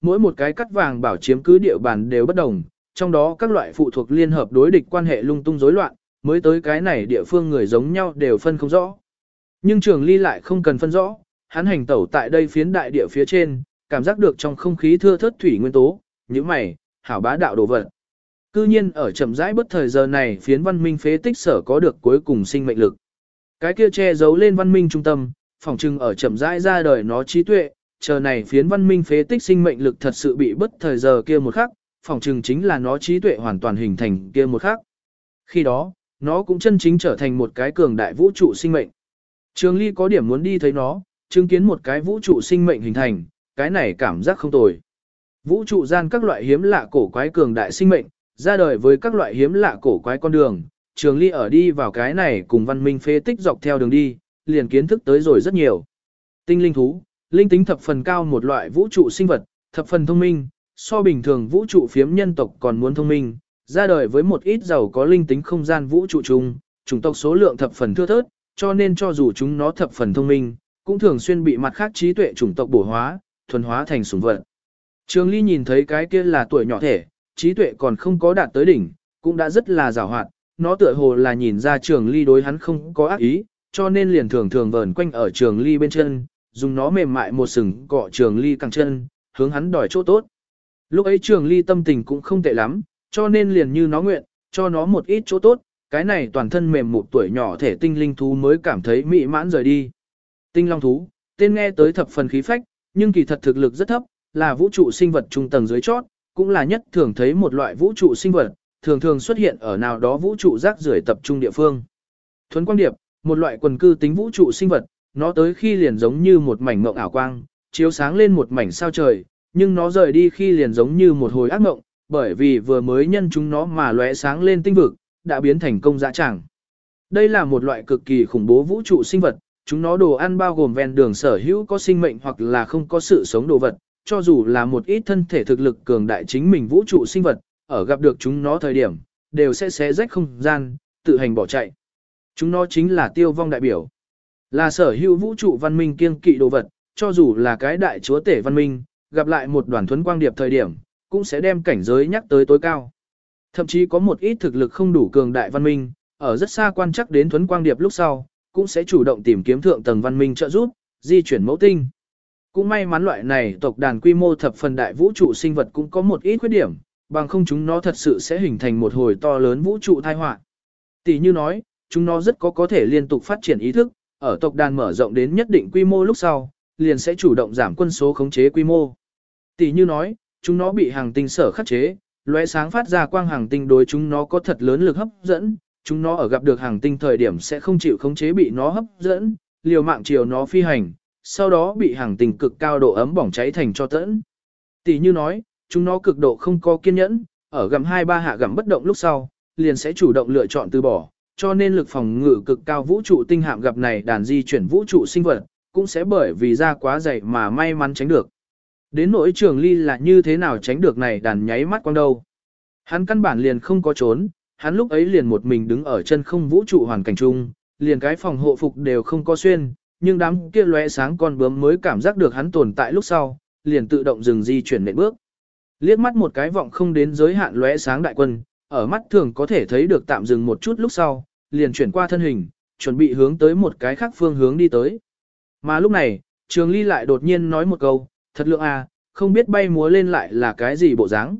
mỗi một cái cắt vàng bảo chiếm cứ địa bàn đều bất đồng, trong đó các loại phụ thuộc liên hợp đối địch quan hệ lung tung rối loạn, mới tới cái này địa phương người giống nhau đều phân không rõ. Nhưng trường ly lại không cần phân rõ, hắn hành tẩu tại đây phiến đại địa phía trên, cảm giác được trong không khí thưa thớt thủy nguyên tố, những mày, hảo bá đạo đồ vật. Cư nhiên ở chậm rãi bất thời giờ này phiến văn minh phế tích sở có được cuối cùng sinh mệnh lực. Cái kia che giấu lên văn minh trung tâm, phòng trưng ở chậm rãi ra đời nó trí tuệ, chờ này phiến văn minh phế tích sinh mệnh lực thật sự bị bất thời giờ kia một khắc, phòng trừng chính là nó trí tuệ hoàn toàn hình thành kia một khắc. Khi đó, nó cũng chân chính trở thành một cái cường đại vũ trụ sinh mệnh. Trường Ly có điểm muốn đi thấy nó, chứng kiến một cái vũ trụ sinh mệnh hình thành, cái này cảm giác không tồi. Vũ trụ gian các loại hiếm lạ cổ quái cường đại sinh mệnh, ra đời với các loại hiếm lạ cổ quái con đường, Trường Ly ở đi vào cái này cùng văn minh phế tích dọc theo đường đi, liền kiến thức tới rồi rất nhiều. Tinh linh thú, linh tính thập phần cao một loại vũ trụ sinh vật, thập phần thông minh, so bình thường vũ trụ phiếm nhân tộc còn muốn thông minh, ra đời với một ít giàu có linh tính không gian vũ trụ chung, chủng tộc số lượng thập phần thưa thớt, cho nên cho dù chúng nó thập phần thông minh, cũng thường xuyên bị mặt khác trí tuệ chủng tộc bổ hóa, thuần hóa thành sủng vật. Trường Ly nhìn thấy cái kia là tuổi nhỏ thể, trí tuệ còn không có đạt tới đỉnh, cũng đã rất là giàu hoạt, nó tựa hồ là nhìn ra Trường Ly đối hắn không có ác ý, cho nên liền thường thường vờn quanh ở Trường Ly bên chân, dùng nó mềm mại một sừng cọ Trường Ly cẳng chân, hướng hắn đòi chỗ tốt. Lúc ấy Trường Ly tâm tình cũng không tệ lắm, cho nên liền như nó nguyện, cho nó một ít chỗ tốt, cái này toàn thân mềm một tuổi nhỏ thể tinh linh thú mới cảm thấy mỹ mãn rời đi. Tinh long thú, tên nghe tới thập phần khí phách, nhưng kỳ thật thực lực rất thấp, là vũ trụ sinh vật trung tầng dưới chót, cũng là nhất thường thấy một loại vũ trụ sinh vật, thường thường xuất hiện ở nào đó vũ trụ rác rưởi tập trung địa phương. Thuấn quang điệp, một loại quần cư tính vũ trụ sinh vật, nó tới khi liền giống như một mảnh mộng ảo quang, chiếu sáng lên một mảnh sao trời, nhưng nó rời đi khi liền giống như một hồi ác mộng, bởi vì vừa mới nhân chúng nó mà lóe sáng lên tinh vực, đã biến thành công dã tràng. Đây là một loại cực kỳ khủng bố vũ trụ sinh vật, chúng nó đồ ăn bao gồm ven đường sở hữu có sinh mệnh hoặc là không có sự sống đồ vật, cho dù là một ít thân thể thực lực cường đại chính mình vũ trụ sinh vật, ở gặp được chúng nó thời điểm, đều sẽ xé rách không gian, tự hành bỏ chạy. Chúng nó chính là tiêu vong đại biểu. Là sở hữu vũ trụ văn minh kiêng kỵ đồ vật, cho dù là cái đại chúa tể văn minh, gặp lại một đoàn thuấn quang điệp thời điểm, cũng sẽ đem cảnh giới nhắc tới tối cao. Thậm chí có một ít thực lực không đủ cường đại văn minh, ở rất xa quan chắc đến thuấn quang điệp lúc sau, cũng sẽ chủ động tìm kiếm thượng tầng văn minh trợ giúp, di chuyển mẫu tinh. Cũng may mắn loại này tộc đàn quy mô thập phần đại vũ trụ sinh vật cũng có một ít khuyết điểm, bằng không chúng nó thật sự sẽ hình thành một hồi to lớn vũ trụ tai họa. Tỷ như nói, chúng nó rất có có thể liên tục phát triển ý thức, ở tộc đàn mở rộng đến nhất định quy mô lúc sau, liền sẽ chủ động giảm quân số khống chế quy mô. Tỷ như nói, chúng nó bị hàng tinh sở khắc chế, lóe sáng phát ra quang hàng tinh đối chúng nó có thật lớn lực hấp dẫn, chúng nó ở gặp được hàng tinh thời điểm sẽ không chịu khống chế bị nó hấp dẫn, liều mạng chiều nó phi hành, sau đó bị hàng tinh cực cao độ ấm bỏng cháy thành cho tẫn. Tỷ như nói, chúng nó cực độ không có kiên nhẫn, ở gặm 2-3 hạ gặm bất động lúc sau, liền sẽ chủ động lựa chọn từ bỏ, cho nên lực phòng ngự cực cao vũ trụ tinh hạm gặp này đàn di chuyển vũ trụ sinh vật, cũng sẽ bởi vì ra quá dày mà may mắn tránh được. Đến nỗi trường ly là như thế nào tránh được này đàn nháy mắt quang đâu. Hắn căn bản liền không có trốn, hắn lúc ấy liền một mình đứng ở chân không vũ trụ hoàn cảnh chung, liền cái phòng hộ phục đều không có xuyên, nhưng đám kia lóe sáng con bướm mới cảm giác được hắn tồn tại lúc sau, liền tự động dừng di chuyển nệm bước. Liếc mắt một cái vọng không đến giới hạn lóe sáng đại quân, ở mắt thường có thể thấy được tạm dừng một chút lúc sau, liền chuyển qua thân hình, chuẩn bị hướng tới một cái khác phương hướng đi tới. Mà lúc này, Trường Ly lại đột nhiên nói một câu, thật lượng à, không biết bay múa lên lại là cái gì bộ dáng.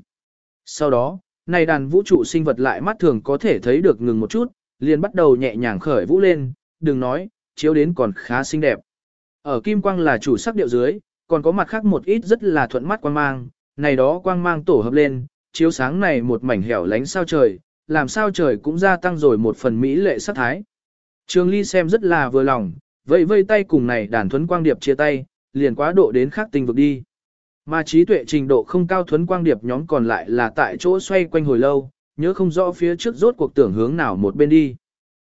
Sau đó, này đàn vũ trụ sinh vật lại mắt thường có thể thấy được ngừng một chút, liền bắt đầu nhẹ nhàng khởi vũ lên, đừng nói, chiếu đến còn khá xinh đẹp. Ở kim quang là chủ sắc điệu dưới, còn có mặt khác một ít rất là thuận mắt quang mang, này đó quang mang tổ hợp lên, chiếu sáng này một mảnh hẻo lánh sao trời, làm sao trời cũng gia tăng rồi một phần mỹ lệ sắc thái. Trường Ly xem rất là vừa lòng, vẫy vây tay cùng này đàn thuấn quang điệp chia tay, liền quá độ đến khác tinh vực đi. Mà trí tuệ trình độ không cao thuấn quang điệp nhóm còn lại là tại chỗ xoay quanh hồi lâu, nhớ không rõ phía trước rốt cuộc tưởng hướng nào một bên đi.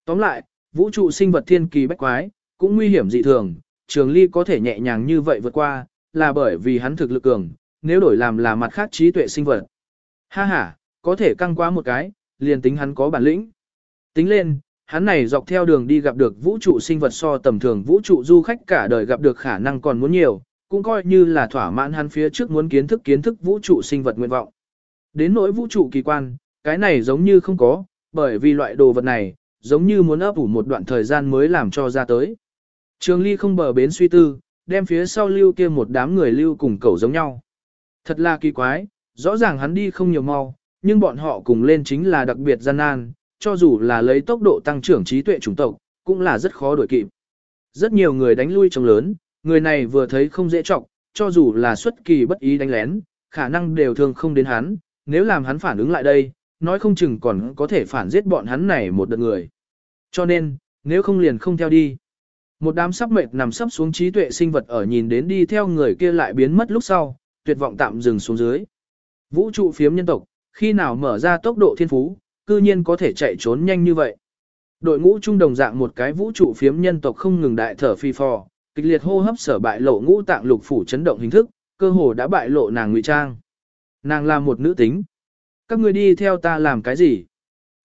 Tóm lại, vũ trụ sinh vật thiên kỳ bách quái, cũng nguy hiểm dị thường, trường ly có thể nhẹ nhàng như vậy vượt qua, là bởi vì hắn thực lực cường, nếu đổi làm là mặt khác trí tuệ sinh vật. Ha ha, có thể căng quá một cái, liền tính hắn có bản lĩnh. Tính lên, hắn này dọc theo đường đi gặp được vũ trụ sinh vật so tầm thường vũ trụ du khách cả đời gặp được khả năng còn muốn nhiều, cũng coi như là thỏa mãn hắn phía trước muốn kiến thức kiến thức vũ trụ sinh vật nguyện vọng. Đến nỗi vũ trụ kỳ quan, cái này giống như không có, bởi vì loại đồ vật này, giống như muốn ấp ủ một đoạn thời gian mới làm cho ra tới. Trường Ly không bờ bến suy tư, đem phía sau lưu kia một đám người lưu cùng cậu giống nhau. Thật là kỳ quái, rõ ràng hắn đi không nhiều mau, nhưng bọn họ cùng lên chính là đặc biệt gian nan, cho dù là lấy tốc độ tăng trưởng trí tuệ chủng tộc, cũng là rất khó đuổi kịp. Rất nhiều người đánh lui trong lớn, người này vừa thấy không dễ trọng, cho dù là xuất kỳ bất ý đánh lén, khả năng đều thường không đến hắn, nếu làm hắn phản ứng lại đây, nói không chừng còn có thể phản giết bọn hắn này một đợt người. Cho nên, nếu không liền không theo đi. Một đám sắp mệt nằm sắp xuống trí tuệ sinh vật ở nhìn đến đi theo người kia lại biến mất lúc sau, tuyệt vọng tạm dừng xuống dưới. Vũ trụ phiếm nhân tộc, khi nào mở ra tốc độ thiên phú, cư nhiên có thể chạy trốn nhanh như vậy. Đội ngũ trung đồng dạng một cái vũ trụ phiếm nhân tộc không ngừng đại thở phi phò, kịch liệt hô hấp sở bại lộ ngũ tạng lục phủ chấn động hình thức, cơ hồ đã bại lộ nàng ngụy trang. Nàng là một nữ tính. Các người đi theo ta làm cái gì?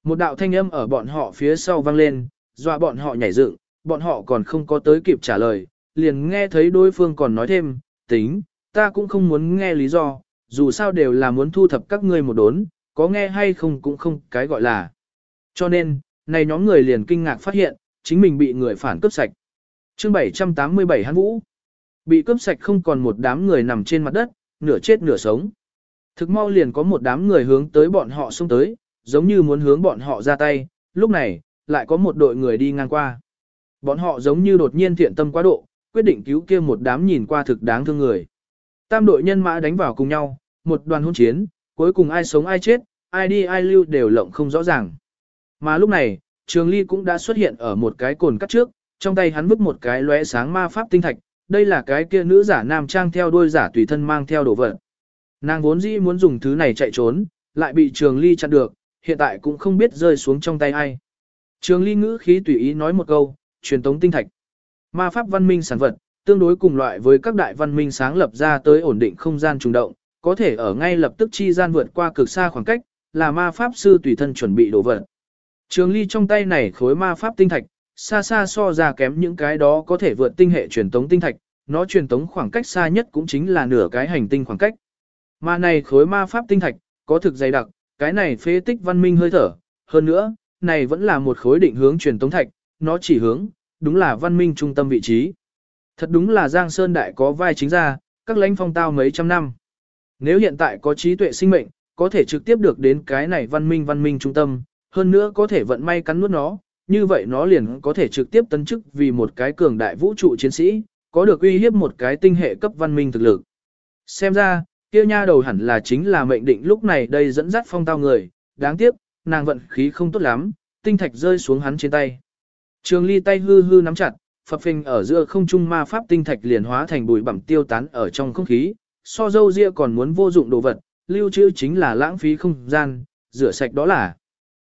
Một đạo thanh âm ở bọn họ phía sau vang lên, dọa bọn họ nhảy dựng, bọn họ còn không có tới kịp trả lời, liền nghe thấy đối phương còn nói thêm, tính, ta cũng không muốn nghe lý do, dù sao đều là muốn thu thập các ngươi một đốn, có nghe hay không cũng không cái gọi là. Cho nên, này nhóm người liền kinh ngạc phát hiện, chính mình bị người phản cướp sạch. chương 787 Hán Vũ Bị cướp sạch không còn một đám người nằm trên mặt đất, nửa chết nửa sống. Thực mau liền có một đám người hướng tới bọn họ xông tới, giống như muốn hướng bọn họ ra tay, lúc này, lại có một đội người đi ngang qua. Bọn họ giống như đột nhiên thiện tâm quá độ, quyết định cứu kia một đám nhìn qua thực đáng thương người. Tam đội nhân mã đánh vào cùng nhau, một đoàn hôn chiến, cuối cùng ai sống ai chết, ai đi ai lưu đều lộng không rõ ràng. Mà lúc này, Trường Ly cũng đã xuất hiện ở một cái cồn cắt trước, trong tay hắn vứt một cái lóe sáng ma pháp tinh thạch, đây là cái kia nữ giả nam trang theo đuôi giả tùy thân mang theo đồ vật. Nàng vốn dĩ muốn dùng thứ này chạy trốn, lại bị Trường Ly chặn được, hiện tại cũng không biết rơi xuống trong tay ai. Trường Ly ngữ khí tùy ý nói một câu, truyền tống tinh thạch. Ma pháp văn minh sản vật, tương đối cùng loại với các đại văn minh sáng lập ra tới ổn định không gian trùng động, có thể ở ngay lập tức chi gian vượt qua cực xa khoảng cách, là ma pháp sư tùy thân chuẩn bị đồ vật. Trường ly trong tay này khối ma pháp tinh thạch, xa xa so ra kém những cái đó có thể vượt tinh hệ truyền tống tinh thạch, nó truyền tống khoảng cách xa nhất cũng chính là nửa cái hành tinh khoảng cách. Mà này khối ma pháp tinh thạch, có thực dày đặc, cái này phế tích văn minh hơi thở, hơn nữa, này vẫn là một khối định hướng truyền tống thạch, nó chỉ hướng, đúng là văn minh trung tâm vị trí. Thật đúng là Giang Sơn Đại có vai chính ra, các lãnh phong tao mấy trăm năm. Nếu hiện tại có trí tuệ sinh mệnh, có thể trực tiếp được đến cái này văn minh văn minh trung tâm, hơn nữa có thể vận may cắn nuốt nó, như vậy nó liền có thể trực tiếp tấn chức vì một cái cường đại vũ trụ chiến sĩ, có được uy hiếp một cái tinh hệ cấp văn minh thực lực. Xem ra, kia nha đầu hẳn là chính là mệnh định lúc này đây dẫn dắt phong tao người, đáng tiếc, nàng vận khí không tốt lắm, tinh thạch rơi xuống hắn trên tay. Trường ly tay hư hư nắm chặt, phập phình ở giữa không trung ma pháp tinh thạch liền hóa thành bụi bặm tiêu tán ở trong không khí, so dâu ria còn muốn vô dụng đồ vật, lưu trữ chính là lãng phí không gian, rửa sạch đó là.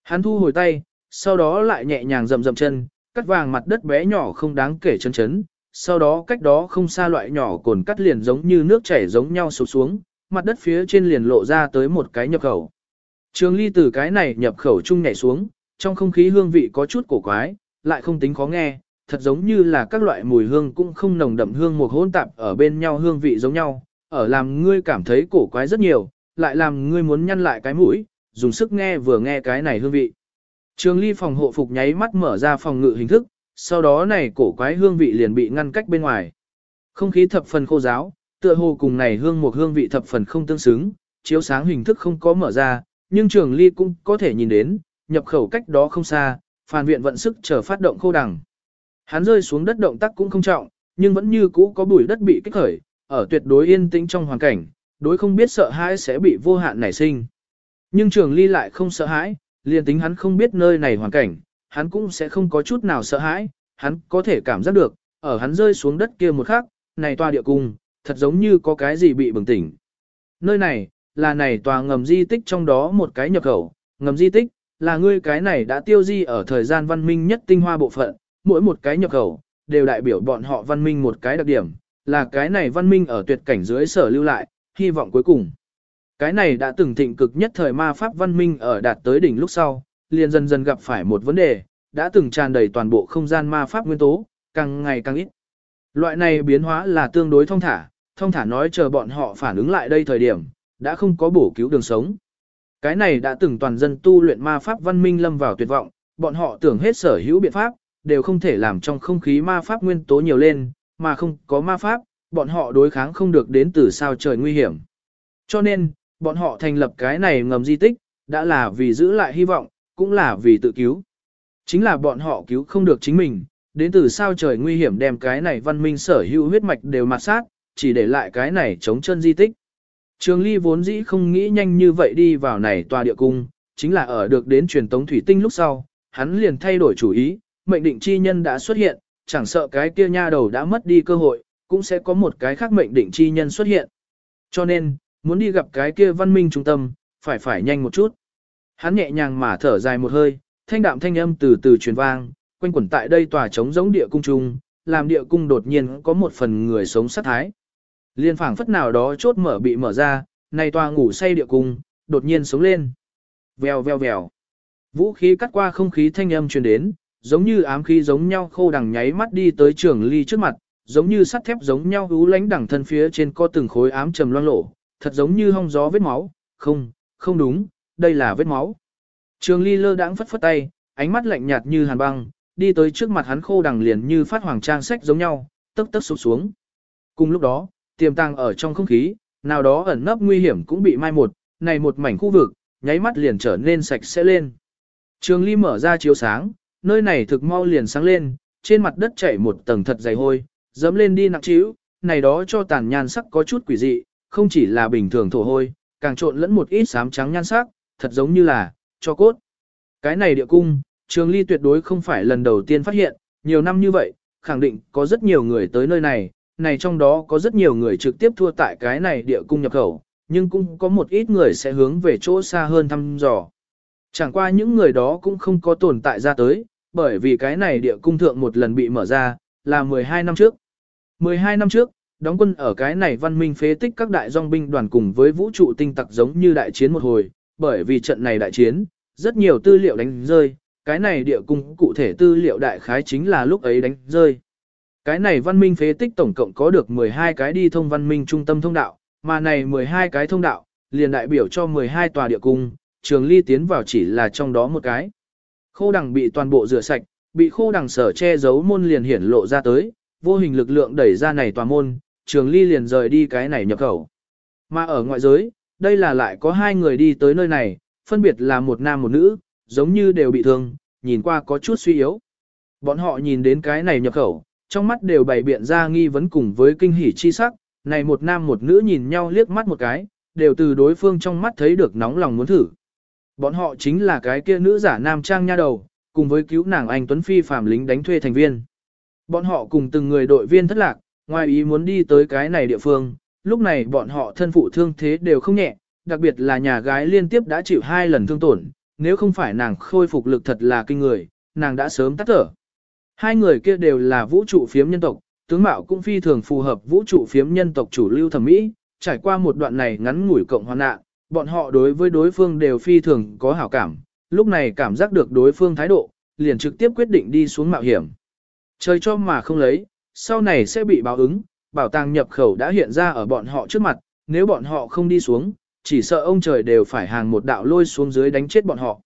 Hắn thu hồi tay, sau đó lại nhẹ nhàng rầm rầm chân, cắt vàng mặt đất bé nhỏ không đáng kể chân chấn, sau đó cách đó không xa loại nhỏ cồn cắt liền giống như nước chảy giống nhau sụp xuống, mặt đất phía trên liền lộ ra tới một cái nhập khẩu. Trường ly từ cái này nhập khẩu chung nhảy xuống, trong không khí hương vị có chút cổ quái, lại không tính khó nghe, thật giống như là các loại mùi hương cũng không nồng đậm hương một hỗn tạp ở bên nhau hương vị giống nhau, ở làm ngươi cảm thấy cổ quái rất nhiều, lại làm ngươi muốn nhăn lại cái mũi, dùng sức nghe vừa nghe cái này hương vị. Trường ly phòng hộ phục nháy mắt mở ra phòng ngự hình thức, sau đó này cổ quái hương vị liền bị ngăn cách bên ngoài. Không khí thập phần khô giáo, tựa hồ cùng này hương một hương vị thập phần không tương xứng, chiếu sáng hình thức không có mở ra, nhưng trường ly cũng có thể nhìn đến, nhập khẩu cách đó không xa, phàn viện vận sức chờ phát động khô đằng. Hắn rơi xuống đất động tác cũng không trọng, nhưng vẫn như cũ có bụi đất bị kích khởi, ở tuyệt đối yên tĩnh trong hoàn cảnh, đối không biết sợ hãi sẽ bị vô hạn nảy sinh. Nhưng trường ly lại không sợ hãi, liền tính hắn không biết nơi này hoàn cảnh, hắn cũng sẽ không có chút nào sợ hãi, hắn có thể cảm giác được, ở hắn rơi xuống đất kia một khắc, này tòa địa cung, thật giống như có cái gì bị bừng tỉnh. Nơi này, là này tòa ngầm di tích trong đó một cái nhập khẩu, ngầm di tích, là ngươi cái này đã tiêu di ở thời gian văn minh nhất tinh hoa bộ phận, mỗi một cái nhập khẩu, đều đại biểu bọn họ văn minh một cái đặc điểm, là cái này văn minh ở tuyệt cảnh dưới sở lưu lại, hy vọng cuối cùng. Cái này đã từng thịnh cực nhất thời ma pháp văn minh ở đạt tới đỉnh lúc sau, liền dần dần gặp phải một vấn đề, đã từng tràn đầy toàn bộ không gian ma pháp nguyên tố, càng ngày càng ít. Loại này biến hóa là tương đối thông thả, thông thả nói chờ bọn họ phản ứng lại đây thời điểm, đã không có bổ cứu đường sống. Cái này đã từng toàn dân tu luyện ma pháp văn minh lâm vào tuyệt vọng, bọn họ tưởng hết sở hữu biện pháp, đều không thể làm trong không khí ma pháp nguyên tố nhiều lên, mà không có ma pháp, bọn họ đối kháng không được đến từ sao trời nguy hiểm. Cho nên, bọn họ thành lập cái này ngầm di tích, đã là vì giữ lại hy vọng, cũng là vì tự cứu. Chính là bọn họ cứu không được chính mình, đến từ sao trời nguy hiểm đem cái này văn minh sở hữu huyết mạch đều mặt sát, chỉ để lại cái này chống chân di tích. Trường Ly vốn dĩ không nghĩ nhanh như vậy đi vào này tòa địa cung, chính là ở được đến truyền tống thủy tinh lúc sau, hắn liền thay đổi chủ ý, mệnh định chi nhân đã xuất hiện, chẳng sợ cái kia nha đầu đã mất đi cơ hội, cũng sẽ có một cái khác mệnh định chi nhân xuất hiện. Cho nên, muốn đi gặp cái kia văn minh trung tâm, phải phải nhanh một chút. Hắn nhẹ nhàng mà thở dài một hơi, thanh đạm thanh âm từ từ truyền vang, quanh quẩn tại đây tòa trống giống địa cung trung, làm địa cung đột nhiên có một phần người sống sát thái. Liên phảng phất nào đó chốt mở bị mở ra, này tòa ngủ say địa cung, đột nhiên sống lên. Vèo vèo vèo. Vũ khí cắt qua không khí thanh âm truyền đến, giống như ám khí giống nhau khô đằng nháy mắt đi tới trường ly trước mặt, giống như sắt thép giống nhau ú lánh đằng thân phía trên có từng khối ám trầm loang lộ thật giống như hong gió vết máu, không, không đúng, đây là vết máu. Trường ly lơ đãng phất phất tay, ánh mắt lạnh nhạt như hàn băng, đi tới trước mặt hắn khô đằng liền như phát hoàng trang sách giống nhau, tức tức sụp xuống. Cùng lúc đó, tiềm tàng ở trong không khí, nào đó ẩn nấp nguy hiểm cũng bị mai một, này một mảnh khu vực, nháy mắt liền trở nên sạch sẽ lên. Trường ly mở ra chiếu sáng, nơi này thực mau liền sáng lên, trên mặt đất chảy một tầng thật dày hôi, dẫm lên đi nặng trĩu, này đó cho tàn nhan sắc có chút quỷ dị, không chỉ là bình thường thổ hôi, càng trộn lẫn một ít xám trắng nhan sắc, thật giống như là cho cốt. Cái này địa cung, Trường Ly tuyệt đối không phải lần đầu tiên phát hiện, nhiều năm như vậy, khẳng định có rất nhiều người tới nơi này, này trong đó có rất nhiều người trực tiếp thua tại cái này địa cung nhập khẩu, nhưng cũng có một ít người sẽ hướng về chỗ xa hơn thăm dò. Chẳng qua những người đó cũng không có tồn tại ra tới, bởi vì cái này địa cung thượng một lần bị mở ra, là 12 năm trước. 12 năm trước, đóng quân ở cái này văn minh phế tích các đại dòng binh đoàn cùng với vũ trụ tinh tặc giống như đại chiến một hồi, bởi vì trận này đại chiến, rất nhiều tư liệu đánh rơi, cái này địa cung cụ thể tư liệu đại khái chính là lúc ấy đánh rơi. Cái này văn minh phế tích tổng cộng có được 12 cái đi thông văn minh trung tâm thông đạo, mà này 12 cái thông đạo, liền đại biểu cho 12 tòa địa cung, trường ly tiến vào chỉ là trong đó một cái. Khô đằng bị toàn bộ rửa sạch, bị khô đằng sở che giấu môn liền hiển lộ ra tới, vô hình lực lượng đẩy ra này tòa môn, trường ly liền rời đi cái này nhập khẩu. Mà ở ngoại giới, đây là lại có hai người đi tới nơi này, phân biệt là một nam một nữ, giống như đều bị thương, nhìn qua có chút suy yếu. Bọn họ nhìn đến cái này nhập khẩu, trong mắt đều bày biện ra nghi vấn cùng với kinh hỉ chi sắc, này một nam một nữ nhìn nhau liếc mắt một cái, đều từ đối phương trong mắt thấy được nóng lòng muốn thử. Bọn họ chính là cái kia nữ giả nam trang nha đầu, cùng với cứu nàng anh Tuấn Phi phạm lính đánh thuê thành viên. Bọn họ cùng từng người đội viên thất lạc, ngoài ý muốn đi tới cái này địa phương, lúc này bọn họ thân phụ thương thế đều không nhẹ, đặc biệt là nhà gái liên tiếp đã chịu hai lần thương tổn, nếu không phải nàng khôi phục lực thật là kinh người, nàng đã sớm tắt thở. Hai người kia đều là vũ trụ phiếm nhân tộc, tướng mạo cũng phi thường phù hợp vũ trụ phiếm nhân tộc chủ lưu thẩm mỹ, trải qua một đoạn này ngắn ngủi cộng hoàn nạn, bọn họ đối với đối phương đều phi thường có hảo cảm, lúc này cảm giác được đối phương thái độ, liền trực tiếp quyết định đi xuống mạo hiểm. Trời cho mà không lấy, sau này sẽ bị báo ứng, bảo tàng nhập khẩu đã hiện ra ở bọn họ trước mặt, nếu bọn họ không đi xuống, chỉ sợ ông trời đều phải hàng một đạo lôi xuống dưới đánh chết bọn họ.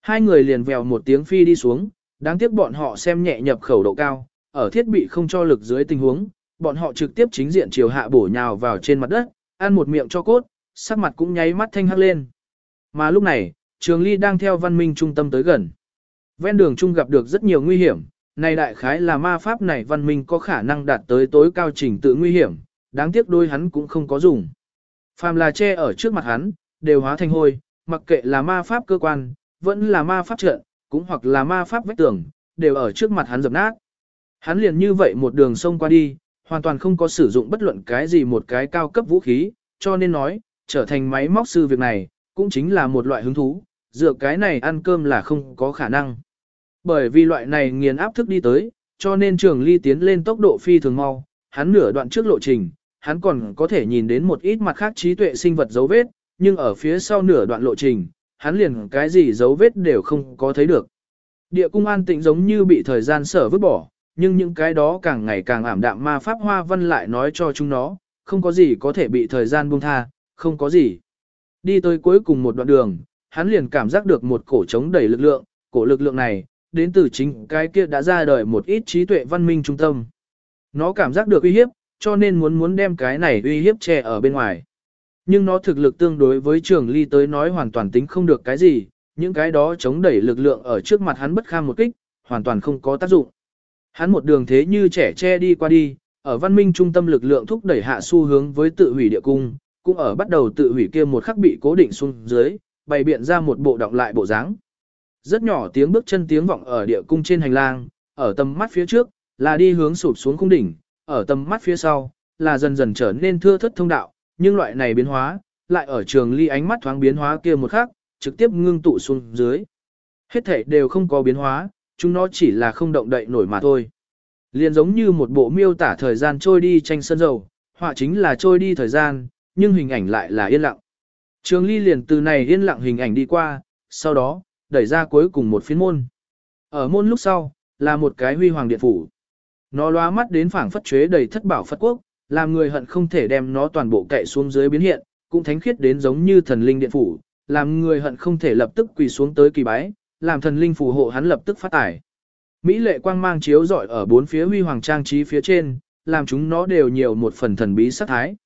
Hai người liền vèo một tiếng phi đi xuống, đáng tiếc bọn họ xem nhẹ nhập khẩu độ cao, ở thiết bị không cho lực dưới tình huống, bọn họ trực tiếp chính diện chiều hạ bổ nhào vào trên mặt đất, ăn một miệng cho cốt, sắc mặt cũng nháy mắt thanh hắc lên. Mà lúc này, Trường Ly đang theo văn minh trung tâm tới gần. Ven đường trung gặp được rất nhiều nguy hiểm, này đại khái là ma pháp này văn minh có khả năng đạt tới tối cao trình tự nguy hiểm, đáng tiếc đôi hắn cũng không có dùng. Phàm là che ở trước mặt hắn, đều hóa thành hôi, mặc kệ là ma pháp cơ quan, vẫn là ma pháp trận, cũng hoặc là ma pháp vách tường, đều ở trước mặt hắn dập nát. Hắn liền như vậy một đường sông qua đi, hoàn toàn không có sử dụng bất luận cái gì một cái cao cấp vũ khí, cho nên nói, trở thành máy móc sư việc này, cũng chính là một loại hứng thú, dựa cái này ăn cơm là không có khả năng. Bởi vì loại này nghiền áp thức đi tới, cho nên trường ly tiến lên tốc độ phi thường mau, hắn nửa đoạn trước lộ trình, hắn còn có thể nhìn đến một ít mặt khác trí tuệ sinh vật dấu vết, nhưng ở phía sau nửa đoạn lộ trình, hắn liền cái gì dấu vết đều không có thấy được. Địa cung an tĩnh giống như bị thời gian sở vứt bỏ, nhưng những cái đó càng ngày càng ảm đạm ma pháp hoa văn lại nói cho chúng nó, không có gì có thể bị thời gian buông tha, không có gì. Đi tới cuối cùng một đoạn đường, hắn liền cảm giác được một cổ chống đẩy lực lượng, cổ lực lượng này, đến từ chính cái kia đã ra đời một ít trí tuệ văn minh trung tâm. Nó cảm giác được uy hiếp, cho nên muốn muốn đem cái này uy hiếp che ở bên ngoài. Nhưng nó thực lực tương đối với trường ly tới nói hoàn toàn tính không được cái gì, những cái đó chống đẩy lực lượng ở trước mặt hắn bất kham một kích, hoàn toàn không có tác dụng. Hắn một đường thế như trẻ che đi qua đi, ở văn minh trung tâm lực lượng thúc đẩy hạ xu hướng với tự hủy địa cung, cũng ở bắt đầu tự hủy kia một khắc bị cố định xuống dưới, bày biện ra một bộ động lại bộ dáng. Rất nhỏ tiếng bước chân tiếng vọng ở địa cung trên hành lang, ở tầm mắt phía trước, là đi hướng sụp xuống cung đỉnh, ở tầm mắt phía sau, là dần dần trở nên thưa thất thông đạo, nhưng loại này biến hóa, lại ở trường ly ánh mắt thoáng biến hóa kia một khắc, trực tiếp ngưng tụ xuống dưới. Hết thể đều không có biến hóa, chúng nó chỉ là không động đậy nổi mà thôi. Liền giống như một bộ miêu tả thời gian trôi đi tranh sân dầu, họa chính là trôi đi thời gian, nhưng hình ảnh lại là yên lặng. Trường ly liền từ này yên lặng hình ảnh đi qua, sau đó, đẩy ra cuối cùng một phiến môn. Ở môn lúc sau, là một cái huy hoàng điện phủ. Nó loa mắt đến phảng phất chế đầy thất bảo Phật quốc, làm người hận không thể đem nó toàn bộ cậy xuống dưới biến hiện, cũng thánh khiết đến giống như thần linh điện phủ, làm người hận không thể lập tức quỳ xuống tới kỳ bái, làm thần linh phù hộ hắn lập tức phát tải. Mỹ lệ quang mang chiếu rọi ở bốn phía huy hoàng trang trí phía trên, làm chúng nó đều nhiều một phần thần bí sắc thái.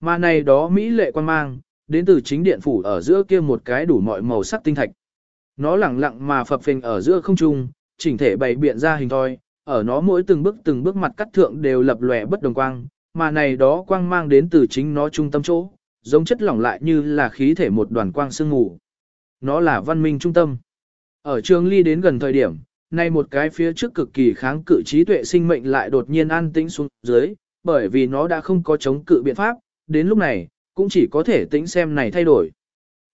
Mà này đó Mỹ lệ quang mang, đến từ chính điện phủ ở giữa kia một cái đủ mọi màu sắc tinh thạch. Nó lẳng lặng mà phập phình ở giữa không trung, chỉnh thể bày biện ra hình thoi, ở nó mỗi từng bước từng bước mặt cắt thượng đều lập lòe bất đồng quang, mà này đó quang mang đến từ chính nó trung tâm chỗ, giống chất lỏng lại như là khí thể một đoàn quang sương mù. Nó là văn minh trung tâm. Ở trường ly đến gần thời điểm, nay một cái phía trước cực kỳ kháng cự trí tuệ sinh mệnh lại đột nhiên an tĩnh xuống dưới, bởi vì nó đã không có chống cự biện pháp, đến lúc này, cũng chỉ có thể tính xem này thay đổi.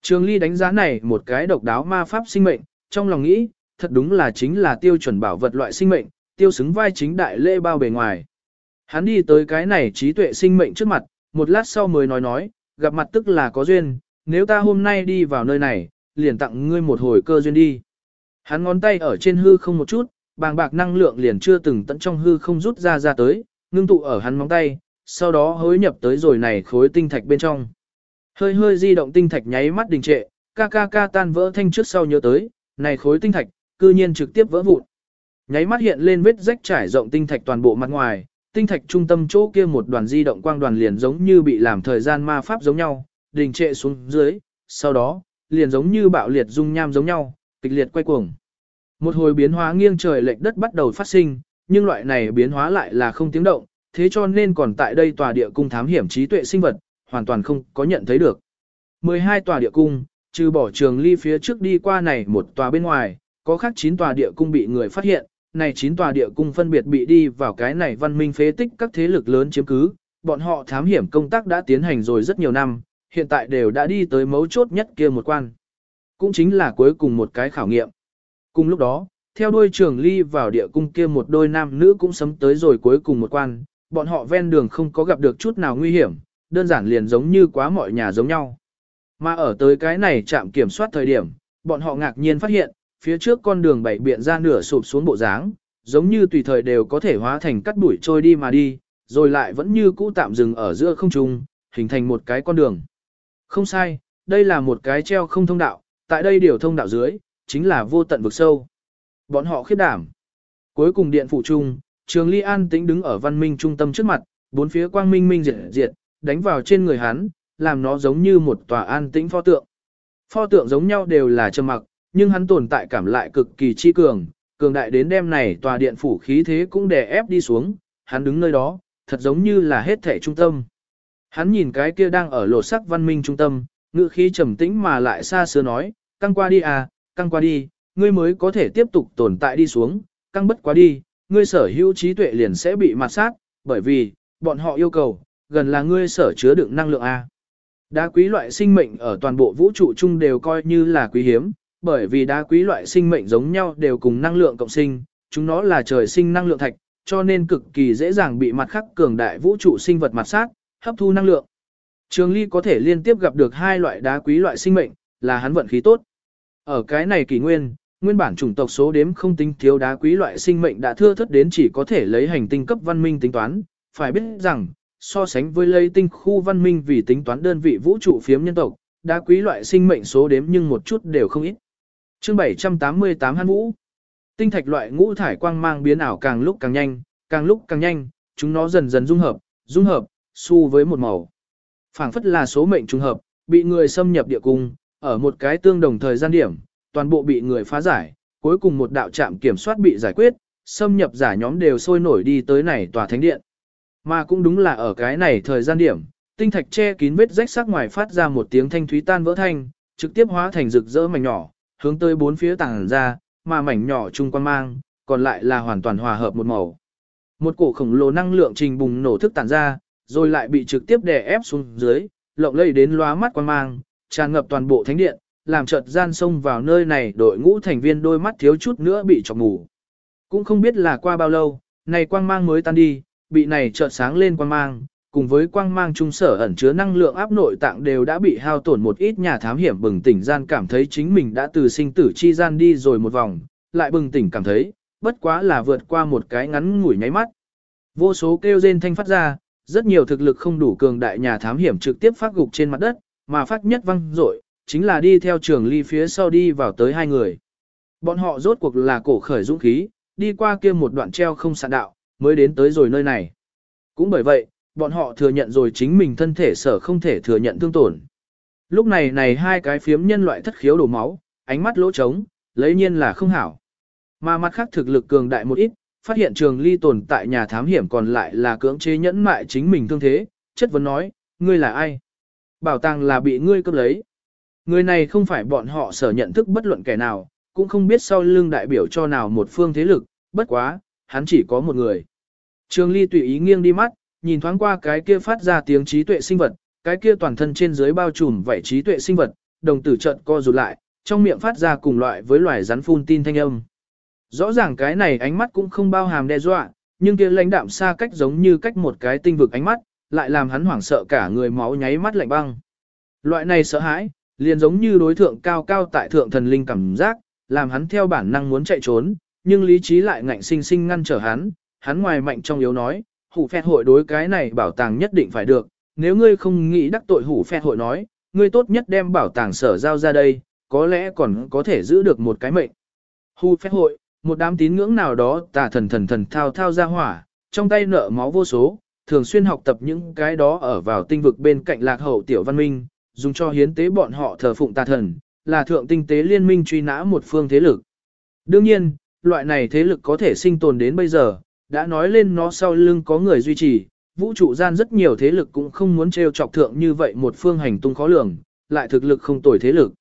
Trường ly đánh giá này một cái độc đáo ma pháp sinh mệnh, trong lòng nghĩ, thật đúng là chính là tiêu chuẩn bảo vật loại sinh mệnh, tiêu xứng vai chính đại lễ bao bề ngoài. Hắn đi tới cái này trí tuệ sinh mệnh trước mặt, một lát sau mới nói nói, gặp mặt tức là có duyên, nếu ta hôm nay đi vào nơi này, liền tặng ngươi một hồi cơ duyên đi. Hắn ngón tay ở trên hư không một chút, bàng bạc năng lượng liền chưa từng tận trong hư không rút ra ra tới, ngưng tụ ở hắn móng tay, sau đó hối nhập tới rồi này khối tinh thạch bên trong. Hơi hơi di động tinh thạch nháy mắt đình trệ, ca ca ca tan vỡ thanh trước sau nhớ tới, này khối tinh thạch, cư nhiên trực tiếp vỡ vụn. Nháy mắt hiện lên vết rách trải rộng tinh thạch toàn bộ mặt ngoài, tinh thạch trung tâm chỗ kia một đoàn di động quang đoàn liền giống như bị làm thời gian ma pháp giống nhau, đình trệ xuống dưới, sau đó, liền giống như bạo liệt dung nham giống nhau, kịch liệt quay cuồng. Một hồi biến hóa nghiêng trời lệch đất bắt đầu phát sinh, nhưng loại này biến hóa lại là không tiếng động, thế cho nên còn tại đây tòa địa cung thám hiểm trí tuệ sinh vật, hoàn toàn không có nhận thấy được. 12 tòa địa cung, trừ bỏ trường ly phía trước đi qua này một tòa bên ngoài, có khác 9 tòa địa cung bị người phát hiện, này 9 tòa địa cung phân biệt bị đi vào cái này văn minh phế tích các thế lực lớn chiếm cứ, bọn họ thám hiểm công tác đã tiến hành rồi rất nhiều năm, hiện tại đều đã đi tới mấu chốt nhất kia một quan. Cũng chính là cuối cùng một cái khảo nghiệm. Cùng lúc đó, theo đuôi trường ly vào địa cung kia một đôi nam nữ cũng sấm tới rồi cuối cùng một quan, bọn họ ven đường không có gặp được chút nào nguy hiểm, đơn giản liền giống như quá mọi nhà giống nhau. Mà ở tới cái này chạm kiểm soát thời điểm, bọn họ ngạc nhiên phát hiện, phía trước con đường bảy biện ra nửa sụp xuống bộ dáng, giống như tùy thời đều có thể hóa thành cắt đuổi trôi đi mà đi, rồi lại vẫn như cũ tạm dừng ở giữa không trung, hình thành một cái con đường. Không sai, đây là một cái treo không thông đạo, tại đây điều thông đạo dưới, chính là vô tận vực sâu. Bọn họ khiếp đảm. Cuối cùng điện phụ trung, Trường Ly An tĩnh đứng ở văn minh trung tâm trước mặt, bốn phía quang minh minh diệt diệt, đánh vào trên người hắn, làm nó giống như một tòa an tĩnh pho tượng. Pho tượng giống nhau đều là trầm mặc, nhưng hắn tồn tại cảm lại cực kỳ chi cường, cường đại đến đêm này tòa điện phủ khí thế cũng đè ép đi xuống, hắn đứng nơi đó, thật giống như là hết thể trung tâm. Hắn nhìn cái kia đang ở lộ sắc văn minh trung tâm, ngữ khí trầm tĩnh mà lại xa xưa nói, căng qua đi à, căng qua đi, ngươi mới có thể tiếp tục tồn tại đi xuống, căng bất quá đi, ngươi sở hữu trí tuệ liền sẽ bị mặt sát, bởi vì, bọn họ yêu cầu, gần là ngươi sở chứa đựng năng lượng A. Đá quý loại sinh mệnh ở toàn bộ vũ trụ chung đều coi như là quý hiếm, bởi vì đá quý loại sinh mệnh giống nhau đều cùng năng lượng cộng sinh, chúng nó là trời sinh năng lượng thạch, cho nên cực kỳ dễ dàng bị mặt khắc cường đại vũ trụ sinh vật mặt sát, hấp thu năng lượng. Trường Ly có thể liên tiếp gặp được hai loại đá quý loại sinh mệnh, là hắn vận khí tốt. Ở cái này kỷ nguyên, nguyên bản chủng tộc số đếm không tính thiếu đá quý loại sinh mệnh đã thưa thất đến chỉ có thể lấy hành tinh cấp văn minh tính toán, phải biết rằng, so sánh với lấy tinh khu văn minh vì tính toán đơn vị vũ trụ phiếm nhân tộc, đá quý loại sinh mệnh số đếm nhưng một chút đều không ít. Chương 788 Hàn Vũ Tinh thạch loại ngũ thải quang mang biến ảo càng lúc càng nhanh, càng lúc càng nhanh, chúng nó dần dần dung hợp, dung hợp, xu với một màu. phảng phất là số mệnh trùng hợp, bị người xâm nhập địa cung, ở một cái tương đồng thời gian điểm, toàn bộ bị người phá giải, cuối cùng một đạo trạm kiểm soát bị giải quyết, xâm nhập giả nhóm đều sôi nổi đi tới này tòa thánh điện. Mà cũng đúng là ở cái này thời gian điểm, tinh thạch che kín vết rách sắc ngoài phát ra một tiếng thanh thúy tan vỡ thanh, trực tiếp hóa thành rực rỡ mảnh nhỏ, hướng tới bốn phía tàng ra, mà mảnh nhỏ chung quan mang, còn lại là hoàn toàn hòa hợp một màu. Một cổ khổng lồ năng lượng trình bùng nổ thức tản ra, rồi lại bị trực tiếp đè ép xuống dưới, lộng lây đến lóa mắt quan mang, tràn ngập toàn bộ thánh điện, làm chợt gian sông vào nơi này đội ngũ thành viên đôi mắt thiếu chút nữa bị chọc ngủ. Cũng không biết là qua bao lâu, này quang mang mới tan đi, bị này chợt sáng lên quang mang, cùng với quang mang trung sở ẩn chứa năng lượng áp nội tạng đều đã bị hao tổn một ít nhà thám hiểm bừng tỉnh gian cảm thấy chính mình đã từ sinh tử chi gian đi rồi một vòng, lại bừng tỉnh cảm thấy, bất quá là vượt qua một cái ngắn ngủi nháy mắt. Vô số kêu rên thanh phát ra, rất nhiều thực lực không đủ cường đại nhà thám hiểm trực tiếp phát gục trên mặt đất, mà phát nhất văng rội, chính là đi theo trường ly phía sau đi vào tới hai người. Bọn họ rốt cuộc là cổ khởi dũng khí, đi qua kia một đoạn treo không sạn đạo, mới đến tới rồi nơi này. Cũng bởi vậy, bọn họ thừa nhận rồi chính mình thân thể sở không thể thừa nhận thương tổn. Lúc này này hai cái phiếm nhân loại thất khiếu đổ máu, ánh mắt lỗ trống, lấy nhiên là không hảo. Mà mặt khác thực lực cường đại một ít, phát hiện trường ly tồn tại nhà thám hiểm còn lại là cưỡng chế nhẫn mại chính mình thương thế, chất vấn nói, ngươi là ai? Bảo tàng là bị ngươi cướp lấy. Người này không phải bọn họ sở nhận thức bất luận kẻ nào, cũng không biết sau lưng đại biểu cho nào một phương thế lực, bất quá, hắn chỉ có một người. Trường ly tùy ý nghiêng đi mắt, nhìn thoáng qua cái kia phát ra tiếng trí tuệ sinh vật, cái kia toàn thân trên dưới bao trùm vậy trí tuệ sinh vật, đồng tử trận co rụt lại, trong miệng phát ra cùng loại với loài rắn phun tin thanh âm. Rõ ràng cái này ánh mắt cũng không bao hàm đe dọa, nhưng kia lãnh đạm xa cách giống như cách một cái tinh vực ánh mắt, lại làm hắn hoảng sợ cả người máu nháy mắt lạnh băng. Loại này sợ hãi, liền giống như đối thượng cao cao tại thượng thần linh cảm giác, làm hắn theo bản năng muốn chạy trốn, nhưng lý trí lại ngạnh sinh sinh ngăn trở hắn, hắn ngoài mạnh trong yếu nói, hủ phẹt hội đối cái này bảo tàng nhất định phải được, nếu ngươi không nghĩ đắc tội hủ phẹt hội nói, ngươi tốt nhất đem bảo tàng sở giao ra đây, có lẽ còn có thể giữ được một cái mệnh. Hủ phẹt hội, một đám tín ngưỡng nào đó tà thần thần thần thao thao ra hỏa, trong tay nợ máu vô số, thường xuyên học tập những cái đó ở vào tinh vực bên cạnh lạc hậu tiểu văn minh, dùng cho hiến tế bọn họ thờ phụng tà thần, là thượng tinh tế liên minh truy nã một phương thế lực. Đương nhiên, loại này thế lực có thể sinh tồn đến bây giờ, đã nói lên nó sau lưng có người duy trì, vũ trụ gian rất nhiều thế lực cũng không muốn trêu chọc thượng như vậy một phương hành tung khó lường, lại thực lực không tồi thế lực.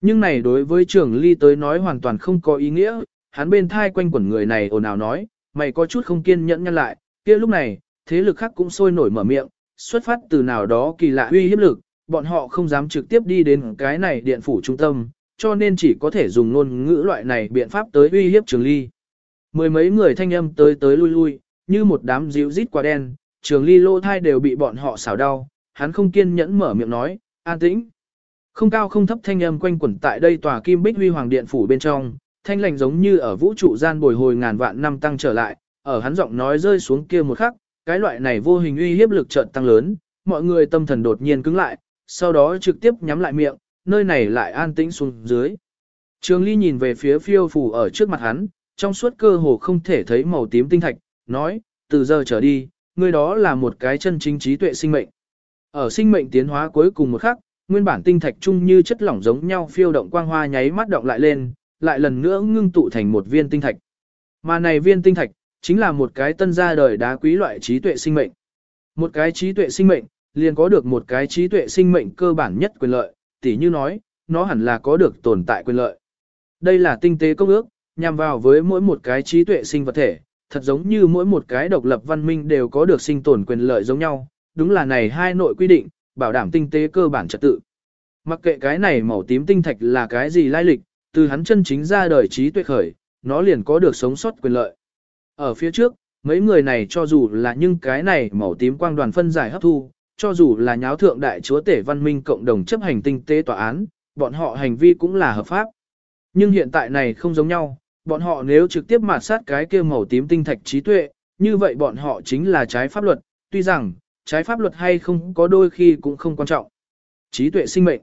Nhưng này đối với trưởng ly tới nói hoàn toàn không có ý nghĩa, hắn bên thai quanh quẩn người này ồn ào nói, mày có chút không kiên nhẫn nhân lại, kia lúc này, thế lực khác cũng sôi nổi mở miệng, xuất phát từ nào đó kỳ lạ uy hiếp lực, bọn họ không dám trực tiếp đi đến cái này điện phủ trung tâm, cho nên chỉ có thể dùng ngôn ngữ loại này biện pháp tới uy hiếp trường ly. Mười mấy người thanh âm tới tới lui lui, như một đám dịu rít quả đen, trường ly lỗ thai đều bị bọn họ xảo đau, hắn không kiên nhẫn mở miệng nói, an tĩnh. Không cao không thấp thanh âm quanh quẩn tại đây tòa kim bích huy hoàng điện phủ bên trong, thanh lành giống như ở vũ trụ gian bồi hồi ngàn vạn năm tăng trở lại, ở hắn giọng nói rơi xuống kia một khắc, cái loại này vô hình uy hiếp lực chợt tăng lớn, mọi người tâm thần đột nhiên cứng lại, sau đó trực tiếp nhắm lại miệng, nơi này lại an tĩnh xuống dưới. Trường Ly nhìn về phía phiêu phù ở trước mặt hắn, trong suốt cơ hồ không thể thấy màu tím tinh thạch, nói, từ giờ trở đi, ngươi đó là một cái chân chính trí tuệ sinh mệnh. Ở sinh mệnh tiến hóa cuối cùng một khắc, nguyên bản tinh thạch chung như chất lỏng giống nhau phiêu động quang hoa nháy mắt động lại lên, lại lần nữa ngưng tụ thành một viên tinh thạch. Mà này viên tinh thạch, chính là một cái tân ra đời đá quý loại trí tuệ sinh mệnh. Một cái trí tuệ sinh mệnh, liền có được một cái trí tuệ sinh mệnh cơ bản nhất quyền lợi, tỉ như nói, nó hẳn là có được tồn tại quyền lợi. Đây là tinh tế công ước, nhằm vào với mỗi một cái trí tuệ sinh vật thể, thật giống như mỗi một cái độc lập văn minh đều có được sinh tồn quyền lợi giống nhau, đúng là này hai nội quy định, bảo đảm tinh tế cơ bản trật tự. Mặc kệ cái này màu tím tinh thạch là cái gì lai lịch, từ hắn chân chính ra đời trí tuệ khởi, nó liền có được sống sót quyền lợi. Ở phía trước, mấy người này cho dù là những cái này màu tím quang đoàn phân giải hấp thu, cho dù là nháo thượng đại chúa tể văn minh cộng đồng chấp hành tinh tế tòa án, bọn họ hành vi cũng là hợp pháp. Nhưng hiện tại này không giống nhau, bọn họ nếu trực tiếp mạt sát cái kia màu tím tinh thạch trí tuệ, như vậy bọn họ chính là trái pháp luật, tuy rằng, trái pháp luật hay không có đôi khi cũng không quan trọng. Trí tuệ sinh mệnh.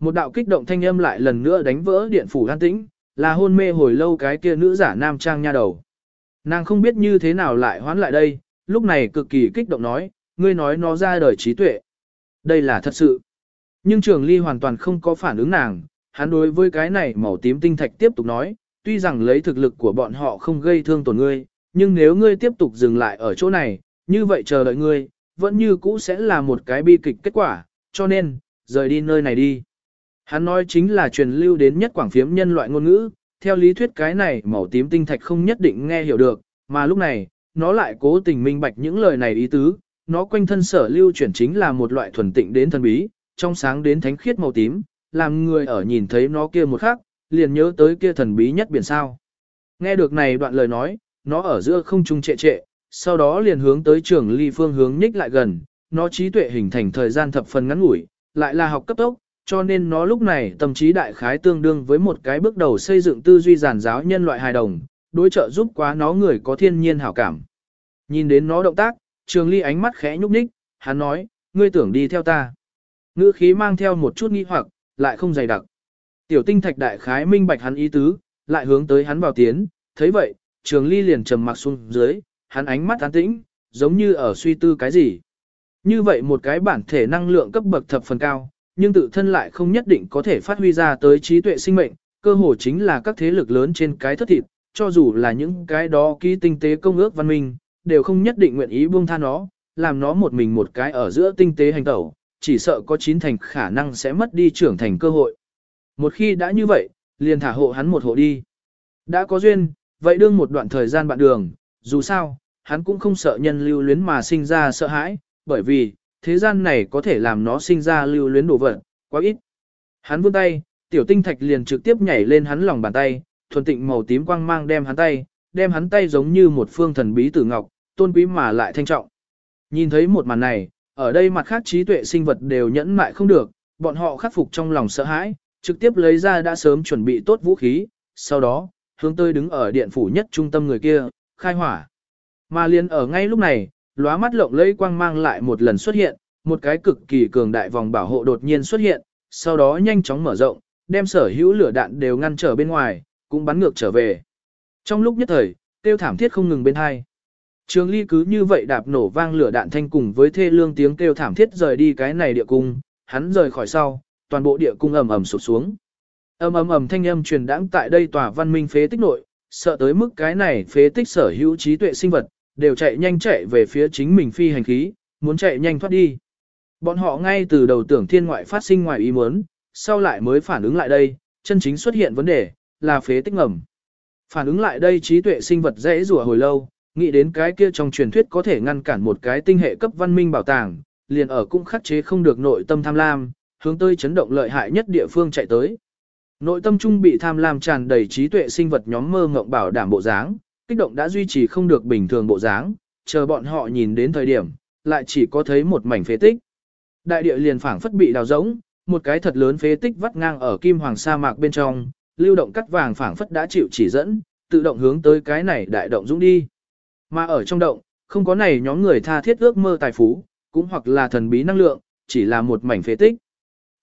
Một đạo kích động thanh âm lại lần nữa đánh vỡ điện phủ an tĩnh, là hôn mê hồi lâu cái kia nữ giả nam trang nha đầu. Nàng không biết như thế nào lại hoán lại đây, lúc này cực kỳ kích động nói, ngươi nói nó ra đời trí tuệ. Đây là thật sự. Nhưng trường ly hoàn toàn không có phản ứng nàng, hắn đối với cái này màu tím tinh thạch tiếp tục nói, tuy rằng lấy thực lực của bọn họ không gây thương tổn ngươi, nhưng nếu ngươi tiếp tục dừng lại ở chỗ này, như vậy chờ đợi ngươi, vẫn như cũ sẽ là một cái bi kịch kết quả, cho nên, rời đi nơi này đi. Hắn nói chính là truyền lưu đến nhất quảng phiếm nhân loại ngôn ngữ, theo lý thuyết cái này màu tím tinh thạch không nhất định nghe hiểu được, mà lúc này, nó lại cố tình minh bạch những lời này ý tứ, nó quanh thân sở lưu chuyển chính là một loại thuần tịnh đến thần bí, trong sáng đến thánh khiết màu tím, làm người ở nhìn thấy nó kia một khắc, liền nhớ tới kia thần bí nhất biển sao. Nghe được này đoạn lời nói, nó ở giữa không trung trệ trệ, sau đó liền hướng tới trường ly phương hướng nhích lại gần, nó trí tuệ hình thành thời gian thập phần ngắn ngủi, lại là học cấp tốc, cho nên nó lúc này tâm trí đại khái tương đương với một cái bước đầu xây dựng tư duy giản giáo nhân loại hài đồng, đối trợ giúp quá nó người có thiên nhiên hảo cảm. Nhìn đến nó động tác, trường ly ánh mắt khẽ nhúc nhích, hắn nói, ngươi tưởng đi theo ta. Ngữ khí mang theo một chút nghi hoặc, lại không dày đặc. Tiểu tinh thạch đại khái minh bạch hắn ý tứ, lại hướng tới hắn vào tiến, thấy vậy, trường ly liền trầm mặc xuống dưới, hắn ánh mắt an tĩnh, giống như ở suy tư cái gì. Như vậy một cái bản thể năng lượng cấp bậc thập phần cao, nhưng tự thân lại không nhất định có thể phát huy ra tới trí tuệ sinh mệnh, cơ hồ chính là các thế lực lớn trên cái thất thịt, cho dù là những cái đó ký tinh tế công ước văn minh, đều không nhất định nguyện ý buông tha nó, làm nó một mình một cái ở giữa tinh tế hành tẩu, chỉ sợ có chín thành khả năng sẽ mất đi trưởng thành cơ hội. Một khi đã như vậy, liền thả hộ hắn một hộ đi. Đã có duyên, vậy đương một đoạn thời gian bạn đường, dù sao, hắn cũng không sợ nhân lưu luyến mà sinh ra sợ hãi, bởi vì, thế gian này có thể làm nó sinh ra lưu luyến đồ vật, quá ít. Hắn vươn tay, tiểu tinh thạch liền trực tiếp nhảy lên hắn lòng bàn tay, thuần tịnh màu tím quang mang đem hắn tay, đem hắn tay giống như một phương thần bí tử ngọc, tôn quý mà lại thanh trọng. Nhìn thấy một màn này, ở đây mặt khác trí tuệ sinh vật đều nhẫn mại không được, bọn họ khắc phục trong lòng sợ hãi, trực tiếp lấy ra đã sớm chuẩn bị tốt vũ khí, sau đó, hướng tới đứng ở điện phủ nhất trung tâm người kia, khai hỏa. Mà liền ở ngay lúc này, lóa mắt lộng lẫy quang mang lại một lần xuất hiện, một cái cực kỳ cường đại vòng bảo hộ đột nhiên xuất hiện, sau đó nhanh chóng mở rộng, đem sở hữu lửa đạn đều ngăn trở bên ngoài, cũng bắn ngược trở về. Trong lúc nhất thời, tiêu thảm thiết không ngừng bên hai. Trường ly cứ như vậy đạp nổ vang lửa đạn thanh cùng với thê lương tiếng kêu thảm thiết rời đi cái này địa cung, hắn rời khỏi sau, toàn bộ địa cung ầm ầm sụp xuống. Ầm ầm ầm thanh âm truyền đãng tại đây tòa văn minh phế tích nội, sợ tới mức cái này phế tích sở hữu trí tuệ sinh vật, đều chạy nhanh chạy về phía chính mình phi hành khí, muốn chạy nhanh thoát đi. Bọn họ ngay từ đầu tưởng thiên ngoại phát sinh ngoài ý muốn, sau lại mới phản ứng lại đây, chân chính xuất hiện vấn đề, là phế tích ngầm. Phản ứng lại đây trí tuệ sinh vật dễ rùa hồi lâu, nghĩ đến cái kia trong truyền thuyết có thể ngăn cản một cái tinh hệ cấp văn minh bảo tàng, liền ở cũng khắc chế không được nội tâm tham lam, hướng tới chấn động lợi hại nhất địa phương chạy tới. Nội tâm trung bị tham lam tràn đầy trí tuệ sinh vật nhóm mơ ngộng bảo đảm bộ dáng, kích động đã duy trì không được bình thường bộ dáng, chờ bọn họ nhìn đến thời điểm, lại chỉ có thấy một mảnh phế tích. Đại địa liền phảng phất bị đào rỗng, một cái thật lớn phế tích vắt ngang ở kim hoàng sa mạc bên trong, lưu động cắt vàng phảng phất đã chịu chỉ dẫn, tự động hướng tới cái này đại động dũng đi. Mà ở trong động, không có này nhóm người tha thiết ước mơ tài phú, cũng hoặc là thần bí năng lượng, chỉ là một mảnh phế tích.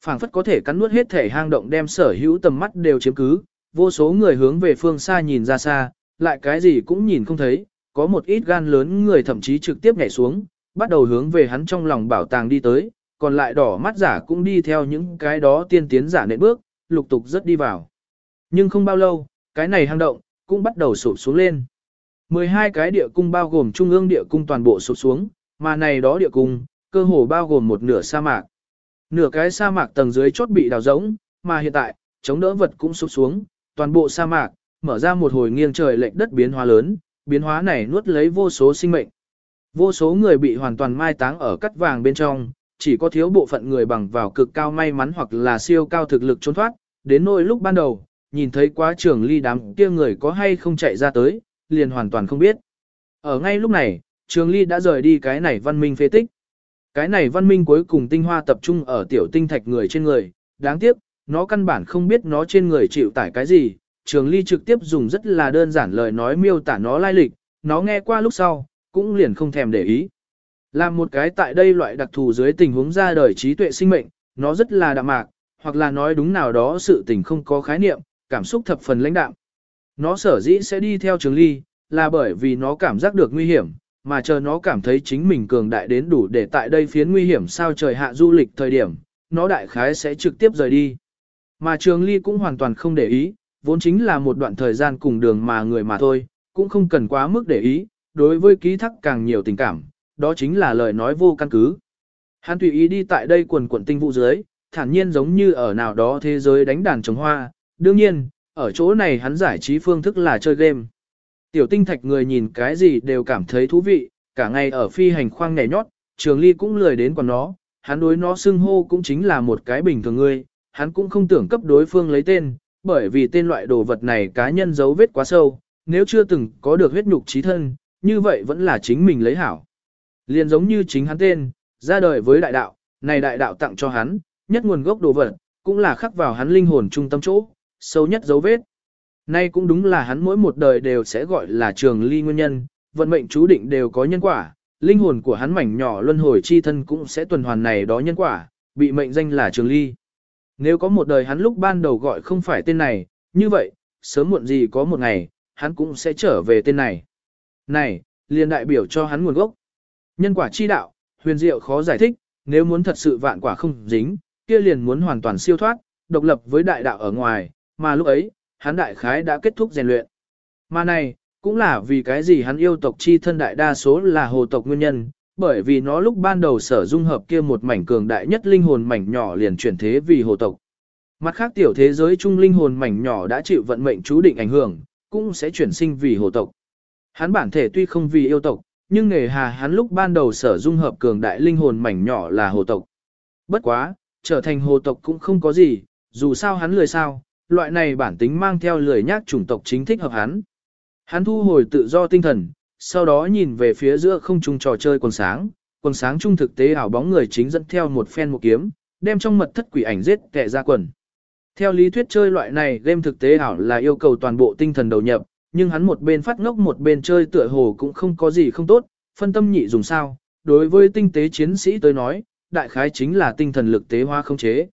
Phảng phất có thể cắn nuốt hết thể hang động đem sở hữu tầm mắt đều chiếm cứ, vô số người hướng về phương xa nhìn ra xa, lại cái gì cũng nhìn không thấy, có một ít gan lớn người thậm chí trực tiếp nhảy xuống, bắt đầu hướng về hắn trong lòng bảo tàng đi tới, còn lại đỏ mắt giả cũng đi theo những cái đó tiên tiến giả nện bước, lục tục rất đi vào. Nhưng không bao lâu, cái này hang động, cũng bắt đầu sụp xuống lên. 12 cái địa cung bao gồm trung ương địa cung toàn bộ sụp xuống, mà này đó địa cung, cơ hồ bao gồm một nửa sa mạc. Nửa cái sa mạc tầng dưới chốt bị đào rỗng, mà hiện tại, chống đỡ vật cũng sụp xuống, toàn bộ sa mạc, mở ra một hồi nghiêng trời lệch đất biến hóa lớn, biến hóa này nuốt lấy vô số sinh mệnh. Vô số người bị hoàn toàn mai táng ở cắt vàng bên trong, chỉ có thiếu bộ phận người bằng vào cực cao may mắn hoặc là siêu cao thực lực trốn thoát, đến nỗi lúc ban đầu, nhìn thấy quá trường ly đám kia người có hay không chạy ra tới, liền hoàn toàn không biết. Ở ngay lúc này, trường ly đã rời đi cái này văn minh phế tích. Cái này văn minh cuối cùng tinh hoa tập trung ở tiểu tinh thạch người trên người, đáng tiếc, nó căn bản không biết nó trên người chịu tải cái gì, trường ly trực tiếp dùng rất là đơn giản lời nói miêu tả nó lai lịch, nó nghe qua lúc sau, cũng liền không thèm để ý. Là một cái tại đây loại đặc thù dưới tình huống ra đời trí tuệ sinh mệnh, nó rất là đạm mạc, hoặc là nói đúng nào đó sự tình không có khái niệm, cảm xúc thập phần lãnh đạm. Nó sở dĩ sẽ đi theo trường ly, là bởi vì nó cảm giác được nguy hiểm, mà chờ nó cảm thấy chính mình cường đại đến đủ để tại đây phiến nguy hiểm sao trời hạ du lịch thời điểm, nó đại khái sẽ trực tiếp rời đi. Mà trường ly cũng hoàn toàn không để ý, vốn chính là một đoạn thời gian cùng đường mà người mà thôi, cũng không cần quá mức để ý, đối với ký thắc càng nhiều tình cảm, đó chính là lời nói vô căn cứ. Hắn tùy ý đi tại đây quần quần tinh vụ dưới, thản nhiên giống như ở nào đó thế giới đánh đàn trồng hoa, đương nhiên, ở chỗ này hắn giải trí phương thức là chơi game. Tiểu tinh thạch người nhìn cái gì đều cảm thấy thú vị, cả ngày ở phi hành khoang nhảy nhót, trường ly cũng lười đến còn nó, hắn đối nó xưng hô cũng chính là một cái bình thường người, hắn cũng không tưởng cấp đối phương lấy tên, bởi vì tên loại đồ vật này cá nhân dấu vết quá sâu, nếu chưa từng có được huyết nhục trí thân, như vậy vẫn là chính mình lấy hảo. Liền giống như chính hắn tên, ra đời với đại đạo, này đại đạo tặng cho hắn, nhất nguồn gốc đồ vật, cũng là khắc vào hắn linh hồn trung tâm chỗ, sâu nhất dấu vết. Nay cũng đúng là hắn mỗi một đời đều sẽ gọi là trường ly nguyên nhân, vận mệnh chú định đều có nhân quả, linh hồn của hắn mảnh nhỏ luân hồi chi thân cũng sẽ tuần hoàn này đó nhân quả, bị mệnh danh là trường ly. Nếu có một đời hắn lúc ban đầu gọi không phải tên này, như vậy, sớm muộn gì có một ngày, hắn cũng sẽ trở về tên này. Này, liền đại biểu cho hắn nguồn gốc. Nhân quả chi đạo, huyền diệu khó giải thích, nếu muốn thật sự vạn quả không dính, kia liền muốn hoàn toàn siêu thoát, độc lập với đại đạo ở ngoài, mà lúc ấy, hắn đại khái đã kết thúc rèn luyện. Mà này, cũng là vì cái gì hắn yêu tộc chi thân đại đa số là hồ tộc nguyên nhân, bởi vì nó lúc ban đầu sở dung hợp kia một mảnh cường đại nhất linh hồn mảnh nhỏ liền chuyển thế vì hồ tộc. Mặt khác tiểu thế giới trung linh hồn mảnh nhỏ đã chịu vận mệnh chú định ảnh hưởng, cũng sẽ chuyển sinh vì hồ tộc. Hắn bản thể tuy không vì yêu tộc, nhưng nghề hà hắn lúc ban đầu sở dung hợp cường đại linh hồn mảnh nhỏ là hồ tộc. Bất quá, trở thành hồ tộc cũng không có gì, dù sao hắn lười sao, loại này bản tính mang theo lười nhác chủng tộc chính thích hợp hắn. Hắn thu hồi tự do tinh thần, sau đó nhìn về phía giữa không trung trò chơi quần sáng, quần sáng trung thực tế ảo bóng người chính dẫn theo một phen một kiếm, đem trong mật thất quỷ ảnh giết kẻ ra quần. Theo lý thuyết chơi loại này game thực tế ảo là yêu cầu toàn bộ tinh thần đầu nhập, nhưng hắn một bên phát ngốc một bên chơi tựa hồ cũng không có gì không tốt, phân tâm nhị dùng sao, đối với tinh tế chiến sĩ tới nói, đại khái chính là tinh thần lực tế hoa không chế.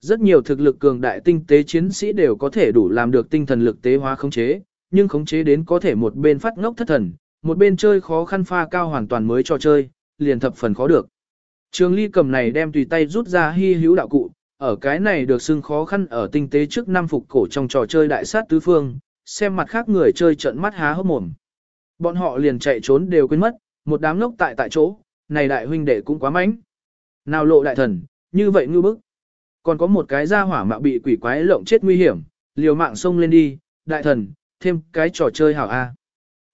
Rất nhiều thực lực cường đại tinh tế chiến sĩ đều có thể đủ làm được tinh thần lực tế hóa khống chế, nhưng khống chế đến có thể một bên phát ngốc thất thần, một bên chơi khó khăn pha cao hoàn toàn mới cho chơi, liền thập phần khó được. Trường ly cầm này đem tùy tay rút ra hy hữu đạo cụ, ở cái này được xưng khó khăn ở tinh tế trước năm phục cổ trong trò chơi đại sát tứ phương, xem mặt khác người chơi trận mắt há hốc mồm. Bọn họ liền chạy trốn đều quên mất, một đám ngốc tại tại chỗ, này đại huynh đệ cũng quá mánh. Nào lộ đại thần, như vậy ngư bức. Còn có một cái gia hỏa mạo bị quỷ quái lộng chết nguy hiểm, liều mạng xông lên đi, đại thần, thêm cái trò chơi hảo A.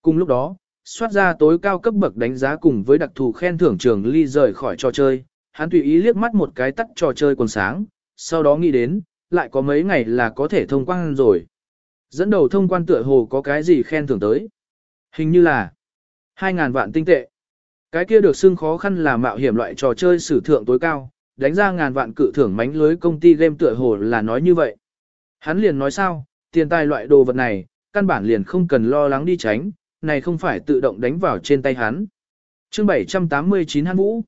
Cùng lúc đó, soát ra tối cao cấp bậc đánh giá cùng với đặc thù khen thưởng trường ly rời khỏi trò chơi, hắn tùy ý liếc mắt một cái tắt trò chơi còn sáng, sau đó nghĩ đến, lại có mấy ngày là có thể thông quan rồi. Dẫn đầu thông quan tựa hồ có cái gì khen thưởng tới. Hình như là 2.000 vạn tinh tệ. Cái kia được xưng khó khăn là mạo hiểm loại trò chơi sử thượng tối cao, đánh ra ngàn vạn cự thưởng mánh lưới công ty game tựa hồ là nói như vậy. Hắn liền nói sao, tiền tài loại đồ vật này, căn bản liền không cần lo lắng đi tránh, này không phải tự động đánh vào trên tay hắn. chương 789 hắn vũ.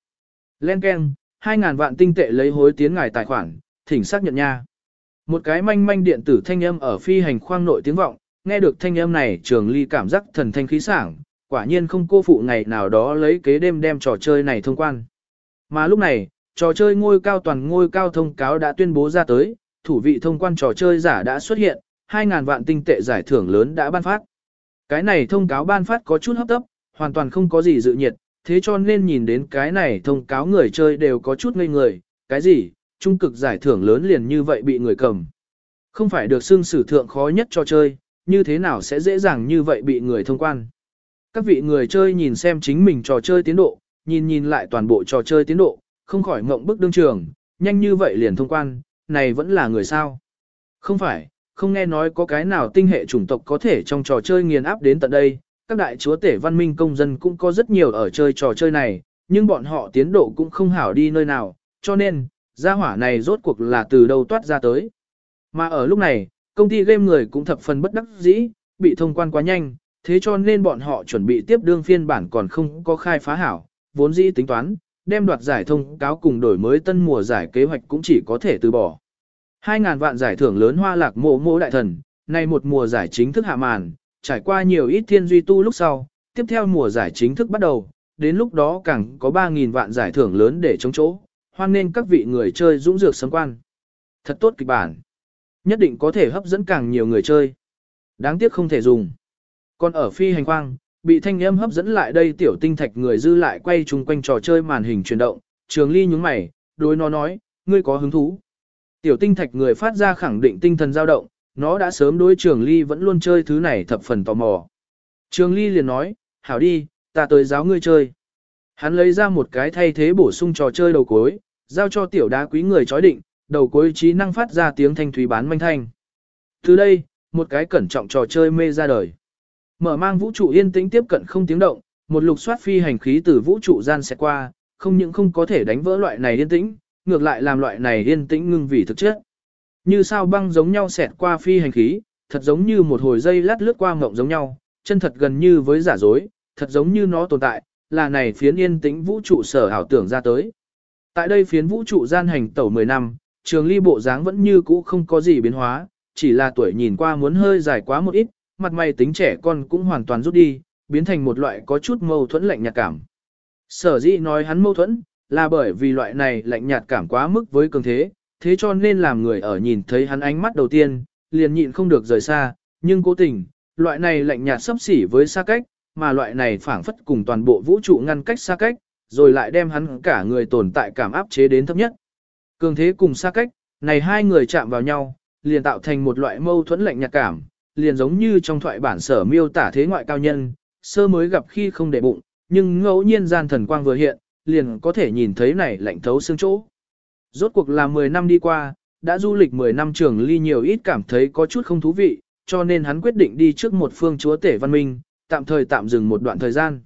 Len Ken, 2.000 vạn tinh tệ lấy hối tiến ngài tài khoản, thỉnh xác nhận nha. Một cái manh manh điện tử thanh âm ở phi hành khoang nội tiếng vọng, nghe được thanh âm này trường ly cảm giác thần thanh khí sảng, quả nhiên không cô phụ ngày nào đó lấy kế đêm đem trò chơi này thông quan. Mà lúc này, trò chơi ngôi cao toàn ngôi cao thông cáo đã tuyên bố ra tới, thủ vị thông quan trò chơi giả đã xuất hiện, 2.000 vạn tinh tệ giải thưởng lớn đã ban phát. Cái này thông cáo ban phát có chút hấp tấp, hoàn toàn không có gì dự nhiệt, thế cho nên nhìn đến cái này thông cáo người chơi đều có chút ngây người, cái gì, trung cực giải thưởng lớn liền như vậy bị người cầm. Không phải được xưng sử thượng khó nhất cho chơi, như thế nào sẽ dễ dàng như vậy bị người thông quan. Các vị người chơi nhìn xem chính mình trò chơi tiến độ, nhìn nhìn lại toàn bộ trò chơi tiến độ, không khỏi ngộng bức đương trường, nhanh như vậy liền thông quan, này vẫn là người sao. Không phải, không nghe nói có cái nào tinh hệ chủng tộc có thể trong trò chơi nghiền áp đến tận đây, các đại chúa tể văn minh công dân cũng có rất nhiều ở chơi trò chơi này, nhưng bọn họ tiến độ cũng không hảo đi nơi nào, cho nên, gia hỏa này rốt cuộc là từ đâu toát ra tới. Mà ở lúc này, công ty game người cũng thập phần bất đắc dĩ, bị thông quan quá nhanh, thế cho nên bọn họ chuẩn bị tiếp đương phiên bản còn không có khai phá hảo, vốn dĩ tính toán, đem đoạt giải thông cáo cùng đổi mới tân mùa giải kế hoạch cũng chỉ có thể từ bỏ. 2.000 vạn giải thưởng lớn hoa lạc mộ mộ đại thần, nay một mùa giải chính thức hạ màn, trải qua nhiều ít thiên duy tu lúc sau, tiếp theo mùa giải chính thức bắt đầu, đến lúc đó càng có 3.000 vạn giải thưởng lớn để chống chỗ, hoan nên các vị người chơi dũng dược sấm quan. Thật tốt kịch bản. Nhất định có thể hấp dẫn càng nhiều người chơi. Đáng tiếc không thể dùng. Còn ở phi hành quang, bị thanh âm hấp dẫn lại đây tiểu tinh thạch người dư lại quay chung quanh trò chơi màn hình chuyển động, trường ly nhúng mày, đối nó nói, ngươi có hứng thú. Tiểu tinh thạch người phát ra khẳng định tinh thần dao động, nó đã sớm đối trường ly vẫn luôn chơi thứ này thập phần tò mò. Trường ly liền nói, hảo đi, ta tới giáo ngươi chơi. Hắn lấy ra một cái thay thế bổ sung trò chơi đầu cuối, giao cho tiểu đá quý người chói định, đầu cuối trí năng phát ra tiếng thanh thúy bán manh thanh. Từ đây, một cái cẩn trọng trò chơi mê ra đời. Mở mang vũ trụ yên tĩnh tiếp cận không tiếng động, một lục soát phi hành khí từ vũ trụ gian sẽ qua, không những không có thể đánh vỡ loại này yên tĩnh, ngược lại làm loại này yên tĩnh ngưng vì thực chất. Như sao băng giống nhau xẹt qua phi hành khí, thật giống như một hồi dây lát lướt qua mộng giống nhau, chân thật gần như với giả dối, thật giống như nó tồn tại, là này phiến yên tĩnh vũ trụ sở ảo tưởng ra tới. Tại đây phiến vũ trụ gian hành tẩu 10 năm, trường ly bộ dáng vẫn như cũ không có gì biến hóa, chỉ là tuổi nhìn qua muốn hơi dài quá một ít, mặt mày tính trẻ con cũng hoàn toàn rút đi, biến thành một loại có chút mâu thuẫn lạnh nhạt cảm. Sở dĩ nói hắn mâu thuẫn, là bởi vì loại này lạnh nhạt cảm quá mức với cường thế, thế cho nên làm người ở nhìn thấy hắn ánh mắt đầu tiên, liền nhịn không được rời xa, nhưng cố tình, loại này lạnh nhạt sấp xỉ với xa cách, mà loại này phảng phất cùng toàn bộ vũ trụ ngăn cách xa cách, rồi lại đem hắn cả người tồn tại cảm áp chế đến thấp nhất. Cường thế cùng xa cách, này hai người chạm vào nhau, liền tạo thành một loại mâu thuẫn lạnh nhạt cảm, liền giống như trong thoại bản sở miêu tả thế ngoại cao nhân, sơ mới gặp khi không để bụng, nhưng ngẫu nhiên gian thần quang vừa hiện, liền có thể nhìn thấy này lạnh thấu xương chỗ. Rốt cuộc là 10 năm đi qua, đã du lịch 10 năm trường ly nhiều ít cảm thấy có chút không thú vị, cho nên hắn quyết định đi trước một phương chúa tể văn minh, tạm thời tạm dừng một đoạn thời gian.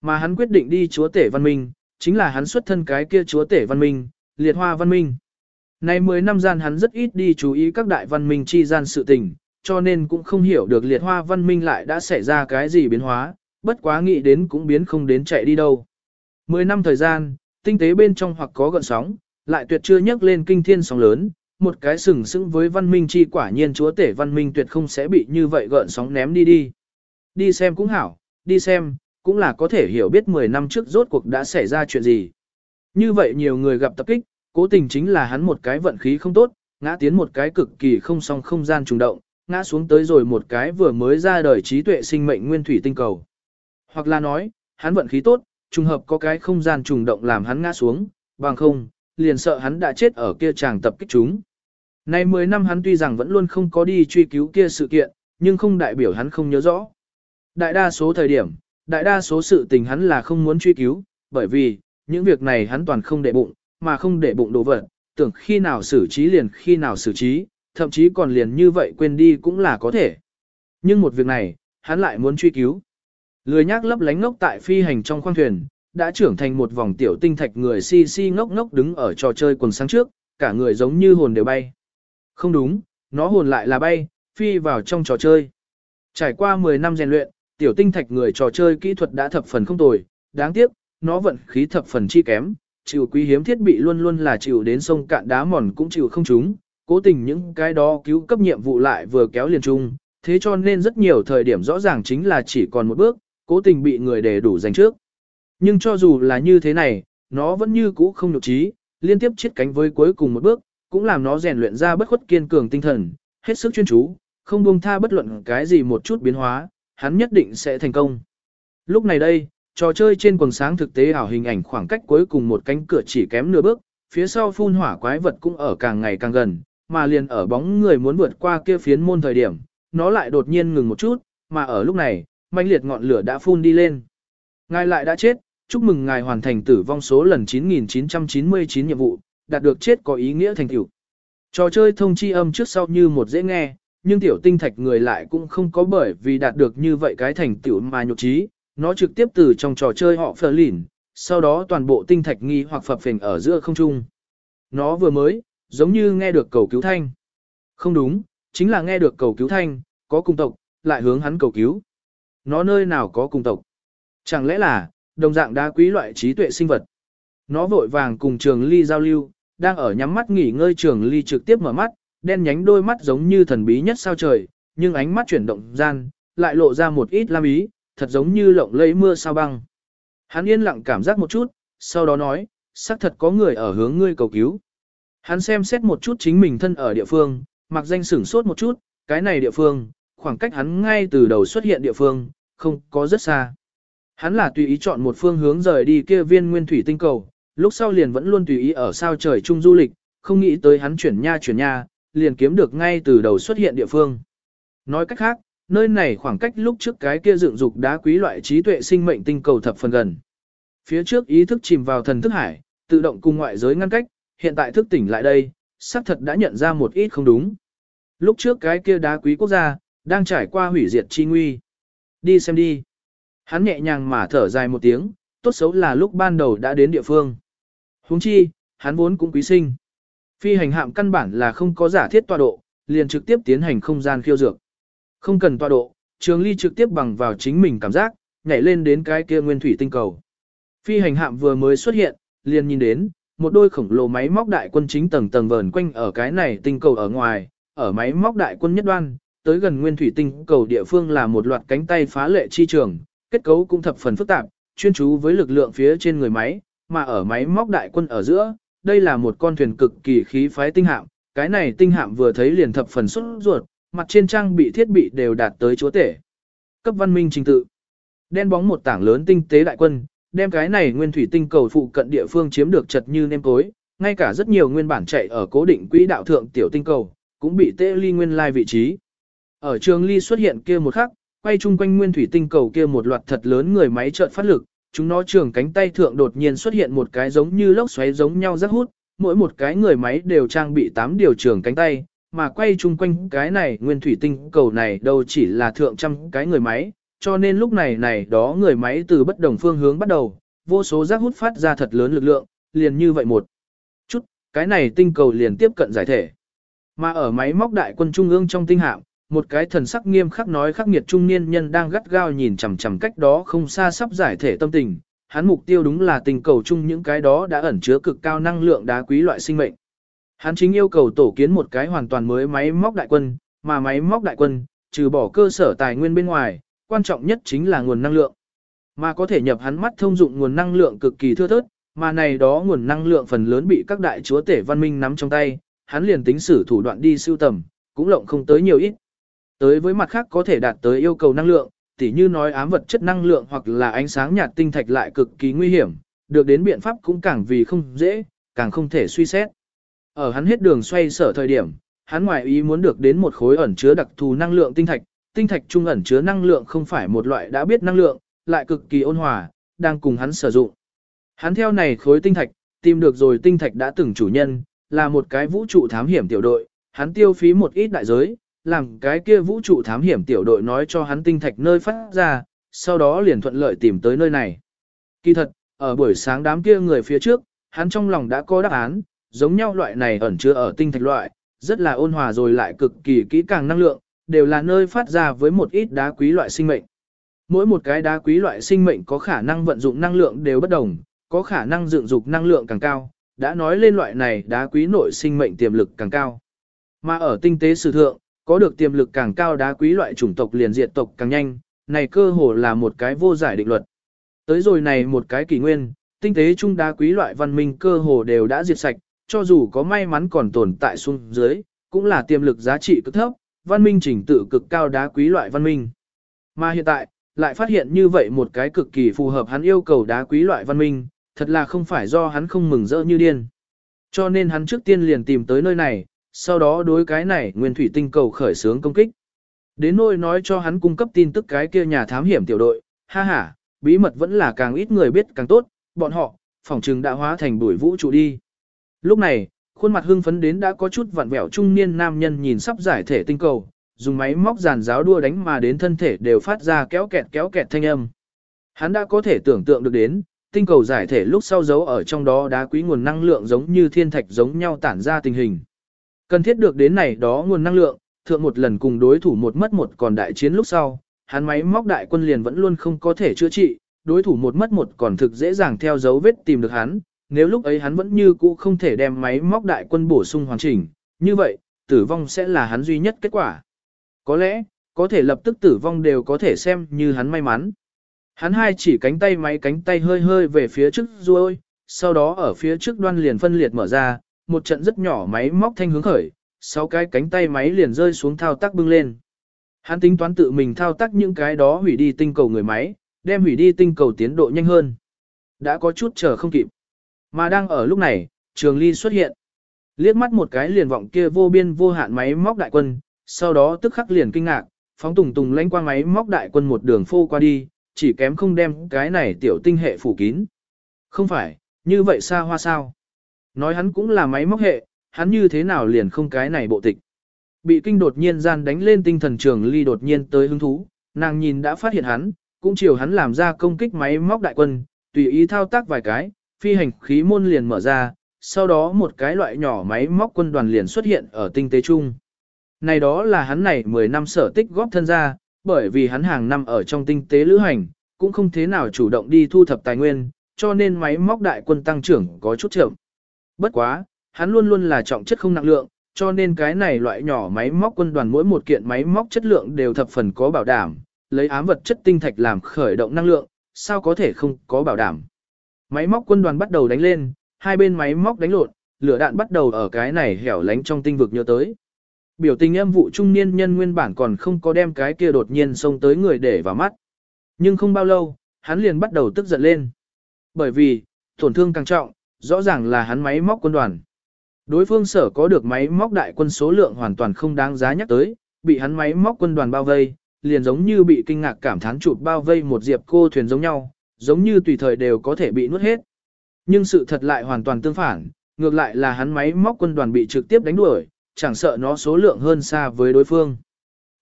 Mà hắn quyết định đi chúa tể văn minh, chính là hắn xuất thân cái kia chúa tể văn minh, liệt hoa văn minh. Nay 10 năm gian hắn rất ít đi chú ý các đại văn minh chi gian sự tình, cho nên cũng không hiểu được liệt hoa văn minh lại đã xảy ra cái gì biến hóa, bất quá nghĩ đến cũng biến không đến chạy đi đâu. 10 năm thời gian, tinh tế bên trong hoặc có gợn sóng, lại tuyệt chưa nhắc lên kinh thiên sóng lớn, một cái sừng sững với văn minh chi quả nhiên chúa tể văn minh tuyệt không sẽ bị như vậy gợn sóng ném đi đi. Đi xem cũng hảo, đi xem, cũng là có thể hiểu biết 10 năm trước rốt cuộc đã xảy ra chuyện gì. Như vậy nhiều người gặp tập kích, cố tình chính là hắn một cái vận khí không tốt, ngã tiến một cái cực kỳ không song không gian trùng động, ngã xuống tới rồi một cái vừa mới ra đời trí tuệ sinh mệnh nguyên thủy tinh cầu. Hoặc là nói, hắn vận khí tốt, trùng hợp có cái không gian trùng động làm hắn ngã xuống, bằng không, liền sợ hắn đã chết ở kia chàng tập kích chúng. Nay 10 năm hắn tuy rằng vẫn luôn không có đi truy cứu kia sự kiện, nhưng không đại biểu hắn không nhớ rõ. Đại đa số thời điểm, đại đa số sự tình hắn là không muốn truy cứu, bởi vì, những việc này hắn toàn không để bụng, mà không để bụng đồ vật, tưởng khi nào xử trí liền khi nào xử trí, thậm chí còn liền như vậy quên đi cũng là có thể. Nhưng một việc này, hắn lại muốn truy cứu. Lười nhác lấp lánh ngốc tại phi hành trong khoang thuyền, đã trưởng thành một vòng tiểu tinh thạch người si si ngốc ngốc đứng ở trò chơi quần sáng trước, cả người giống như hồn đều bay. Không đúng, nó hồn lại là bay, phi vào trong trò chơi. Trải qua 10 năm rèn luyện, tiểu tinh thạch người trò chơi kỹ thuật đã thập phần không tồi, đáng tiếc, nó vận khí thập phần chi kém, chịu quý hiếm thiết bị luôn luôn là chịu đến sông cạn đá mòn cũng chịu không chúng, cố tình những cái đó cứu cấp nhiệm vụ lại vừa kéo liền chung, thế cho nên rất nhiều thời điểm rõ ràng chính là chỉ còn một bước, cố tình bị người đề đủ giành trước. Nhưng cho dù là như thế này, nó vẫn như cũ không nhục trí, liên tiếp chiết cánh với cuối cùng một bước, cũng làm nó rèn luyện ra bất khuất kiên cường tinh thần, hết sức chuyên chú, không buông tha bất luận cái gì một chút biến hóa, hắn nhất định sẽ thành công. Lúc này đây, trò chơi trên quần sáng thực tế ảo hình ảnh khoảng cách cuối cùng một cánh cửa chỉ kém nửa bước, phía sau phun hỏa quái vật cũng ở càng ngày càng gần, mà liền ở bóng người muốn vượt qua kia phiến môn thời điểm, nó lại đột nhiên ngừng một chút, mà ở lúc này, manh liệt ngọn lửa đã phun đi lên. Ngài lại đã chết, chúc mừng ngài hoàn thành tử vong số lần 9999 nhiệm vụ, đạt được chết có ý nghĩa thành tựu. Trò chơi thông chi âm trước sau như một dễ nghe, nhưng tiểu tinh thạch người lại cũng không có bởi vì đạt được như vậy cái thành tựu mà nhục trí, nó trực tiếp từ trong trò chơi họ phờ lỉn, sau đó toàn bộ tinh thạch nghi hoặc phập phình ở giữa không trung. Nó vừa mới, giống như nghe được cầu cứu thanh. Không đúng, chính là nghe được cầu cứu thanh, có cùng tộc, lại hướng hắn cầu cứu. Nó nơi nào có cùng tộc? Chẳng lẽ là, đồng dạng đá quý loại trí tuệ sinh vật. Nó vội vàng cùng trường ly giao lưu, đang ở nhắm mắt nghỉ ngơi trường ly trực tiếp mở mắt, đen nhánh đôi mắt giống như thần bí nhất sao trời, nhưng ánh mắt chuyển động gian, lại lộ ra một ít lam ý, thật giống như lộng lẫy mưa sao băng. Hắn yên lặng cảm giác một chút, sau đó nói, xác thật có người ở hướng ngươi cầu cứu. Hắn xem xét một chút chính mình thân ở địa phương, mặc danh sửng sốt một chút, cái này địa phương, khoảng cách hắn ngay từ đầu xuất hiện địa phương, không có rất xa. Hắn là tùy ý chọn một phương hướng rời đi kia viên nguyên thủy tinh cầu, lúc sau liền vẫn luôn tùy ý ở sao trời chung du lịch, không nghĩ tới hắn chuyển nha chuyển nha, liền kiếm được ngay từ đầu xuất hiện địa phương. Nói cách khác, nơi này khoảng cách lúc trước cái kia dựng dục đá quý loại trí tuệ sinh mệnh tinh cầu thập phần gần. Phía trước ý thức chìm vào thần thức hải, tự động cùng ngoại giới ngăn cách, hiện tại thức tỉnh lại đây, xác thật đã nhận ra một ít không đúng. Lúc trước cái kia đá quý quốc gia, đang trải qua hủy diệt chi nguy. Đi xem đi. Hắn nhẹ nhàng mà thở dài một tiếng, tốt xấu là lúc ban đầu đã đến địa phương. huống chi, hắn vốn cũng quý sinh. Phi hành hạm căn bản là không có giả thiết tọa độ, liền trực tiếp tiến hành không gian khiêu dược. Không cần tọa độ, trường ly trực tiếp bằng vào chính mình cảm giác, nhảy lên đến cái kia nguyên thủy tinh cầu. Phi hành hạm vừa mới xuất hiện, liền nhìn đến, một đôi khổng lồ máy móc đại quân chính tầng tầng vờn quanh ở cái này tinh cầu ở ngoài, ở máy móc đại quân nhất đoan, tới gần nguyên thủy tinh cầu địa phương là một loạt cánh tay phá lệ chi trường, kết cấu cũng thập phần phức tạp, chuyên chú với lực lượng phía trên người máy, mà ở máy móc đại quân ở giữa, đây là một con thuyền cực kỳ khí phái tinh hạm, cái này tinh hạm vừa thấy liền thập phần xuất ruột, mặt trên trang bị thiết bị đều đạt tới chúa tể. Cấp văn minh trình tự. Đen bóng một tảng lớn tinh tế đại quân, đem cái này nguyên thủy tinh cầu phụ cận địa phương chiếm được chật như nêm cối, ngay cả rất nhiều nguyên bản chạy ở cố định quỹ đạo thượng tiểu tinh cầu, cũng bị tê ly nguyên lai vị trí. Ở trường ly xuất hiện kia một khắc, quay chung quanh nguyên thủy tinh cầu kia một loạt thật lớn người máy chợt phát lực, chúng nó trường cánh tay thượng đột nhiên xuất hiện một cái giống như lốc xoáy giống nhau rất hút, mỗi một cái người máy đều trang bị 8 điều trường cánh tay, mà quay chung quanh cái này nguyên thủy tinh cầu này đâu chỉ là thượng trăm cái người máy, cho nên lúc này này đó người máy từ bất đồng phương hướng bắt đầu, vô số giác hút phát ra thật lớn lực lượng, liền như vậy một chút, cái này tinh cầu liền tiếp cận giải thể. Mà ở máy móc đại quân trung ương trong tinh hạm, một cái thần sắc nghiêm khắc nói khắc nghiệt trung niên nhân đang gắt gao nhìn chằm chằm cách đó không xa sắp giải thể tâm tình, hắn mục tiêu đúng là tình cầu chung những cái đó đã ẩn chứa cực cao năng lượng đá quý loại sinh mệnh. Hắn chính yêu cầu tổ kiến một cái hoàn toàn mới máy móc đại quân, mà máy móc đại quân, trừ bỏ cơ sở tài nguyên bên ngoài, quan trọng nhất chính là nguồn năng lượng. Mà có thể nhập hắn mắt thông dụng nguồn năng lượng cực kỳ thưa thớt, mà này đó nguồn năng lượng phần lớn bị các đại chúa tể văn minh nắm trong tay, hắn liền tính sử thủ đoạn đi siêu tầm, cũng lộng không tới nhiều ít. Tới với mặt khác có thể đạt tới yêu cầu năng lượng, tỉ như nói ám vật chất năng lượng hoặc là ánh sáng nhạt tinh thạch lại cực kỳ nguy hiểm, được đến biện pháp cũng càng vì không dễ, càng không thể suy xét. Ở hắn hết đường xoay sở thời điểm, hắn ngoại ý muốn được đến một khối ẩn chứa đặc thù năng lượng tinh thạch, tinh thạch trung ẩn chứa năng lượng không phải một loại đã biết năng lượng, lại cực kỳ ôn hòa, đang cùng hắn sử dụng. Hắn theo này khối tinh thạch, tìm được rồi tinh thạch đã từng chủ nhân, là một cái vũ trụ thám hiểm tiểu đội, hắn tiêu phí một ít đại giới, làm cái kia vũ trụ thám hiểm tiểu đội nói cho hắn tinh thạch nơi phát ra, sau đó liền thuận lợi tìm tới nơi này. Kỳ thật, ở buổi sáng đám kia người phía trước, hắn trong lòng đã có đáp án, giống nhau loại này ẩn chứa ở tinh thạch loại, rất là ôn hòa rồi lại cực kỳ kỹ càng năng lượng, đều là nơi phát ra với một ít đá quý loại sinh mệnh. Mỗi một cái đá quý loại sinh mệnh có khả năng vận dụng năng lượng đều bất đồng, có khả năng dựng dục năng lượng càng cao, đã nói lên loại này đá quý nội sinh mệnh tiềm lực càng cao. Mà ở tinh tế sử thượng, có được tiềm lực càng cao đá quý loại chủng tộc liền diệt tộc càng nhanh, này cơ hồ là một cái vô giải định luật. Tới rồi này một cái kỷ nguyên, tinh tế trung đá quý loại văn minh cơ hồ đều đã diệt sạch, cho dù có may mắn còn tồn tại xuống dưới, cũng là tiềm lực giá trị cực thấp, văn minh trình tự cực cao đá quý loại văn minh. Mà hiện tại, lại phát hiện như vậy một cái cực kỳ phù hợp hắn yêu cầu đá quý loại văn minh, thật là không phải do hắn không mừng rỡ như điên. Cho nên hắn trước tiên liền tìm tới nơi này, sau đó đối cái này nguyên thủy tinh cầu khởi xướng công kích. Đến nỗi nói cho hắn cung cấp tin tức cái kia nhà thám hiểm tiểu đội, ha ha, bí mật vẫn là càng ít người biết càng tốt, bọn họ, phỏng trừng đã hóa thành bụi vũ trụ đi. Lúc này, khuôn mặt hưng phấn đến đã có chút vặn vẹo trung niên nam nhân nhìn sắp giải thể tinh cầu, dùng máy móc giàn giáo đua đánh mà đến thân thể đều phát ra kéo kẹt kéo kẹt thanh âm. Hắn đã có thể tưởng tượng được đến, tinh cầu giải thể lúc sau giấu ở trong đó đá quý nguồn năng lượng giống như thiên thạch giống nhau tản ra tình hình. Cần thiết được đến này đó nguồn năng lượng, thượng một lần cùng đối thủ một mất một còn đại chiến lúc sau, hắn máy móc đại quân liền vẫn luôn không có thể chữa trị, đối thủ một mất một còn thực dễ dàng theo dấu vết tìm được hắn, nếu lúc ấy hắn vẫn như cũ không thể đem máy móc đại quân bổ sung hoàn chỉnh, như vậy, tử vong sẽ là hắn duy nhất kết quả. Có lẽ, có thể lập tức tử vong đều có thể xem như hắn may mắn. Hắn hai chỉ cánh tay máy cánh tay hơi hơi về phía trước ruôi, sau đó ở phía trước đoan liền phân liệt mở ra, một trận rất nhỏ máy móc thanh hướng khởi, sáu cái cánh tay máy liền rơi xuống thao tác bưng lên. Hắn tính toán tự mình thao tác những cái đó hủy đi tinh cầu người máy, đem hủy đi tinh cầu tiến độ nhanh hơn. Đã có chút chờ không kịp. Mà đang ở lúc này, Trường Ly xuất hiện. Liếc mắt một cái liền vọng kia vô biên vô hạn máy móc đại quân, sau đó tức khắc liền kinh ngạc, phóng tùng tùng lánh qua máy móc đại quân một đường phô qua đi, chỉ kém không đem cái này tiểu tinh hệ phủ kín. Không phải, như vậy xa hoa sao? Nói hắn cũng là máy móc hệ, hắn như thế nào liền không cái này bộ tịch. Bị kinh đột nhiên gian đánh lên tinh thần trường ly đột nhiên tới hứng thú, nàng nhìn đã phát hiện hắn, cũng chiều hắn làm ra công kích máy móc đại quân, tùy ý thao tác vài cái, phi hành khí môn liền mở ra, sau đó một cái loại nhỏ máy móc quân đoàn liền xuất hiện ở tinh tế trung. Này đó là hắn này 10 năm sở tích góp thân ra, bởi vì hắn hàng năm ở trong tinh tế lữ hành, cũng không thế nào chủ động đi thu thập tài nguyên, cho nên máy móc đại quân tăng trưởng có chút chậm. Bất quá, hắn luôn luôn là trọng chất không nặng lượng, cho nên cái này loại nhỏ máy móc quân đoàn mỗi một kiện máy móc chất lượng đều thập phần có bảo đảm, lấy ám vật chất tinh thạch làm khởi động năng lượng, sao có thể không có bảo đảm. Máy móc quân đoàn bắt đầu đánh lên, hai bên máy móc đánh lộn, lửa đạn bắt đầu ở cái này hẻo lánh trong tinh vực nhớ tới. Biểu tình âm vụ trung niên nhân nguyên bản còn không có đem cái kia đột nhiên xông tới người để vào mắt. Nhưng không bao lâu, hắn liền bắt đầu tức giận lên. Bởi vì, tổn thương càng trọng, rõ ràng là hắn máy móc quân đoàn. Đối phương sở có được máy móc đại quân số lượng hoàn toàn không đáng giá nhắc tới, bị hắn máy móc quân đoàn bao vây, liền giống như bị kinh ngạc cảm thán chụp bao vây một diệp cô thuyền giống nhau, giống như tùy thời đều có thể bị nuốt hết. Nhưng sự thật lại hoàn toàn tương phản, ngược lại là hắn máy móc quân đoàn bị trực tiếp đánh đuổi, chẳng sợ nó số lượng hơn xa với đối phương.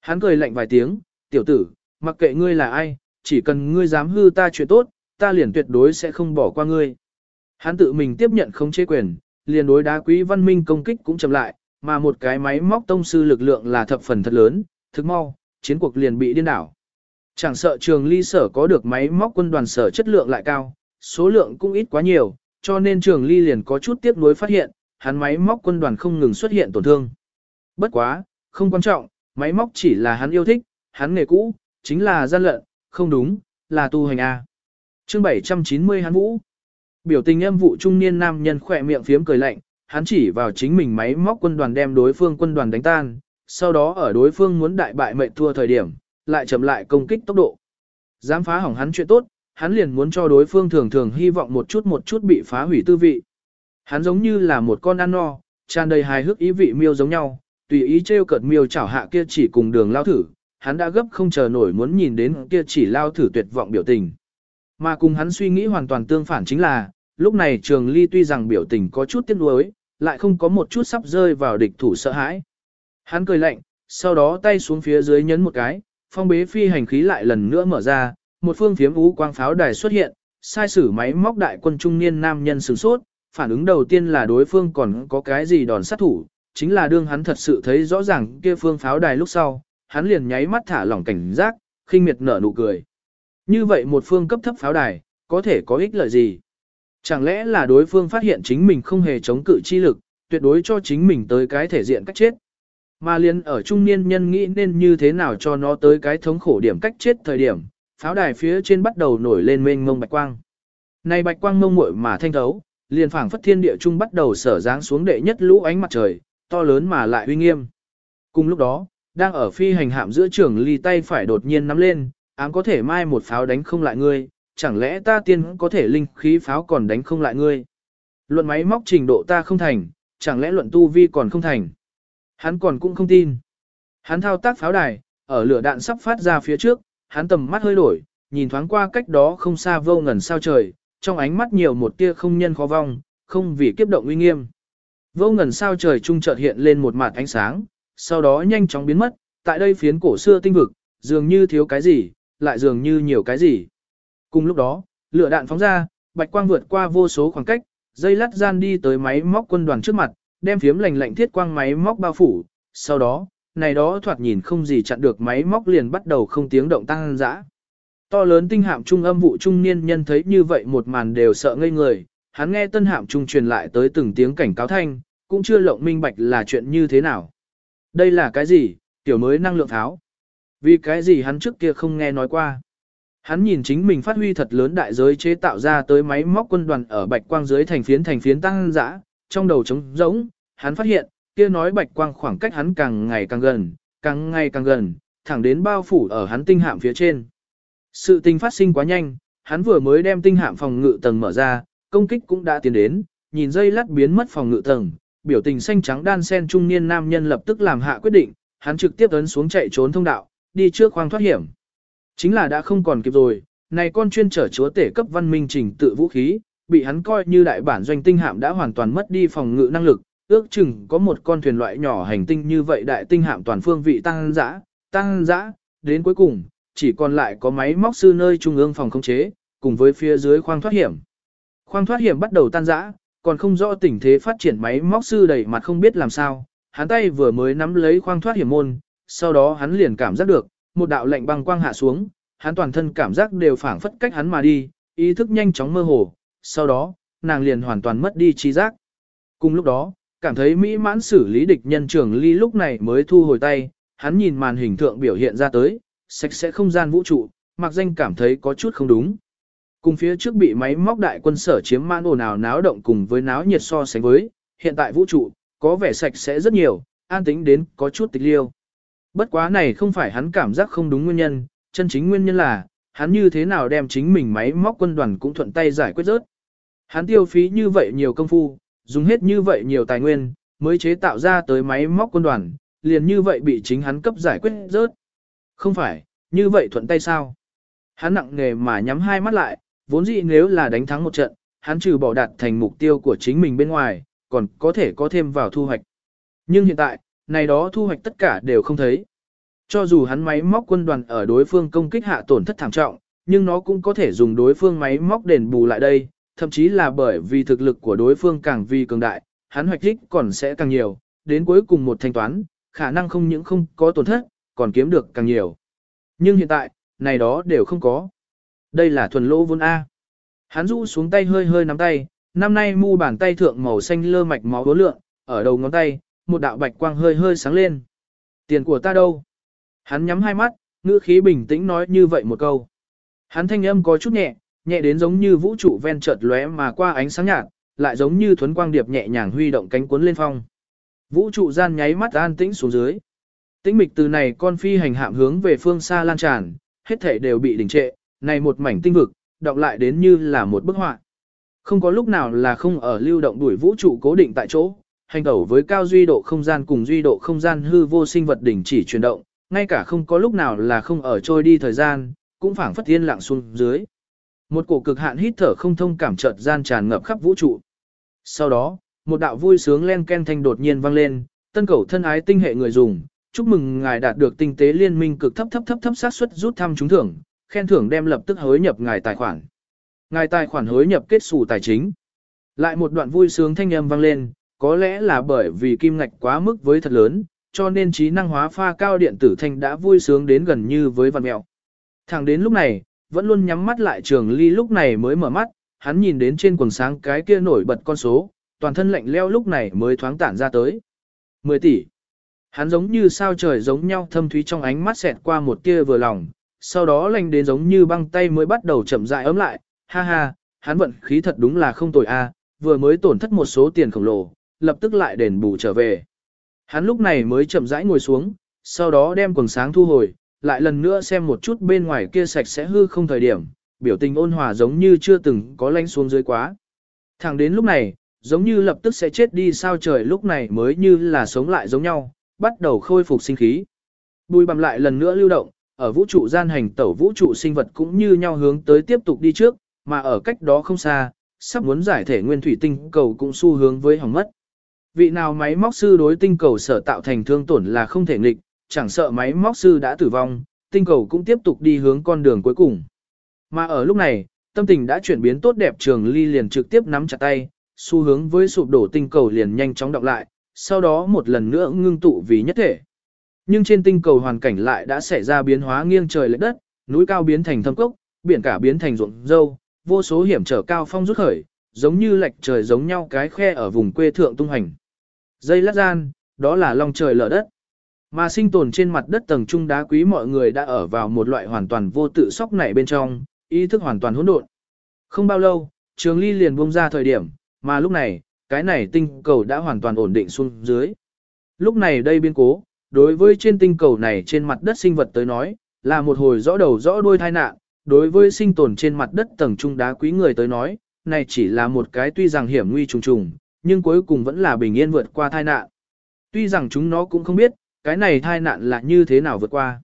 Hắn cười lạnh vài tiếng, tiểu tử, mặc kệ ngươi là ai, chỉ cần ngươi dám hư ta chuyện tốt, ta liền tuyệt đối sẽ không bỏ qua ngươi. Hắn tự mình tiếp nhận không chế quyền, liền đối đá quý văn minh công kích cũng chậm lại, mà một cái máy móc tông sư lực lượng là thập phần thật lớn, thực mau, chiến cuộc liền bị điên đảo. Chẳng sợ trường ly sở có được máy móc quân đoàn sở chất lượng lại cao, số lượng cũng ít quá nhiều, cho nên trường ly liền có chút tiếc nuối phát hiện, hắn máy móc quân đoàn không ngừng xuất hiện tổn thương. Bất quá, không quan trọng, máy móc chỉ là hắn yêu thích, hắn nghề cũ, chính là gian lận, không đúng, là tu hành A. chương 790 hắn vũ. Biểu tình âm vụ trung niên nam nhân khỏe miệng phiếm cười lạnh, hắn chỉ vào chính mình máy móc quân đoàn đem đối phương quân đoàn đánh tan, sau đó ở đối phương muốn đại bại mệnh thua thời điểm, lại chậm lại công kích tốc độ. Dám phá hỏng hắn chuyện tốt, hắn liền muốn cho đối phương thường thường hy vọng một chút một chút bị phá hủy tư vị. Hắn giống như là một con ăn no, tràn đầy hài hước ý vị miêu giống nhau, tùy ý trêu cợt miêu chảo hạ kia chỉ cùng đường lao thử, hắn đã gấp không chờ nổi muốn nhìn đến kia chỉ lao thử tuyệt vọng biểu tình. Mà cùng hắn suy nghĩ hoàn toàn tương phản chính là, lúc này trường ly tuy rằng biểu tình có chút tiếc nuối, lại không có một chút sắp rơi vào địch thủ sợ hãi. Hắn cười lạnh, sau đó tay xuống phía dưới nhấn một cái, phong bế phi hành khí lại lần nữa mở ra, một phương phiếm ú quang pháo đài xuất hiện, sai sử máy móc đại quân trung niên nam nhân sửng sốt, phản ứng đầu tiên là đối phương còn có cái gì đòn sát thủ, chính là đương hắn thật sự thấy rõ ràng kia phương pháo đài lúc sau, hắn liền nháy mắt thả lỏng cảnh giác, khinh miệt nở nụ cười. Như vậy một phương cấp thấp pháo đài, có thể có ích lợi gì? Chẳng lẽ là đối phương phát hiện chính mình không hề chống cự chi lực, tuyệt đối cho chính mình tới cái thể diện cách chết. Mà liền ở trung niên nhân nghĩ nên như thế nào cho nó tới cái thống khổ điểm cách chết thời điểm, pháo đài phía trên bắt đầu nổi lên mênh mông bạch quang. Này bạch quang mông muội mà thanh thấu, liền phảng phất thiên địa trung bắt đầu sở dáng xuống đệ nhất lũ ánh mặt trời, to lớn mà lại uy nghiêm. Cùng lúc đó, đang ở phi hành hạm giữa trường ly tay phải đột nhiên nắm lên, ám có thể mai một pháo đánh không lại ngươi, chẳng lẽ ta tiên có thể linh khí pháo còn đánh không lại ngươi. Luận máy móc trình độ ta không thành, chẳng lẽ luận tu vi còn không thành. Hắn còn cũng không tin. Hắn thao tác pháo đài, ở lửa đạn sắp phát ra phía trước, hắn tầm mắt hơi đổi, nhìn thoáng qua cách đó không xa vô ngần sao trời, trong ánh mắt nhiều một tia không nhân khó vong, không vì kiếp động uy nghiêm. Vô ngần sao trời trung chợt hiện lên một mạt ánh sáng, sau đó nhanh chóng biến mất, tại đây phiến cổ xưa tinh vực, dường như thiếu cái gì, lại dường như nhiều cái gì. Cùng lúc đó, lửa đạn phóng ra, bạch quang vượt qua vô số khoảng cách, dây lắt gian đi tới máy móc quân đoàn trước mặt, đem phiếm lành lạnh thiết quang máy móc bao phủ, sau đó, này đó thoạt nhìn không gì chặn được máy móc liền bắt đầu không tiếng động tăng dã. To lớn tinh hạm trung âm vụ trung niên nhân thấy như vậy một màn đều sợ ngây người, hắn nghe tân hạm trung truyền lại tới từng tiếng cảnh cáo thanh, cũng chưa lộng minh bạch là chuyện như thế nào. Đây là cái gì, tiểu mới năng lượng tháo. Vì cái gì hắn trước kia không nghe nói qua. Hắn nhìn chính mình phát huy thật lớn đại giới chế tạo ra tới máy móc quân đoàn ở bạch quang dưới thành phiến thành phiến tăng dã, trong đầu trống rỗng, hắn phát hiện, kia nói bạch quang khoảng cách hắn càng ngày càng gần, càng ngày càng gần, thẳng đến bao phủ ở hắn tinh hạm phía trên. Sự tình phát sinh quá nhanh, hắn vừa mới đem tinh hạm phòng ngự tầng mở ra, công kích cũng đã tiến đến, nhìn dây lát biến mất phòng ngự tầng, biểu tình xanh trắng đan sen trung niên nam nhân lập tức làm hạ quyết định, hắn trực tiếp ấn xuống chạy trốn thông đạo, đi trước khoang thoát hiểm. Chính là đã không còn kịp rồi, này con chuyên trở chúa tể cấp văn minh trình tự vũ khí, bị hắn coi như đại bản doanh tinh hạm đã hoàn toàn mất đi phòng ngự năng lực, ước chừng có một con thuyền loại nhỏ hành tinh như vậy đại tinh hạm toàn phương vị tăng dã, tăng dã, đến cuối cùng, chỉ còn lại có máy móc sư nơi trung ương phòng khống chế, cùng với phía dưới khoang thoát hiểm. Khoang thoát hiểm bắt đầu tan rã, còn không rõ tình thế phát triển máy móc sư đầy mặt không biết làm sao, hắn tay vừa mới nắm lấy khoang thoát hiểm môn, sau đó hắn liền cảm giác được, một đạo lệnh băng quang hạ xuống, hắn toàn thân cảm giác đều phảng phất cách hắn mà đi, ý thức nhanh chóng mơ hồ, sau đó, nàng liền hoàn toàn mất đi trí giác. Cùng lúc đó, cảm thấy mỹ mãn xử lý địch nhân trưởng ly lúc này mới thu hồi tay, hắn nhìn màn hình thượng biểu hiện ra tới, sạch sẽ không gian vũ trụ, mặc danh cảm thấy có chút không đúng. Cùng phía trước bị máy móc đại quân sở chiếm mãn ồn ào náo động cùng với náo nhiệt so sánh với, hiện tại vũ trụ, có vẻ sạch sẽ rất nhiều, an tính đến có chút tịch liêu. Bất quá này không phải hắn cảm giác không đúng nguyên nhân, chân chính nguyên nhân là, hắn như thế nào đem chính mình máy móc quân đoàn cũng thuận tay giải quyết rớt. Hắn tiêu phí như vậy nhiều công phu, dùng hết như vậy nhiều tài nguyên, mới chế tạo ra tới máy móc quân đoàn, liền như vậy bị chính hắn cấp giải quyết rớt. Không phải, như vậy thuận tay sao? Hắn nặng nghề mà nhắm hai mắt lại, vốn dĩ nếu là đánh thắng một trận, hắn trừ bỏ đạt thành mục tiêu của chính mình bên ngoài, còn có thể có thêm vào thu hoạch. Nhưng hiện tại, này đó thu hoạch tất cả đều không thấy. Cho dù hắn máy móc quân đoàn ở đối phương công kích hạ tổn thất thảm trọng, nhưng nó cũng có thể dùng đối phương máy móc đền bù lại đây, thậm chí là bởi vì thực lực của đối phương càng vi cường đại, hắn hoạch thích còn sẽ càng nhiều, đến cuối cùng một thanh toán, khả năng không những không có tổn thất, còn kiếm được càng nhiều. Nhưng hiện tại, này đó đều không có. Đây là thuần lỗ vốn A. Hắn rũ xuống tay hơi hơi nắm tay, năm nay mu bàn tay thượng màu xanh lơ mạch máu đố lượng, ở đầu ngón tay, một đạo bạch quang hơi hơi sáng lên. Tiền của ta đâu? Hắn nhắm hai mắt, ngữ khí bình tĩnh nói như vậy một câu. Hắn thanh âm có chút nhẹ, nhẹ đến giống như vũ trụ ven chợt lóe mà qua ánh sáng nhạt, lại giống như thuấn quang điệp nhẹ nhàng huy động cánh cuốn lên phong. Vũ trụ gian nháy mắt an tĩnh xuống dưới. Tĩnh mịch từ này con phi hành hạm hướng về phương xa lan tràn, hết thể đều bị đình trệ, này một mảnh tinh vực, đọc lại đến như là một bức họa. Không có lúc nào là không ở lưu động đuổi vũ trụ cố định tại chỗ, hành tẩu với cao duy độ không gian cùng duy độ không gian hư vô sinh vật đỉnh chỉ chuyển động, ngay cả không có lúc nào là không ở trôi đi thời gian, cũng phảng phất thiên lặng xuống dưới. Một cổ cực hạn hít thở không thông cảm chợt gian tràn ngập khắp vũ trụ. Sau đó, một đạo vui sướng len ken thanh đột nhiên vang lên, tân cầu thân ái tinh hệ người dùng, chúc mừng ngài đạt được tinh tế liên minh cực thấp thấp thấp thấp xác suất rút thăm trúng thưởng, khen thưởng đem lập tức hối nhập ngài tài khoản. Ngài tài khoản hối nhập kết sủ tài chính. Lại một đoạn vui sướng thanh âm vang lên, có lẽ là bởi vì kim ngạch quá mức với thật lớn, cho nên trí năng hóa pha cao điện tử thanh đã vui sướng đến gần như với văn mẹo. Thẳng đến lúc này, vẫn luôn nhắm mắt lại trường ly lúc này mới mở mắt, hắn nhìn đến trên quần sáng cái kia nổi bật con số, toàn thân lạnh leo lúc này mới thoáng tản ra tới. 10 tỷ. Hắn giống như sao trời giống nhau thâm thúy trong ánh mắt xẹt qua một tia vừa lòng, sau đó lành đến giống như băng tay mới bắt đầu chậm rãi ấm lại, ha ha, hắn vận khí thật đúng là không tồi a, vừa mới tổn thất một số tiền khổng lồ, lập tức lại đền bù trở về. Hắn lúc này mới chậm rãi ngồi xuống, sau đó đem quần sáng thu hồi, lại lần nữa xem một chút bên ngoài kia sạch sẽ hư không thời điểm, biểu tình ôn hòa giống như chưa từng có lanh xuống dưới quá. Thẳng đến lúc này, giống như lập tức sẽ chết đi sao trời lúc này mới như là sống lại giống nhau, bắt đầu khôi phục sinh khí. Bùi bằm lại lần nữa lưu động, ở vũ trụ gian hành tẩu vũ trụ sinh vật cũng như nhau hướng tới tiếp tục đi trước, mà ở cách đó không xa, sắp muốn giải thể nguyên thủy tinh cầu cũng xu hướng với hỏng mất. Vị nào máy móc sư đối tinh cầu sở tạo thành thương tổn là không thể nghịch, chẳng sợ máy móc sư đã tử vong, tinh cầu cũng tiếp tục đi hướng con đường cuối cùng. Mà ở lúc này, tâm tình đã chuyển biến tốt đẹp trường ly liền trực tiếp nắm chặt tay, xu hướng với sụp đổ tinh cầu liền nhanh chóng đọc lại, sau đó một lần nữa ngưng tụ vì nhất thể. Nhưng trên tinh cầu hoàn cảnh lại đã xảy ra biến hóa nghiêng trời lệch đất, núi cao biến thành thâm cốc, biển cả biến thành ruộng dâu, vô số hiểm trở cao phong rút khởi, giống như lệch trời giống nhau cái khe ở vùng quê thượng tung hành. Dây lát gian, đó là long trời lở đất. Mà sinh tồn trên mặt đất tầng trung đá quý mọi người đã ở vào một loại hoàn toàn vô tự sóc nảy bên trong, ý thức hoàn toàn hỗn độn. Không bao lâu, Trường Ly liền buông ra thời điểm, mà lúc này, cái này tinh cầu đã hoàn toàn ổn định xuống dưới. Lúc này đây biến cố, đối với trên tinh cầu này trên mặt đất sinh vật tới nói, là một hồi rõ đầu rõ đuôi tai nạn, đối với sinh tồn trên mặt đất tầng trung đá quý người tới nói, này chỉ là một cái tuy rằng hiểm nguy trùng trùng, nhưng cuối cùng vẫn là bình yên vượt qua tai nạn. Tuy rằng chúng nó cũng không biết, cái này tai nạn là như thế nào vượt qua.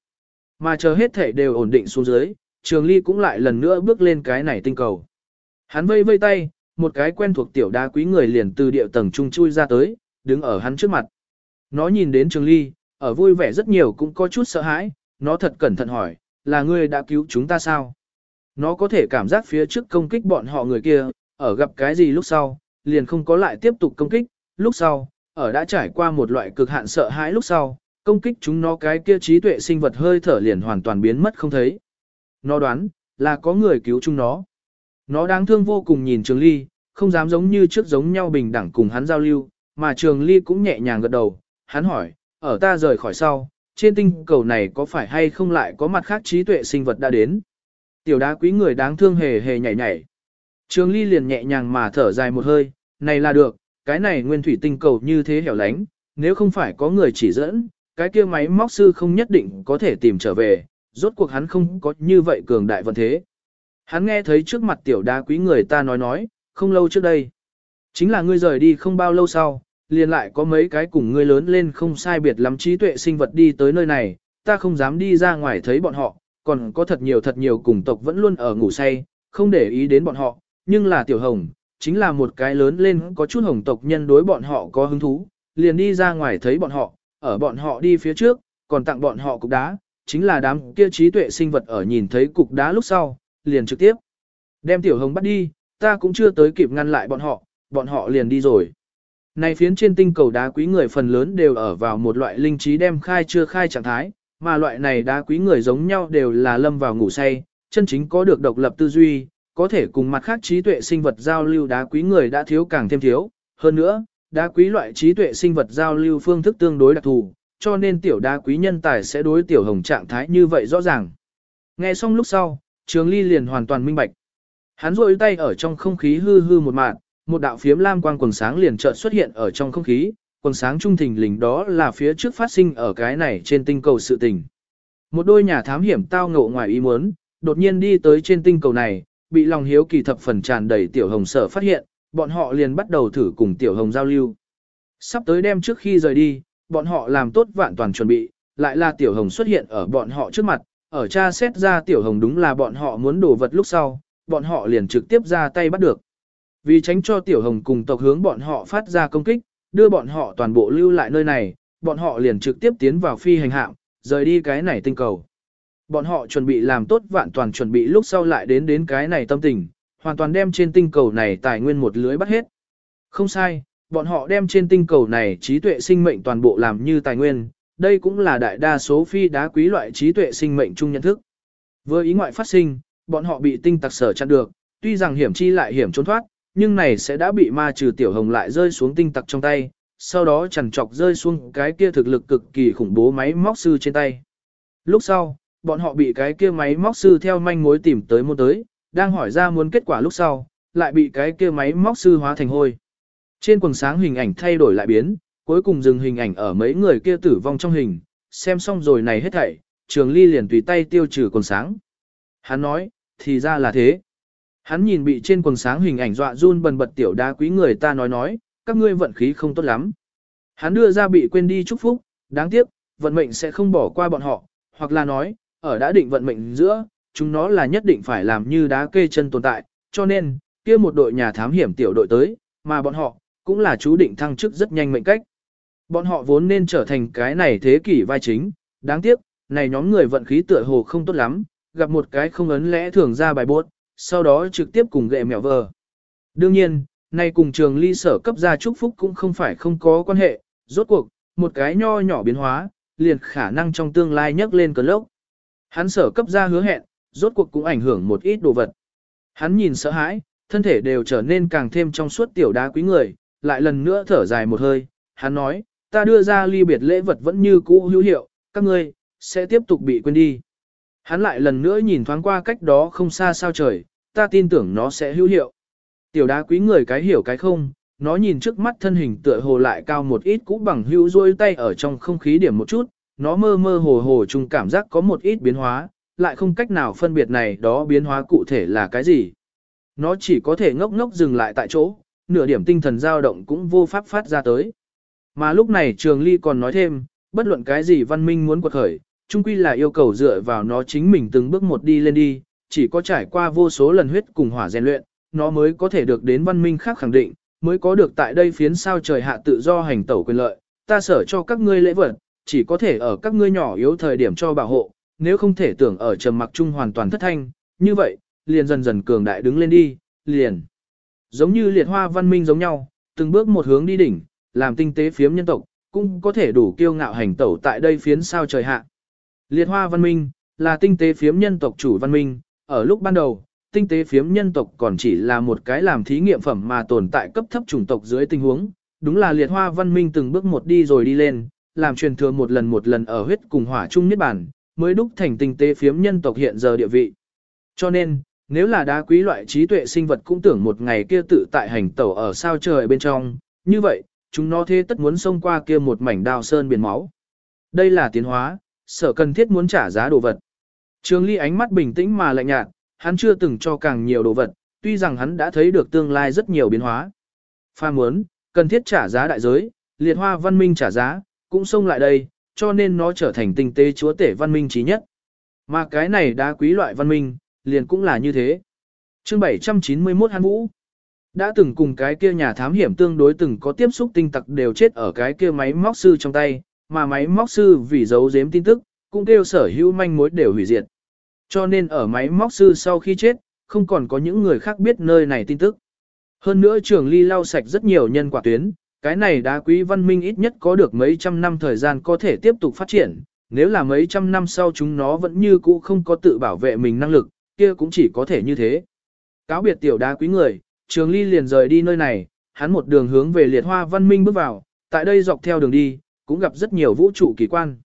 Mà chờ hết thể đều ổn định xuống dưới, Trường Ly cũng lại lần nữa bước lên cái này tinh cầu. Hắn vây vây tay, một cái quen thuộc tiểu đa quý người liền từ địa tầng trung chui ra tới, đứng ở hắn trước mặt. Nó nhìn đến Trường Ly, ở vui vẻ rất nhiều cũng có chút sợ hãi, nó thật cẩn thận hỏi, là ngươi đã cứu chúng ta sao? Nó có thể cảm giác phía trước công kích bọn họ người kia, ở gặp cái gì lúc sau, liền không có lại tiếp tục công kích, lúc sau, ở đã trải qua một loại cực hạn sợ hãi lúc sau, công kích chúng nó cái kia trí tuệ sinh vật hơi thở liền hoàn toàn biến mất không thấy. Nó đoán, là có người cứu chúng nó. Nó đáng thương vô cùng nhìn Trường Ly, không dám giống như trước giống nhau bình đẳng cùng hắn giao lưu, mà Trường Ly cũng nhẹ nhàng gật đầu, hắn hỏi, ở ta rời khỏi sau, trên tinh cầu này có phải hay không lại có mặt khác trí tuệ sinh vật đã đến? Tiểu đá quý người đáng thương hề hề nhảy nhảy. Trường Ly liền nhẹ nhàng mà thở dài một hơi, này là được, cái này nguyên thủy tinh cầu như thế hẻo lánh, nếu không phải có người chỉ dẫn, cái kia máy móc sư không nhất định có thể tìm trở về, rốt cuộc hắn không có như vậy cường đại vận thế. Hắn nghe thấy trước mặt tiểu đá quý người ta nói nói, không lâu trước đây. Chính là ngươi rời đi không bao lâu sau, liền lại có mấy cái cùng ngươi lớn lên không sai biệt lắm trí tuệ sinh vật đi tới nơi này, ta không dám đi ra ngoài thấy bọn họ, còn có thật nhiều thật nhiều cùng tộc vẫn luôn ở ngủ say, không để ý đến bọn họ, nhưng là tiểu hồng, chính là một cái lớn lên có chút hồng tộc nhân đối bọn họ có hứng thú, liền đi ra ngoài thấy bọn họ, ở bọn họ đi phía trước, còn tặng bọn họ cục đá, chính là đám kia trí tuệ sinh vật ở nhìn thấy cục đá lúc sau, liền trực tiếp đem tiểu hồng bắt đi, ta cũng chưa tới kịp ngăn lại bọn họ, bọn họ liền đi rồi. Này phiến trên tinh cầu đá quý người phần lớn đều ở vào một loại linh trí đem khai chưa khai trạng thái, mà loại này đá quý người giống nhau đều là lâm vào ngủ say, chân chính có được độc lập tư duy, có thể cùng mặt khác trí tuệ sinh vật giao lưu đá quý người đã thiếu càng thêm thiếu. Hơn nữa, đá quý loại trí tuệ sinh vật giao lưu phương thức tương đối đặc thù, cho nên tiểu đá quý nhân tài sẽ đối tiểu hồng trạng thái như vậy rõ ràng. Nghe xong lúc sau, Trường Ly liền hoàn toàn minh bạch. Hắn rôi tay ở trong không khí hư hư một mạt, một đạo phiếm lam quang quần sáng liền chợt xuất hiện ở trong không khí, quần sáng trung thình lình đó là phía trước phát sinh ở cái này trên tinh cầu sự tình. Một đôi nhà thám hiểm tao ngộ ngoài ý muốn, đột nhiên đi tới trên tinh cầu này, bị lòng hiếu kỳ thập phần tràn đầy tiểu hồng sở phát hiện, bọn họ liền bắt đầu thử cùng tiểu hồng giao lưu. Sắp tới đêm trước khi rời đi, bọn họ làm tốt vạn toàn chuẩn bị, lại là tiểu hồng xuất hiện ở bọn họ trước mặt, ở cha xét ra tiểu hồng đúng là bọn họ muốn đổ vật lúc sau, bọn họ liền trực tiếp ra tay bắt được. Vì tránh cho tiểu hồng cùng tộc hướng bọn họ phát ra công kích, đưa bọn họ toàn bộ lưu lại nơi này, bọn họ liền trực tiếp tiến vào phi hành hạm, rời đi cái này tinh cầu. Bọn họ chuẩn bị làm tốt vạn toàn chuẩn bị lúc sau lại đến đến cái này tâm tình, hoàn toàn đem trên tinh cầu này tài nguyên một lưới bắt hết. Không sai, bọn họ đem trên tinh cầu này trí tuệ sinh mệnh toàn bộ làm như tài nguyên, đây cũng là đại đa số phi đá quý loại trí tuệ sinh mệnh chung nhận thức. Với ý ngoại phát sinh, bọn họ bị tinh tặc sở chặn được, tuy rằng hiểm chi lại hiểm trốn thoát, nhưng này sẽ đã bị ma trừ tiểu hồng lại rơi xuống tinh tặc trong tay, sau đó chẳng chọc rơi xuống cái kia thực lực cực kỳ khủng bố máy móc sư trên tay. Lúc sau, bọn họ bị cái kia máy móc sư theo manh mối tìm tới môn tới, đang hỏi ra muốn kết quả lúc sau, lại bị cái kia máy móc sư hóa thành hôi. Trên quần sáng hình ảnh thay đổi lại biến, cuối cùng dừng hình ảnh ở mấy người kia tử vong trong hình, xem xong rồi này hết thảy, trường ly liền tùy tay tiêu trừ quần sáng. Hắn nói, thì ra là thế. Hắn nhìn bị trên quần sáng hình ảnh dọa run bần bật tiểu đá quý người ta nói nói, các ngươi vận khí không tốt lắm. Hắn đưa ra bị quên đi chúc phúc, đáng tiếc, vận mệnh sẽ không bỏ qua bọn họ, hoặc là nói, ở đã định vận mệnh giữa, chúng nó là nhất định phải làm như đá kê chân tồn tại, cho nên, kia một đội nhà thám hiểm tiểu đội tới, mà bọn họ, cũng là chú định thăng chức rất nhanh mệnh cách. Bọn họ vốn nên trở thành cái này thế kỷ vai chính, đáng tiếc, này nhóm người vận khí tựa hồ không tốt lắm, gặp một cái không ấn lẽ thường ra bài bốt, sau đó trực tiếp cùng gệ mèo vờ. Đương nhiên, nay cùng trường ly sở cấp ra chúc phúc cũng không phải không có quan hệ, rốt cuộc, một cái nho nhỏ biến hóa, liền khả năng trong tương lai nhấc lên cơn lốc. Hắn sở cấp ra hứa hẹn, rốt cuộc cũng ảnh hưởng một ít đồ vật. Hắn nhìn sợ hãi, thân thể đều trở nên càng thêm trong suốt tiểu đá quý người, lại lần nữa thở dài một hơi, hắn nói, ta đưa ra ly biệt lễ vật vẫn như cũ hữu hiệu, các ngươi, sẽ tiếp tục bị quên đi. Hắn lại lần nữa nhìn thoáng qua cách đó không xa sao trời, ta tin tưởng nó sẽ hữu hiệu. Tiểu đá quý người cái hiểu cái không, nó nhìn trước mắt thân hình tựa hồ lại cao một ít cũ bằng hữu rôi tay ở trong không khí điểm một chút, nó mơ mơ hồ hồ chung cảm giác có một ít biến hóa, lại không cách nào phân biệt này đó biến hóa cụ thể là cái gì. Nó chỉ có thể ngốc ngốc dừng lại tại chỗ, nửa điểm tinh thần dao động cũng vô pháp phát ra tới. Mà lúc này Trường Ly còn nói thêm, bất luận cái gì văn minh muốn quật khởi, chung quy là yêu cầu dựa vào nó chính mình từng bước một đi lên đi, chỉ có trải qua vô số lần huyết cùng hỏa rèn luyện, nó mới có thể được đến văn minh khác khẳng định, mới có được tại đây phiến sao trời hạ tự do hành tẩu quyền lợi, ta sở cho các ngươi lễ vật, chỉ có thể ở các ngươi nhỏ yếu thời điểm cho bảo hộ, nếu không thể tưởng ở trầm mặc chung hoàn toàn thất thanh, như vậy, liền dần dần cường đại đứng lên đi, liền. Giống như liệt hoa văn minh giống nhau, từng bước một hướng đi đỉnh, làm tinh tế phiếm nhân tộc, cũng có thể đủ kiêu ngạo hành tẩu tại đây phiến sao trời hạ. Liệt hoa văn minh, là tinh tế phiếm nhân tộc chủ văn minh, ở lúc ban đầu, tinh tế phiếm nhân tộc còn chỉ là một cái làm thí nghiệm phẩm mà tồn tại cấp thấp chủng tộc dưới tình huống, đúng là liệt hoa văn minh từng bước một đi rồi đi lên, làm truyền thừa một lần một lần ở huyết cùng hỏa chung niết bản, mới đúc thành tinh tế phiếm nhân tộc hiện giờ địa vị. Cho nên, nếu là đá quý loại trí tuệ sinh vật cũng tưởng một ngày kia tự tại hành tẩu ở sao trời bên trong, như vậy, chúng nó thế tất muốn xông qua kia một mảnh đào sơn biển máu. Đây là tiến hóa, sở cần thiết muốn trả giá đồ vật. Trường Ly ánh mắt bình tĩnh mà lạnh nhạt, hắn chưa từng cho càng nhiều đồ vật, tuy rằng hắn đã thấy được tương lai rất nhiều biến hóa. Pha muốn, cần thiết trả giá đại giới, liệt hoa văn minh trả giá, cũng xông lại đây, cho nên nó trở thành tinh tế chúa tể văn minh trí nhất. Mà cái này đá quý loại văn minh, liền cũng là như thế. Chương 791 Hàn Vũ đã từng cùng cái kia nhà thám hiểm tương đối từng có tiếp xúc tinh tặc đều chết ở cái kia máy móc sư trong tay, mà máy móc sư vì giấu giếm tin tức, cũng kêu sở hữu manh mối đều hủy diệt. Cho nên ở máy móc sư sau khi chết, không còn có những người khác biết nơi này tin tức. Hơn nữa trường ly lau sạch rất nhiều nhân quả tuyến, cái này đá quý văn minh ít nhất có được mấy trăm năm thời gian có thể tiếp tục phát triển, nếu là mấy trăm năm sau chúng nó vẫn như cũ không có tự bảo vệ mình năng lực, kia cũng chỉ có thể như thế. Cáo biệt tiểu đá quý người, trường ly liền rời đi nơi này, hắn một đường hướng về liệt hoa văn minh bước vào, tại đây dọc theo đường đi, cũng gặp rất nhiều vũ trụ kỳ quan.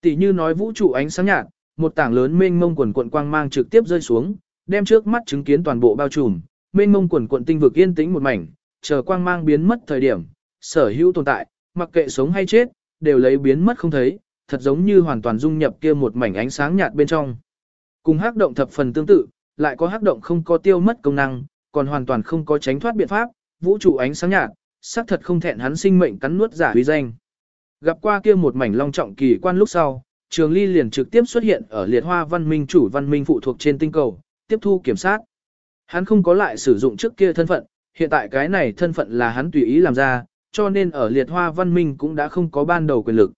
Tỷ như nói vũ trụ ánh sáng nhạt, một tảng lớn mênh mông quần quận quang mang trực tiếp rơi xuống, đem trước mắt chứng kiến toàn bộ bao trùm, mênh mông quần quận tinh vực yên tĩnh một mảnh, chờ quang mang biến mất thời điểm, sở hữu tồn tại, mặc kệ sống hay chết, đều lấy biến mất không thấy, thật giống như hoàn toàn dung nhập kia một mảnh ánh sáng nhạt bên trong. Cùng hắc động thập phần tương tự, lại có hắc động không có tiêu mất công năng, còn hoàn toàn không có tránh thoát biện pháp, vũ trụ ánh sáng nhạt, xác thật không thẹn hắn sinh mệnh cắn nuốt giả uy danh. Gặp qua kia một mảnh long trọng kỳ quan lúc sau, Trường Ly liền trực tiếp xuất hiện ở liệt hoa văn minh chủ văn minh phụ thuộc trên tinh cầu, tiếp thu kiểm soát. Hắn không có lại sử dụng trước kia thân phận, hiện tại cái này thân phận là hắn tùy ý làm ra, cho nên ở liệt hoa văn minh cũng đã không có ban đầu quyền lực.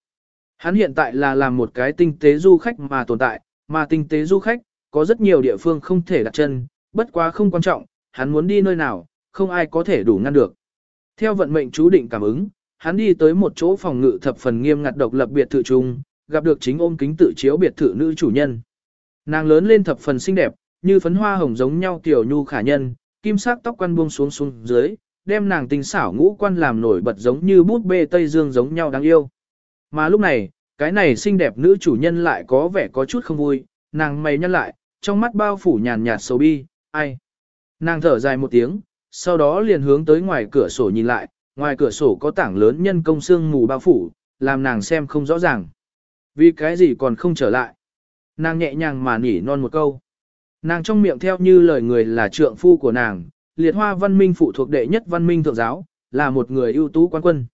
Hắn hiện tại là làm một cái tinh tế du khách mà tồn tại, mà tinh tế du khách, có rất nhiều địa phương không thể đặt chân, bất quá không quan trọng, hắn muốn đi nơi nào, không ai có thể đủ ngăn được. Theo vận mệnh chú định cảm ứng, hắn đi tới một chỗ phòng ngự thập phần nghiêm ngặt độc lập biệt thự trung, gặp được chính ôm kính tự chiếu biệt thự nữ chủ nhân. Nàng lớn lên thập phần xinh đẹp, như phấn hoa hồng giống nhau tiểu nhu khả nhân, kim sắc tóc quăn buông xuống xuống dưới, đem nàng tinh xảo ngũ quan làm nổi bật giống như bút bê Tây Dương giống nhau đáng yêu. Mà lúc này, cái này xinh đẹp nữ chủ nhân lại có vẻ có chút không vui, nàng mày nhăn lại, trong mắt bao phủ nhàn nhạt sầu bi, ai. Nàng thở dài một tiếng, sau đó liền hướng tới ngoài cửa sổ nhìn lại, ngoài cửa sổ có tảng lớn nhân công xương mù bao phủ, làm nàng xem không rõ ràng. Vì cái gì còn không trở lại? Nàng nhẹ nhàng mà nỉ non một câu. Nàng trong miệng theo như lời người là trượng phu của nàng, liệt hoa văn minh phụ thuộc đệ nhất văn minh thượng giáo, là một người ưu tú quan quân.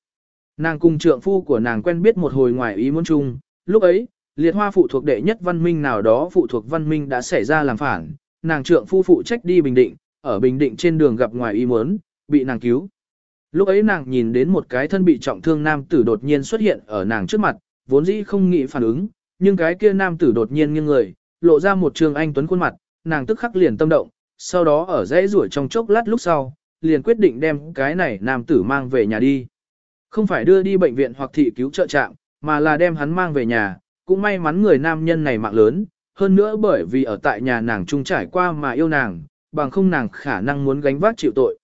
Nàng cùng trượng phu của nàng quen biết một hồi ngoài ý muốn chung, lúc ấy, liệt hoa phụ thuộc đệ nhất văn minh nào đó phụ thuộc văn minh đã xảy ra làm phản, nàng trượng phu phụ trách đi Bình Định, ở Bình Định trên đường gặp ngoài ý muốn, bị nàng cứu. Lúc ấy nàng nhìn đến một cái thân bị trọng thương nam tử đột nhiên xuất hiện ở nàng trước mặt, vốn dĩ không nghĩ phản ứng, nhưng cái kia nam tử đột nhiên nghiêng người, lộ ra một trường anh tuấn khuôn mặt, nàng tức khắc liền tâm động, sau đó ở dãy rủa trong chốc lát lúc sau, liền quyết định đem cái này nam tử mang về nhà đi. Không phải đưa đi bệnh viện hoặc thị cứu trợ trạm, mà là đem hắn mang về nhà, cũng may mắn người nam nhân này mạng lớn, hơn nữa bởi vì ở tại nhà nàng trung trải qua mà yêu nàng, bằng không nàng khả năng muốn gánh vác chịu tội.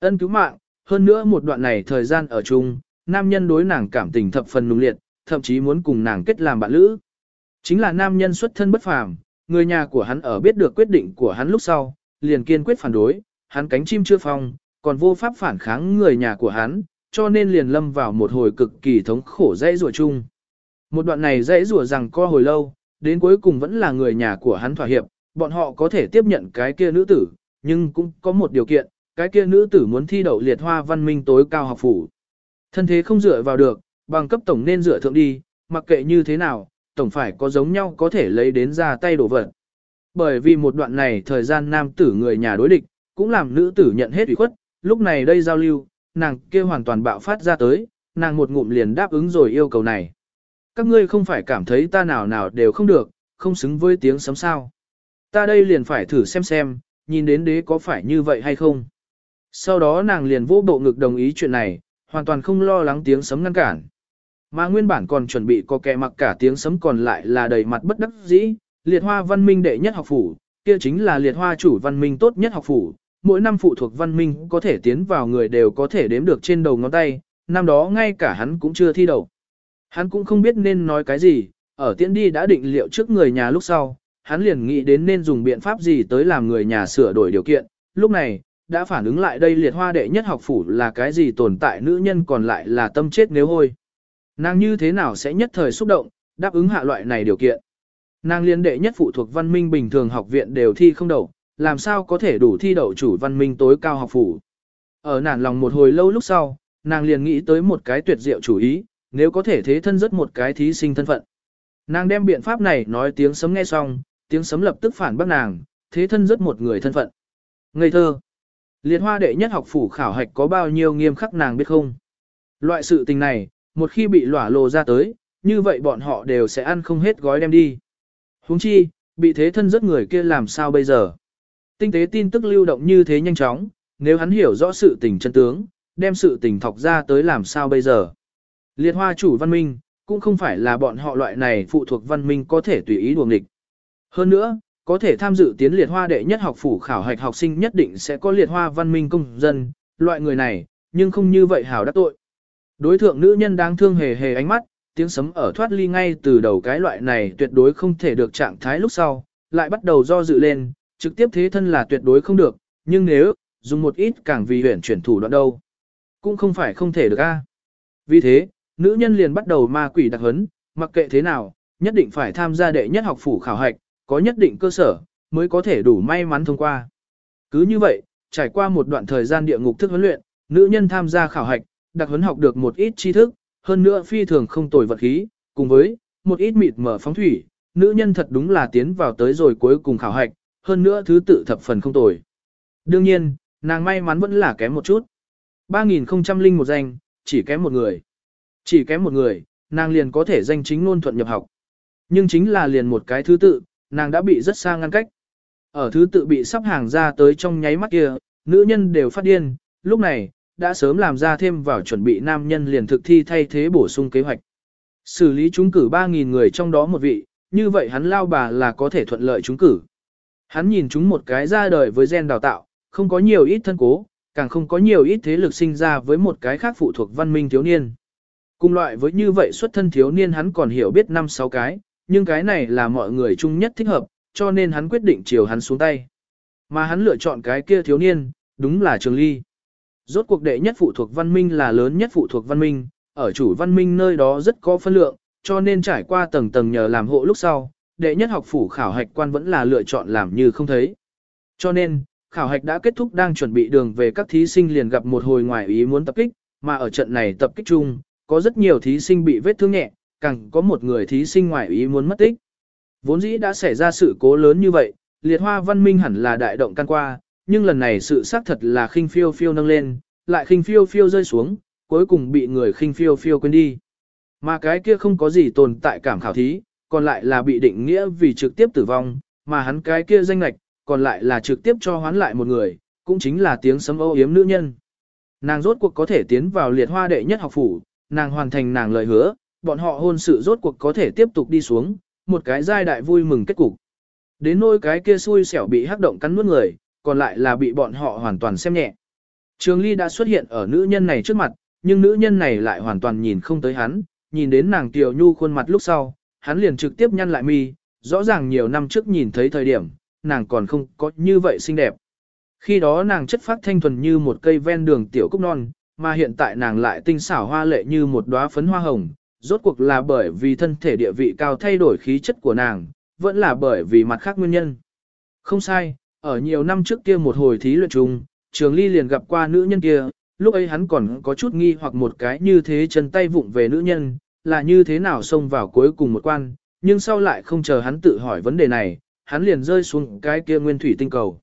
Ân cứu mạng, hơn nữa một đoạn này thời gian ở chung, nam nhân đối nàng cảm tình thập phần nung liệt, thậm chí muốn cùng nàng kết làm bạn lữ. Chính là nam nhân xuất thân bất phàm, người nhà của hắn ở biết được quyết định của hắn lúc sau, liền kiên quyết phản đối, hắn cánh chim chưa phong, còn vô pháp phản kháng người nhà của hắn, cho nên liền lâm vào một hồi cực kỳ thống khổ dãy rủa chung. Một đoạn này dãy rủa rằng co hồi lâu, đến cuối cùng vẫn là người nhà của hắn thỏa hiệp, bọn họ có thể tiếp nhận cái kia nữ tử, nhưng cũng có một điều kiện, cái kia nữ tử muốn thi đậu liệt hoa văn minh tối cao học phủ. Thân thế không dựa vào được, bằng cấp tổng nên dựa thượng đi, mặc kệ như thế nào, tổng phải có giống nhau có thể lấy đến ra tay đổ vật. Bởi vì một đoạn này thời gian nam tử người nhà đối địch, cũng làm nữ tử nhận hết ủy khuất, lúc này đây giao lưu, nàng kia hoàn toàn bạo phát ra tới, nàng một ngụm liền đáp ứng rồi yêu cầu này. Các ngươi không phải cảm thấy ta nào nào đều không được, không xứng với tiếng sấm sao. Ta đây liền phải thử xem xem, nhìn đến đế có phải như vậy hay không. Sau đó nàng liền vô bộ ngực đồng ý chuyện này, hoàn toàn không lo lắng tiếng sấm ngăn cản. Mà nguyên bản còn chuẩn bị có kẻ mặc cả tiếng sấm còn lại là đầy mặt bất đắc dĩ, liệt hoa văn minh đệ nhất học phủ, kia chính là liệt hoa chủ văn minh tốt nhất học phủ, mỗi năm phụ thuộc văn minh có thể tiến vào người đều có thể đếm được trên đầu ngón tay, năm đó ngay cả hắn cũng chưa thi đầu. Hắn cũng không biết nên nói cái gì, ở tiễn đi đã định liệu trước người nhà lúc sau, hắn liền nghĩ đến nên dùng biện pháp gì tới làm người nhà sửa đổi điều kiện, lúc này, đã phản ứng lại đây liệt hoa đệ nhất học phủ là cái gì tồn tại nữ nhân còn lại là tâm chết nếu hôi. Nàng như thế nào sẽ nhất thời xúc động, đáp ứng hạ loại này điều kiện. Nàng liên đệ nhất phụ thuộc văn minh bình thường học viện đều thi không đậu, làm sao có thể đủ thi đậu chủ văn minh tối cao học phủ. Ở nản lòng một hồi lâu lúc sau, nàng liền nghĩ tới một cái tuyệt diệu chủ ý, nếu có thể thế thân rất một cái thí sinh thân phận. Nàng đem biện pháp này nói tiếng sấm nghe xong, tiếng sấm lập tức phản bác nàng, thế thân rất một người thân phận. Ngây thơ. Liệt hoa đệ nhất học phủ khảo hạch có bao nhiêu nghiêm khắc nàng biết không? Loại sự tình này, một khi bị lỏa lồ ra tới, như vậy bọn họ đều sẽ ăn không hết gói đem đi huống chi, bị thế thân rất người kia làm sao bây giờ? Tinh tế tin tức lưu động như thế nhanh chóng, nếu hắn hiểu rõ sự tình chân tướng, đem sự tình thọc ra tới làm sao bây giờ? Liệt hoa chủ văn minh, cũng không phải là bọn họ loại này phụ thuộc văn minh có thể tùy ý đuồng địch. Hơn nữa, có thể tham dự tiến liệt hoa đệ nhất học phủ khảo hạch học sinh nhất định sẽ có liệt hoa văn minh công dân, loại người này, nhưng không như vậy hảo đắc tội. Đối thượng nữ nhân đang thương hề hề ánh mắt, tiếng sấm ở thoát ly ngay từ đầu cái loại này tuyệt đối không thể được trạng thái lúc sau, lại bắt đầu do dự lên, trực tiếp thế thân là tuyệt đối không được, nhưng nếu, dùng một ít càng vì huyển chuyển thủ đoạn đâu, cũng không phải không thể được a. Vì thế, nữ nhân liền bắt đầu ma quỷ đặc hấn, mặc kệ thế nào, nhất định phải tham gia đệ nhất học phủ khảo hạch, có nhất định cơ sở, mới có thể đủ may mắn thông qua. Cứ như vậy, trải qua một đoạn thời gian địa ngục thức huấn luyện, nữ nhân tham gia khảo hạch, đặc huấn học được một ít tri thức, hơn nữa phi thường không tồi vật khí, cùng với một ít mịt mở phóng thủy, nữ nhân thật đúng là tiến vào tới rồi cuối cùng khảo hạch, hơn nữa thứ tự thập phần không tồi. Đương nhiên, nàng may mắn vẫn là kém một chút. 3000 một danh, chỉ kém một người. Chỉ kém một người, nàng liền có thể danh chính ngôn thuận nhập học. Nhưng chính là liền một cái thứ tự, nàng đã bị rất xa ngăn cách. Ở thứ tự bị sắp hàng ra tới trong nháy mắt kia, nữ nhân đều phát điên, lúc này, đã sớm làm ra thêm vào chuẩn bị nam nhân liền thực thi thay thế bổ sung kế hoạch. Xử lý trúng cử 3.000 người trong đó một vị, như vậy hắn lao bà là có thể thuận lợi trúng cử. Hắn nhìn chúng một cái ra đời với gen đào tạo, không có nhiều ít thân cố, càng không có nhiều ít thế lực sinh ra với một cái khác phụ thuộc văn minh thiếu niên. Cùng loại với như vậy xuất thân thiếu niên hắn còn hiểu biết năm sáu cái, nhưng cái này là mọi người chung nhất thích hợp, cho nên hắn quyết định chiều hắn xuống tay. Mà hắn lựa chọn cái kia thiếu niên, đúng là Trường Ly. Rốt cuộc đệ nhất phụ thuộc văn minh là lớn nhất phụ thuộc văn minh, ở chủ văn minh nơi đó rất có phân lượng, cho nên trải qua tầng tầng nhờ làm hộ lúc sau, đệ nhất học phủ khảo hạch quan vẫn là lựa chọn làm như không thấy. Cho nên, khảo hạch đã kết thúc đang chuẩn bị đường về các thí sinh liền gặp một hồi ngoài ý muốn tập kích, mà ở trận này tập kích chung, có rất nhiều thí sinh bị vết thương nhẹ, càng có một người thí sinh ngoài ý muốn mất tích. Vốn dĩ đã xảy ra sự cố lớn như vậy, liệt hoa văn minh hẳn là đại động can qua, nhưng lần này sự xác thật là khinh phiêu phiêu nâng lên, lại khinh phiêu phiêu rơi xuống, cuối cùng bị người khinh phiêu phiêu quên đi. Mà cái kia không có gì tồn tại cảm khảo thí, còn lại là bị định nghĩa vì trực tiếp tử vong, mà hắn cái kia danh lạch, còn lại là trực tiếp cho hoán lại một người, cũng chính là tiếng sấm âu yếm nữ nhân. Nàng rốt cuộc có thể tiến vào liệt hoa đệ nhất học phủ, nàng hoàn thành nàng lời hứa, bọn họ hôn sự rốt cuộc có thể tiếp tục đi xuống, một cái giai đại vui mừng kết cục, Đến nỗi cái kia xui xẻo bị hắc động cắn nuốt người, còn lại là bị bọn họ hoàn toàn xem nhẹ. Trường Ly đã xuất hiện ở nữ nhân này trước mặt, nhưng nữ nhân này lại hoàn toàn nhìn không tới hắn, nhìn đến nàng tiểu nhu khuôn mặt lúc sau, hắn liền trực tiếp nhăn lại mi, rõ ràng nhiều năm trước nhìn thấy thời điểm, nàng còn không có như vậy xinh đẹp. Khi đó nàng chất phát thanh thuần như một cây ven đường tiểu cúc non, mà hiện tại nàng lại tinh xảo hoa lệ như một đóa phấn hoa hồng, rốt cuộc là bởi vì thân thể địa vị cao thay đổi khí chất của nàng, vẫn là bởi vì mặt khác nguyên nhân. Không sai, ở nhiều năm trước kia một hồi thí luyện chung, Trường Ly liền gặp qua nữ nhân kia, lúc ấy hắn còn có chút nghi hoặc một cái như thế chân tay vụng về nữ nhân, là như thế nào xông vào cuối cùng một quan, nhưng sau lại không chờ hắn tự hỏi vấn đề này, hắn liền rơi xuống cái kia nguyên thủy tinh cầu.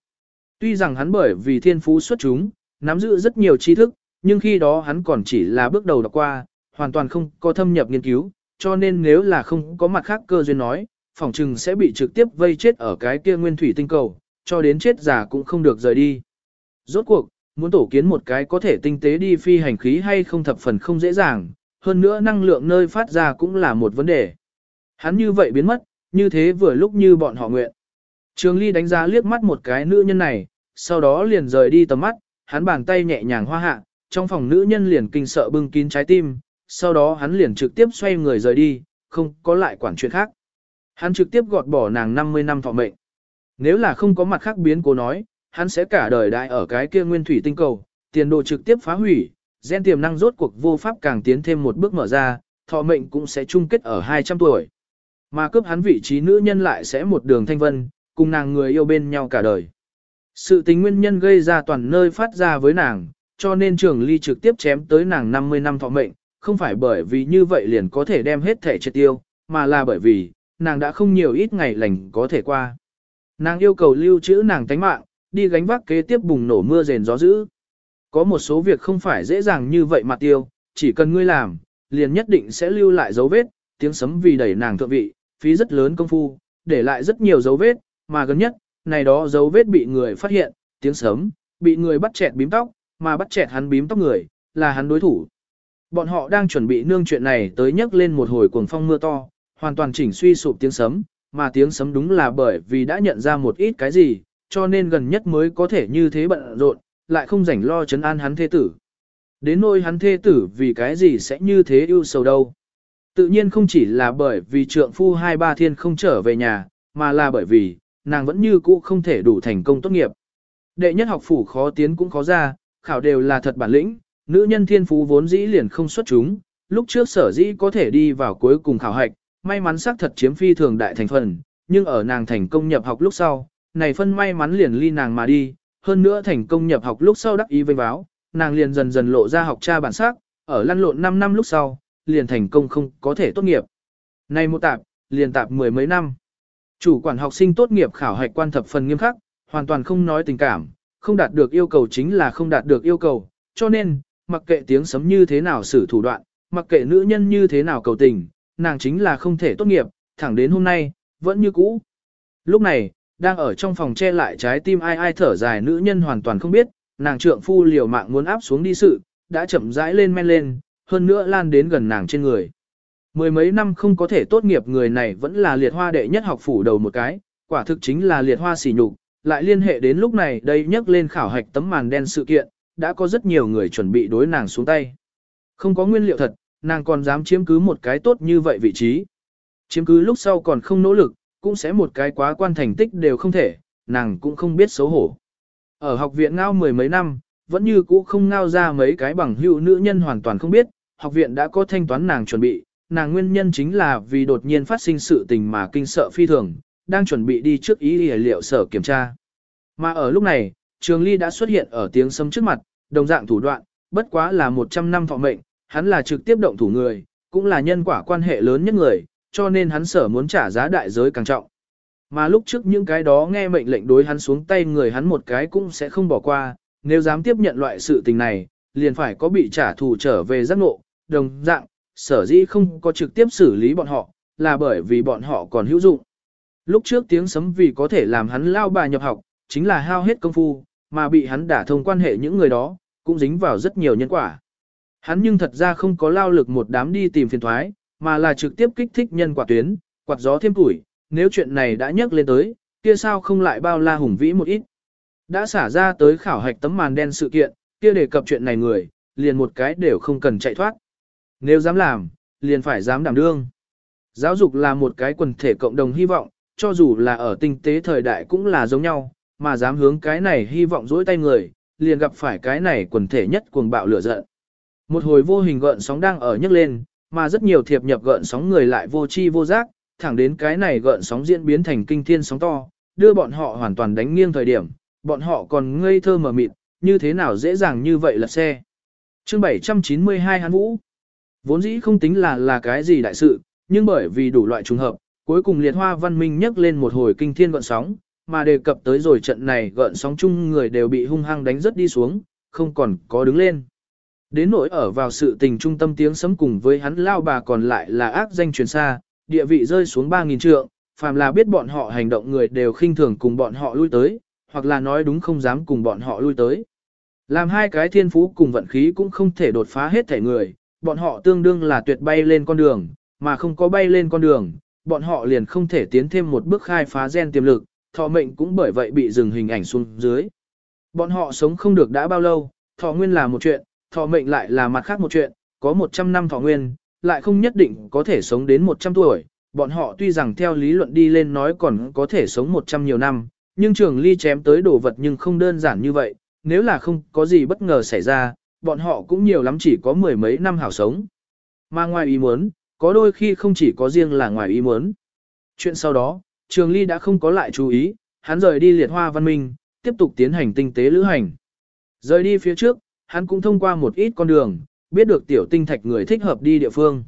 Tuy rằng hắn bởi vì thiên phú xuất chúng, nắm giữ rất nhiều tri thức, nhưng khi đó hắn còn chỉ là bước đầu đọc qua, hoàn toàn không có thâm nhập nghiên cứu, cho nên nếu là không có mặt khác cơ duyên nói, phỏng chừng sẽ bị trực tiếp vây chết ở cái kia nguyên thủy tinh cầu, cho đến chết già cũng không được rời đi. Rốt cuộc, muốn tổ kiến một cái có thể tinh tế đi phi hành khí hay không thập phần không dễ dàng, hơn nữa năng lượng nơi phát ra cũng là một vấn đề. Hắn như vậy biến mất, như thế vừa lúc như bọn họ nguyện. Trường Ly đánh giá liếc mắt một cái nữ nhân này, sau đó liền rời đi tầm mắt, hắn bàn tay nhẹ nhàng hoa hạ, trong phòng nữ nhân liền kinh sợ bưng kín trái tim, sau đó hắn liền trực tiếp xoay người rời đi, không có lại quản chuyện khác. Hắn trực tiếp gọt bỏ nàng 50 năm thọ mệnh. Nếu là không có mặt khác biến cố nói, hắn sẽ cả đời đại ở cái kia nguyên thủy tinh cầu, tiền đồ trực tiếp phá hủy, gen tiềm năng rốt cuộc vô pháp càng tiến thêm một bước mở ra, thọ mệnh cũng sẽ chung kết ở 200 tuổi. Mà cướp hắn vị trí nữ nhân lại sẽ một đường thanh vân, cùng nàng người yêu bên nhau cả đời. Sự tình nguyên nhân gây ra toàn nơi phát ra với nàng, cho nên trường ly trực tiếp chém tới nàng 50 năm thọ mệnh, không phải bởi vì như vậy liền có thể đem hết thể triệt tiêu, mà là bởi vì, nàng đã không nhiều ít ngày lành có thể qua. Nàng yêu cầu lưu trữ nàng tánh mạng, đi gánh vác kế tiếp bùng nổ mưa rền gió dữ. Có một số việc không phải dễ dàng như vậy mà tiêu, chỉ cần ngươi làm, liền nhất định sẽ lưu lại dấu vết, tiếng sấm vì đẩy nàng thượng vị, phí rất lớn công phu, để lại rất nhiều dấu vết, mà gần nhất, này đó dấu vết bị người phát hiện, tiếng sấm, bị người bắt chẹt bím tóc, mà bắt chẹt hắn bím tóc người, là hắn đối thủ. Bọn họ đang chuẩn bị nương chuyện này tới nhấc lên một hồi cuồng phong mưa to, hoàn toàn chỉnh suy sụp tiếng sấm, mà tiếng sấm đúng là bởi vì đã nhận ra một ít cái gì, cho nên gần nhất mới có thể như thế bận rộn, lại không rảnh lo chấn an hắn thế tử. Đến nỗi hắn thế tử vì cái gì sẽ như thế ưu sầu đâu. Tự nhiên không chỉ là bởi vì trượng phu hai ba thiên không trở về nhà, mà là bởi vì, nàng vẫn như cũ không thể đủ thành công tốt nghiệp. Đệ nhất học phủ khó tiến cũng khó ra, khảo đều là thật bản lĩnh, nữ nhân thiên phú vốn dĩ liền không xuất chúng, lúc trước sở dĩ có thể đi vào cuối cùng khảo hạch, may mắn xác thật chiếm phi thường đại thành phần, nhưng ở nàng thành công nhập học lúc sau, này phân may mắn liền ly nàng mà đi, hơn nữa thành công nhập học lúc sau đắc ý vinh báo, nàng liền dần dần lộ ra học cha bản sắc, ở lăn lộn 5 năm lúc sau, liền thành công không có thể tốt nghiệp. Này một tạp, liền tạp mười mấy năm. Chủ quản học sinh tốt nghiệp khảo hạch quan thập phần nghiêm khắc, hoàn toàn không nói tình cảm, không đạt được yêu cầu chính là không đạt được yêu cầu, cho nên, mặc kệ tiếng sấm như thế nào xử thủ đoạn, mặc kệ nữ nhân như thế nào cầu tình, nàng chính là không thể tốt nghiệp, thẳng đến hôm nay, vẫn như cũ. Lúc này, đang ở trong phòng che lại trái tim ai ai thở dài nữ nhân hoàn toàn không biết, nàng trượng phu liều mạng muốn áp xuống đi sự, đã chậm rãi lên men lên, hơn nữa lan đến gần nàng trên người. Mười mấy năm không có thể tốt nghiệp người này vẫn là liệt hoa đệ nhất học phủ đầu một cái, quả thực chính là liệt hoa xỉ nhục, lại liên hệ đến lúc này đây nhắc lên khảo hạch tấm màn đen sự kiện, đã có rất nhiều người chuẩn bị đối nàng xuống tay. Không có nguyên liệu thật, nàng còn dám chiếm cứ một cái tốt như vậy vị trí. Chiếm cứ lúc sau còn không nỗ lực, cũng sẽ một cái quá quan thành tích đều không thể, nàng cũng không biết xấu hổ. Ở học viện ngao mười mấy năm, vẫn như cũ không ngao ra mấy cái bằng hữu nữ nhân hoàn toàn không biết, học viện đã có thanh toán nàng chuẩn bị, nàng nguyên nhân chính là vì đột nhiên phát sinh sự tình mà kinh sợ phi thường, đang chuẩn bị đi trước ý y liệu sở kiểm tra. Mà ở lúc này, Trường Ly đã xuất hiện ở tiếng sấm trước mặt, đồng dạng thủ đoạn, bất quá là 100 năm thọ mệnh, hắn là trực tiếp động thủ người, cũng là nhân quả quan hệ lớn nhất người, cho nên hắn sở muốn trả giá đại giới càng trọng. Mà lúc trước những cái đó nghe mệnh lệnh đối hắn xuống tay người hắn một cái cũng sẽ không bỏ qua, nếu dám tiếp nhận loại sự tình này, liền phải có bị trả thù trở về giác ngộ, đồng dạng, sở dĩ không có trực tiếp xử lý bọn họ, là bởi vì bọn họ còn hữu dụng. Lúc trước tiếng sấm vì có thể làm hắn lao bà nhập học, chính là hao hết công phu, mà bị hắn đả thông quan hệ những người đó, cũng dính vào rất nhiều nhân quả. Hắn nhưng thật ra không có lao lực một đám đi tìm phiền thoái, mà là trực tiếp kích thích nhân quả tuyến, quạt gió thêm tuổi, nếu chuyện này đã nhắc lên tới, kia sao không lại bao la hùng vĩ một ít. Đã xả ra tới khảo hạch tấm màn đen sự kiện, kia đề cập chuyện này người, liền một cái đều không cần chạy thoát. Nếu dám làm, liền phải dám đảm đương. Giáo dục là một cái quần thể cộng đồng hy vọng, cho dù là ở tinh tế thời đại cũng là giống nhau, mà dám hướng cái này hy vọng dỗi tay người, liền gặp phải cái này quần thể nhất cuồng bạo lửa giận. Một hồi vô hình gợn sóng đang ở nhấc lên, mà rất nhiều thiệp nhập gợn sóng người lại vô chi vô giác, thẳng đến cái này gợn sóng diễn biến thành kinh thiên sóng to, đưa bọn họ hoàn toàn đánh nghiêng thời điểm, bọn họ còn ngây thơ mở mịt, như thế nào dễ dàng như vậy lật xe. Chương 792 Hán Vũ Vốn dĩ không tính là là cái gì đại sự, nhưng bởi vì đủ loại trùng hợp, cuối cùng liệt hoa văn minh nhấc lên một hồi kinh thiên gợn sóng, mà đề cập tới rồi trận này gợn sóng chung người đều bị hung hăng đánh rất đi xuống, không còn có đứng lên. Đến nỗi ở vào sự tình trung tâm tiếng sấm cùng với hắn lao bà còn lại là ác danh truyền xa, địa vị rơi xuống 3.000 trượng, phàm là biết bọn họ hành động người đều khinh thường cùng bọn họ lui tới, hoặc là nói đúng không dám cùng bọn họ lui tới. Làm hai cái thiên phú cùng vận khí cũng không thể đột phá hết thể người, bọn họ tương đương là tuyệt bay lên con đường, mà không có bay lên con đường, bọn họ liền không thể tiến thêm một bước khai phá gen tiềm lực, thọ mệnh cũng bởi vậy bị dừng hình ảnh xuống dưới. Bọn họ sống không được đã bao lâu, thọ nguyên là một chuyện, thọ mệnh lại là mặt khác một chuyện, có 100 năm thọ nguyên, lại không nhất định có thể sống đến 100 tuổi. Bọn họ tuy rằng theo lý luận đi lên nói còn có thể sống 100 nhiều năm, nhưng trường ly chém tới đồ vật nhưng không đơn giản như vậy, nếu là không có gì bất ngờ xảy ra, bọn họ cũng nhiều lắm chỉ có mười mấy năm hảo sống. Mà ngoài ý muốn, có đôi khi không chỉ có riêng là ngoài ý muốn. Chuyện sau đó, Trường Ly đã không có lại chú ý, hắn rời đi liệt hoa văn minh, tiếp tục tiến hành tinh tế lữ hành. Rời đi phía trước, hắn cũng thông qua một ít con đường, biết được tiểu tinh thạch người thích hợp đi địa phương.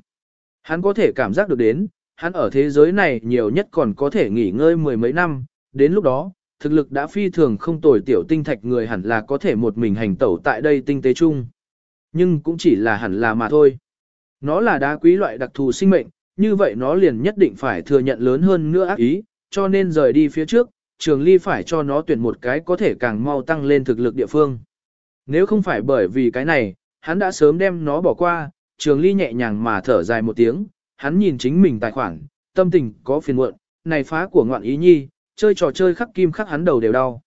Hắn có thể cảm giác được đến, hắn ở thế giới này nhiều nhất còn có thể nghỉ ngơi mười mấy năm, đến lúc đó, thực lực đã phi thường không tồi tiểu tinh thạch người hẳn là có thể một mình hành tẩu tại đây tinh tế chung. Nhưng cũng chỉ là hẳn là mà thôi. Nó là đá quý loại đặc thù sinh mệnh, như vậy nó liền nhất định phải thừa nhận lớn hơn nữa ác ý, cho nên rời đi phía trước, trường ly phải cho nó tuyển một cái có thể càng mau tăng lên thực lực địa phương. Nếu không phải bởi vì cái này, hắn đã sớm đem nó bỏ qua, trường ly nhẹ nhàng mà thở dài một tiếng, hắn nhìn chính mình tài khoản, tâm tình có phiền muộn, này phá của ngoạn ý nhi, chơi trò chơi khắc kim khắc hắn đầu đều đau.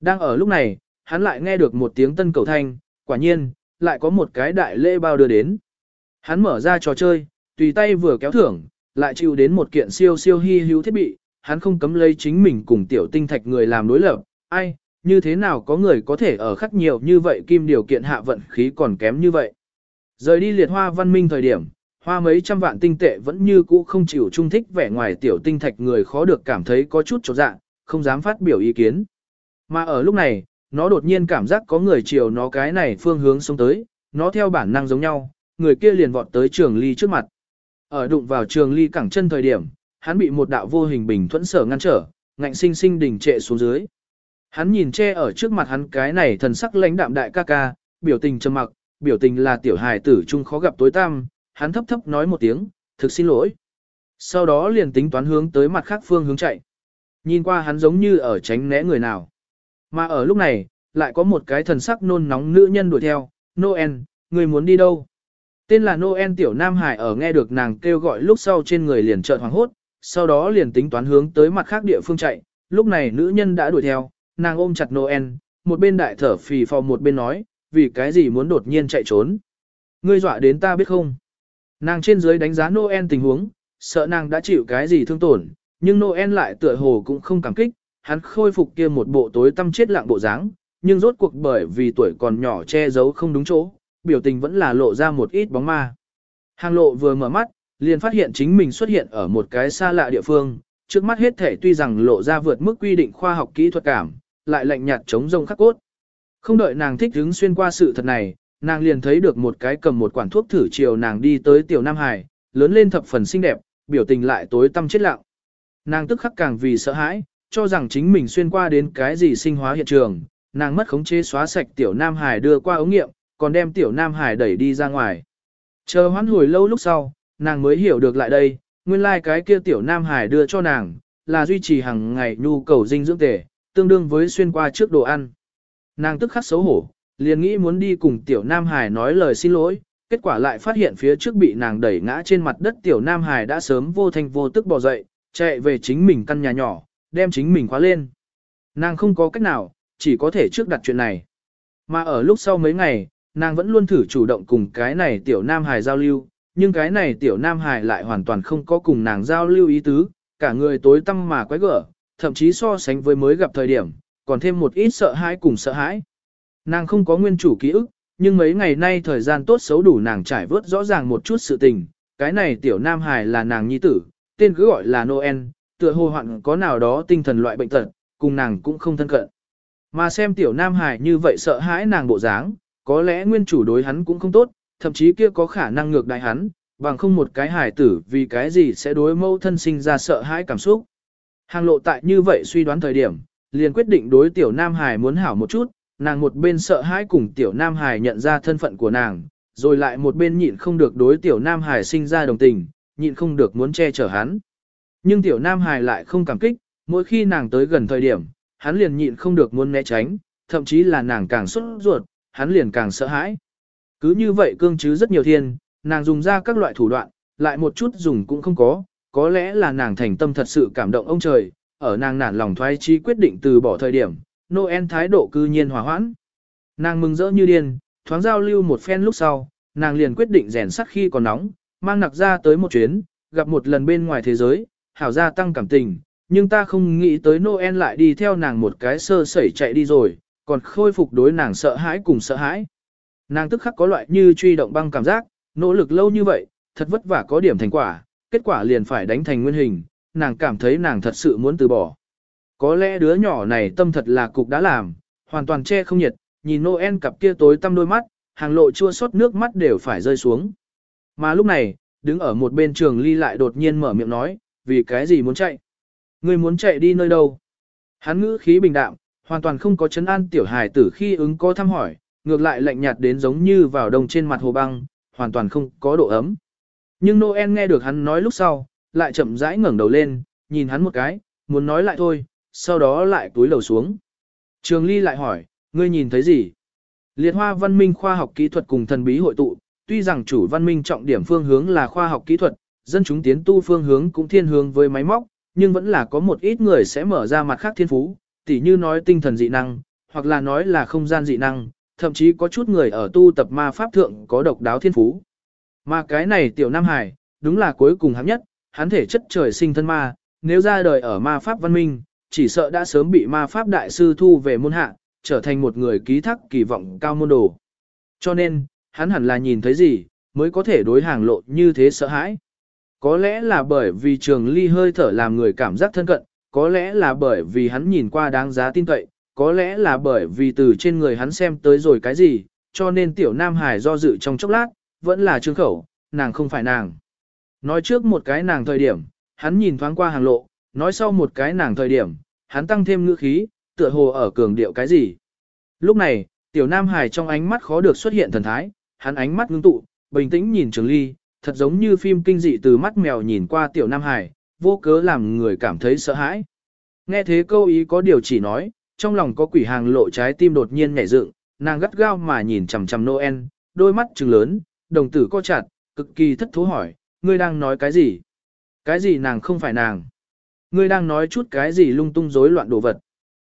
Đang ở lúc này, hắn lại nghe được một tiếng tân cầu thanh, quả nhiên, lại có một cái đại lễ bao đưa đến. Hắn mở ra trò chơi, tùy tay vừa kéo thưởng, lại chịu đến một kiện siêu siêu hy hữu thiết bị, hắn không cấm lấy chính mình cùng tiểu tinh thạch người làm đối lập, ai, như thế nào có người có thể ở khắc nhiều như vậy kim điều kiện hạ vận khí còn kém như vậy. Rời đi liệt hoa văn minh thời điểm, hoa mấy trăm vạn tinh tệ vẫn như cũ không chịu trung thích vẻ ngoài tiểu tinh thạch người khó được cảm thấy có chút trột dạ, không dám phát biểu ý kiến. Mà ở lúc này, nó đột nhiên cảm giác có người chiều nó cái này phương hướng xuống tới, nó theo bản năng giống nhau, người kia liền vọt tới trường ly trước mặt. Ở đụng vào trường ly cẳng chân thời điểm, hắn bị một đạo vô hình bình thuẫn sở ngăn trở, ngạnh sinh sinh đỉnh trệ xuống dưới. Hắn nhìn che ở trước mặt hắn cái này thần sắc lãnh đạm đại ca ca, biểu tình trầm mặc, biểu tình là tiểu hài tử chung khó gặp tối tăm, hắn thấp thấp nói một tiếng, thực xin lỗi. Sau đó liền tính toán hướng tới mặt khác phương hướng chạy. Nhìn qua hắn giống như ở tránh né người nào. Mà ở lúc này, lại có một cái thần sắc nôn nóng nữ nhân đuổi theo, Noel, người muốn đi đâu? Tên là Noel Tiểu Nam Hải ở nghe được nàng kêu gọi lúc sau trên người liền trợn hoàng hốt, sau đó liền tính toán hướng tới mặt khác địa phương chạy, lúc này nữ nhân đã đuổi theo, nàng ôm chặt Noel, một bên đại thở phì phò một bên nói, vì cái gì muốn đột nhiên chạy trốn. Ngươi dọa đến ta biết không? Nàng trên dưới đánh giá Noel tình huống, sợ nàng đã chịu cái gì thương tổn, nhưng Noel lại tựa hồ cũng không cảm kích, hắn khôi phục kia một bộ tối tâm chết lặng bộ dáng, nhưng rốt cuộc bởi vì tuổi còn nhỏ che giấu không đúng chỗ, biểu tình vẫn là lộ ra một ít bóng ma. Hàng lộ vừa mở mắt, liền phát hiện chính mình xuất hiện ở một cái xa lạ địa phương, trước mắt hết thể tuy rằng lộ ra vượt mức quy định khoa học kỹ thuật cảm, lại lạnh nhạt chống rông khắc cốt. Không đợi nàng thích hứng xuyên qua sự thật này, nàng liền thấy được một cái cầm một quản thuốc thử chiều nàng đi tới tiểu Nam Hải, lớn lên thập phần xinh đẹp, biểu tình lại tối tăm chết lặng. Nàng tức khắc càng vì sợ hãi, cho rằng chính mình xuyên qua đến cái gì sinh hóa hiện trường, nàng mất khống chế xóa sạch tiểu Nam Hải đưa qua ống nghiệm, còn đem tiểu Nam Hải đẩy đi ra ngoài. Chờ hoãn hồi lâu lúc sau, nàng mới hiểu được lại đây, nguyên lai like cái kia tiểu Nam Hải đưa cho nàng, là duy trì hàng ngày nhu cầu dinh dưỡng tề, tương đương với xuyên qua trước đồ ăn. Nàng tức khắc xấu hổ, liền nghĩ muốn đi cùng tiểu Nam Hải nói lời xin lỗi, kết quả lại phát hiện phía trước bị nàng đẩy ngã trên mặt đất tiểu Nam Hải đã sớm vô thanh vô tức bò dậy, chạy về chính mình căn nhà nhỏ, đem chính mình khóa lên. Nàng không có cách nào, chỉ có thể trước đặt chuyện này. Mà ở lúc sau mấy ngày, nàng vẫn luôn thử chủ động cùng cái này tiểu nam hải giao lưu, nhưng cái này tiểu nam hải lại hoàn toàn không có cùng nàng giao lưu ý tứ, cả người tối tăm mà quái gở, thậm chí so sánh với mới gặp thời điểm, còn thêm một ít sợ hãi cùng sợ hãi. Nàng không có nguyên chủ ký ức, nhưng mấy ngày nay thời gian tốt xấu đủ nàng trải vớt rõ ràng một chút sự tình, cái này tiểu nam hài là nàng nhi tử, tên cứ gọi là Noel, tựa hồ hoạn có nào đó tinh thần loại bệnh tật, cùng nàng cũng không thân cận. Mà xem tiểu nam hài như vậy sợ hãi nàng bộ dáng, có lẽ nguyên chủ đối hắn cũng không tốt, thậm chí kia có khả năng ngược đại hắn, bằng không một cái hài tử vì cái gì sẽ đối mâu thân sinh ra sợ hãi cảm xúc. Hàng lộ tại như vậy suy đoán thời điểm, liền quyết định đối tiểu nam Hải muốn hảo một chút, nàng một bên sợ hãi cùng tiểu nam Hải nhận ra thân phận của nàng, rồi lại một bên nhịn không được đối tiểu nam Hải sinh ra đồng tình, nhịn không được muốn che chở hắn. Nhưng tiểu nam Hải lại không cảm kích, mỗi khi nàng tới gần thời điểm, hắn liền nhịn không được muốn né tránh, thậm chí là nàng càng xuất ruột, hắn liền càng sợ hãi. Cứ như vậy cương chứ rất nhiều thiên, nàng dùng ra các loại thủ đoạn, lại một chút dùng cũng không có, có lẽ là nàng thành tâm thật sự cảm động ông trời, ở nàng nản lòng thoái chí quyết định từ bỏ thời điểm, Noel thái độ cư nhiên hòa hoãn. Nàng mừng rỡ như điên, thoáng giao lưu một phen lúc sau, nàng liền quyết định rèn sắt khi còn nóng, mang nặc ra tới một chuyến, gặp một lần bên ngoài thế giới, hảo gia tăng cảm tình, nhưng ta không nghĩ tới Noel lại đi theo nàng một cái sơ sẩy chạy đi rồi, còn khôi phục đối nàng sợ hãi cùng sợ hãi. Nàng tức khắc có loại như truy động băng cảm giác, nỗ lực lâu như vậy, thật vất vả có điểm thành quả, kết quả liền phải đánh thành nguyên hình, nàng cảm thấy nàng thật sự muốn từ bỏ. Có lẽ đứa nhỏ này tâm thật là cục đã làm, hoàn toàn che không nhiệt, nhìn Noel cặp kia tối tăm đôi mắt, hàng lộ chua xót nước mắt đều phải rơi xuống. Mà lúc này, đứng ở một bên trường ly lại đột nhiên mở miệng nói, vì cái gì muốn chạy? Ngươi muốn chạy đi nơi đâu? Hắn ngữ khí bình đạm, hoàn toàn không có chấn an tiểu hài tử khi ứng có thăm hỏi, ngược lại lạnh nhạt đến giống như vào đông trên mặt hồ băng, hoàn toàn không có độ ấm. Nhưng Noel nghe được hắn nói lúc sau, lại chậm rãi ngẩng đầu lên, nhìn hắn một cái, muốn nói lại thôi, sau đó lại túi lầu xuống. Trường Ly lại hỏi, ngươi nhìn thấy gì? Liệt hoa văn minh khoa học kỹ thuật cùng thần bí hội tụ, tuy rằng chủ văn minh trọng điểm phương hướng là khoa học kỹ thuật, dân chúng tiến tu phương hướng cũng thiên hướng với máy móc, nhưng vẫn là có một ít người sẽ mở ra mặt khác thiên phú, tỉ như nói tinh thần dị năng, hoặc là nói là không gian dị năng, thậm chí có chút người ở tu tập ma pháp thượng có độc đáo thiên phú. Mà cái này tiểu Nam Hải, đúng là cuối cùng hám nhất, hắn thể chất trời sinh thân ma, nếu ra đời ở ma pháp văn minh, chỉ sợ đã sớm bị ma pháp đại sư thu về môn hạ, trở thành một người ký thác kỳ vọng cao môn đồ. Cho nên, hắn hẳn là nhìn thấy gì, mới có thể đối hàng lộ như thế sợ hãi. Có lẽ là bởi vì trường ly hơi thở làm người cảm giác thân cận, có lẽ là bởi vì hắn nhìn qua đáng giá tin cậy, có lẽ là bởi vì từ trên người hắn xem tới rồi cái gì, cho nên tiểu nam hải do dự trong chốc lát, vẫn là trương khẩu, nàng không phải nàng. Nói trước một cái nàng thời điểm, hắn nhìn thoáng qua hàng lộ, nói sau một cái nàng thời điểm, hắn tăng thêm ngữ khí, tựa hồ ở cường điệu cái gì. Lúc này, tiểu nam hải trong ánh mắt khó được xuất hiện thần thái, hắn ánh mắt ngưng tụ, bình tĩnh nhìn trường ly, thật giống như phim kinh dị từ mắt mèo nhìn qua tiểu nam hải, vô cớ làm người cảm thấy sợ hãi. Nghe thế câu ý có điều chỉ nói, trong lòng có quỷ hàng lộ trái tim đột nhiên nhảy dựng, nàng gắt gao mà nhìn chằm chằm Noel, đôi mắt trừng lớn, đồng tử co chặt, cực kỳ thất thú hỏi, ngươi đang nói cái gì? Cái gì nàng không phải nàng? Ngươi đang nói chút cái gì lung tung rối loạn đồ vật?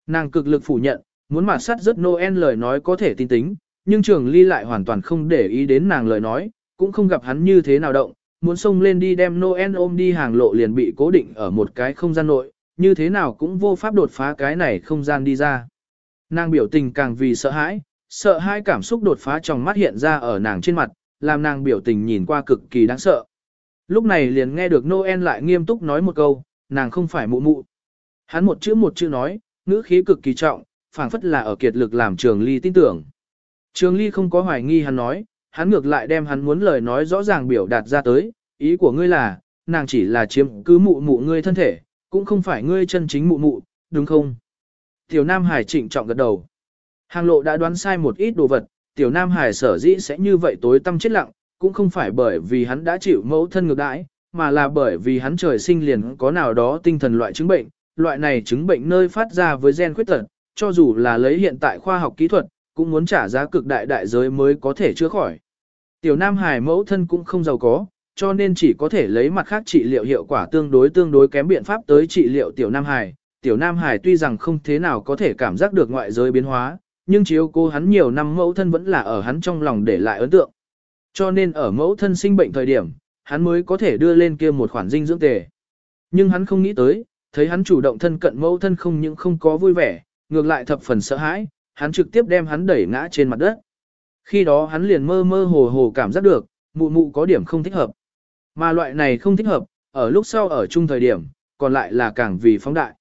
Nàng cực lực phủ nhận, muốn mà sát rất Noel lời nói có thể tin tính, nhưng trường ly lại hoàn toàn không để ý đến nàng lời nói, cũng không gặp hắn như thế nào động, muốn xông lên đi đem Noel ôm đi hàng lộ liền bị cố định ở một cái không gian nội, như thế nào cũng vô pháp đột phá cái này không gian đi ra. Nàng biểu tình càng vì sợ hãi, sợ hai cảm xúc đột phá trong mắt hiện ra ở nàng trên mặt, làm nàng biểu tình nhìn qua cực kỳ đáng sợ. Lúc này liền nghe được Noel lại nghiêm túc nói một câu, nàng không phải mụ mụ. Hắn một chữ một chữ nói, ngữ khí cực kỳ trọng, phảng phất là ở kiệt lực làm Trường Ly tin tưởng. Trường Ly không có hoài nghi hắn nói, hắn ngược lại đem hắn muốn lời nói rõ ràng biểu đạt ra tới, ý của ngươi là, nàng chỉ là chiếm cứ mụ mụ ngươi thân thể, cũng không phải ngươi chân chính mụ mụ, đúng không? Tiểu Nam Hải trịnh trọng gật đầu. Hàng lộ đã đoán sai một ít đồ vật, Tiểu Nam Hải sở dĩ sẽ như vậy tối tâm chết lặng, cũng không phải bởi vì hắn đã chịu mẫu thân ngược đãi, mà là bởi vì hắn trời sinh liền có nào đó tinh thần loại chứng bệnh, loại này chứng bệnh nơi phát ra với gen khuyết tật, cho dù là lấy hiện tại khoa học kỹ thuật, cũng muốn trả giá cực đại đại giới mới có thể chữa khỏi. Tiểu Nam Hải mẫu thân cũng không giàu có, cho nên chỉ có thể lấy mặt khác trị liệu hiệu quả tương đối tương đối kém biện pháp tới trị liệu Tiểu Nam Hải, tiểu nam hải tuy rằng không thế nào có thể cảm giác được ngoại giới biến hóa, nhưng chiếu cô hắn nhiều năm mẫu thân vẫn là ở hắn trong lòng để lại ấn tượng. Cho nên ở mẫu thân sinh bệnh thời điểm, hắn mới có thể đưa lên kia một khoản dinh dưỡng tề. Nhưng hắn không nghĩ tới, thấy hắn chủ động thân cận mẫu thân không những không có vui vẻ, ngược lại thập phần sợ hãi, hắn trực tiếp đem hắn đẩy ngã trên mặt đất. Khi đó hắn liền mơ mơ hồ hồ cảm giác được, mụ mụ có điểm không thích hợp. Mà loại này không thích hợp, ở lúc sau ở chung thời điểm, còn lại là càng vì phóng đại.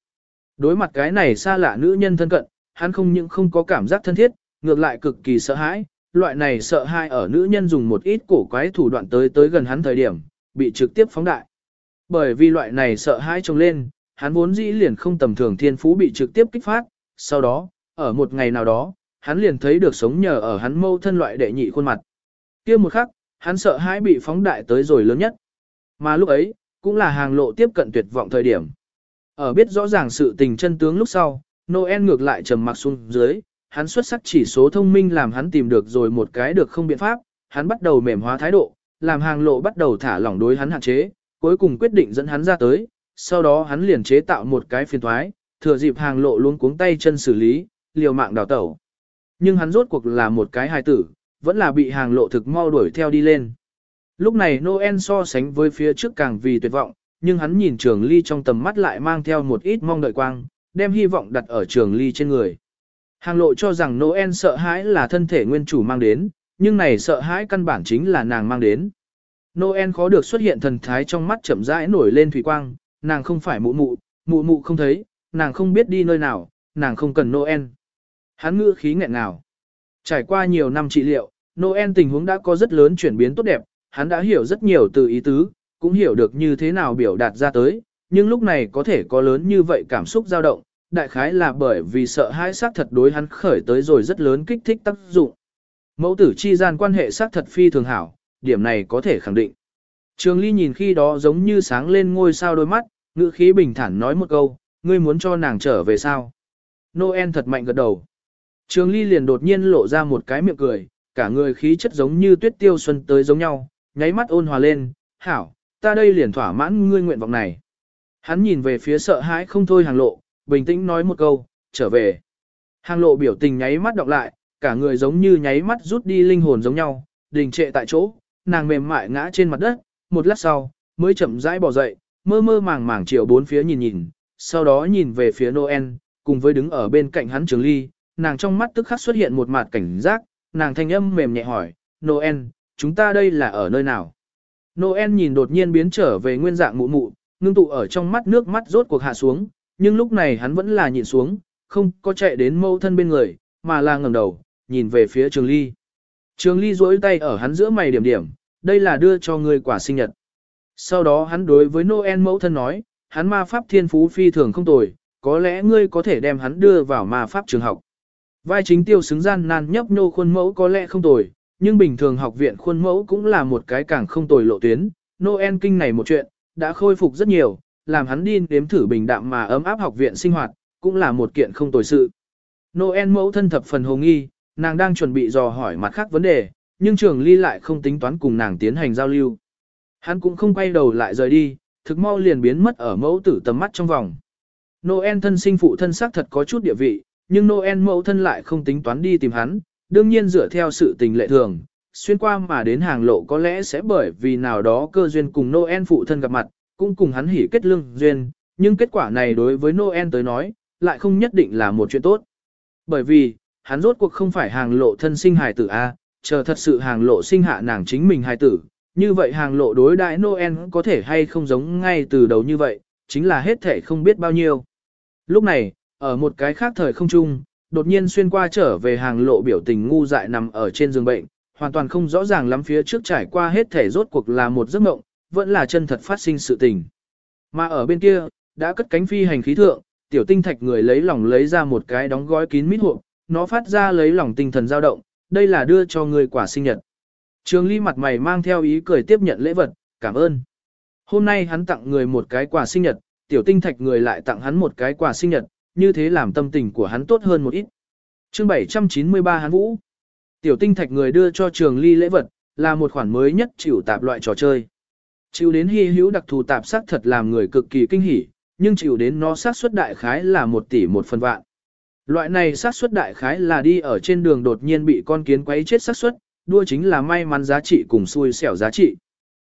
Đối mặt cái này xa lạ nữ nhân thân cận, hắn không những không có cảm giác thân thiết, ngược lại cực kỳ sợ hãi, loại này sợ hãi ở nữ nhân dùng một ít cổ quái thủ đoạn tới tới gần hắn thời điểm, bị trực tiếp phóng đại. Bởi vì loại này sợ hãi trông lên, hắn vốn dĩ liền không tầm thường thiên phú bị trực tiếp kích phát, sau đó, ở một ngày nào đó, hắn liền thấy được sống nhờ ở hắn mâu thân loại đệ nhị khuôn mặt. kia một khắc, hắn sợ hãi bị phóng đại tới rồi lớn nhất. Mà lúc ấy, cũng là hàng lộ tiếp cận tuyệt vọng thời điểm. Ở biết rõ ràng sự tình chân tướng lúc sau, Noel ngược lại trầm mặc xuống dưới, hắn xuất sắc chỉ số thông minh làm hắn tìm được rồi một cái được không biện pháp, hắn bắt đầu mềm hóa thái độ, làm hàng lộ bắt đầu thả lỏng đối hắn hạn chế, cuối cùng quyết định dẫn hắn ra tới, sau đó hắn liền chế tạo một cái phiền thoái, thừa dịp hàng lộ luôn cuống tay chân xử lý, liều mạng đào tẩu. Nhưng hắn rốt cuộc là một cái hài tử, vẫn là bị hàng lộ thực mau đuổi theo đi lên. Lúc này Noel so sánh với phía trước càng vì tuyệt vọng, nhưng hắn nhìn trường ly trong tầm mắt lại mang theo một ít mong đợi quang, đem hy vọng đặt ở trường ly trên người. Hàng lộ cho rằng Noel sợ hãi là thân thể nguyên chủ mang đến, nhưng này sợ hãi căn bản chính là nàng mang đến. Noel khó được xuất hiện thần thái trong mắt chậm rãi nổi lên thủy quang, nàng không phải mụ mụ, mụ mụ không thấy, nàng không biết đi nơi nào, nàng không cần Noel. Hắn ngữ khí nghẹn nào. Trải qua nhiều năm trị liệu, Noel tình huống đã có rất lớn chuyển biến tốt đẹp, hắn đã hiểu rất nhiều từ ý tứ, cũng hiểu được như thế nào biểu đạt ra tới, nhưng lúc này có thể có lớn như vậy cảm xúc dao động, đại khái là bởi vì sợ hãi xác thật đối hắn khởi tới rồi rất lớn kích thích tác dụng. Mẫu tử chi gian quan hệ xác thật phi thường hảo, điểm này có thể khẳng định. Trường Ly nhìn khi đó giống như sáng lên ngôi sao đôi mắt, ngữ khí bình thản nói một câu, ngươi muốn cho nàng trở về sao? Noel thật mạnh gật đầu. Trường Ly liền đột nhiên lộ ra một cái miệng cười, cả người khí chất giống như tuyết tiêu xuân tới giống nhau, nháy mắt ôn hòa lên, hảo, ta đây liền thỏa mãn ngươi nguyện vọng này. Hắn nhìn về phía sợ hãi không thôi hàng lộ, bình tĩnh nói một câu, trở về. Hàng lộ biểu tình nháy mắt đọc lại, cả người giống như nháy mắt rút đi linh hồn giống nhau, đình trệ tại chỗ, nàng mềm mại ngã trên mặt đất, một lát sau, mới chậm rãi bỏ dậy, mơ mơ màng màng chiều bốn phía nhìn nhìn, sau đó nhìn về phía Noel, cùng với đứng ở bên cạnh hắn Trường Ly, nàng trong mắt tức khắc xuất hiện một mặt cảnh giác, nàng thanh âm mềm nhẹ hỏi, Noel, chúng ta đây là ở nơi nào? Noel nhìn đột nhiên biến trở về nguyên dạng mụ mụ, ngưng tụ ở trong mắt nước mắt rốt cuộc hạ xuống, nhưng lúc này hắn vẫn là nhìn xuống, không có chạy đến mâu thân bên người, mà là ngẩng đầu, nhìn về phía Trường Ly. Trường Ly duỗi tay ở hắn giữa mày điểm điểm, đây là đưa cho ngươi quả sinh nhật. Sau đó hắn đối với Noel mẫu thân nói, hắn ma pháp thiên phú phi thường không tồi, có lẽ ngươi có thể đem hắn đưa vào ma pháp trường học. Vai chính tiêu xứng gian nan nhấp nhô khuôn mẫu có lẽ không tồi, nhưng bình thường học viện khuôn mẫu cũng là một cái càng không tồi lộ tuyến. Noel kinh này một chuyện, đã khôi phục rất nhiều, làm hắn đi nếm thử bình đạm mà ấm áp học viện sinh hoạt, cũng là một kiện không tồi sự. Noel mẫu thân thập phần hồ nghi, nàng đang chuẩn bị dò hỏi mặt khác vấn đề, nhưng trường ly lại không tính toán cùng nàng tiến hành giao lưu. Hắn cũng không quay đầu lại rời đi, thực mau liền biến mất ở mẫu tử tầm mắt trong vòng. Noel thân sinh phụ thân xác thật có chút địa vị, nhưng Noel mẫu thân lại không tính toán đi tìm hắn, đương nhiên dựa theo sự tình lệ thường, xuyên qua mà đến hàng lộ có lẽ sẽ bởi vì nào đó cơ duyên cùng Noel phụ thân gặp mặt, cũng cùng hắn hỉ kết lương duyên, nhưng kết quả này đối với Noel tới nói, lại không nhất định là một chuyện tốt. Bởi vì, hắn rốt cuộc không phải hàng lộ thân sinh hài tử A, chờ thật sự hàng lộ sinh hạ nàng chính mình hài tử, như vậy hàng lộ đối đại Noel có thể hay không giống ngay từ đầu như vậy, chính là hết thể không biết bao nhiêu. Lúc này, ở một cái khác thời không chung, đột nhiên xuyên qua trở về hàng lộ biểu tình ngu dại nằm ở trên giường bệnh, hoàn toàn không rõ ràng lắm phía trước trải qua hết thể rốt cuộc là một giấc mộng, vẫn là chân thật phát sinh sự tình. Mà ở bên kia, đã cất cánh phi hành khí thượng, tiểu tinh thạch người lấy lòng lấy ra một cái đóng gói kín mít hộp, nó phát ra lấy lòng tinh thần dao động, đây là đưa cho người quả sinh nhật. Trường ly mặt mày mang theo ý cười tiếp nhận lễ vật, cảm ơn. Hôm nay hắn tặng người một cái quà sinh nhật, tiểu tinh thạch người lại tặng hắn một cái quà sinh nhật, như thế làm tâm tình của hắn tốt hơn một ít. Chương 793 hắn vũ. Tiểu tinh thạch người đưa cho trường ly lễ vật, là một khoản mới nhất chịu tạp loại trò chơi. Chịu đến hy hữu đặc thù tạp sắc thật làm người cực kỳ kinh hỉ, nhưng chịu đến nó xác suất đại khái là 1 tỷ một phần vạn. Loại này xác suất đại khái là đi ở trên đường đột nhiên bị con kiến quấy chết xác suất, đua chính là may mắn giá trị cùng xui xẻo giá trị.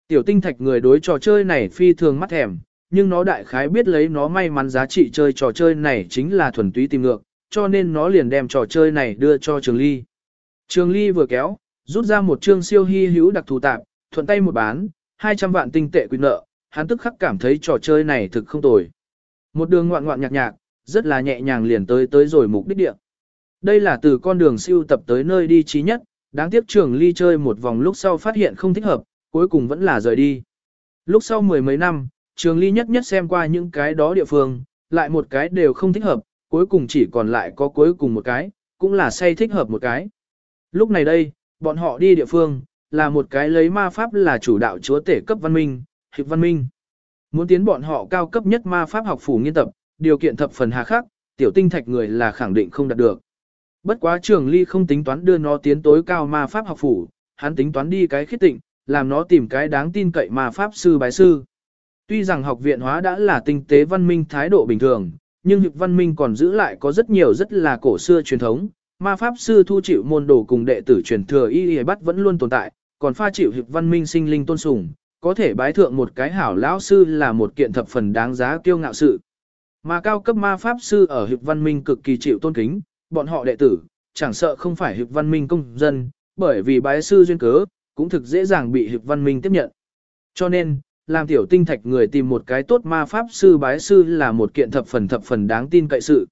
Tiểu tinh thạch người đối trò chơi này phi thường mắt thèm, nhưng nó đại khái biết lấy nó may mắn giá trị chơi trò chơi này chính là thuần túy tìm ngược, cho nên nó liền đem trò chơi này đưa cho Trường Ly. Trường Ly vừa kéo, rút ra một chương siêu hy hữu đặc thù tạp, thuận tay một bán, 200 vạn tinh tệ quy nợ, hắn tức khắc cảm thấy trò chơi này thực không tồi. Một đường ngoạn ngoạn nhạc nhạc, rất là nhẹ nhàng liền tới tới rồi mục đích địa. Đây là từ con đường siêu tập tới nơi đi chí nhất, đáng tiếc trường ly chơi một vòng lúc sau phát hiện không thích hợp, cuối cùng vẫn là rời đi. Lúc sau mười mấy năm, trường ly nhất nhất xem qua những cái đó địa phương, lại một cái đều không thích hợp, cuối cùng chỉ còn lại có cuối cùng một cái, cũng là say thích hợp một cái. Lúc này đây, bọn họ đi địa phương, là một cái lấy ma pháp là chủ đạo chúa tể cấp văn minh, hiệp văn minh. Muốn tiến bọn họ cao cấp nhất ma pháp học phủ nghiên tập, điều kiện thập phần hà khắc, tiểu tinh thạch người là khẳng định không đạt được. Bất quá trường ly không tính toán đưa nó tiến tối cao ma pháp học phủ, hắn tính toán đi cái khít tịnh, làm nó tìm cái đáng tin cậy ma pháp sư bái sư. Tuy rằng học viện hóa đã là tinh tế văn minh thái độ bình thường, nhưng hiệp văn minh còn giữ lại có rất nhiều rất là cổ xưa truyền thống, ma pháp sư thu chịu môn đồ cùng đệ tử truyền thừa y y bắt vẫn luôn tồn tại, còn pha chịu hiệp văn minh sinh linh tôn sùng, có thể bái thượng một cái hảo lão sư là một kiện thập phần đáng giá kiêu ngạo sự. Mà cao cấp ma pháp sư ở hiệp văn minh cực kỳ chịu tôn kính, bọn họ đệ tử, chẳng sợ không phải hiệp văn minh công dân, bởi vì bái sư duyên cớ, cũng thực dễ dàng bị hiệp văn minh tiếp nhận. Cho nên, làm tiểu tinh thạch người tìm một cái tốt ma pháp sư bái sư là một kiện thập phần thập phần đáng tin cậy sự.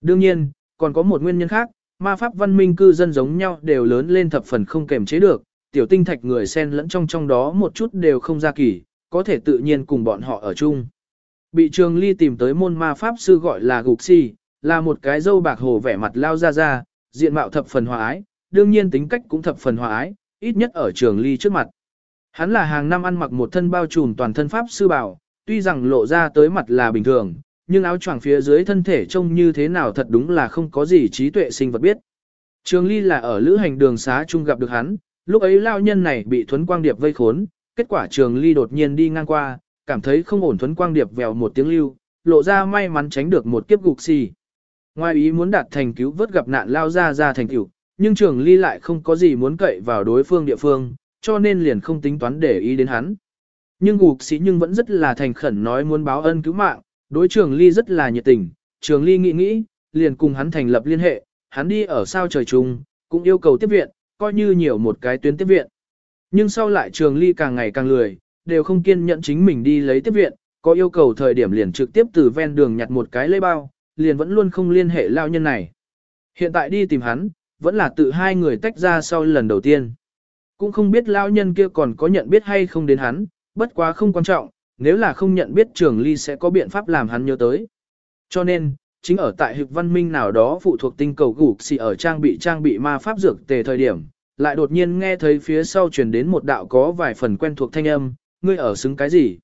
Đương nhiên, còn có một nguyên nhân khác, ma pháp văn minh cư dân giống nhau đều lớn lên thập phần không kềm chế được, tiểu tinh thạch người xen lẫn trong trong đó một chút đều không ra kỳ, có thể tự nhiên cùng bọn họ ở chung. Bị trường ly tìm tới môn ma pháp sư gọi là gục si, là một cái dâu bạc hồ vẻ mặt lao ra ra, diện mạo thập phần hòa ái, đương nhiên tính cách cũng thập phần hòa ái, ít nhất ở trường ly trước mặt. Hắn là hàng năm ăn mặc một thân bao trùm toàn thân pháp sư bảo, tuy rằng lộ ra tới mặt là bình thường, nhưng áo choàng phía dưới thân thể trông như thế nào thật đúng là không có gì trí tuệ sinh vật biết. Trường ly là ở lữ hành đường xá chung gặp được hắn, lúc ấy lao nhân này bị thuấn quang điệp vây khốn, kết quả trường ly đột nhiên đi ngang qua, cảm thấy không ổn thuấn quang điệp vèo một tiếng lưu, lộ ra may mắn tránh được một kiếp gục xì. Ngoài ý muốn đạt thành cứu vớt gặp nạn lao ra ra thành cứu, nhưng trường ly lại không có gì muốn cậy vào đối phương địa phương, cho nên liền không tính toán để ý đến hắn. Nhưng gục sĩ nhưng vẫn rất là thành khẩn nói muốn báo ân cứu mạng, đối trường ly rất là nhiệt tình, trường ly nghĩ nghĩ, liền cùng hắn thành lập liên hệ, hắn đi ở sao trời chung, cũng yêu cầu tiếp viện, coi như nhiều một cái tuyến tiếp viện. Nhưng sau lại trường ly càng ngày càng lười, đều không kiên nhẫn chính mình đi lấy tiếp viện, có yêu cầu thời điểm liền trực tiếp từ ven đường nhặt một cái lấy bao, liền vẫn luôn không liên hệ lao nhân này. Hiện tại đi tìm hắn, vẫn là tự hai người tách ra sau lần đầu tiên. Cũng không biết lao nhân kia còn có nhận biết hay không đến hắn, bất quá không quan trọng, nếu là không nhận biết trường ly sẽ có biện pháp làm hắn nhớ tới. Cho nên, chính ở tại hực văn minh nào đó phụ thuộc tinh cầu gục xì ở trang bị trang bị ma pháp dược tề thời điểm, lại đột nhiên nghe thấy phía sau truyền đến một đạo có vài phần quen thuộc thanh âm, ngươi ở xứng cái gì?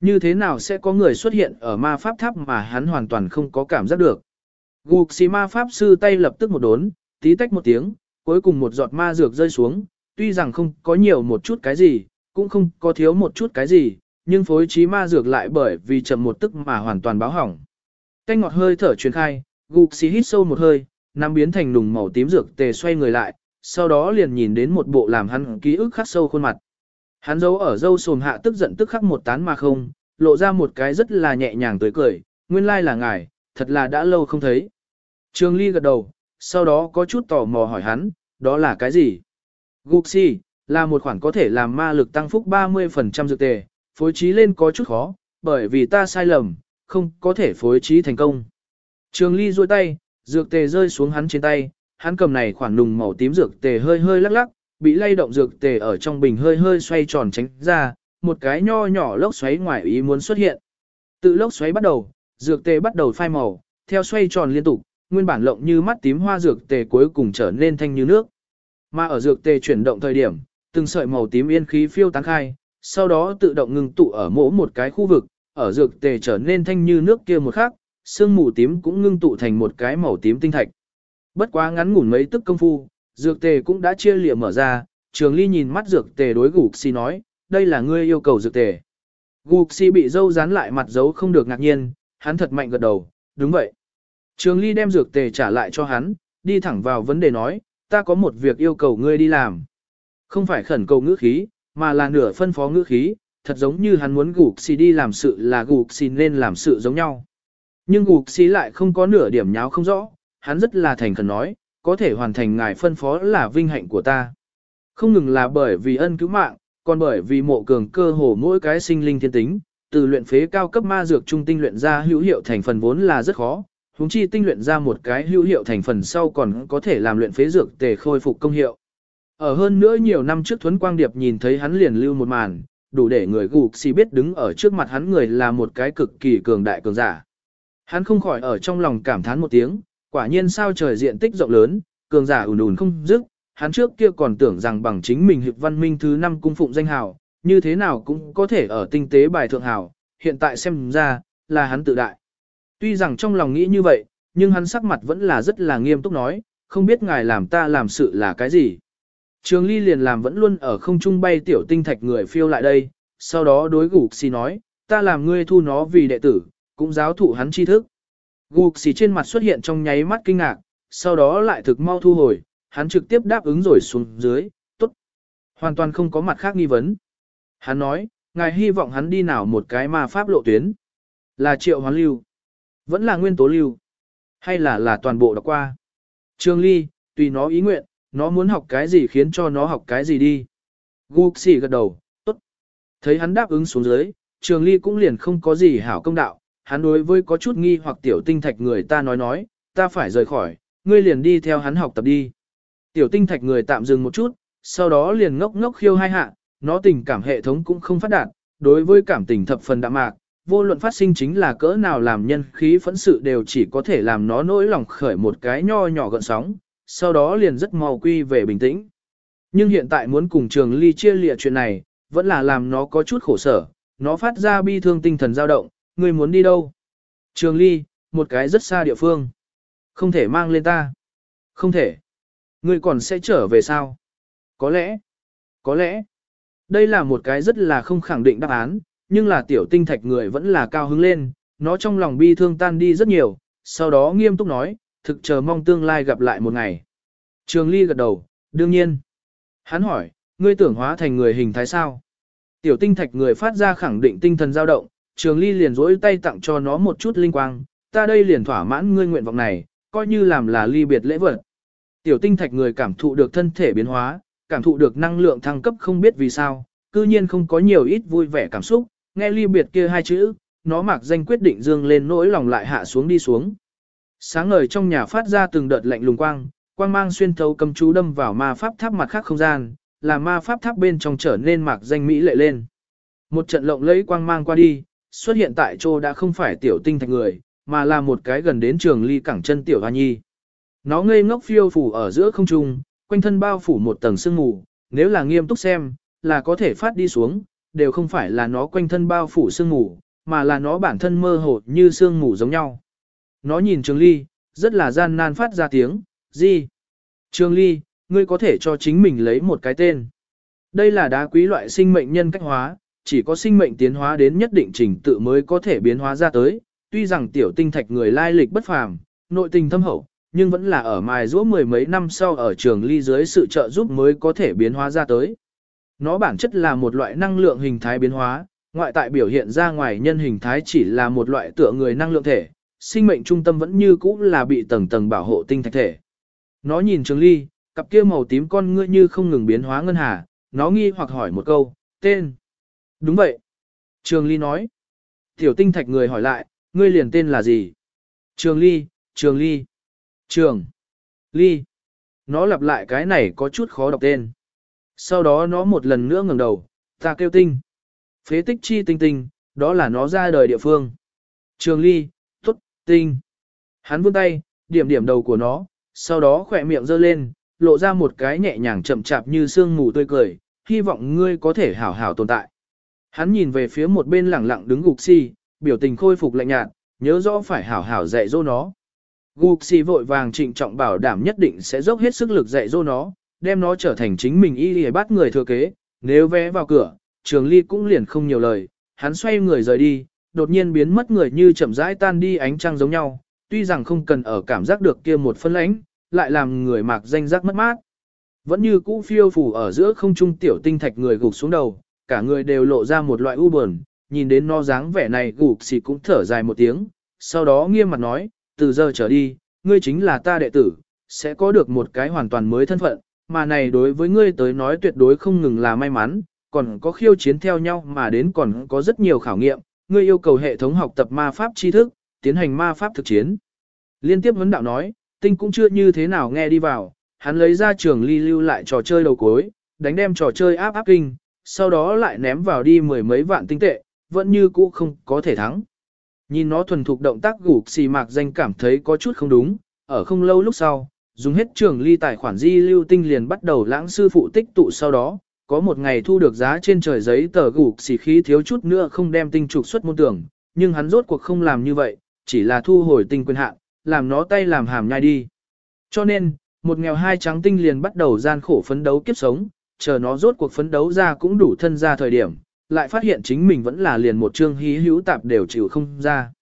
Như thế nào sẽ có người xuất hiện ở ma pháp tháp mà hắn hoàn toàn không có cảm giác được? Gục xì ma pháp sư tay lập tức một đốn, tí tách một tiếng, cuối cùng một giọt ma dược rơi xuống, tuy rằng không có nhiều một chút cái gì, cũng không có thiếu một chút cái gì, nhưng phối trí ma dược lại bởi vì chậm một tức mà hoàn toàn báo hỏng. Canh ngọt hơi thở truyền khai, gục xì hít sâu một hơi, nắm biến thành nùng màu tím dược tề xoay người lại, sau đó liền nhìn đến một bộ làm hắn ký ức khắc sâu khuôn mặt. Hắn giấu ở dâu sồm hạ tức giận tức khắc một tán mà không, lộ ra một cái rất là nhẹ nhàng tới cười, nguyên lai là ngài, thật là đã lâu không thấy. Trường Ly gật đầu, sau đó có chút tò mò hỏi hắn, đó là cái gì? Guxi, là một khoản có thể làm ma lực tăng phúc 30% dược tề, phối trí lên có chút khó, bởi vì ta sai lầm, không có thể phối trí thành công. Trường Ly duỗi tay, dược tề rơi xuống hắn trên tay, hắn cầm này khoảng nùng màu tím dược tề hơi hơi lắc lắc, bị lay động dược tề ở trong bình hơi hơi xoay tròn tránh ra, một cái nho nhỏ lốc xoáy ngoài ý muốn xuất hiện. Tự lốc xoáy bắt đầu, dược tề bắt đầu phai màu, theo xoay tròn liên tục, nguyên bản lộng như mắt tím hoa dược tề cuối cùng trở nên thanh như nước. Mà ở dược tề chuyển động thời điểm, từng sợi màu tím yên khí phiêu tán khai, sau đó tự động ngừng tụ ở mỗi một cái khu vực, ở dược tề trở nên thanh như nước kia một khắc, sương mù tím cũng ngưng tụ thành một cái màu tím tinh thạch. Bất quá ngắn ngủn mấy tức công phu, dược tề cũng đã chia lìa mở ra, trường ly nhìn mắt dược tề đối gục si nói, đây là ngươi yêu cầu dược tề. Gục si bị dâu dán lại mặt dấu không được ngạc nhiên, hắn thật mạnh gật đầu, đúng vậy. Trường Ly đem dược tề trả lại cho hắn, đi thẳng vào vấn đề nói, ta có một việc yêu cầu ngươi đi làm. Không phải khẩn cầu ngữ khí, mà là nửa phân phó ngữ khí, thật giống như hắn muốn gục xì đi làm sự là gục xì nên làm sự giống nhau. Nhưng gục xì lại không có nửa điểm nháo không rõ, hắn rất là thành khẩn nói, có thể hoàn thành ngài phân phó là vinh hạnh của ta. Không ngừng là bởi vì ân cứu mạng, còn bởi vì mộ cường cơ hồ mỗi cái sinh linh thiên tính, từ luyện phế cao cấp ma dược trung tinh luyện ra hữu hiệu thành phần vốn là rất khó, huống chi tinh luyện ra một cái hữu hiệu thành phần sau còn có thể làm luyện phế dược tề khôi phục công hiệu. Ở hơn nữa nhiều năm trước Thuấn Quang Điệp nhìn thấy hắn liền lưu một màn, đủ để người gục xì biết đứng ở trước mặt hắn người là một cái cực kỳ cường đại cường giả. Hắn không khỏi ở trong lòng cảm thán một tiếng, quả nhiên sao trời diện tích rộng lớn, cường giả ùn ùn không dứt, hắn trước kia còn tưởng rằng bằng chính mình hiệp văn minh thứ năm cung phụng danh hào, như thế nào cũng có thể ở tinh tế bài thượng hào, hiện tại xem ra, là hắn tự đại. Tuy rằng trong lòng nghĩ như vậy, nhưng hắn sắc mặt vẫn là rất là nghiêm túc nói, không biết ngài làm ta làm sự là cái gì. Trường Ly liền làm vẫn luôn ở không trung bay tiểu tinh thạch người phiêu lại đây, sau đó đối gục xì nói, ta làm ngươi thu nó vì đệ tử, cũng giáo thụ hắn tri thức. Gục xì trên mặt xuất hiện trong nháy mắt kinh ngạc, sau đó lại thực mau thu hồi, hắn trực tiếp đáp ứng rồi xuống dưới, tốt. Hoàn toàn không có mặt khác nghi vấn. Hắn nói, ngài hy vọng hắn đi nào một cái ma pháp lộ tuyến. Là triệu hoán lưu. Vẫn là nguyên tố lưu. Hay là là toàn bộ đọc qua. Trường Ly, tùy nó ý nguyện, nó muốn học cái gì khiến cho nó học cái gì đi. Gục xỉ gật đầu, tốt. Thấy hắn đáp ứng xuống dưới, Trường Ly cũng liền không có gì hảo công đạo. Hắn đối với có chút nghi hoặc tiểu tinh thạch người ta nói nói, ta phải rời khỏi, ngươi liền đi theo hắn học tập đi. Tiểu tinh thạch người tạm dừng một chút, sau đó liền ngốc ngốc khiêu hai hạ, nó tình cảm hệ thống cũng không phát đạt, đối với cảm tình thập phần đạm mạc, vô luận phát sinh chính là cỡ nào làm nhân khí phẫn sự đều chỉ có thể làm nó nỗi lòng khởi một cái nho nhỏ gợn sóng, sau đó liền rất mau quy về bình tĩnh. Nhưng hiện tại muốn cùng trường ly chia lịa chuyện này, vẫn là làm nó có chút khổ sở, nó phát ra bi thương tinh thần dao động, người muốn đi đâu? Trường ly, một cái rất xa địa phương. Không thể mang lên ta. Không thể. Ngươi còn sẽ trở về sao? Có lẽ. Có lẽ. Đây là một cái rất là không khẳng định đáp án, nhưng là tiểu tinh thạch người vẫn là cao hứng lên, nó trong lòng bi thương tan đi rất nhiều, sau đó nghiêm túc nói, thực chờ mong tương lai gặp lại một ngày. Trường Ly gật đầu, đương nhiên. Hắn hỏi, ngươi tưởng hóa thành người hình thái sao? Tiểu tinh thạch người phát ra khẳng định tinh thần dao động, Trường Ly liền rỗi tay tặng cho nó một chút linh quang, ta đây liền thỏa mãn ngươi nguyện vọng này, coi như làm là ly biệt lễ vật. Tiểu tinh thạch người cảm thụ được thân thể biến hóa, cảm thụ được năng lượng thăng cấp không biết vì sao, cư nhiên không có nhiều ít vui vẻ cảm xúc, nghe ly biệt kia hai chữ, nó mặc danh quyết định dương lên nỗi lòng lại hạ xuống đi xuống. Sáng ngời trong nhà phát ra từng đợt lạnh lùng quang, quang mang xuyên thấu cầm chú đâm vào ma pháp tháp mặt khác không gian, làm ma pháp tháp bên trong trở nên mạc danh mỹ lệ lên. Một trận lộng lẫy quang mang qua đi, xuất hiện tại chỗ đã không phải tiểu tinh thạch người, mà là một cái gần đến trường ly cẳng chân tiểu hoa nhi. Nó ngây ngốc phiêu phủ ở giữa không trung, quanh thân bao phủ một tầng sương mù, nếu là nghiêm túc xem, là có thể phát đi xuống, đều không phải là nó quanh thân bao phủ sương mù, mà là nó bản thân mơ hồ như sương mù giống nhau. Nó nhìn Trường Ly, rất là gian nan phát ra tiếng, gì? Trường Ly, ngươi có thể cho chính mình lấy một cái tên. Đây là đá quý loại sinh mệnh nhân cách hóa, chỉ có sinh mệnh tiến hóa đến nhất định trình tự mới có thể biến hóa ra tới. Tuy rằng tiểu tinh thạch người lai lịch bất phàm, nội tình thâm hậu, nhưng vẫn là ở mài giũa mười mấy năm sau ở trường ly dưới sự trợ giúp mới có thể biến hóa ra tới. Nó bản chất là một loại năng lượng hình thái biến hóa, ngoại tại biểu hiện ra ngoài nhân hình thái chỉ là một loại tựa người năng lượng thể, sinh mệnh trung tâm vẫn như cũ là bị tầng tầng bảo hộ tinh thạch thể. Nó nhìn Trường Ly, cặp kia màu tím con ngươi như không ngừng biến hóa ngân hà, nó nghi hoặc hỏi một câu, tên. Đúng vậy. Trường Ly nói. Tiểu tinh thạch người hỏi lại, ngươi liền tên là gì? Trường Ly, Trường Ly. Trường. Ly. Nó lặp lại cái này có chút khó đọc tên. Sau đó nó một lần nữa ngẩng đầu, ta kêu tinh. Phế tích chi tinh tinh, đó là nó ra đời địa phương. Trường ly, tinh. Hắn vươn tay, điểm điểm đầu của nó, sau đó khỏe miệng giơ lên, lộ ra một cái nhẹ nhàng chậm chạp như sương mù tươi cười, hy vọng ngươi có thể hảo hảo tồn tại. Hắn nhìn về phía một bên lẳng lặng đứng gục si, biểu tình khôi phục lạnh nhạt, nhớ rõ phải hảo hảo dạy dỗ nó. Gục si vội vàng trịnh trọng bảo đảm nhất định sẽ dốc hết sức lực dạy dỗ nó, đem nó trở thành chính mình y lìa bắt người thừa kế, nếu vé vào cửa, trường ly cũng liền không nhiều lời, hắn xoay người rời đi, đột nhiên biến mất người như chậm rãi tan đi ánh trăng giống nhau, tuy rằng không cần ở cảm giác được kia một phân lãnh, lại làm người mạc danh giác mất mát. Vẫn như cũ phiêu phù ở giữa không trung tiểu tinh thạch người gục xuống đầu, cả người đều lộ ra một loại u buồn, nhìn đến no dáng vẻ này gục xì cũng thở dài một tiếng, sau đó nghiêm mặt nói, từ giờ trở đi, ngươi chính là ta đệ tử, sẽ có được một cái hoàn toàn mới thân phận, mà này đối với ngươi tới nói tuyệt đối không ngừng là may mắn, còn có khiêu chiến theo nhau mà đến còn có rất nhiều khảo nghiệm, ngươi yêu cầu hệ thống học tập ma pháp tri thức, tiến hành ma pháp thực chiến. Liên tiếp vấn đạo nói, tinh cũng chưa như thế nào nghe đi vào, hắn lấy ra trường ly lưu lại trò chơi đầu cuối, đánh đem trò chơi áp áp kinh, sau đó lại ném vào đi mười mấy vạn tinh tệ, vẫn như cũ không có thể thắng. Nhìn nó thuần thục động tác gục xì mạc danh cảm thấy có chút không đúng, ở không lâu lúc sau, dùng hết trường ly tài khoản di lưu tinh liền bắt đầu lãng sư phụ tích tụ sau đó, có một ngày thu được giá trên trời giấy tờ gủ xì khí thiếu chút nữa không đem tinh trục xuất môn tưởng, nhưng hắn rốt cuộc không làm như vậy, chỉ là thu hồi tinh quyền hạn, làm nó tay làm hàm nhai đi. Cho nên, một nghèo hai trắng tinh liền bắt đầu gian khổ phấn đấu kiếp sống, chờ nó rốt cuộc phấn đấu ra cũng đủ thân ra thời điểm, lại phát hiện chính mình vẫn là liền một chương hí hữu tạp đều chịu không ra.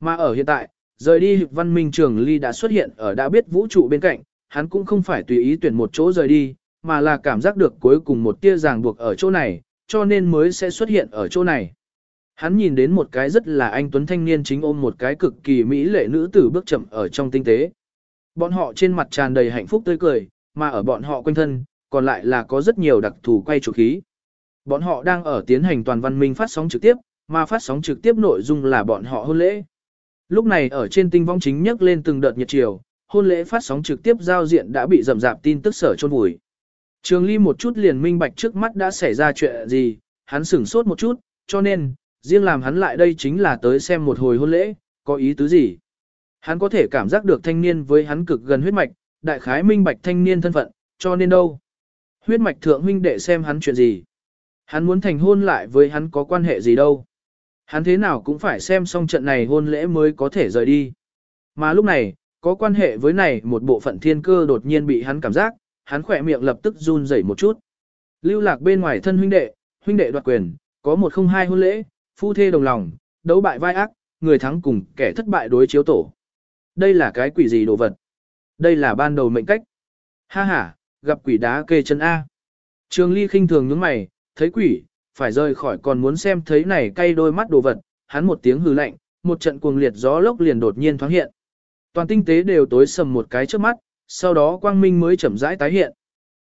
Mà ở hiện tại, rời đi văn minh trường ly đã xuất hiện ở đã biết vũ trụ bên cạnh, hắn cũng không phải tùy ý tuyển một chỗ rời đi, mà là cảm giác được cuối cùng một tia ràng buộc ở chỗ này, cho nên mới sẽ xuất hiện ở chỗ này. Hắn nhìn đến một cái rất là anh tuấn thanh niên chính ôm một cái cực kỳ mỹ lệ nữ tử bước chậm ở trong tinh tế. Bọn họ trên mặt tràn đầy hạnh phúc tươi cười, mà ở bọn họ quanh thân, còn lại là có rất nhiều đặc thù quay chủ khí. Bọn họ đang ở tiến hành toàn văn minh phát sóng trực tiếp, mà phát sóng trực tiếp nội dung là bọn họ hôn lễ. Lúc này ở trên tinh vong chính nhắc lên từng đợt nhiệt chiều, hôn lễ phát sóng trực tiếp giao diện đã bị rầm rạp tin tức sở chôn vùi. Trường Ly một chút liền minh bạch trước mắt đã xảy ra chuyện gì, hắn sửng sốt một chút, cho nên, riêng làm hắn lại đây chính là tới xem một hồi hôn lễ, có ý tứ gì. Hắn có thể cảm giác được thanh niên với hắn cực gần huyết mạch, đại khái minh bạch thanh niên thân phận, cho nên đâu. Huyết mạch thượng huynh đệ xem hắn chuyện gì. Hắn muốn thành hôn lại với hắn có quan hệ gì đâu. Hắn thế nào cũng phải xem xong trận này hôn lễ mới có thể rời đi. Mà lúc này, có quan hệ với này một bộ phận thiên cơ đột nhiên bị hắn cảm giác, hắn khỏe miệng lập tức run rẩy một chút. Lưu lạc bên ngoài thân huynh đệ, huynh đệ đoạt quyền, có một không hai hôn lễ, phu thê đồng lòng, đấu bại vai ác, người thắng cùng kẻ thất bại đối chiếu tổ. Đây là cái quỷ gì đồ vật? Đây là ban đầu mệnh cách. Ha ha, gặp quỷ đá kê chân A. Trường Ly khinh thường nhướng mày, thấy quỷ, phải rời khỏi còn muốn xem thấy này cay đôi mắt đồ vật, hắn một tiếng hừ lạnh, một trận cuồng liệt gió lốc liền đột nhiên thoáng hiện. Toàn tinh tế đều tối sầm một cái trước mắt, sau đó quang minh mới chậm rãi tái hiện.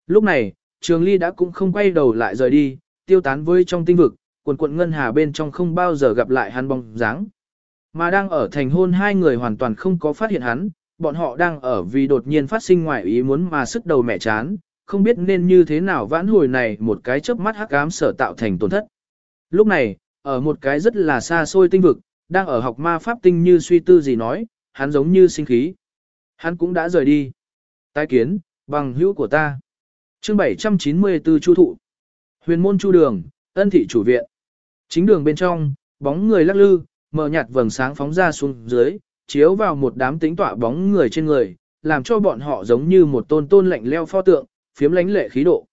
Lúc này, Trường Ly đã cũng không quay đầu lại rời đi, tiêu tán với trong tinh vực, quần quần ngân hà bên trong không bao giờ gặp lại hắn bóng dáng. Mà đang ở thành hôn hai người hoàn toàn không có phát hiện hắn, bọn họ đang ở vì đột nhiên phát sinh ngoại ý muốn mà sức đầu mẹ chán, không biết nên như thế nào vãn hồi này một cái chớp mắt hắc ám sở tạo thành tổn thất. Lúc này, ở một cái rất là xa xôi tinh vực, đang ở học ma pháp tinh như suy tư gì nói, hắn giống như sinh khí. Hắn cũng đã rời đi. Tái kiến, bằng hữu của ta. chương 794 Chu Thụ. Huyền môn Chu Đường, ân thị chủ viện. Chính đường bên trong, bóng người lắc lư, mờ nhạt vầng sáng phóng ra xuống dưới, chiếu vào một đám tính tọa bóng người trên người, làm cho bọn họ giống như một tôn tôn lạnh leo pho tượng, phiếm lánh lệ khí độ.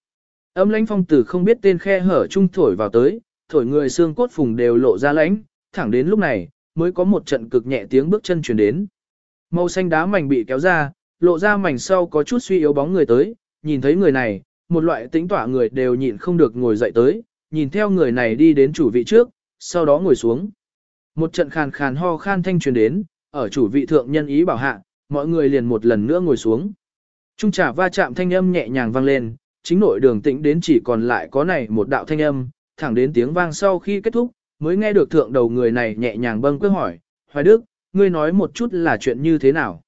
Âm lãnh phong tử không biết tên khe hở trung thổi vào tới, thổi người xương cốt phùng đều lộ ra lãnh, thẳng đến lúc này, mới có một trận cực nhẹ tiếng bước chân truyền đến. Màu xanh đá mảnh bị kéo ra, lộ ra mảnh sau có chút suy yếu bóng người tới, nhìn thấy người này, một loại tính tỏa người đều nhịn không được ngồi dậy tới, nhìn theo người này đi đến chủ vị trước, sau đó ngồi xuống. Một trận khàn khàn ho khan thanh truyền đến, ở chủ vị thượng nhân ý bảo hạ, mọi người liền một lần nữa ngồi xuống. Trung trà va chạm thanh âm nhẹ nhàng vang lên, chính nội đường tĩnh đến chỉ còn lại có này một đạo thanh âm, thẳng đến tiếng vang sau khi kết thúc, mới nghe được thượng đầu người này nhẹ nhàng bâng quơ hỏi, Hoài Đức, ngươi nói một chút là chuyện như thế nào?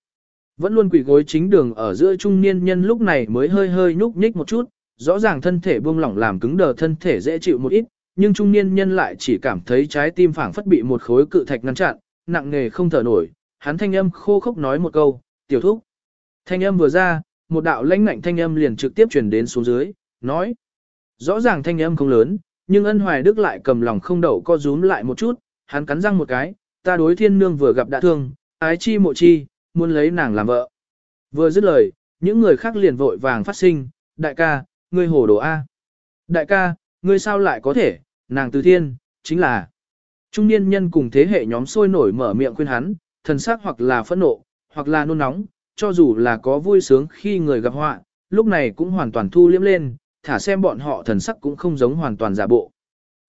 Vẫn luôn quỳ gối chính đường ở giữa trung niên nhân lúc này mới hơi hơi nhúc nhích một chút, rõ ràng thân thể buông lỏng làm cứng đờ thân thể dễ chịu một ít, nhưng trung niên nhân lại chỉ cảm thấy trái tim phảng phất bị một khối cự thạch ngăn chặn, nặng nề không thở nổi, hắn thanh âm khô khốc nói một câu, tiểu thúc. Thanh âm vừa ra, một đạo lãnh ngạnh thanh âm liền trực tiếp truyền đến xuống dưới, nói. Rõ ràng thanh âm không lớn, nhưng ân hoài đức lại cầm lòng không đậu co rúm lại một chút, hắn cắn răng một cái, ta đối thiên nương vừa gặp đã thương, ái chi mộ chi, muốn lấy nàng làm vợ. Vừa dứt lời, những người khác liền vội vàng phát sinh, đại ca, ngươi hồ đồ A. Đại ca, ngươi sao lại có thể, nàng từ thiên, chính là. Trung niên nhân cùng thế hệ nhóm sôi nổi mở miệng khuyên hắn, thần sắc hoặc là phẫn nộ, hoặc là nôn nóng, cho dù là có vui sướng khi người gặp họa, lúc này cũng hoàn toàn thu liếm lên, thả xem bọn họ thần sắc cũng không giống hoàn toàn giả bộ.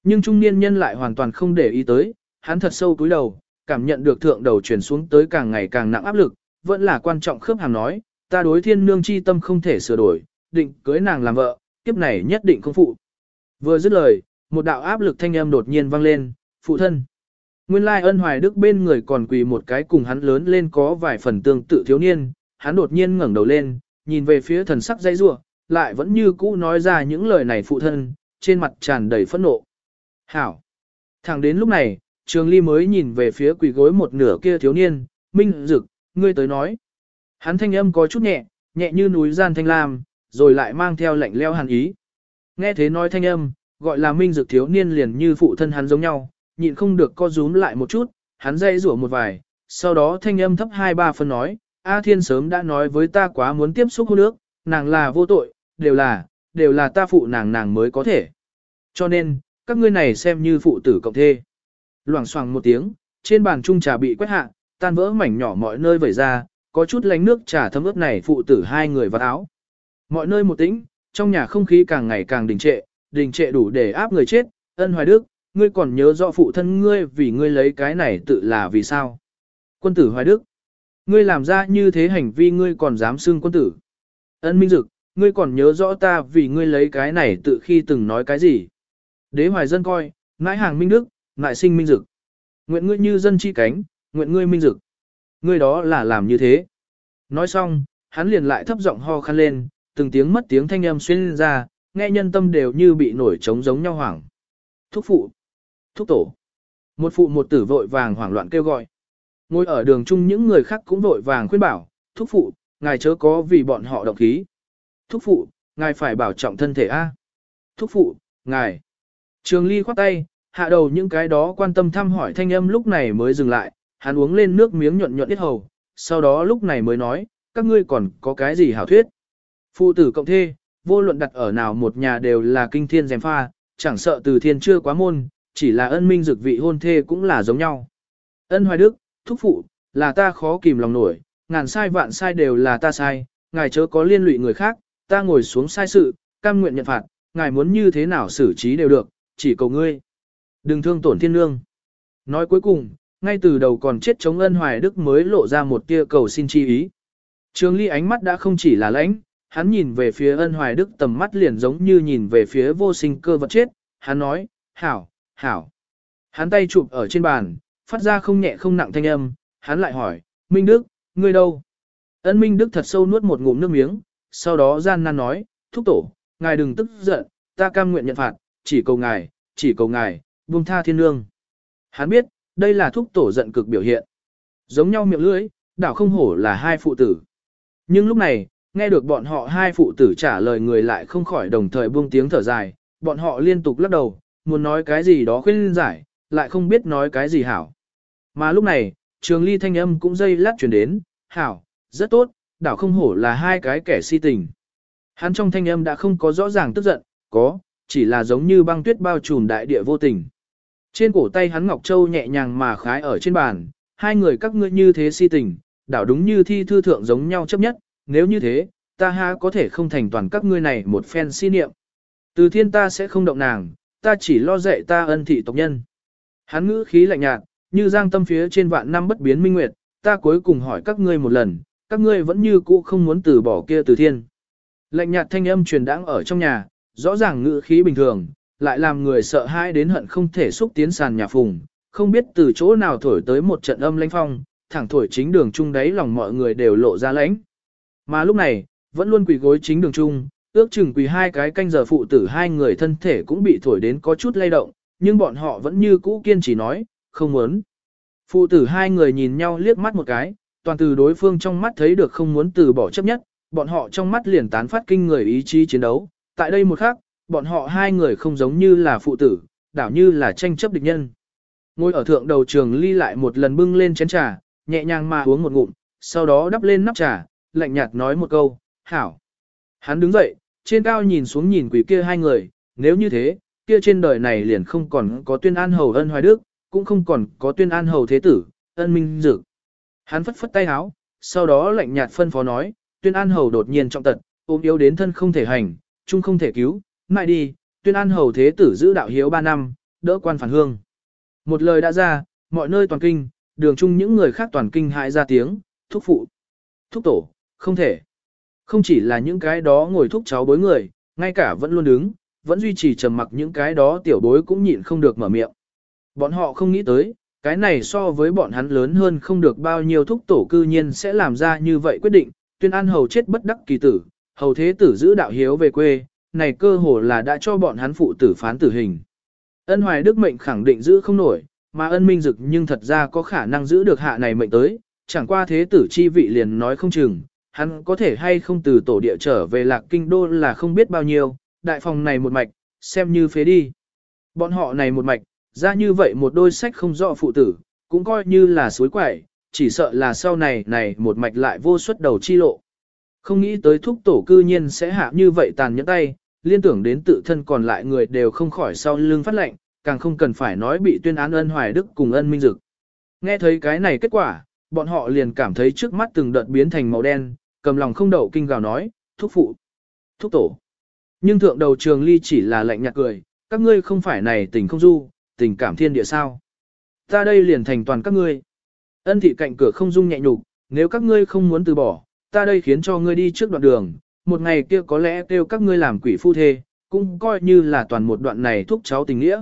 Nhưng trung niên nhân lại hoàn toàn không để ý tới, hắn thật sâu cúi đầu, cảm nhận được thượng đầu truyền xuống tới càng ngày càng nặng áp lực, vẫn là quan trọng khớp hàm nói, ta đối thiên nương chi tâm không thể sửa đổi, định cưới nàng làm vợ, kiếp này nhất định không phụ. Vừa dứt lời, một đạo áp lực thanh âm đột nhiên vang lên, phụ thân. Nguyên lai ân hoài đức bên người còn quỳ một cái cùng hắn lớn lên có vài phần tương tự thiếu niên, hắn đột nhiên ngẩng đầu lên, nhìn về phía thần sắc dây rua, lại vẫn như cũ nói ra những lời này phụ thân, trên mặt tràn đầy phẫn nộ. Hảo! Thẳng đến lúc này, Trường Ly mới nhìn về phía quỳ gối một nửa kia thiếu niên, Minh Dực, ngươi tới nói. Hắn thanh âm có chút nhẹ, nhẹ như núi gian thanh lam, rồi lại mang theo lạnh leo hàn ý. Nghe thế nói thanh âm, gọi là Minh Dực thiếu niên liền như phụ thân hắn giống nhau, nhịn không được co rúm lại một chút, hắn dây rủa một vài, sau đó thanh âm thấp hai ba phân nói, A Thiên sớm đã nói với ta quá muốn tiếp xúc hôn nước, nàng là vô tội, đều là, đều là ta phụ nàng nàng mới có thể. Cho nên, các ngươi này xem như phụ tử cộng thê. Loảng xoảng một tiếng, trên bàn chung trà bị quét hạ, tan vỡ mảnh nhỏ mọi nơi vẩy ra, có chút lánh nước trà thấm ướt này phụ tử hai người vào áo. Mọi nơi một tĩnh, trong nhà không khí càng ngày càng đình trệ, đình trệ đủ để áp người chết, ân hoài đức, ngươi còn nhớ rõ phụ thân ngươi vì ngươi lấy cái này tự là vì sao. Quân tử hoài đức, ngươi làm ra như thế hành vi ngươi còn dám xưng quân tử. Ân minh dực, ngươi còn nhớ rõ ta vì ngươi lấy cái này tự khi từng nói cái gì. Đế hoài dân coi, ngãi hàng minh đức, ngại sinh minh dực. Nguyện ngươi như dân chi cánh, nguyện ngươi minh dực. Ngươi đó là làm như thế. Nói xong, hắn liền lại thấp giọng ho khăn lên, từng tiếng mất tiếng thanh âm xuyên ra, nghe nhân tâm đều như bị nổi trống giống nhau hoảng. Thúc phụ, thúc tổ. Một phụ một tử vội vàng hoảng loạn kêu gọi. Ngồi ở đường chung những người khác cũng vội vàng khuyên bảo, thúc phụ, ngài chớ có vì bọn họ động khí. Thúc phụ, ngài phải bảo trọng thân thể a. Thúc phụ, ngài. Trường Ly khoát tay, hạ đầu những cái đó quan tâm thăm hỏi thanh âm lúc này mới dừng lại, hắn uống lên nước miếng nhuận nhuận ít hầu, sau đó lúc này mới nói, các ngươi còn có cái gì hảo thuyết. Phụ tử cộng thê, vô luận đặt ở nào một nhà đều là kinh thiên dèm pha, chẳng sợ từ thiên chưa quá môn, chỉ là ân minh dực vị hôn thê cũng là giống nhau. Ân hoài đức, thúc phụ, là ta khó kìm lòng nổi, ngàn sai vạn sai đều là ta sai, ngài chớ có liên lụy người khác, ta ngồi xuống sai sự, cam nguyện nhận phạt, ngài muốn như thế nào xử trí đều được, chỉ cầu ngươi. Đừng thương tổn thiên lương. Nói cuối cùng, ngay từ đầu còn chết chống ân hoài đức mới lộ ra một tia cầu xin chi ý. Trường ly ánh mắt đã không chỉ là lãnh, hắn nhìn về phía ân hoài đức tầm mắt liền giống như nhìn về phía vô sinh cơ vật chết, hắn nói, hảo, hảo. Hắn tay chụp ở trên bàn, phát ra không nhẹ không nặng thanh âm, hắn lại hỏi, Minh Đức, ngươi đâu? Ân Minh Đức thật sâu nuốt một ngụm nước miếng, sau đó gian nan nói, thúc tổ, ngài đừng tức giận, ta cam nguyện nhận phạt, chỉ cầu ngài, chỉ cầu ngài, buông tha thiên Nương, Hắn biết, đây là thúc tổ giận cực biểu hiện. Giống nhau miệng lưỡi, đảo không hổ là hai phụ tử. Nhưng lúc này, nghe được bọn họ hai phụ tử trả lời người lại không khỏi đồng thời buông tiếng thở dài, bọn họ liên tục lắc đầu, muốn nói cái gì đó khuyên giải, lại không biết nói cái gì hảo. Mà lúc này, trường ly thanh âm cũng dây lát chuyển đến, hảo, rất tốt, đảo không hổ là hai cái kẻ si tình. Hắn trong thanh âm đã không có rõ ràng tức giận, có, chỉ là giống như băng tuyết bao trùm đại địa vô tình. Trên cổ tay hắn Ngọc Châu nhẹ nhàng mà khái ở trên bàn, hai người các ngươi như thế si tình, đảo đúng như thi thư thượng giống nhau chấp nhất, nếu như thế, ta ha có thể không thành toàn các ngươi này một phen si niệm. Từ thiên ta sẽ không động nàng, ta chỉ lo dạy ta ân thị tộc nhân. Hắn ngữ khí lạnh nhạt, như giang tâm phía trên vạn năm bất biến minh nguyệt, ta cuối cùng hỏi các ngươi một lần, các ngươi vẫn như cũ không muốn từ bỏ kia từ thiên. Lạnh nhạt thanh âm truyền đãng ở trong nhà, rõ ràng ngữ khí bình thường, lại làm người sợ hãi đến hận không thể xúc tiến sàn nhà phùng, không biết từ chỗ nào thổi tới một trận âm lãnh phong, thẳng thổi chính đường trung đấy lòng mọi người đều lộ ra lãnh. Mà lúc này, vẫn luôn quỳ gối chính đường trung, ước chừng quỳ hai cái canh giờ phụ tử hai người thân thể cũng bị thổi đến có chút lay động, nhưng bọn họ vẫn như cũ kiên trì nói, không muốn. Phụ tử hai người nhìn nhau liếc mắt một cái, toàn từ đối phương trong mắt thấy được không muốn từ bỏ chấp nhất, bọn họ trong mắt liền tán phát kinh người ý chí chiến đấu. Tại đây một khắc, bọn họ hai người không giống như là phụ tử, đảo như là tranh chấp địch nhân. Ngồi ở thượng đầu trường ly lại một lần bưng lên chén trà, nhẹ nhàng mà uống một ngụm, sau đó đắp lên nắp trà, lạnh nhạt nói một câu, hảo. Hắn đứng dậy, trên cao nhìn xuống nhìn quỷ kia hai người, nếu như thế, kia trên đời này liền không còn có tuyên an hầu ân hoài đức, cũng không còn có tuyên an hầu thế tử, ân minh dực. Hắn phất phất tay áo, sau đó lạnh nhạt phân phó nói, tuyên an hầu đột nhiên trọng tật, ôm yếu đến thân không thể hành, chung không thể cứu, mãi đi, tuyên an hầu thế tử giữ đạo hiếu 3 năm, đỡ quan phản hương. Một lời đã ra, mọi nơi toàn kinh, đường chung những người khác toàn kinh hại ra tiếng, thúc phụ, thúc tổ, không thể. Không chỉ là những cái đó ngồi thúc cháu bối người, ngay cả vẫn luôn đứng, vẫn duy trì trầm mặc những cái đó tiểu bối cũng nhịn không được mở miệng. Bọn họ không nghĩ tới, cái này so với bọn hắn lớn hơn không được bao nhiêu thúc tổ cư nhiên sẽ làm ra như vậy quyết định, tuyên an hầu chết bất đắc kỳ tử, hầu thế tử giữ đạo hiếu về quê, này cơ hồ là đã cho bọn hắn phụ tử phán tử hình. Ân hoài đức mệnh khẳng định giữ không nổi, mà ân minh dực nhưng thật ra có khả năng giữ được hạ này mệnh tới, chẳng qua thế tử chi vị liền nói không chừng, hắn có thể hay không từ tổ địa trở về lạc kinh đô là không biết bao nhiêu, đại phòng này một mạch, xem như phế đi. Bọn họ này một mạch, ra như vậy một đôi sách không rõ phụ tử, cũng coi như là suối quẩy, chỉ sợ là sau này này một mạch lại vô suất đầu chi lộ. Không nghĩ tới thúc tổ cư nhiên sẽ hạ như vậy tàn nhẫn tay, liên tưởng đến tự thân còn lại người đều không khỏi sau lưng phát lệnh, càng không cần phải nói bị tuyên án ân hoài đức cùng ân minh dực. Nghe thấy cái này kết quả, bọn họ liền cảm thấy trước mắt từng đợt biến thành màu đen, cầm lòng không đậu kinh gào nói, thúc phụ, thúc tổ. Nhưng thượng đầu trường ly chỉ là lạnh nhạt cười, các ngươi không phải này tình không du, tình cảm thiên địa sao. Ta đây liền thành toàn các ngươi. Ân thị cạnh cửa không dung nhẹ nhục, nếu các ngươi không muốn từ bỏ, ta đây khiến cho ngươi đi trước đoạn đường, một ngày kia có lẽ kêu các ngươi làm quỷ phu thê, cũng coi như là toàn một đoạn này thúc cháu tình nghĩa.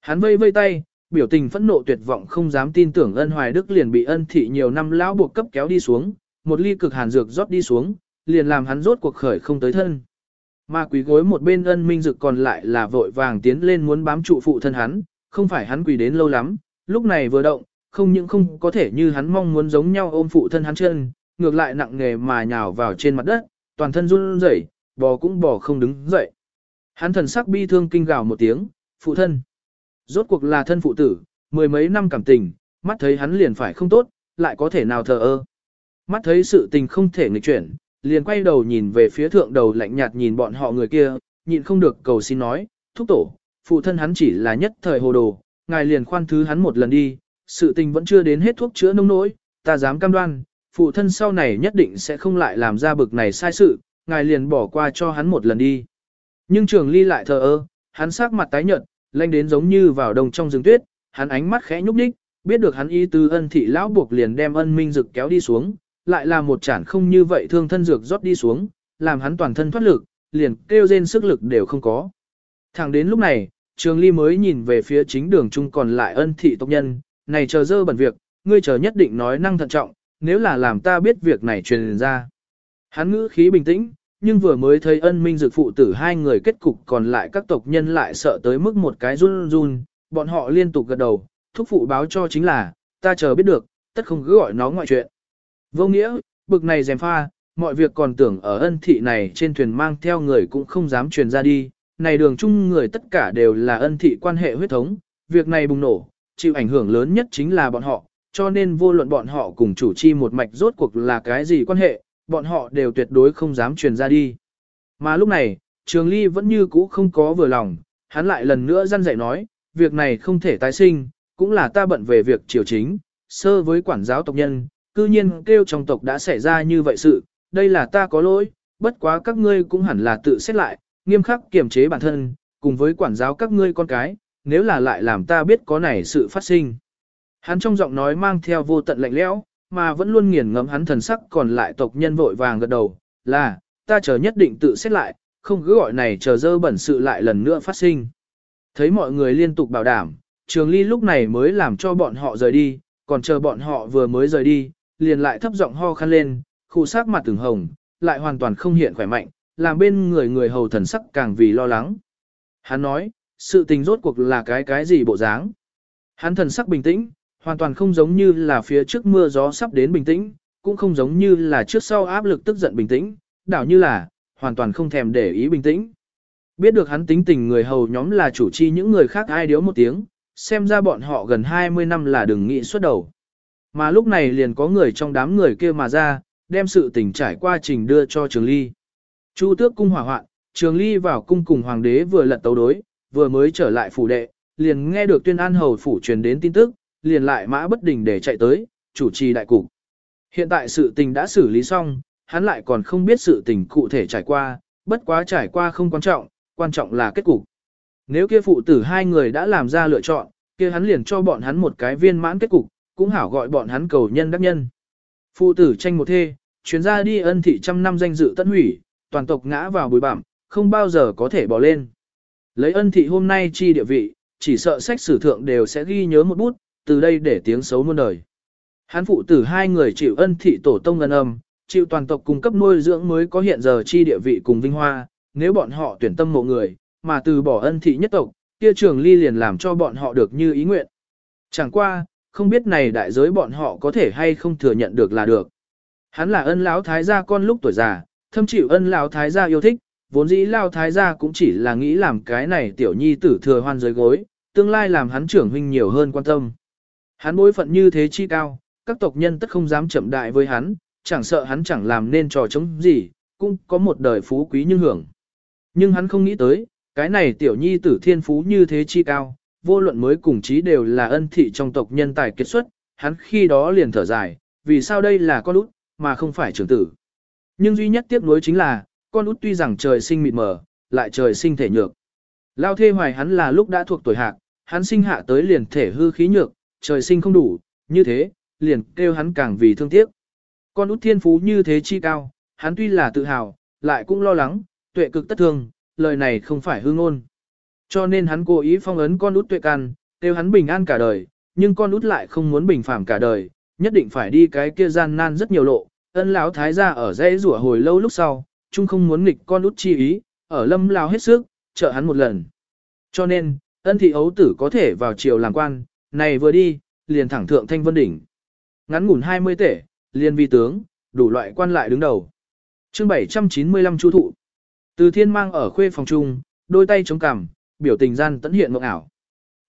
Hắn vây vây tay, biểu tình phẫn nộ tuyệt vọng không dám tin tưởng ân hoài đức liền bị ân thị nhiều năm lão buộc cấp kéo đi xuống, một ly cực hàn dược rót đi xuống, liền làm hắn rốt cuộc khởi không tới thân. Mà quỷ gối một bên ân minh dực còn lại là vội vàng tiến lên muốn bám trụ phụ thân hắn, không phải hắn quỳ đến lâu lắm, lúc này vừa động, không những không có thể như hắn mong muốn giống nhau ôm phụ thân hắn chân, ngược lại nặng nghề mà nhào vào trên mặt đất, toàn thân run rẩy, bò cũng bò không đứng dậy. Hắn thần sắc bi thương kinh gào một tiếng, phụ thân. Rốt cuộc là thân phụ tử, mười mấy năm cảm tình, mắt thấy hắn liền phải không tốt, lại có thể nào thờ ơ. Mắt thấy sự tình không thể nghịch chuyển, liền quay đầu nhìn về phía thượng đầu lạnh nhạt nhìn bọn họ người kia, nhịn không được cầu xin nói, thúc tổ, phụ thân hắn chỉ là nhất thời hồ đồ, ngài liền khoan thứ hắn một lần đi, sự tình vẫn chưa đến hết thuốc chữa nông nỗi, ta dám cam đoan, phụ thân sau này nhất định sẽ không lại làm ra bực này sai sự, ngài liền bỏ qua cho hắn một lần đi. Nhưng trường ly lại thờ ơ, hắn sắc mặt tái nhợt, lanh đến giống như vào đông trong rừng tuyết, hắn ánh mắt khẽ nhúc nhích, biết được hắn y tư ân thị lão buộc liền đem ân minh dực kéo đi xuống, lại là một chản không như vậy thương thân dược rót đi xuống, làm hắn toàn thân thoát lực, liền kêu rên sức lực đều không có. Thẳng đến lúc này, Trường Ly mới nhìn về phía chính đường chung còn lại ân thị tộc nhân, này chờ dơ bẩn việc, ngươi chờ nhất định nói năng thận trọng, nếu là làm ta biết việc này truyền ra. Hắn ngữ khí bình tĩnh, nhưng vừa mới thấy ân minh dược phụ tử hai người kết cục còn lại các tộc nhân lại sợ tới mức một cái run run, bọn họ liên tục gật đầu, thúc phụ báo cho chính là, ta chờ biết được, tất không cứ gọi nó ngoại chuyện. Vô nghĩa, bực này dèm pha, mọi việc còn tưởng ở ân thị này trên thuyền mang theo người cũng không dám truyền ra đi, này đường chung người tất cả đều là ân thị quan hệ huyết thống, việc này bùng nổ, chịu ảnh hưởng lớn nhất chính là bọn họ, cho nên vô luận bọn họ cùng chủ chi một mạch rốt cuộc là cái gì quan hệ, bọn họ đều tuyệt đối không dám truyền ra đi. Mà lúc này, Trường Ly vẫn như cũ không có vừa lòng, hắn lại lần nữa răn dạy nói, việc này không thể tái sinh, cũng là ta bận về việc triều chính, sơ với quản giáo tộc nhân, cư nhiên kêu trong tộc đã xảy ra như vậy sự, đây là ta có lỗi, bất quá các ngươi cũng hẳn là tự xét lại, nghiêm khắc kiềm chế bản thân, cùng với quản giáo các ngươi con cái, nếu là lại làm ta biết có này sự phát sinh. Hắn trong giọng nói mang theo vô tận lạnh lẽo, mà vẫn luôn nghiền ngẫm hắn thần sắc còn lại tộc nhân vội vàng gật đầu, là, ta chờ nhất định tự xét lại, không cứ gọi này chờ dơ bẩn sự lại lần nữa phát sinh. Thấy mọi người liên tục bảo đảm, trường ly lúc này mới làm cho bọn họ rời đi, còn chờ bọn họ vừa mới rời đi, liền lại thấp giọng ho khăn lên, khu sắc mặt từng hồng, lại hoàn toàn không hiện khỏe mạnh, làm bên người người hầu thần sắc càng vì lo lắng. Hắn nói, sự tình rốt cuộc là cái cái gì bộ dáng. Hắn thần sắc bình tĩnh, hoàn toàn không giống như là phía trước mưa gió sắp đến bình tĩnh, cũng không giống như là trước sau áp lực tức giận bình tĩnh, đảo như là, hoàn toàn không thèm để ý bình tĩnh. Biết được hắn tính tình người hầu nhóm là chủ chi những người khác ai điếu một tiếng, xem ra bọn họ gần 20 năm là đừng nghĩ xuất đầu. Mà lúc này liền có người trong đám người kia mà ra, đem sự tình trải qua trình đưa cho Trường Ly. Chu tước cung hỏa hoạn, Trường Ly vào cung cùng hoàng đế vừa lật tấu đối, vừa mới trở lại phủ đệ, liền nghe được tuyên an hầu phủ truyền đến tin tức, liền lại mã bất đình để chạy tới, chủ trì đại cục. Hiện tại sự tình đã xử lý xong, hắn lại còn không biết sự tình cụ thể trải qua, bất quá trải qua không quan trọng, quan trọng là kết cục. Nếu kia phụ tử hai người đã làm ra lựa chọn, kia hắn liền cho bọn hắn một cái viên mãn kết cục, cũng hảo gọi bọn hắn cầu nhân đắc nhân. Phụ tử tranh một thê, chuyến ra đi ân thị trăm năm danh dự tân hủy, toàn tộc ngã vào bùi bặm, không bao giờ có thể bỏ lên. Lấy ân thị hôm nay chi địa vị, chỉ sợ sách sử thượng đều sẽ ghi nhớ một bút, từ đây để tiếng xấu muôn đời. Hắn phụ tử hai người chịu ân thị tổ tông ngân âm, chịu toàn tộc cung cấp nuôi dưỡng mới có hiện giờ chi địa vị cùng vinh hoa, nếu bọn họ tuyển tâm mộ người, mà từ bỏ ân thị nhất tộc, kia trường ly liền làm cho bọn họ được như ý nguyện. Chẳng qua, không biết này đại giới bọn họ có thể hay không thừa nhận được là được. Hắn là ân lão thái gia con lúc tuổi già, thâm chịu ân lão thái gia yêu thích, vốn dĩ lão thái gia cũng chỉ là nghĩ làm cái này tiểu nhi tử thừa hoan giới gối, tương lai làm hắn trưởng huynh nhiều hơn quan tâm. Hắn bối phận như thế chi cao, các tộc nhân tất không dám chậm đại với hắn, chẳng sợ hắn chẳng làm nên trò chống gì, cũng có một đời phú quý nhưng hưởng. Nhưng hắn không nghĩ tới, cái này tiểu nhi tử thiên phú như thế chi cao, vô luận mới cùng chí đều là ân thị trong tộc nhân tài kết xuất, hắn khi đó liền thở dài, vì sao đây là con út, mà không phải trưởng tử. Nhưng duy nhất tiếc nuối chính là, con út tuy rằng trời sinh mịt mờ, lại trời sinh thể nhược. Lao thê hoài hắn là lúc đã thuộc tuổi hạc, hắn sinh hạ tới liền thể hư khí nhược, trời sinh không đủ, như thế, liền kêu hắn càng vì thương tiếc. Con út thiên phú như thế chi cao, hắn tuy là tự hào, lại cũng lo lắng, tuệ cực tất thương, lời này không phải hư ngôn. Cho nên hắn cố ý phong ấn con út tuệ can, kêu hắn bình an cả đời, nhưng con út lại không muốn bình phàm cả đời, nhất định phải đi cái kia gian nan rất nhiều lộ. Ân lão thái gia ở dãy rủa hồi lâu lúc sau, chung không muốn nghịch con út chi ý, ở lâm lao hết sức, trợ hắn một lần. Cho nên, ân thị ấu tử có thể vào triều làm quan, này vừa đi, liền thẳng thượng thanh vân đỉnh. Ngắn ngủn 20 tể, liền vi tướng, đủ loại quan lại đứng đầu. chương 795 chu thụ. Từ thiên mang ở khuê phòng trung, đôi tay chống cằm, biểu tình gian tẫn hiện mộng ảo.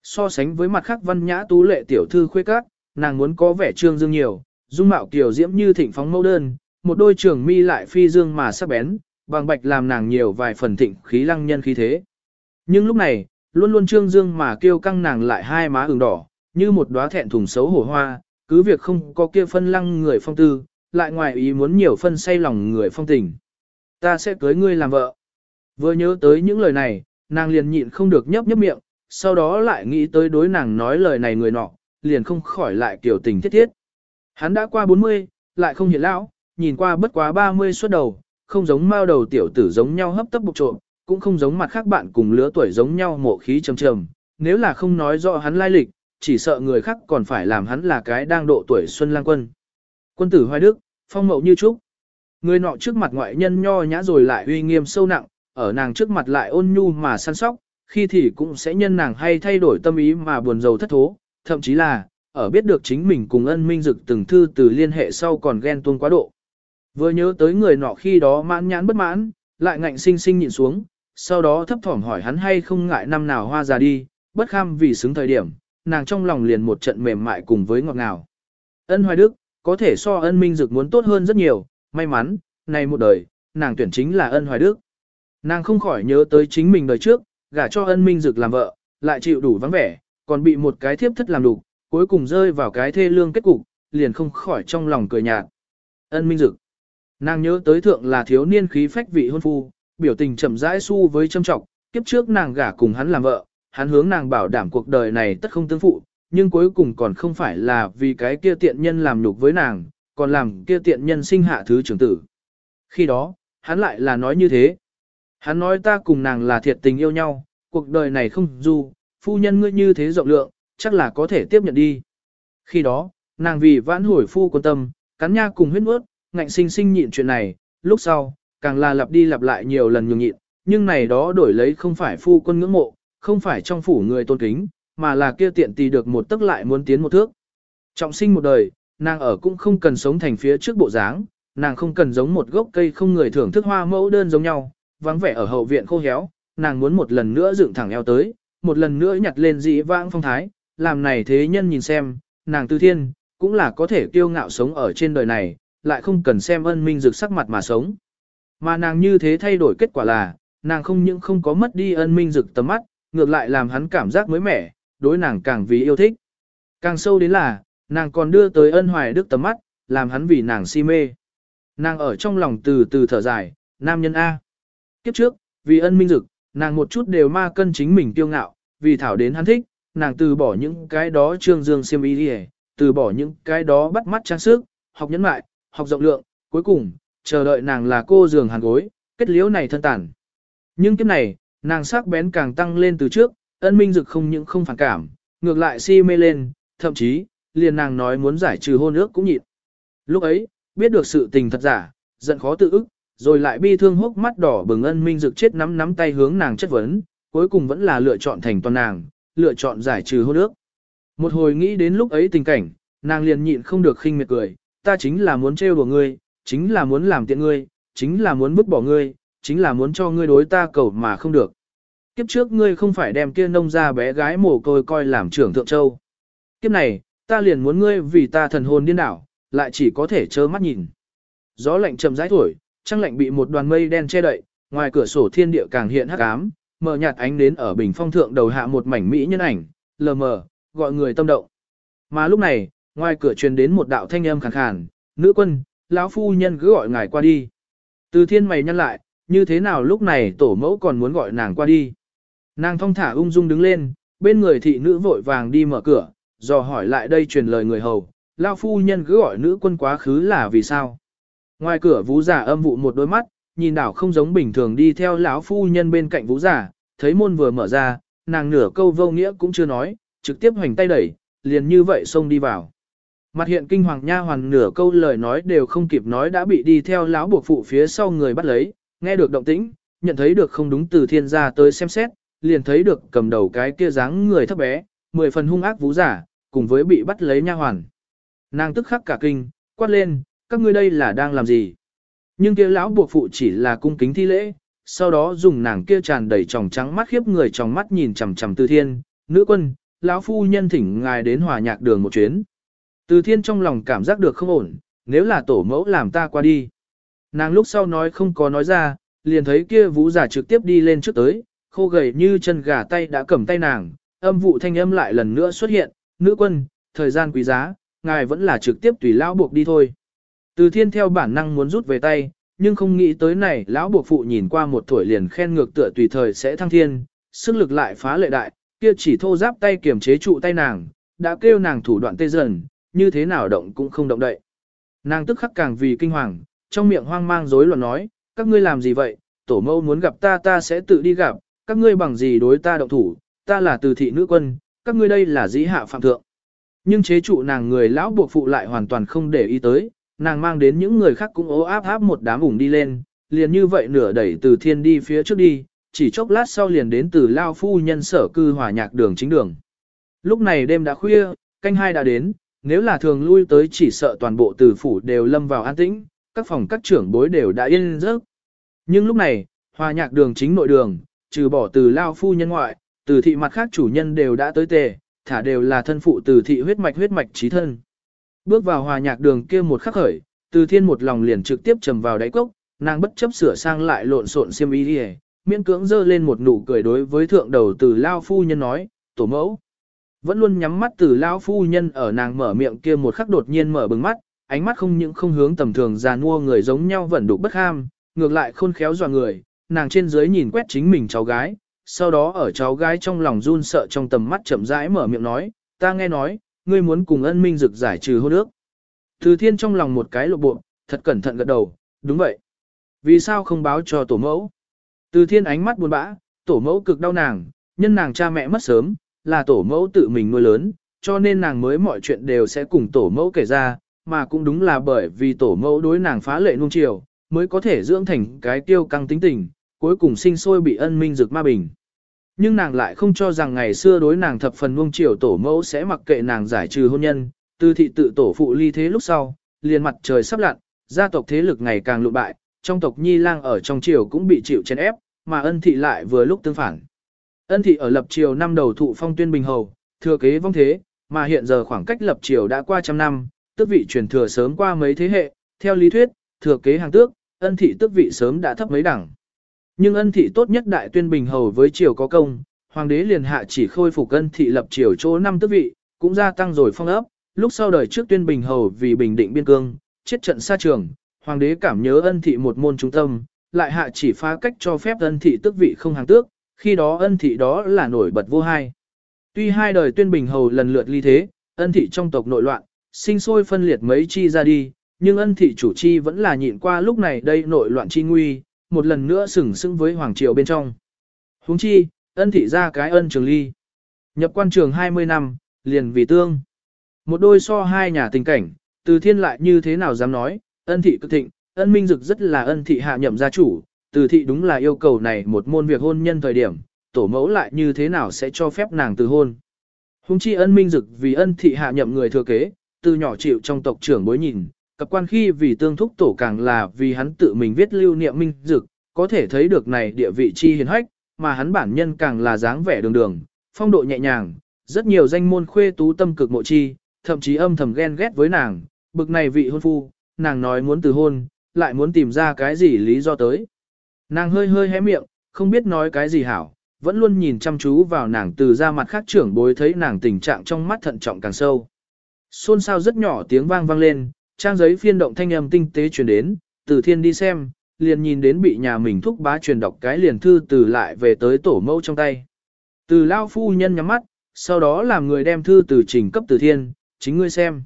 So sánh với mặt khác văn nhã tú lệ tiểu thư khuê các, nàng muốn có vẻ trương dương nhiều, dung mạo kiểu diễm như thịnh phóng mẫu đơn, một đôi trường mi lại phi dương mà sắc bén, bằng bạch làm nàng nhiều vài phần thịnh khí lăng nhân khí thế. Nhưng lúc này, luôn luôn trương dương mà kêu căng nàng lại hai má ửng đỏ, như một đóa thẹn thùng xấu hổ hoa, cứ việc không có kia phân lăng người phong tư, lại ngoài ý muốn nhiều phân say lòng người phong tình. Ta sẽ cưới ngươi làm vợ. Vừa nhớ tới những lời này, nàng liền nhịn không được nhấp nhấp miệng, sau đó lại nghĩ tới đối nàng nói lời này người nọ, liền không khỏi lại kiểu tình thiết thiết. Hắn đã qua 40, lại không hiện lão, nhìn qua bất quá 30 suốt đầu, không giống mao đầu tiểu tử giống nhau hấp tấp bục trộm, cũng không giống mặt khác bạn cùng lứa tuổi giống nhau mộ khí trầm trầm, nếu là không nói rõ hắn lai lịch, chỉ sợ người khác còn phải làm hắn là cái đang độ tuổi xuân lang quân. Quân tử Hoài Đức, phong mậu như trúc. Người nọ trước mặt ngoại nhân nho nhã rồi lại uy nghiêm sâu nặng, ở nàng trước mặt lại ôn nhu mà săn sóc, khi thì cũng sẽ nhân nàng hay thay đổi tâm ý mà buồn rầu thất thố, thậm chí là, ở biết được chính mình cùng ân minh dực từng thư từ liên hệ sau còn ghen tuông quá độ. Vừa nhớ tới người nọ khi đó mãn nhãn bất mãn, lại ngạnh sinh sinh nhịn xuống, sau đó thấp thỏm hỏi hắn hay không ngại năm nào hoa già đi, bất kham vì xứng thời điểm, nàng trong lòng liền một trận mềm mại cùng với ngọt ngào. Ân hoài đức, có thể so ân minh dực muốn tốt hơn rất nhiều, may mắn, này một đời, nàng tuyển chính là ân hoài đức. Nàng không khỏi nhớ tới chính mình đời trước, gả cho ân minh dực làm vợ, lại chịu đủ vắng vẻ, còn bị một cái thiếp thất làm đủ, cuối cùng rơi vào cái thê lương kết cục, liền không khỏi trong lòng cười nhạt. Ân minh dực. Nàng nhớ tới thượng là thiếu niên khí phách vị hôn phu, biểu tình chậm rãi su với châm trọng, kiếp trước nàng gả cùng hắn làm vợ, hắn hướng nàng bảo đảm cuộc đời này tất không tương phụ, nhưng cuối cùng còn không phải là vì cái kia tiện nhân làm nhục với nàng, còn làm kia tiện nhân sinh hạ thứ trưởng tử. Khi đó, hắn lại là nói như thế. Hắn nói ta cùng nàng là thiệt tình yêu nhau, cuộc đời này không dù phu nhân ngươi như thế rộng lượng, chắc là có thể tiếp nhận đi. Khi đó, nàng vì vãn hồi phu quan tâm, cắn nha cùng huyết mướt, ngạnh sinh sinh nhịn chuyện này, lúc sau, càng là lặp đi lặp lại nhiều lần nhường nhịn, nhưng này đó đổi lấy không phải phu quân ngưỡng mộ, không phải trong phủ người tôn kính, mà là kia tiện tì được một tức lại muốn tiến một thước. Trọng sinh một đời, nàng ở cũng không cần sống thành phía trước bộ dáng, nàng không cần giống một gốc cây không người thưởng thức hoa mẫu đơn giống nhau, vắng vẻ ở hậu viện khô héo, nàng muốn một lần nữa dựng thẳng eo tới, một lần nữa nhặt lên dĩ vãng phong thái, làm này thế nhân nhìn xem, nàng tư thiên, cũng là có thể kiêu ngạo sống ở trên đời này, lại không cần xem ân minh rực sắc mặt mà sống. Mà nàng như thế thay đổi kết quả là, nàng không những không có mất đi ân minh rực tầm mắt, ngược lại làm hắn cảm giác mới mẻ, đối nàng càng vì yêu thích. Càng sâu đến là, nàng còn đưa tới ân hoài đức tầm mắt, làm hắn vì nàng si mê. Nàng ở trong lòng từ từ thở dài, nam nhân A. Kiếp trước, vì ân minh dực, nàng một chút đều ma cân chính mình kiêu ngạo, vì thảo đến hắn thích, nàng từ bỏ những cái đó trương dương xiêm y đi từ bỏ những cái đó bắt mắt trang sức, học nhẫn mại, học rộng lượng, cuối cùng, chờ đợi nàng là cô giường hàn gối, kết liễu này thân tàn. Nhưng kiếp này, nàng sắc bén càng tăng lên từ trước, ân minh dực không những không phản cảm, ngược lại si mê lên, thậm chí, liền nàng nói muốn giải trừ hôn ước cũng nhịn. Lúc ấy, biết được sự tình thật giả, giận khó tự ức, rồi lại bi thương hốc mắt đỏ bừng ân minh dực chết nắm nắm tay hướng nàng chất vấn, cuối cùng vẫn là lựa chọn thành toàn nàng, lựa chọn giải trừ hôn ước. Một hồi nghĩ đến lúc ấy tình cảnh, nàng liền nhịn không được khinh miệt cười, ta chính là muốn trêu đùa ngươi, chính là muốn làm tiện ngươi, chính là muốn vứt bỏ ngươi, chính là muốn cho ngươi đối ta cầu mà không được. Kiếp trước ngươi không phải đem kia nông ra bé gái mồ côi coi làm trưởng thượng châu. Kiếp này, ta liền muốn ngươi vì ta thần hồn điên đảo, lại chỉ có thể trơ mắt nhìn. Gió lạnh chậm rãi thổi, trăng lạnh bị một đoàn mây đen che đậy, ngoài cửa sổ thiên địa càng hiện hắc ám, mờ nhạt ánh đến ở bình phong thượng đầu hạ một mảnh mỹ nhân ảnh, lờ mờ, gọi người tâm động. Mà lúc này, ngoài cửa truyền đến một đạo thanh âm khàn khàn, nữ quân, lão phu nhân cứ gọi ngài qua đi. Từ thiên mày nhăn lại, như thế nào lúc này tổ mẫu còn muốn gọi nàng qua đi. Nàng thong thả ung dung đứng lên, bên người thị nữ vội vàng đi mở cửa, dò hỏi lại đây truyền lời người hầu, lão phu nhân cứ gọi nữ quân quá khứ là vì sao. Ngoài cửa vũ giả âm vụ một đôi mắt, nhìn đảo không giống bình thường đi theo lão phu nhân bên cạnh vũ giả, thấy môn vừa mở ra, nàng nửa câu vô nghĩa cũng chưa nói, trực tiếp hoành tay đẩy, liền như vậy xông đi vào. Mặt hiện kinh hoàng nha hoàn nửa câu lời nói đều không kịp nói đã bị đi theo lão buộc phụ phía sau người bắt lấy, nghe được động tĩnh, nhận thấy được không đúng từ thiên gia tới xem xét, liền thấy được cầm đầu cái kia dáng người thấp bé, mười phần hung ác vũ giả, cùng với bị bắt lấy nha hoàn. Nàng tức khắc cả kinh, quát lên, các ngươi đây là đang làm gì? Nhưng kia lão buộc phụ chỉ là cung kính thi lễ, sau đó dùng nàng kia tràn đầy tròng trắng mắt khiếp người trong mắt nhìn chằm chằm Từ Thiên, "Nữ quân, lão phu nhân thỉnh ngài đến hòa nhạc đường một chuyến." Từ Thiên trong lòng cảm giác được không ổn, nếu là tổ mẫu làm ta qua đi. Nàng lúc sau nói không có nói ra, liền thấy kia vũ giả trực tiếp đi lên trước tới, khô gầy như chân gà tay đã cầm tay nàng, âm vụ thanh âm lại lần nữa xuất hiện, nữ quân, thời gian quý giá, ngài vẫn là trực tiếp tùy lão buộc đi thôi. Từ thiên theo bản năng muốn rút về tay, nhưng không nghĩ tới này lão buộc phụ nhìn qua một tuổi liền khen ngược tựa tùy thời sẽ thăng thiên, sức lực lại phá lệ đại, kia chỉ thô giáp tay kiềm chế trụ tay nàng, đã kêu nàng thủ đoạn tê dần, như thế nào động cũng không động đậy. Nàng tức khắc càng vì kinh hoàng, trong miệng hoang mang rối loạn nói, các ngươi làm gì vậy, tổ mẫu muốn gặp ta ta sẽ tự đi gặp, các ngươi bằng gì đối ta động thủ, ta là từ thị nữ quân, các ngươi đây là dĩ hạ phạm thượng. Nhưng chế trụ nàng người lão buộc phụ lại hoàn toàn không để ý tới, nàng mang đến những người khác cũng ố áp áp một đám ủng đi lên, liền như vậy nửa đẩy từ thiên đi phía trước đi, chỉ chốc lát sau liền đến từ lao phu nhân sở cư hòa nhạc đường chính đường. Lúc này đêm đã khuya, canh hai đã đến, nếu là thường lui tới chỉ sợ toàn bộ từ phủ đều lâm vào an tĩnh, các phòng các trưởng bối đều đã yên giấc. Nhưng lúc này, hòa nhạc đường chính nội đường, trừ bỏ từ lao phu nhân ngoại, từ thị mặt khác chủ nhân đều đã tới tề, thả đều là thân phụ từ thị huyết mạch huyết mạch trí thân. Bước vào hòa nhạc đường kia một khắc khởi, từ thiên một lòng liền trực tiếp trầm vào đáy cốc, nàng bất chấp sửa sang lại lộn xộn xiêm y đi miễn cưỡng dơ lên một nụ cười đối với thượng đầu từ lao phu nhân nói, tổ mẫu. Vẫn luôn nhắm mắt từ lao phu nhân ở nàng mở miệng kia một khắc đột nhiên mở bừng mắt, ánh mắt không những không hướng tầm thường già nua người giống nhau vẫn đục bất ham, ngược lại khôn khéo dò người, nàng trên dưới nhìn quét chính mình cháu gái, sau đó ở cháu gái trong lòng run sợ trong tầm mắt chậm rãi mở miệng nói, ta nghe nói, ngươi muốn cùng ân minh dực giải trừ hôn ước. Từ thiên trong lòng một cái lộ bộ, thật cẩn thận gật đầu, đúng vậy. Vì sao không báo cho tổ mẫu? Từ thiên ánh mắt buồn bã, tổ mẫu cực đau nàng, nhân nàng cha mẹ mất sớm, là tổ mẫu tự mình nuôi lớn, cho nên nàng mới mọi chuyện đều sẽ cùng tổ mẫu kể ra, mà cũng đúng là bởi vì tổ mẫu đối nàng phá lệ nuông chiều, mới có thể dưỡng thành cái tiêu căng tính tình, cuối cùng sinh sôi bị ân minh rực ma bình. Nhưng nàng lại không cho rằng ngày xưa đối nàng thập phần nuông chiều tổ mẫu sẽ mặc kệ nàng giải trừ hôn nhân, từ thị tự tổ phụ ly thế lúc sau, liền mặt trời sắp lặn, gia tộc thế lực ngày càng lụ bại, trong tộc Nhi Lang ở trong triều cũng bị chịu chèn ép, mà ân thị lại vừa lúc tương phản. Ân thị ở lập triều năm đầu thụ phong tuyên bình hầu, thừa kế vong thế, mà hiện giờ khoảng cách lập triều đã qua trăm năm, tước vị truyền thừa sớm qua mấy thế hệ, theo lý thuyết, thừa kế hàng tước, ân thị tước vị sớm đã thấp mấy đẳng. Nhưng ân thị tốt nhất đại tuyên bình hầu với triều có công, hoàng đế liền hạ chỉ khôi phục ân thị lập triều chỗ năm tước vị, cũng gia tăng rồi phong ấp, lúc sau đời trước tuyên bình hầu vì bình định biên cương, chết trận xa trường, hoàng đế cảm nhớ ân thị một môn trung tâm, lại hạ chỉ phá cách cho phép ân thị tước vị không hàng tước, khi đó ân thị đó là nổi bật vô hai. Tuy hai đời tuyên bình hầu lần lượt ly thế, ân thị trong tộc nội loạn, sinh sôi phân liệt mấy chi ra đi, nhưng ân thị chủ chi vẫn là nhịn qua lúc này đây nội loạn chi nguy, một lần nữa sừng sững với hoàng triều bên trong. Huống chi, ân thị ra cái ân trường ly. Nhập quan trường 20 năm, liền vì tương. Một đôi so hai nhà tình cảnh, từ thiên lại như thế nào dám nói, ân thị cực thịnh, ân minh dực rất là ân thị hạ nhậm gia chủ, từ thị đúng là yêu cầu này một môn việc hôn nhân thời điểm, tổ mẫu lại như thế nào sẽ cho phép nàng từ hôn. Hùng chi ân minh dực vì ân thị hạ nhậm người thừa kế, từ nhỏ chịu trong tộc trưởng bối nhìn, cập quan khi vì tương thúc tổ càng là vì hắn tự mình viết lưu niệm minh dực, có thể thấy được này địa vị chi hiền hách, mà hắn bản nhân càng là dáng vẻ đường đường, phong độ nhẹ nhàng, rất nhiều danh môn khuê tú tâm cực mộ chi, thậm chí âm thầm ghen ghét với nàng, bực này vị hôn phu, nàng nói muốn từ hôn, lại muốn tìm ra cái gì lý do tới. Nàng hơi hơi hé miệng, không biết nói cái gì hảo, vẫn luôn nhìn chăm chú vào nàng từ ra mặt khác trưởng bối thấy nàng tình trạng trong mắt thận trọng càng sâu. Xôn xao rất nhỏ tiếng vang vang lên, trang giấy phiên động thanh âm tinh tế truyền đến, từ thiên đi xem, liền nhìn đến bị nhà mình thúc bá truyền đọc cái liền thư từ lại về tới tổ mẫu trong tay. Từ lao phu nhân nhắm mắt, sau đó làm người đem thư từ trình cấp từ thiên, chính ngươi xem.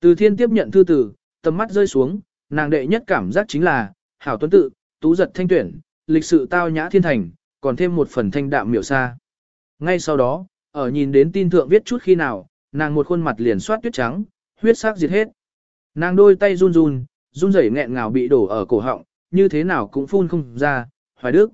Từ thiên tiếp nhận thư từ, tầm mắt rơi xuống, nàng đệ nhất cảm giác chính là, hảo tuấn tự, tú giật thanh tuyển, lịch sự tao nhã thiên thành, còn thêm một phần thanh đạm miểu xa. Ngay sau đó, ở nhìn đến tin thượng viết chút khi nào, nàng một khuôn mặt liền soát tuyết trắng, huyết sắc diệt hết. Nàng đôi tay run run, run rẩy nghẹn ngào bị đổ ở cổ họng, như thế nào cũng phun không ra, hoài đức.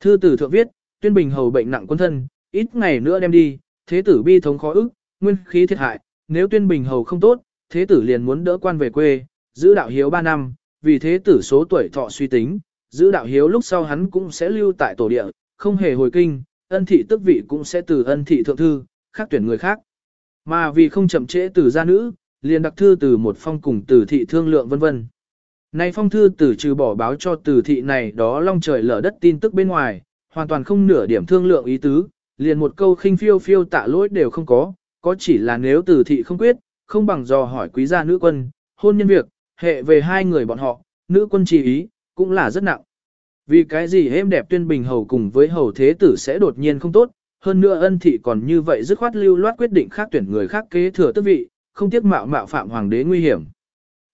Thư tử thượng viết, tuyên bình hầu bệnh nặng quân thân, ít ngày nữa đem đi, thế tử bi thống khó ức, nguyên khí thiệt hại, nếu tuyên bình hầu không tốt, thế tử liền muốn đỡ quan về quê, giữ đạo hiếu 3 năm, vì thế tử số tuổi thọ suy tính, giữ đạo hiếu lúc sau hắn cũng sẽ lưu tại tổ địa, không hề hồi kinh, ân thị tức vị cũng sẽ từ ân thị thượng thư, khác tuyển người khác. Mà vì không chậm trễ từ gia nữ, liền đặc thư từ một phong cùng từ thị thương lượng vân vân. Nay phong thư từ trừ bỏ báo cho từ thị này đó long trời lở đất tin tức bên ngoài, hoàn toàn không nửa điểm thương lượng ý tứ, liền một câu khinh phiêu phiêu tạ lỗi đều không có, có chỉ là nếu từ thị không quyết, không bằng dò hỏi quý gia nữ quân, hôn nhân việc, hệ về hai người bọn họ, nữ quân chỉ ý, cũng là rất nặng. Vì cái gì êm đẹp tuyên bình hầu cùng với hầu thế tử sẽ đột nhiên không tốt, hơn nữa ân thị còn như vậy dứt khoát lưu loát quyết định khác tuyển người khác kế thừa tước vị, không tiếc mạo mạo phạm hoàng đế nguy hiểm.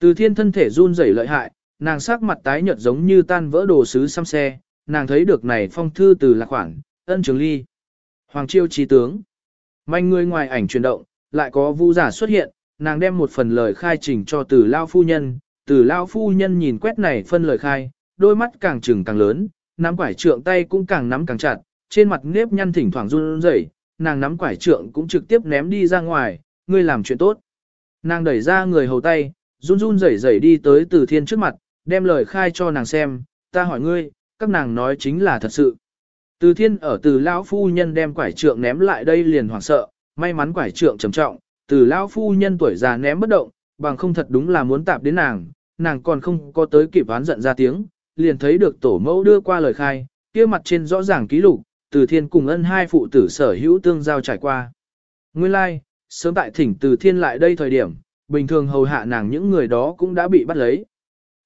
Từ thiên thân thể run rẩy lợi hại, nàng sắc mặt tái nhợt giống như tan vỡ đồ sứ xăm xe, nàng thấy được này phong thư từ là khoản, ân trường ly. Hoàng triều trí tướng. Manh người ngoài ảnh chuyển động, lại có vu giả xuất hiện, nàng đem một phần lời khai trình cho từ lao phu nhân, từ lao phu nhân nhìn quét này phân lời khai, đôi mắt càng trừng càng lớn, nắm quải trượng tay cũng càng nắm càng chặt, trên mặt nếp nhăn thỉnh thoảng run rẩy, nàng nắm quải trượng cũng trực tiếp ném đi ra ngoài, ngươi làm chuyện tốt. Nàng đẩy ra người hầu tay, run run rẩy rẩy đi tới từ thiên trước mặt, đem lời khai cho nàng xem, ta hỏi ngươi, các nàng nói chính là thật sự. Từ thiên ở từ lão phu nhân đem quải trượng ném lại đây liền hoảng sợ, may mắn quải trượng trầm trọng, từ lão phu nhân tuổi già ném bất động, bằng không thật đúng là muốn tạp đến nàng, nàng còn không có tới kịp oán giận ra tiếng, liền thấy được tổ mẫu đưa qua lời khai, kia mặt trên rõ ràng ký lục, từ thiên cùng ân hai phụ tử sở hữu tương giao trải qua. Nguyên lai, like, sớm tại thỉnh từ thiên lại đây thời điểm, bình thường hầu hạ nàng những người đó cũng đã bị bắt lấy.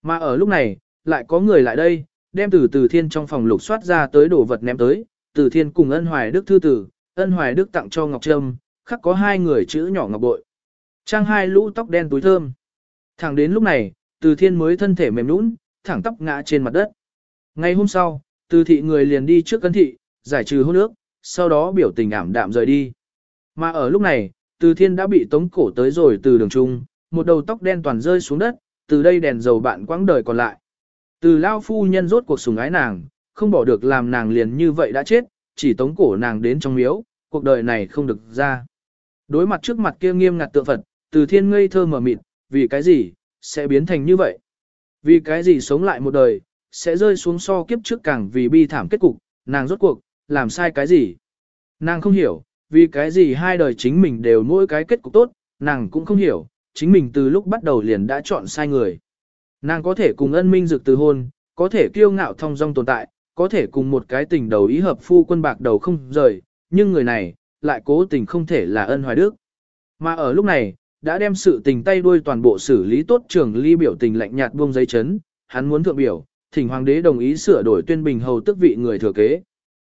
Mà ở lúc này, lại có người lại đây, đem từ từ thiên trong phòng lục soát ra tới đồ vật ném tới, từ thiên cùng ân hoài đức thư tử, ân hoài đức tặng cho Ngọc Trâm, khắc có hai người chữ nhỏ ngọc bội. Trang hai lũ tóc đen túi thơm. Thẳng đến lúc này, từ thiên mới thân thể mềm nũng, thẳng tóc ngã trên mặt đất. Ngày hôm sau, từ thị người liền đi trước cân thị, giải trừ hôn nước, sau đó biểu tình ảm đạm rời đi. Mà ở lúc này, từ thiên đã bị tống cổ tới rồi từ đường trung, một đầu tóc đen toàn rơi xuống đất, từ đây đèn dầu bạn quãng đời còn lại. Từ lao phu nhân rốt cuộc sùng ái nàng, không bỏ được làm nàng liền như vậy đã chết, chỉ tống cổ nàng đến trong miếu, cuộc đời này không được ra. Đối mặt trước mặt kia nghiêm ngặt tượng Phật, từ thiên ngây thơ mở mịt, vì cái gì, sẽ biến thành như vậy? Vì cái gì sống lại một đời, sẽ rơi xuống so kiếp trước càng vì bi thảm kết cục, nàng rốt cuộc, làm sai cái gì? Nàng không hiểu, vì cái gì hai đời chính mình đều mỗi cái kết cục tốt, nàng cũng không hiểu, chính mình từ lúc bắt đầu liền đã chọn sai người. Nàng có thể cùng ân minh dực từ hôn, có thể kiêu ngạo thông dong tồn tại, có thể cùng một cái tình đầu ý hợp phu quân bạc đầu không rời, nhưng người này, lại cố tình không thể là ân hoài đức. Mà ở lúc này, đã đem sự tình tay đuôi toàn bộ xử lý tốt trường ly biểu tình lạnh nhạt buông giấy chấn, hắn muốn thượng biểu, thỉnh hoàng đế đồng ý sửa đổi tuyên bình hầu tức vị người thừa kế.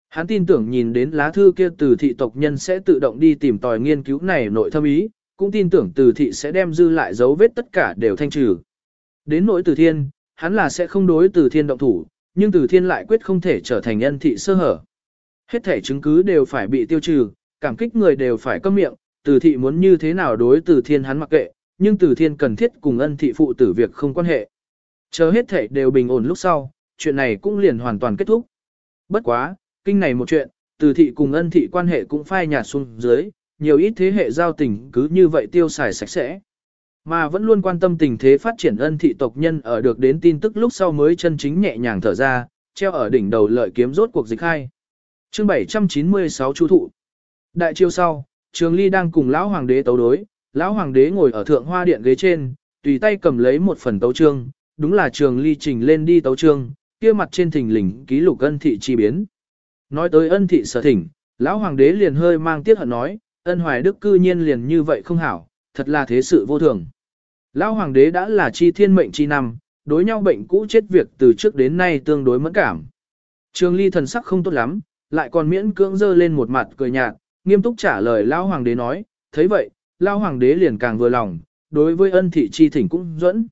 Hắn tin tưởng nhìn đến lá thư kia từ thị tộc nhân sẽ tự động đi tìm tòi nghiên cứu này nội thâm ý, cũng tin tưởng từ thị sẽ đem dư lại dấu vết tất cả đều thanh trừ. Đến nỗi từ thiên, hắn là sẽ không đối từ thiên động thủ, nhưng từ thiên lại quyết không thể trở thành nhân thị sơ hở. Hết thể chứng cứ đều phải bị tiêu trừ, cảm kích người đều phải câm miệng, từ thị muốn như thế nào đối từ thiên hắn mặc kệ, nhưng từ thiên cần thiết cùng ân thị phụ tử việc không quan hệ. Chờ hết thể đều bình ổn lúc sau, chuyện này cũng liền hoàn toàn kết thúc. Bất quá, kinh này một chuyện, từ thị cùng ân thị quan hệ cũng phai nhạt xuống dưới, nhiều ít thế hệ giao tình cứ như vậy tiêu xài sạch sẽ. Mà vẫn luôn quan tâm tình thế phát triển ân thị tộc nhân ở được đến tin tức lúc sau mới chân chính nhẹ nhàng thở ra, treo ở đỉnh đầu lợi kiếm rốt cuộc dịch hai. Chương 796 chú thụ. Đại chiêu sau, Trường Ly đang cùng lão hoàng đế tấu đối, lão hoàng đế ngồi ở thượng hoa điện ghế trên, tùy tay cầm lấy một phần tấu chương, đúng là Trường Ly trình lên đi tấu chương, kia mặt trên thình lình ký lục ân thị chi biến. Nói tới ân thị sở thỉnh, lão hoàng đế liền hơi mang tiếc hận nói, ân hoài đức cư nhiên liền như vậy không hảo, thật là thế sự vô thường. Lão hoàng đế đã là chi thiên mệnh chi năm, đối nhau bệnh cũ chết việc từ trước đến nay tương đối mẫn cảm. Trường ly thần sắc không tốt lắm, lại còn miễn cưỡng dơ lên một mặt cười nhạt, nghiêm túc trả lời lão hoàng đế nói, thấy vậy, lão hoàng đế liền càng vừa lòng, đối với ân thị chi thỉnh cũng dẫn.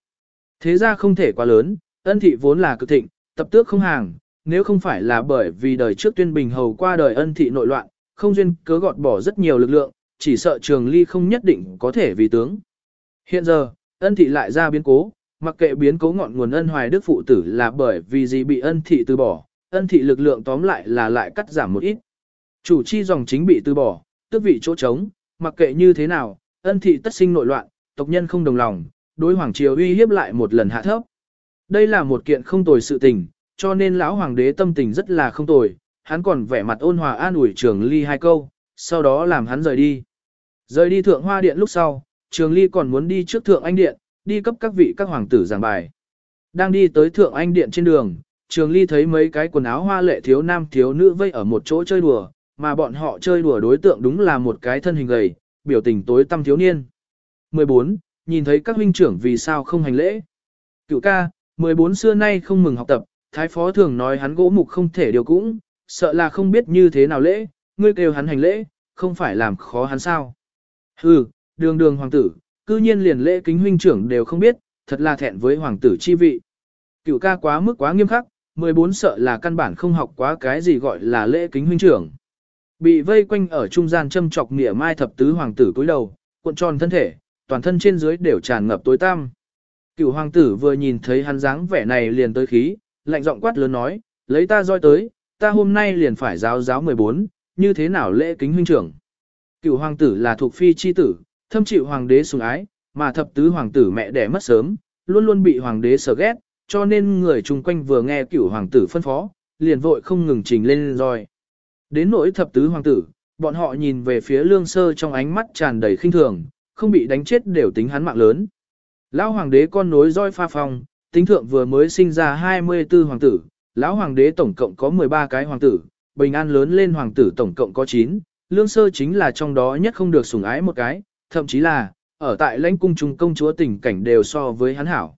Thế ra không thể quá lớn, ân thị vốn là cực thịnh, tập tước không hàng, nếu không phải là bởi vì đời trước tuyên bình hầu qua đời ân thị nội loạn, không duyên cớ gọt bỏ rất nhiều lực lượng, chỉ sợ trường ly không nhất định có thể vì tướng. Hiện giờ, ân thị lại ra biến cố, mặc kệ biến cố ngọn nguồn ân hoài đức phụ tử là bởi vì gì bị ân thị từ bỏ, ân thị lực lượng tóm lại là lại cắt giảm một ít. Chủ chi dòng chính bị từ bỏ, tước vị chỗ trống, mặc kệ như thế nào, ân thị tất sinh nội loạn, tộc nhân không đồng lòng, đối hoàng triều uy hiếp lại một lần hạ thấp. Đây là một kiện không tồi sự tình, cho nên lão hoàng đế tâm tình rất là không tồi, hắn còn vẻ mặt ôn hòa an ủi trường ly hai câu, sau đó làm hắn rời đi. Rời đi thượng hoa điện lúc sau, trường ly còn muốn đi trước thượng anh điện, đi cấp các vị các hoàng tử giảng bài. Đang đi tới thượng anh điện trên đường, trường ly thấy mấy cái quần áo hoa lệ thiếu nam thiếu nữ vây ở một chỗ chơi đùa, mà bọn họ chơi đùa đối tượng đúng là một cái thân hình gầy, biểu tình tối tăm thiếu niên. 14. Nhìn thấy các huynh trưởng vì sao không hành lễ. Cựu ca, 14 xưa nay không mừng học tập, thái phó thường nói hắn gỗ mục không thể điều cũng, sợ là không biết như thế nào lễ, ngươi kêu hắn hành lễ, không phải làm khó hắn sao. Hừ, đường đường hoàng tử, cư nhiên liền lễ kính huynh trưởng đều không biết, thật là thẹn với hoàng tử chi vị. Cựu ca quá mức quá nghiêm khắc, 14 sợ là căn bản không học quá cái gì gọi là lễ kính huynh trưởng. Bị vây quanh ở trung gian châm chọc nghĩa mai thập tứ hoàng tử cúi đầu, cuộn tròn thân thể, toàn thân trên dưới đều tràn ngập tối tăm. Cựu hoàng tử vừa nhìn thấy hắn dáng vẻ này liền tới khí, lạnh giọng quát lớn nói, lấy ta roi tới, ta hôm nay liền phải giáo giáo 14, như thế nào lễ kính huynh trưởng. Cựu hoàng tử là thuộc phi chi tử, thâm chịu hoàng đế sủng ái, mà thập tứ hoàng tử mẹ đẻ mất sớm, luôn luôn bị hoàng đế sợ ghét, cho nên người chung quanh vừa nghe cựu hoàng tử phân phó, liền vội không ngừng trình lên roi. Đến nỗi thập tứ hoàng tử, bọn họ nhìn về phía lương sơ trong ánh mắt tràn đầy khinh thường, không bị đánh chết đều tính hắn mạng lớn. Lão hoàng đế con nối roi pha phong, tính thượng vừa mới sinh ra 24 hoàng tử, lão hoàng đế tổng cộng có 13 cái hoàng tử, bình an lớn lên hoàng tử tổng cộng có 9, lương sơ chính là trong đó nhất không được sủng ái một cái, thậm chí là, ở tại lãnh cung trung công chúa tình cảnh đều so với hắn hảo.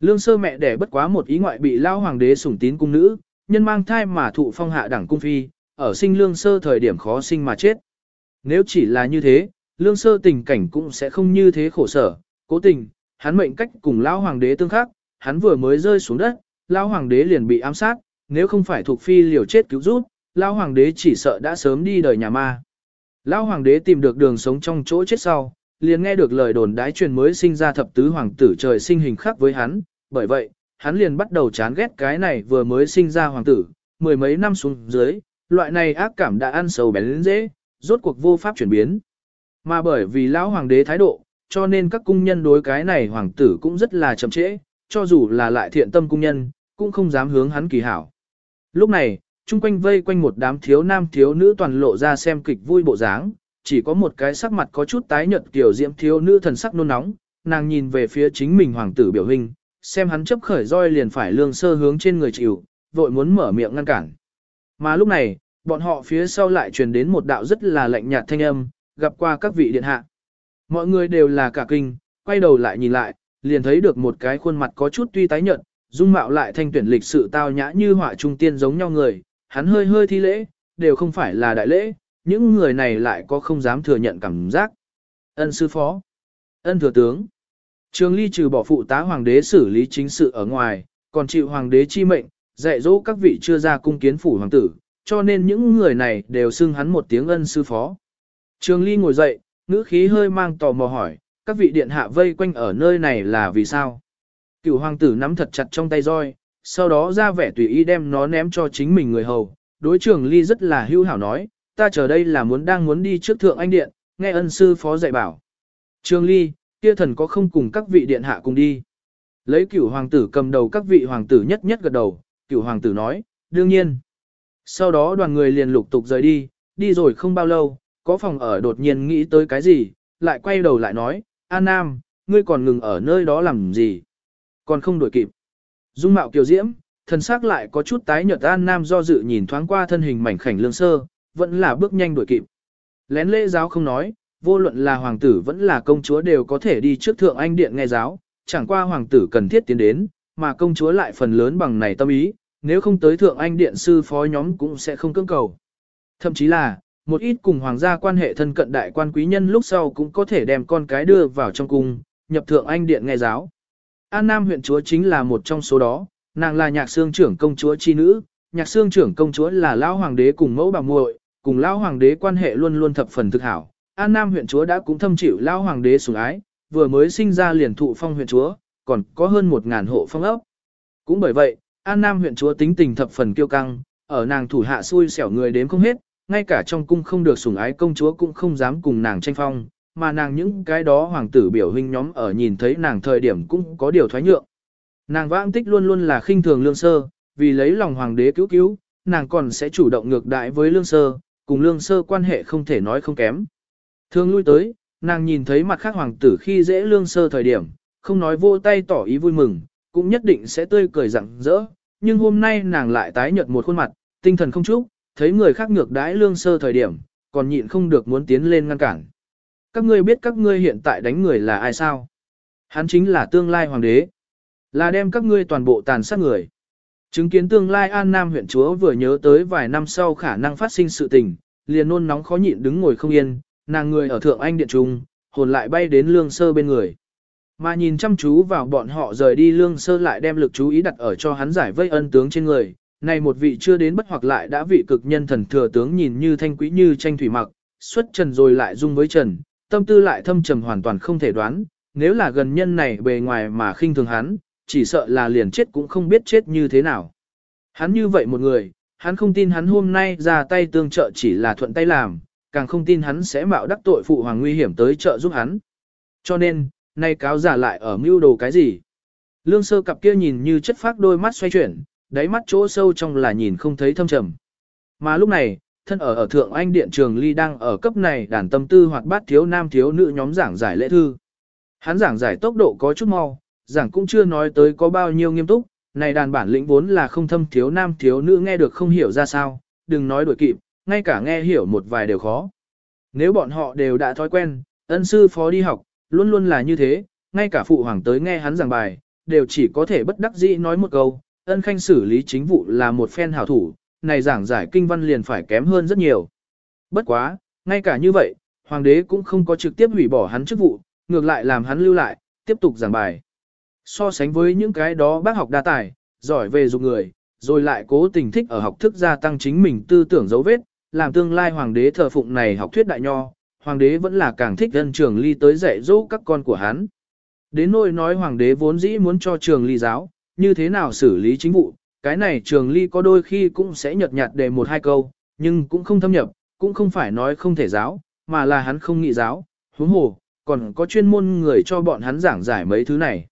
Lương sơ mẹ đẻ bất quá một ý ngoại bị lão hoàng đế sủng tín cung nữ, nhân mang thai mà thụ phong hạ đẳng cung phi, ở sinh lương sơ thời điểm khó sinh mà chết. Nếu chỉ là như thế, lương sơ tình cảnh cũng sẽ không như thế khổ sở, cố tình, hắn mệnh cách cùng lão hoàng đế tương khắc, hắn vừa mới rơi xuống đất, lão hoàng đế liền bị ám sát, nếu không phải thuộc phi liều chết cứu giúp, lão hoàng đế chỉ sợ đã sớm đi đời nhà ma. Lão hoàng đế tìm được đường sống trong chỗ chết sau, liền nghe được lời đồn đái truyền mới sinh ra thập tứ hoàng tử trời sinh hình khác với hắn, bởi vậy, hắn liền bắt đầu chán ghét cái này vừa mới sinh ra hoàng tử, mười mấy năm xuống dưới, loại này ác cảm đã ăn sầu bén dễ, rốt cuộc vô pháp chuyển biến. Mà bởi vì lão hoàng đế thái độ, cho nên các cung nhân đối cái này hoàng tử cũng rất là chậm trễ, cho dù là lại thiện tâm cung nhân, cũng không dám hướng hắn kỳ hảo. Lúc này, chung quanh vây quanh một đám thiếu nam thiếu nữ toàn lộ ra xem kịch vui bộ dáng, chỉ có một cái sắc mặt có chút tái nhợt tiểu diễm thiếu nữ thần sắc nôn nóng, nàng nhìn về phía chính mình hoàng tử biểu hình, xem hắn chấp khởi roi liền phải lương sơ hướng trên người chịu, vội muốn mở miệng ngăn cản. Mà lúc này, bọn họ phía sau lại truyền đến một đạo rất là lạnh nhạt thanh âm, gặp qua các vị điện hạ. Mọi người đều là cả kinh, quay đầu lại nhìn lại, liền thấy được một cái khuôn mặt có chút tuy tái nhợt, dung mạo lại thanh tuyển lịch sự tao nhã như họa trung tiên giống nhau người, hắn hơi hơi thi lễ, đều không phải là đại lễ, những người này lại có không dám thừa nhận cảm giác. Ân sư phó, ân thừa tướng. Trường Ly trừ bỏ phụ tá hoàng đế xử lý chính sự ở ngoài, còn chịu hoàng đế chi mệnh, dạy dỗ các vị chưa ra cung kiến phủ hoàng tử, cho nên những người này đều xưng hắn một tiếng ân sư phó. Trường Ly ngồi dậy, ngữ khí hơi mang tò mò hỏi, các vị điện hạ vây quanh ở nơi này là vì sao? Cửu hoàng tử nắm thật chặt trong tay roi, sau đó ra vẻ tùy ý đem nó ném cho chính mình người hầu. Đối trưởng Ly rất là hưu hảo nói, ta chờ đây là muốn đang muốn đi trước thượng anh điện, nghe ân sư phó dạy bảo. Trường Ly, kia thần có không cùng các vị điện hạ cùng đi. Lấy cửu hoàng tử cầm đầu các vị hoàng tử nhất nhất gật đầu, cửu hoàng tử nói, đương nhiên. Sau đó đoàn người liền lục tục rời đi, đi rồi không bao lâu, có phòng ở đột nhiên nghĩ tới cái gì, lại quay đầu lại nói, An Nam, ngươi còn ngừng ở nơi đó làm gì? Còn không đuổi kịp. Dung mạo kiều diễm, thần sắc lại có chút tái nhợt An Nam do dự nhìn thoáng qua thân hình mảnh khảnh lương sơ, vẫn là bước nhanh đuổi kịp. Lén lễ giáo không nói, vô luận là hoàng tử vẫn là công chúa đều có thể đi trước thượng anh điện nghe giáo, chẳng qua hoàng tử cần thiết tiến đến, mà công chúa lại phần lớn bằng này tâm ý, nếu không tới thượng anh điện sư phó nhóm cũng sẽ không cưỡng cầu. Thậm chí là, một ít cùng hoàng gia quan hệ thân cận đại quan quý nhân lúc sau cũng có thể đem con cái đưa vào trong cung, nhập thượng anh điện nghe giáo. An Nam huyện chúa chính là một trong số đó, nàng là nhạc xương trưởng công chúa chi nữ, nhạc xương trưởng công chúa là lão hoàng đế cùng mẫu bà muội, cùng lão hoàng đế quan hệ luôn luôn thập phần thực hảo. An Nam huyện chúa đã cũng thâm chịu lão hoàng đế sủng ái, vừa mới sinh ra liền thụ phong huyện chúa, còn có hơn một ngàn hộ phong ốc. Cũng bởi vậy, An Nam huyện chúa tính tình thập phần kiêu căng, ở nàng thủ hạ xui xẻo người đếm không hết, ngay cả trong cung không được sủng ái công chúa cũng không dám cùng nàng tranh phong, mà nàng những cái đó hoàng tử biểu huynh nhóm ở nhìn thấy nàng thời điểm cũng có điều thoái nhượng. Nàng vãng tích luôn luôn là khinh thường lương sơ, vì lấy lòng hoàng đế cứu cứu, nàng còn sẽ chủ động ngược đại với lương sơ, cùng lương sơ quan hệ không thể nói không kém. Thường lui tới, nàng nhìn thấy mặt khác hoàng tử khi dễ lương sơ thời điểm, không nói vô tay tỏ ý vui mừng, cũng nhất định sẽ tươi cười rặng rỡ, nhưng hôm nay nàng lại tái nhợt một khuôn mặt, tinh thần không chúc, thấy người khác ngược đãi lương sơ thời điểm, còn nhịn không được muốn tiến lên ngăn cản. Các ngươi biết các ngươi hiện tại đánh người là ai sao? Hắn chính là tương lai hoàng đế. Là đem các ngươi toàn bộ tàn sát người. Chứng kiến tương lai An Nam huyện chúa vừa nhớ tới vài năm sau khả năng phát sinh sự tình, liền nôn nóng khó nhịn đứng ngồi không yên, nàng người ở thượng anh điện trung, hồn lại bay đến lương sơ bên người. Mà nhìn chăm chú vào bọn họ rời đi lương sơ lại đem lực chú ý đặt ở cho hắn giải vây ân tướng trên người. Này một vị chưa đến bất hoặc lại đã vị cực nhân thần thừa tướng nhìn như thanh quý như tranh thủy mặc, xuất trần rồi lại dung với trần, tâm tư lại thâm trầm hoàn toàn không thể đoán, nếu là gần nhân này bề ngoài mà khinh thường hắn, chỉ sợ là liền chết cũng không biết chết như thế nào. Hắn như vậy một người, hắn không tin hắn hôm nay ra tay tương trợ chỉ là thuận tay làm, càng không tin hắn sẽ mạo đắc tội phụ hoàng nguy hiểm tới trợ giúp hắn. Cho nên, nay cáo giả lại ở mưu đồ cái gì? Lương sơ cặp kia nhìn như chất phác đôi mắt xoay chuyển, đáy mắt chỗ sâu trong là nhìn không thấy thâm trầm. Mà lúc này, thân ở ở thượng anh điện trường ly đang ở cấp này đàn tâm tư hoạt bát thiếu nam thiếu nữ nhóm giảng giải lễ thư. Hắn giảng giải tốc độ có chút mau, giảng cũng chưa nói tới có bao nhiêu nghiêm túc, này đàn bản lĩnh vốn là không thâm thiếu nam thiếu nữ nghe được không hiểu ra sao, đừng nói đuổi kịp, ngay cả nghe hiểu một vài đều khó. Nếu bọn họ đều đã thói quen, ân sư phó đi học, luôn luôn là như thế, ngay cả phụ hoàng tới nghe hắn giảng bài, đều chỉ có thể bất đắc dĩ nói một câu, ân khanh xử lý chính vụ là một phen hảo thủ, này giảng giải kinh văn liền phải kém hơn rất nhiều. Bất quá, ngay cả như vậy, hoàng đế cũng không có trực tiếp hủy bỏ hắn chức vụ, ngược lại làm hắn lưu lại, tiếp tục giảng bài. So sánh với những cái đó bác học đa tài, giỏi về dục người, rồi lại cố tình thích ở học thức gia tăng chính mình tư tưởng dấu vết, làm tương lai hoàng đế thờ phụng này học thuyết đại nho, hoàng đế vẫn là càng thích dân trường ly tới dạy dỗ các con của hắn. Đến nỗi nói hoàng đế vốn dĩ muốn cho trường ly giáo, như thế nào xử lý chính vụ, cái này trường ly có đôi khi cũng sẽ nhật nhạt đề một hai câu, nhưng cũng không thâm nhập, cũng không phải nói không thể giáo, mà là hắn không nghị giáo, huống hồ, còn có chuyên môn người cho bọn hắn giảng giải mấy thứ này.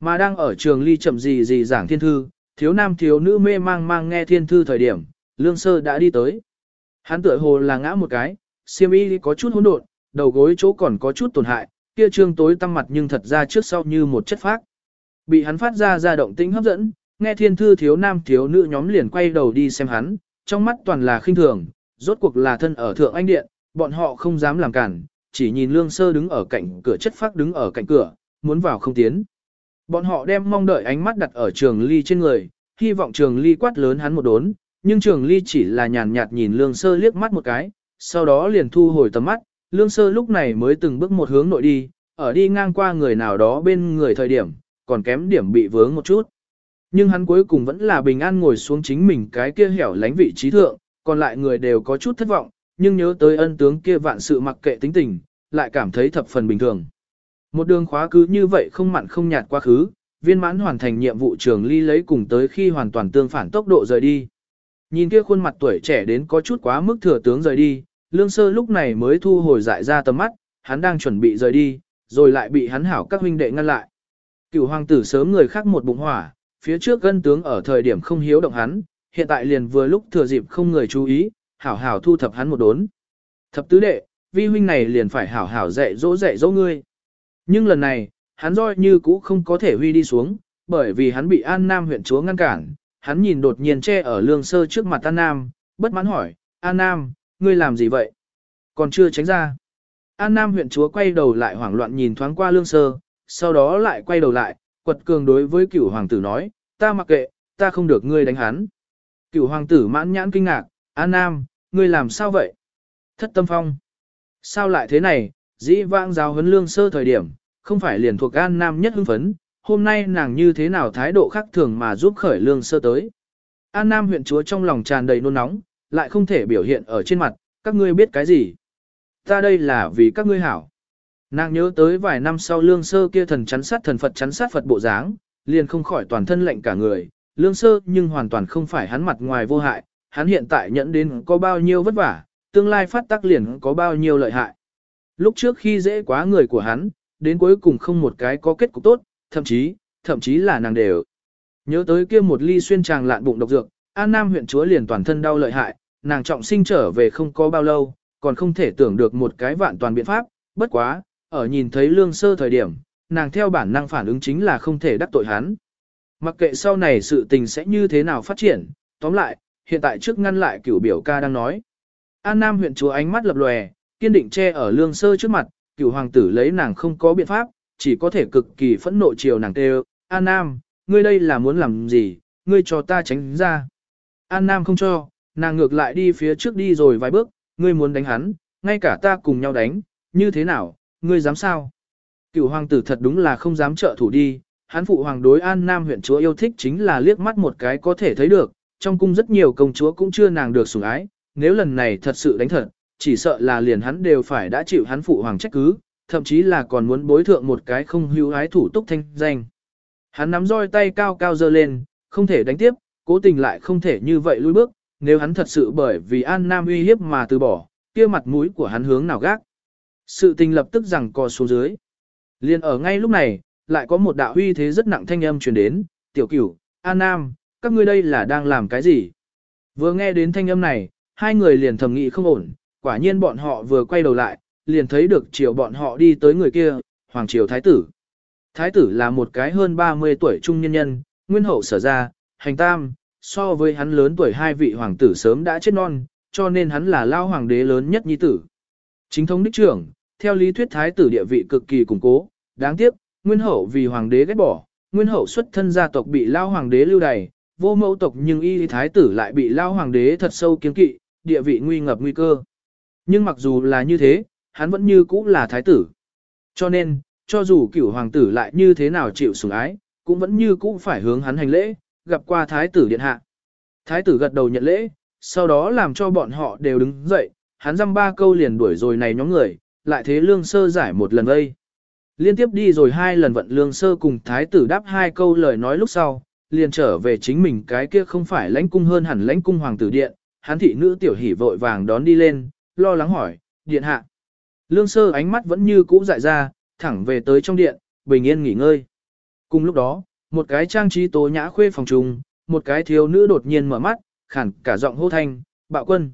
Mà đang ở trường ly chậm gì gì giảng thiên thư, thiếu nam thiếu nữ mê mang mang nghe thiên thư thời điểm, lương sơ đã đi tới. Hắn tựa hồ là ngã một cái, siêm y có chút hỗn độn, đầu gối chỗ còn có chút tổn hại, kia trương tối tăm mặt nhưng thật ra trước sau như một chất phác. Bị hắn phát ra ra động tĩnh hấp dẫn, nghe thiên thư thiếu nam thiếu nữ nhóm liền quay đầu đi xem hắn, trong mắt toàn là khinh thường, rốt cuộc là thân ở thượng anh điện, bọn họ không dám làm cản, chỉ nhìn lương sơ đứng ở cạnh cửa chất phác đứng ở cạnh cửa, muốn vào không tiến. Bọn họ đem mong đợi ánh mắt đặt ở trường ly trên người, hy vọng trường ly quát lớn hắn một đốn, nhưng trường ly chỉ là nhàn nhạt nhìn lương sơ liếc mắt một cái, sau đó liền thu hồi tầm mắt, lương sơ lúc này mới từng bước một hướng nội đi, ở đi ngang qua người nào đó bên người thời điểm, còn kém điểm bị vướng một chút. Nhưng hắn cuối cùng vẫn là bình an ngồi xuống chính mình cái kia hẻo lánh vị trí thượng, còn lại người đều có chút thất vọng, nhưng nhớ tới ân tướng kia vạn sự mặc kệ tính tình, lại cảm thấy thập phần bình thường. Một đường khóa cứ như vậy không mặn không nhạt quá khứ, viên mãn hoàn thành nhiệm vụ trường ly lấy cùng tới khi hoàn toàn tương phản tốc độ rời đi. Nhìn kia khuôn mặt tuổi trẻ đến có chút quá mức thừa tướng rời đi, lương sơ lúc này mới thu hồi dại ra tầm mắt, hắn đang chuẩn bị rời đi, rồi lại bị hắn hảo các huynh đệ ngăn lại. Cửu hoàng tử sớm người khác một bụng hỏa, phía trước gân tướng ở thời điểm không hiếu động hắn, hiện tại liền vừa lúc thừa dịp không người chú ý, hảo hảo thu thập hắn một đốn. Thập tứ đệ, vi huynh này liền phải hảo hảo dạy dỗ dạy dỗ ngươi. Nhưng lần này, hắn roi như cũ không có thể huy đi xuống, bởi vì hắn bị An Nam huyện chúa ngăn cản, hắn nhìn đột nhiên che ở lương sơ trước mặt An Nam, bất mãn hỏi, An Nam, ngươi làm gì vậy? Còn chưa tránh ra. An Nam huyện chúa quay đầu lại hoảng loạn nhìn thoáng qua lương sơ, sau đó lại quay đầu lại, quật cường đối với cửu hoàng tử nói, ta mặc kệ, ta không được ngươi đánh hắn. Cửu hoàng tử mãn nhãn kinh ngạc, An Nam, ngươi làm sao vậy? Thất tâm phong. Sao lại thế này, dĩ vãng giáo huấn lương sơ thời điểm, không phải liền thuộc An Nam nhất hưng phấn, hôm nay nàng như thế nào thái độ khác thường mà giúp khởi lương sơ tới. An Nam huyện chúa trong lòng tràn đầy nôn nóng, lại không thể biểu hiện ở trên mặt, các ngươi biết cái gì. Ta đây là vì các ngươi hảo. Nàng nhớ tới vài năm sau lương sơ kia thần chắn sát thần Phật chắn sát Phật bộ dáng, liền không khỏi toàn thân lệnh cả người, lương sơ nhưng hoàn toàn không phải hắn mặt ngoài vô hại, hắn hiện tại nhận đến có bao nhiêu vất vả, tương lai phát tác liền có bao nhiêu lợi hại. Lúc trước khi dễ quá người của hắn, đến cuối cùng không một cái có kết cục tốt, thậm chí, thậm chí là nàng đều. Nhớ tới kia một ly xuyên tràng lạn bụng độc dược, An Nam huyện chúa liền toàn thân đau lợi hại, nàng trọng sinh trở về không có bao lâu, còn không thể tưởng được một cái vạn toàn biện pháp, bất quá, ở nhìn thấy lương sơ thời điểm, nàng theo bản năng phản ứng chính là không thể đắc tội hắn. Mặc kệ sau này sự tình sẽ như thế nào phát triển, tóm lại, hiện tại trước ngăn lại cửu biểu ca đang nói. An Nam huyện chúa ánh mắt lập lòe, kiên định che ở lương sơ trước mặt, cửu hoàng tử lấy nàng không có biện pháp, chỉ có thể cực kỳ phẫn nộ chiều nàng kêu, An Nam, ngươi đây là muốn làm gì, ngươi cho ta tránh ra. An Nam không cho, nàng ngược lại đi phía trước đi rồi vài bước, ngươi muốn đánh hắn, ngay cả ta cùng nhau đánh, như thế nào, ngươi dám sao? Cửu hoàng tử thật đúng là không dám trợ thủ đi, hắn phụ hoàng đối An Nam huyện chúa yêu thích chính là liếc mắt một cái có thể thấy được, trong cung rất nhiều công chúa cũng chưa nàng được sủng ái, nếu lần này thật sự đánh thật, chỉ sợ là liền hắn đều phải đã chịu hắn phụ hoàng trách cứ, thậm chí là còn muốn bối thượng một cái không hưu ái thủ túc thanh danh. Hắn nắm roi tay cao cao dơ lên, không thể đánh tiếp, cố tình lại không thể như vậy lui bước, nếu hắn thật sự bởi vì An Nam uy hiếp mà từ bỏ, kia mặt mũi của hắn hướng nào gác. Sự tình lập tức rằng co xuống dưới. Liên ở ngay lúc này, lại có một đạo huy thế rất nặng thanh âm truyền đến, tiểu cửu, An Nam, các ngươi đây là đang làm cái gì? Vừa nghe đến thanh âm này, hai người liền thầm nghĩ không ổn, quả nhiên bọn họ vừa quay đầu lại, liền thấy được chiều bọn họ đi tới người kia, Hoàng Triều Thái Tử. Thái Tử là một cái hơn 30 tuổi trung nhân nhân, nguyên hậu sở ra, hành tam, so với hắn lớn tuổi hai vị hoàng tử sớm đã chết non, cho nên hắn là lao hoàng đế lớn nhất nhi tử. Chính thống đích trưởng, theo lý thuyết Thái Tử địa vị cực kỳ củng cố, đáng tiếc, nguyên hậu vì hoàng đế ghét bỏ, nguyên hậu xuất thân gia tộc bị lao hoàng đế lưu đày, vô mẫu tộc nhưng y thái tử lại bị lao hoàng đế thật sâu kiến kỵ, địa vị nguy ngập nguy cơ. Nhưng mặc dù là như thế, hắn vẫn như cũ là thái tử. Cho nên, cho dù cửu hoàng tử lại như thế nào chịu sủng ái, cũng vẫn như cũ phải hướng hắn hành lễ, gặp qua thái tử điện hạ. Thái tử gật đầu nhận lễ, sau đó làm cho bọn họ đều đứng dậy, hắn dăm ba câu liền đuổi rồi này nhóm người, lại thế lương sơ giải một lần vây. Liên tiếp đi rồi hai lần vận lương sơ cùng thái tử đáp hai câu lời nói lúc sau, liền trở về chính mình cái kia không phải lãnh cung hơn hẳn lãnh cung hoàng tử điện, hắn thị nữ tiểu hỉ vội vàng đón đi lên, lo lắng hỏi, điện hạ. Lương sơ ánh mắt vẫn như cũ dại ra, thẳng về tới trong điện, bình yên nghỉ ngơi. Cùng lúc đó, một cái trang trí tố nhã khuê phòng trùng, một cái thiếu nữ đột nhiên mở mắt, khản cả giọng hô thanh, bạo quân.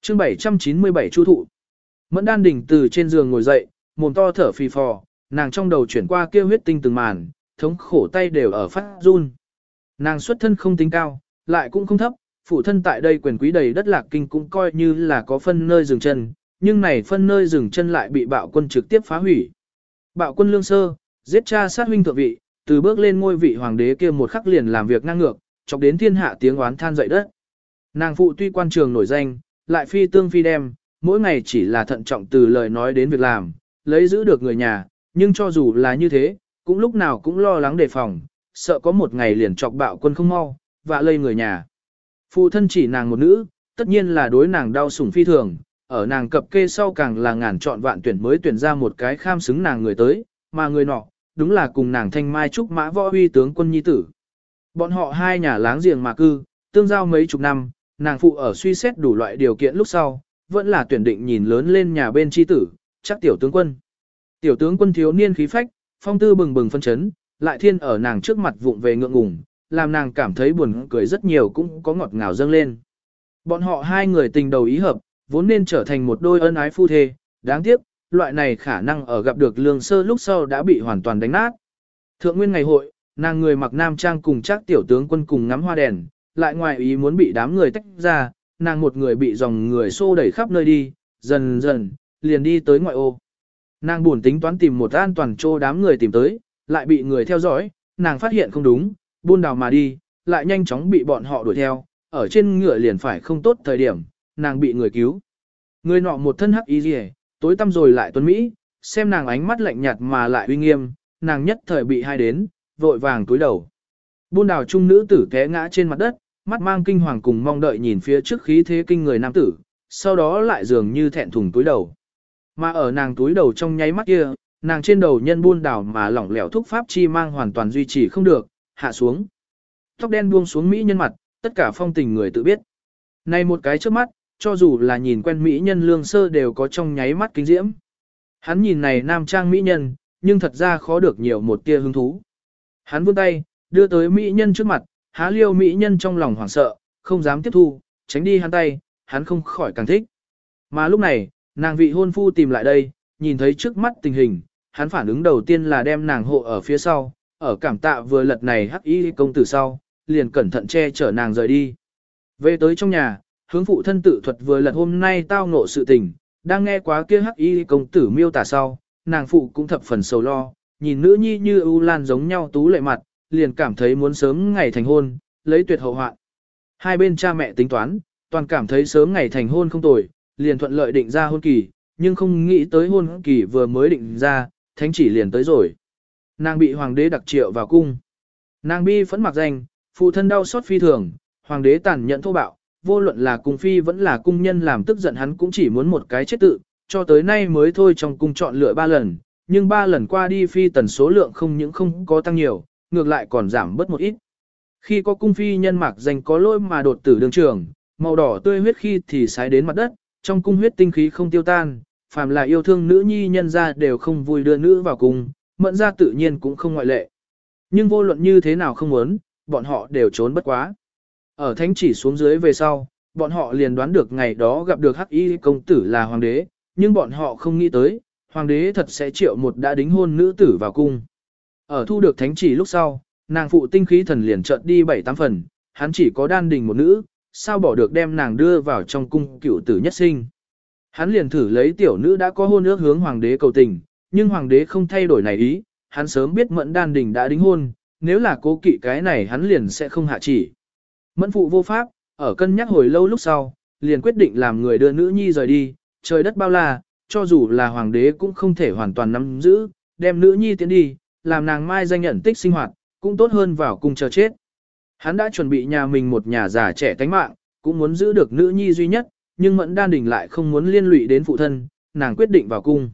chương 797 chu thụ. Mẫn đan đỉnh từ trên giường ngồi dậy, mồm to thở phì phò, nàng trong đầu chuyển qua kia huyết tinh từng màn, thống khổ tay đều ở phát run. Nàng xuất thân không tính cao, lại cũng không thấp, phụ thân tại đây quyền quý đầy đất lạc kinh cũng coi như là có phân nơi dừng chân, nhưng này phân nơi dừng chân lại bị bạo quân trực tiếp phá hủy. Bạo quân lương sơ, giết cha sát huynh thượng vị, từ bước lên ngôi vị hoàng đế kia một khắc liền làm việc ngang ngược, chọc đến thiên hạ tiếng oán than dậy đất. Nàng phụ tuy quan trường nổi danh, lại phi tương phi đem, mỗi ngày chỉ là thận trọng từ lời nói đến việc làm, lấy giữ được người nhà, nhưng cho dù là như thế, cũng lúc nào cũng lo lắng đề phòng, sợ có một ngày liền chọc bạo quân không mau, và lây người nhà. Phụ thân chỉ nàng một nữ, tất nhiên là đối nàng đau sủng phi thường, ở nàng cập kê sau càng là ngàn chọn vạn tuyển mới tuyển ra một cái kham xứng nàng người tới, mà người nọ, đúng là cùng nàng thanh mai trúc mã võ huy tướng quân nhi tử. Bọn họ hai nhà láng giềng mà cư, tương giao mấy chục năm, nàng phụ ở suy xét đủ loại điều kiện lúc sau, vẫn là tuyển định nhìn lớn lên nhà bên chi tử, chắc tiểu tướng quân. Tiểu tướng quân thiếu niên khí phách, phong tư bừng bừng phân chấn, lại thiên ở nàng trước mặt vụng về ngượng ngùng, làm nàng cảm thấy buồn cười rất nhiều cũng có ngọt ngào dâng lên. Bọn họ hai người tình đầu ý hợp, vốn nên trở thành một đôi ân ái phu thê, đáng tiếc, loại này khả năng ở gặp được lương sơ lúc sau đã bị hoàn toàn đánh nát. Thượng nguyên ngày hội, nàng người mặc nam trang cùng chắc tiểu tướng quân cùng ngắm hoa đèn, lại ngoài ý muốn bị đám người tách ra, nàng một người bị dòng người xô đẩy khắp nơi đi, dần dần, liền đi tới ngoại ô. Nàng buồn tính toán tìm một an toàn chỗ đám người tìm tới, lại bị người theo dõi, nàng phát hiện không đúng, buôn đào mà đi, lại nhanh chóng bị bọn họ đuổi theo, ở trên ngựa liền phải không tốt thời điểm, nàng bị người cứu. Người nọ một thân hắc y rìa, tối tăm rồi lại tuấn Mỹ, xem nàng ánh mắt lạnh nhạt mà lại uy nghiêm, nàng nhất thời bị hai đến, vội vàng túi đầu. Buôn đào trung nữ tử té ngã trên mặt đất, mắt mang kinh hoàng cùng mong đợi nhìn phía trước khí thế kinh người nam tử, sau đó lại dường như thẹn thùng túi đầu. Mà ở nàng túi đầu trong nháy mắt kia, nàng trên đầu nhân buôn đảo mà lỏng lẻo thúc pháp chi mang hoàn toàn duy trì không được, hạ xuống. Tóc đen buông xuống Mỹ nhân mặt, tất cả phong tình người tự biết. Này một cái trước mắt, cho dù là nhìn quen Mỹ nhân lương sơ đều có trong nháy mắt kinh diễm. Hắn nhìn này nam trang Mỹ nhân, nhưng thật ra khó được nhiều một tia hứng thú. Hắn vươn tay, đưa tới Mỹ nhân trước mặt, há liêu Mỹ nhân trong lòng hoảng sợ, không dám tiếp thu, tránh đi hắn tay, hắn không khỏi càng thích. Mà lúc này, nàng vị hôn phu tìm lại đây, nhìn thấy trước mắt tình hình, hắn phản ứng đầu tiên là đem nàng hộ ở phía sau, ở cảm tạ vừa lật này hắc y công tử sau, liền cẩn thận che chở nàng rời đi. Về tới trong nhà, hướng phụ thân tự thuật vừa lật hôm nay tao ngộ sự tình, đang nghe quá kia hắc y công tử miêu tả sau, nàng phụ cũng thập phần sầu lo, nhìn nữ nhi như ưu lan giống nhau tú lệ mặt, liền cảm thấy muốn sớm ngày thành hôn, lấy tuyệt hậu hoạn. Hai bên cha mẹ tính toán, toàn cảm thấy sớm ngày thành hôn không tồi, liền thuận lợi định ra hôn kỳ, nhưng không nghĩ tới hôn kỳ vừa mới định ra, thánh chỉ liền tới rồi. Nàng bị hoàng đế đặc triệu vào cung. Nàng bi phẫn mặc danh, phụ thân đau xót phi thường, hoàng đế tàn nhẫn thô bạo, vô luận là cung phi vẫn là cung nhân làm tức giận hắn cũng chỉ muốn một cái chết tự, cho tới nay mới thôi trong cung chọn lựa ba lần, nhưng ba lần qua đi phi tần số lượng không những không có tăng nhiều, ngược lại còn giảm bớt một ít. Khi có cung phi nhân mạc danh có lỗi mà đột tử đường trường, màu đỏ tươi huyết khi thì sái đến mặt đất, trong cung huyết tinh khí không tiêu tan, phàm là yêu thương nữ nhi nhân ra đều không vui đưa nữ vào cung, mận ra tự nhiên cũng không ngoại lệ. Nhưng vô luận như thế nào không muốn, bọn họ đều trốn bất quá. Ở thánh chỉ xuống dưới về sau, bọn họ liền đoán được ngày đó gặp được hắc y công tử là hoàng đế, nhưng bọn họ không nghĩ tới, hoàng đế thật sẽ triệu một đã đính hôn nữ tử vào cung. Ở thu được thánh chỉ lúc sau, nàng phụ tinh khí thần liền chợt đi bảy tám phần, hắn chỉ có đan đình một nữ, sao bỏ được đem nàng đưa vào trong cung cựu tử nhất sinh. Hắn liền thử lấy tiểu nữ đã có hôn ước hướng hoàng đế cầu tình, nhưng hoàng đế không thay đổi này ý, hắn sớm biết mẫn đan đình đã đính hôn, nếu là cố kỵ cái này hắn liền sẽ không hạ chỉ. Mẫn phụ vô pháp, ở cân nhắc hồi lâu lúc sau, liền quyết định làm người đưa nữ nhi rời đi, trời đất bao la, cho dù là hoàng đế cũng không thể hoàn toàn nắm giữ, đem nữ nhi tiến đi, làm nàng mai danh nhận tích sinh hoạt, cũng tốt hơn vào cung chờ chết. Hắn đã chuẩn bị nhà mình một nhà già trẻ tánh mạng, cũng muốn giữ được nữ nhi duy nhất, nhưng Mẫn Đan Đình lại không muốn liên lụy đến phụ thân, nàng quyết định vào cung.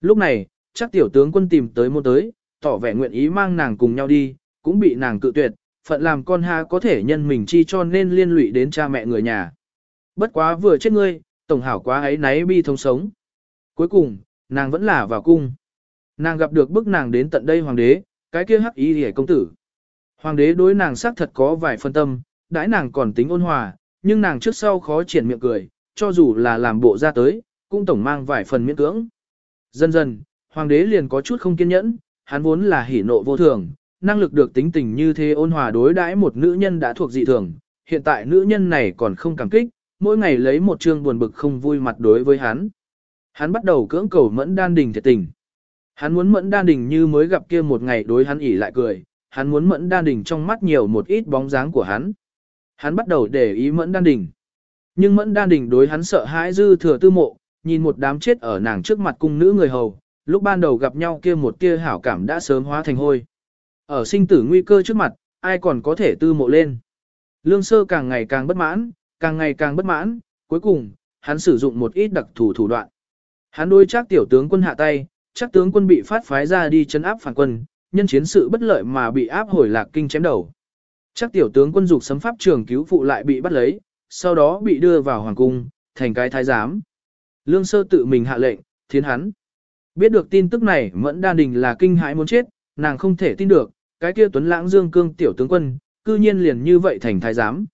Lúc này, chắc tiểu tướng quân tìm tới môn tới, tỏ vẻ nguyện ý mang nàng cùng nhau đi, cũng bị nàng cự tuyệt, phận làm con ha có thể nhân mình chi cho nên liên lụy đến cha mẹ người nhà. Bất quá vừa chết ngươi, tổng hảo quá ấy náy bi thông sống. Cuối cùng, nàng vẫn là vào cung. Nàng gặp được bức nàng đến tận đây hoàng đế, cái kia hắc ý hề công tử. Hoàng đế đối nàng xác thật có vài phân tâm, đãi nàng còn tính ôn hòa, nhưng nàng trước sau khó triển miệng cười, cho dù là làm bộ ra tới, cũng tổng mang vài phần miễn cưỡng. Dần dần, hoàng đế liền có chút không kiên nhẫn, hắn vốn là hỉ nộ vô thường, năng lực được tính tình như thế ôn hòa đối đãi một nữ nhân đã thuộc dị thường, hiện tại nữ nhân này còn không cảm kích, mỗi ngày lấy một chương buồn bực không vui mặt đối với hắn. Hắn bắt đầu cưỡng cầu mẫn đan đình thiệt tình. Hắn muốn mẫn đan đỉnh như mới gặp kia một ngày đối hắn ỉ lại cười, hắn muốn mẫn đan đỉnh trong mắt nhiều một ít bóng dáng của hắn. Hắn bắt đầu để ý mẫn đan đỉnh. Nhưng mẫn đan đỉnh đối hắn sợ hãi dư thừa tư mộ, nhìn một đám chết ở nàng trước mặt cung nữ người hầu, lúc ban đầu gặp nhau kia một tia hảo cảm đã sớm hóa thành hôi. Ở sinh tử nguy cơ trước mặt, ai còn có thể tư mộ lên. Lương sơ càng ngày càng bất mãn, càng ngày càng bất mãn, cuối cùng, hắn sử dụng một ít đặc thủ thủ đoạn. Hắn đối chắc tiểu tướng quân hạ tay, chắc tướng quân bị phát phái ra đi chấn áp phản quân, nhân chiến sự bất lợi mà bị áp hồi lạc kinh chém đầu. Chắc tiểu tướng quân dục sấm pháp trường cứu phụ lại bị bắt lấy, sau đó bị đưa vào hoàng cung, thành cái thái giám. Lương sơ tự mình hạ lệnh, thiến hắn. Biết được tin tức này mẫn đa đình là kinh hãi muốn chết, nàng không thể tin được, cái kia tuấn lãng dương cương tiểu tướng quân, cư nhiên liền như vậy thành thái giám.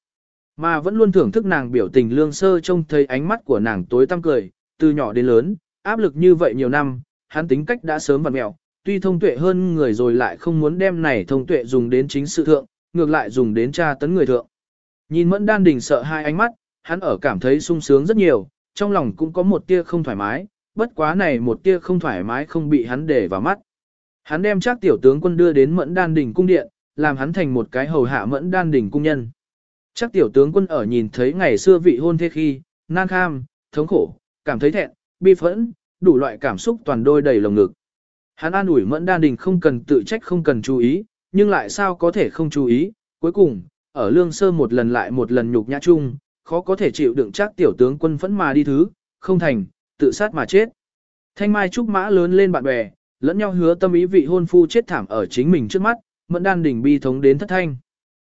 Mà vẫn luôn thưởng thức nàng biểu tình lương sơ trông thấy ánh mắt của nàng tối tăm cười, từ nhỏ đến lớn, áp lực như vậy nhiều năm, hắn tính cách đã sớm vặn mẹo, tuy thông tuệ hơn người rồi lại không muốn đem này thông tuệ dùng đến chính sự thượng, ngược lại dùng đến tra tấn người thượng. Nhìn mẫn đan đình sợ hai ánh mắt, hắn ở cảm thấy sung sướng rất nhiều, trong lòng cũng có một tia không thoải mái, bất quá này một tia không thoải mái không bị hắn để vào mắt. Hắn đem chắc tiểu tướng quân đưa đến mẫn đan đỉnh cung điện, làm hắn thành một cái hầu hạ mẫn đan đỉnh cung nhân. Chắc tiểu tướng quân ở nhìn thấy ngày xưa vị hôn thế khi, nan kham, thống khổ, cảm thấy thẹn, bi phẫn, đủ loại cảm xúc toàn đôi đầy lồng ngực. Hắn an ủi mẫn đan đình không cần tự trách không cần chú ý, nhưng lại sao có thể không chú ý, cuối cùng, ở lương sơ một lần lại một lần nhục nhã chung, khó có thể chịu đựng chắc tiểu tướng quân phẫn mà đi thứ, không thành, tự sát mà chết. Thanh mai trúc mã lớn lên bạn bè, lẫn nhau hứa tâm ý vị hôn phu chết thảm ở chính mình trước mắt, mẫn đan đình bi thống đến thất thanh.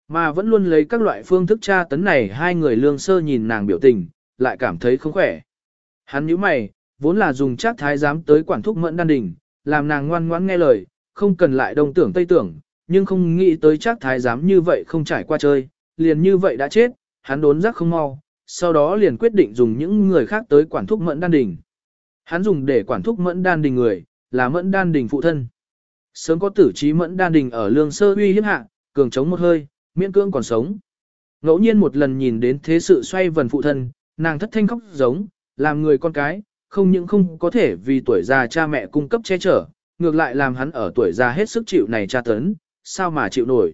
Mà vẫn luôn lấy các loại phương thức tra tấn này hai người lương sơ nhìn nàng biểu tình, lại cảm thấy không khỏe. Hắn nhíu mày, vốn là dùng chắc thái giám tới quản thúc mẫn đan đình, làm nàng ngoan ngoãn nghe lời, không cần lại đông tưởng tây tưởng, nhưng không nghĩ tới chắc thái giám như vậy không trải qua chơi, liền như vậy đã chết, hắn đốn giác không mau, sau đó liền quyết định dùng những người khác tới quản thúc mẫn đan đình. Hắn dùng để quản thúc mẫn đan đình người, là mẫn đan đình phụ thân. Sớm có tử trí mẫn đan đình ở lương sơ uy hiếp hạ, cường chống một hơi, miễn cưỡng còn sống. Ngẫu nhiên một lần nhìn đến thế sự xoay vần phụ thân, nàng thất thanh khóc giống, làm người con cái, không những không có thể vì tuổi già cha mẹ cung cấp che chở, ngược lại làm hắn ở tuổi già hết sức chịu này tra tấn, sao mà chịu nổi.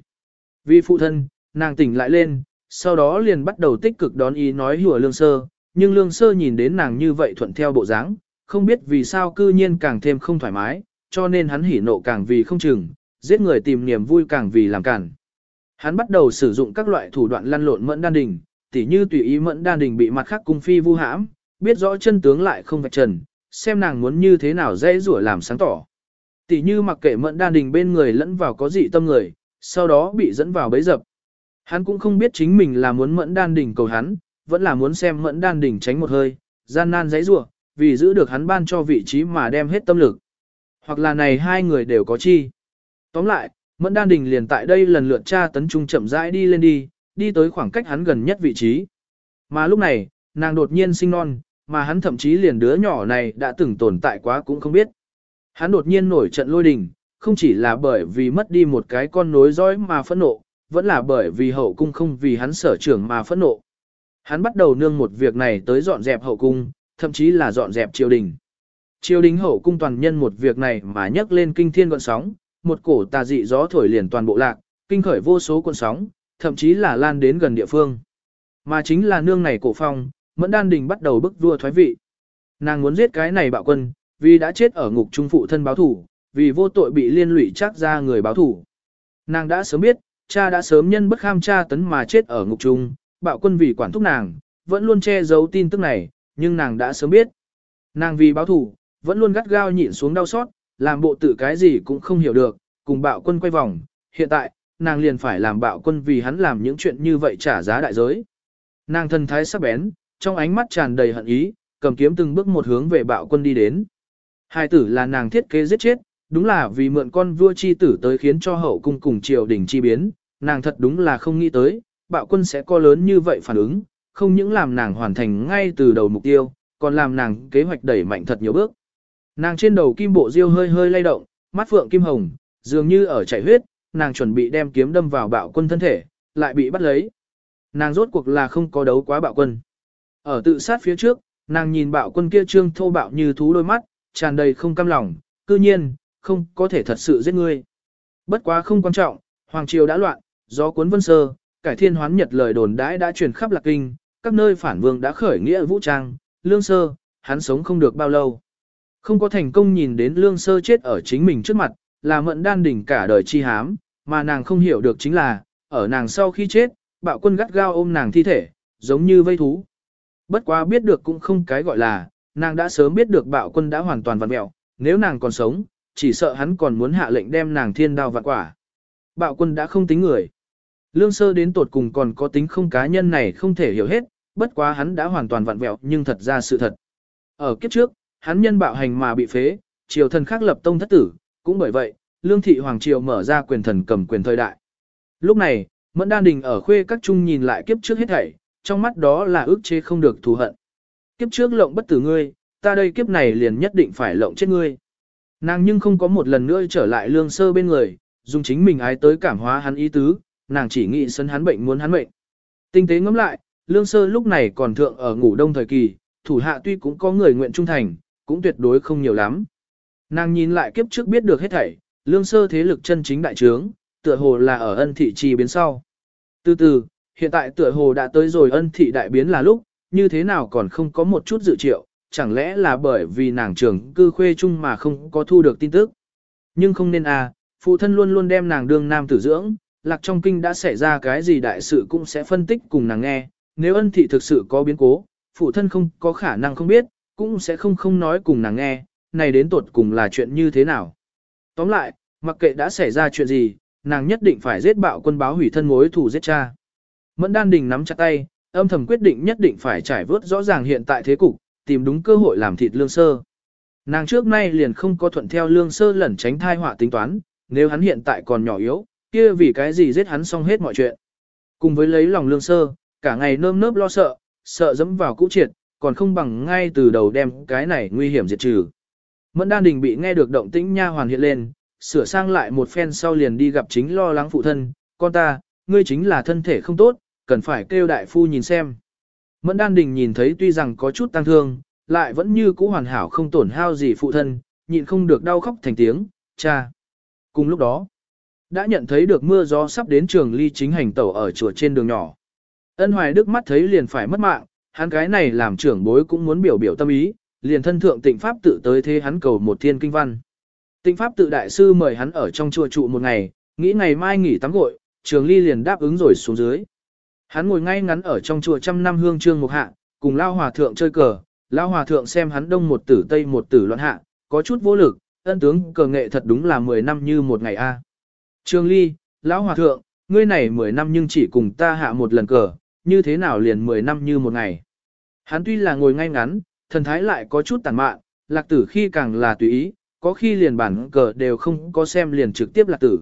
Vì phụ thân, nàng tỉnh lại lên, sau đó liền bắt đầu tích cực đón ý nói hùa lương sơ, nhưng lương sơ nhìn đến nàng như vậy thuận theo bộ dáng, không biết vì sao cư nhiên càng thêm không thoải mái, cho nên hắn hỉ nộ càng vì không chừng, giết người tìm niềm vui càng vì làm cản. Hắn bắt đầu sử dụng các loại thủ đoạn lăn lộn mẫn đan đình, tỉ như tùy ý mẫn đan đình bị mặt khác cung phi vu hãm, biết rõ chân tướng lại không vạch trần, xem nàng muốn như thế nào dễ rủa làm sáng tỏ. tỷ như mặc kệ mẫn đan đình bên người lẫn vào có dị tâm người, sau đó bị dẫn vào bấy dập. Hắn cũng không biết chính mình là muốn mẫn đan đình cầu hắn, vẫn là muốn xem mẫn đan đình tránh một hơi, gian nan dãy rủa, vì giữ được hắn ban cho vị trí mà đem hết tâm lực. Hoặc là này hai người đều có chi. Tóm lại, mẫn đan đình liền tại đây lần lượt tra tấn trung chậm rãi đi lên đi, đi tới khoảng cách hắn gần nhất vị trí. Mà lúc này, nàng đột nhiên sinh non, mà hắn thậm chí liền đứa nhỏ này đã từng tồn tại quá cũng không biết. Hắn đột nhiên nổi trận lôi đình, không chỉ là bởi vì mất đi một cái con nối dõi mà phẫn nộ, vẫn là bởi vì hậu cung không vì hắn sở trưởng mà phẫn nộ. Hắn bắt đầu nương một việc này tới dọn dẹp hậu cung, thậm chí là dọn dẹp triều đình. Triều đình hậu cung toàn nhân một việc này mà nhấc lên kinh thiên gọn sóng, một cổ tà dị gió thổi liền toàn bộ lạc, kinh khởi vô số cuộn sóng, thậm chí là lan đến gần địa phương. Mà chính là nương này cổ phong, Mẫn Đan Đình bắt đầu bức vua thoái vị. Nàng muốn giết cái này bạo quân, vì đã chết ở ngục trung phụ thân báo thủ, vì vô tội bị liên lụy chắc ra người báo thủ. Nàng đã sớm biết, cha đã sớm nhân bất kham cha tấn mà chết ở ngục trung, bạo quân vì quản thúc nàng, vẫn luôn che giấu tin tức này, nhưng nàng đã sớm biết. Nàng vì báo thủ, vẫn luôn gắt gao nhịn xuống đau xót, làm bộ tự cái gì cũng không hiểu được, cùng bạo quân quay vòng. Hiện tại, nàng liền phải làm bạo quân vì hắn làm những chuyện như vậy trả giá đại giới. Nàng thân thái sắc bén, trong ánh mắt tràn đầy hận ý, cầm kiếm từng bước một hướng về bạo quân đi đến. Hai tử là nàng thiết kế giết chết, đúng là vì mượn con vua chi tử tới khiến cho hậu cung cùng triều đình chi biến, nàng thật đúng là không nghĩ tới, bạo quân sẽ có lớn như vậy phản ứng, không những làm nàng hoàn thành ngay từ đầu mục tiêu, còn làm nàng kế hoạch đẩy mạnh thật nhiều bước. Nàng trên đầu kim bộ diêu hơi hơi lay động, mắt phượng kim hồng, dường như ở chảy huyết, nàng chuẩn bị đem kiếm đâm vào bạo quân thân thể, lại bị bắt lấy. nàng rốt cuộc là không có đấu quá bạo quân. Ở tự sát phía trước, nàng nhìn bạo quân kia trương thô bạo như thú đôi mắt, tràn đầy không cam lòng, cư nhiên, không có thể thật sự giết ngươi. Bất quá không quan trọng, Hoàng Triều đã loạn, gió cuốn vân sơ, cải thiên hoán nhật lời đồn đãi đã truyền khắp lạc kinh, các nơi phản vương đã khởi nghĩa vũ trang, lương sơ, hắn sống không được bao lâu. Không có thành công nhìn đến lương sơ chết ở chính mình trước mặt, là mận đan đỉnh cả đời chi hám, mà nàng không hiểu được chính là, ở nàng sau khi chết, bạo quân gắt gao ôm nàng thi thể, giống như vây thú. Bất quá biết được cũng không cái gọi là, nàng đã sớm biết được bạo quân đã hoàn toàn vặn mẹo, nếu nàng còn sống, chỉ sợ hắn còn muốn hạ lệnh đem nàng thiên đao vạn quả. Bạo quân đã không tính người. Lương sơ đến tột cùng còn có tính không cá nhân này không thể hiểu hết, bất quá hắn đã hoàn toàn vặn vẹo nhưng thật ra sự thật. Ở kiếp trước, hắn nhân bạo hành mà bị phế, triều thần khác lập tông thất tử, cũng bởi vậy, lương thị hoàng triều mở ra quyền thần cầm quyền thời đại. Lúc này, Mẫn Đan Đình ở khuê các trung nhìn lại kiếp trước hết thảy, trong mắt đó là ước chế không được thù hận. Kiếp trước lộng bất tử ngươi, ta đây kiếp này liền nhất định phải lộng chết ngươi. Nàng nhưng không có một lần nữa trở lại lương sơ bên người, dùng chính mình ái tới cảm hóa hắn ý tứ, nàng chỉ nghĩ sân hắn bệnh muốn hắn bệnh. Tinh tế ngẫm lại, lương sơ lúc này còn thượng ở ngủ đông thời kỳ, thủ hạ tuy cũng có người nguyện trung thành, cũng tuyệt đối không nhiều lắm. Nàng nhìn lại kiếp trước biết được hết thảy, lương sơ thế lực chân chính đại trướng, tựa hồ là ở ân thị trì biến sau. Từ từ, hiện tại tựa hồ đã tới rồi ân thị đại biến là lúc, như thế nào còn không có một chút dự triệu, chẳng lẽ là bởi vì nàng trưởng cư khuê chung mà không có thu được tin tức. Nhưng không nên à, phụ thân luôn luôn đem nàng đương nam tử dưỡng, lạc trong kinh đã xảy ra cái gì đại sự cũng sẽ phân tích cùng nàng nghe, nếu ân thị thực sự có biến cố, phụ thân không có khả năng không biết, cũng sẽ không không nói cùng nàng nghe, này đến tột cùng là chuyện như thế nào. Tóm lại, mặc kệ đã xảy ra chuyện gì, nàng nhất định phải giết bạo quân báo hủy thân mối thủ giết cha. Mẫn đan đình nắm chặt tay, âm thầm quyết định nhất định phải trải vớt rõ ràng hiện tại thế cục, tìm đúng cơ hội làm thịt lương sơ. Nàng trước nay liền không có thuận theo lương sơ lẩn tránh thai họa tính toán, nếu hắn hiện tại còn nhỏ yếu, kia vì cái gì giết hắn xong hết mọi chuyện. Cùng với lấy lòng lương sơ, cả ngày nơm nớp lo sợ, sợ dẫm vào cũ triệt, còn không bằng ngay từ đầu đem cái này nguy hiểm diệt trừ. Mẫn đan đình bị nghe được động tĩnh nha hoàn hiện lên, sửa sang lại một phen sau liền đi gặp chính lo lắng phụ thân, con ta, ngươi chính là thân thể không tốt, cần phải kêu đại phu nhìn xem. Mẫn đan đình nhìn thấy tuy rằng có chút tăng thương, lại vẫn như cũ hoàn hảo không tổn hao gì phụ thân, nhịn không được đau khóc thành tiếng, cha. Cùng lúc đó, đã nhận thấy được mưa gió sắp đến trường ly chính hành tẩu ở chùa trên đường nhỏ. Ân hoài đức mắt thấy liền phải mất mạng, hắn cái này làm trưởng bối cũng muốn biểu biểu tâm ý, liền thân thượng tịnh pháp tự tới thế hắn cầu một thiên kinh văn. Tịnh pháp tự đại sư mời hắn ở trong chùa trụ một ngày, nghĩ ngày mai nghỉ tắm gội, trường ly liền đáp ứng rồi xuống dưới. Hắn ngồi ngay ngắn ở trong chùa trăm năm hương trương một hạ, cùng lao hòa thượng chơi cờ, lao hòa thượng xem hắn đông một tử tây một tử loạn hạ, có chút vô lực, ân tướng cờ nghệ thật đúng là 10 năm như một ngày a. trương ly, lão hòa thượng, ngươi này 10 năm nhưng chỉ cùng ta hạ một lần cờ, như thế nào liền 10 năm như một ngày. Hắn tuy là ngồi ngay ngắn, thần thái lại có chút tàn mạn, lạc tử khi càng là tùy ý, có khi liền bản cờ đều không có xem liền trực tiếp lạc tử.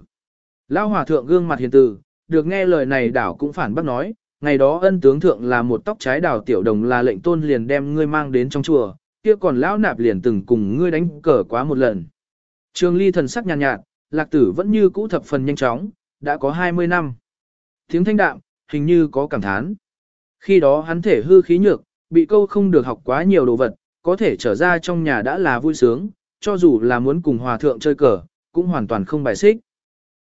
Lão hòa thượng gương mặt hiền từ, được nghe lời này đảo cũng phản bác nói, ngày đó ân tướng thượng là một tóc trái đào tiểu đồng là lệnh tôn liền đem ngươi mang đến trong chùa, kia còn lão nạp liền từng cùng ngươi đánh cờ quá một lần. Trường ly thần sắc nhàn nhạt, nhạt, lạc tử vẫn như cũ thập phần nhanh chóng, đã có 20 năm. Tiếng thanh đạm, hình như có cảm thán. Khi đó hắn thể hư khí nhược, bị câu không được học quá nhiều đồ vật, có thể trở ra trong nhà đã là vui sướng, cho dù là muốn cùng hòa thượng chơi cờ, cũng hoàn toàn không bài xích.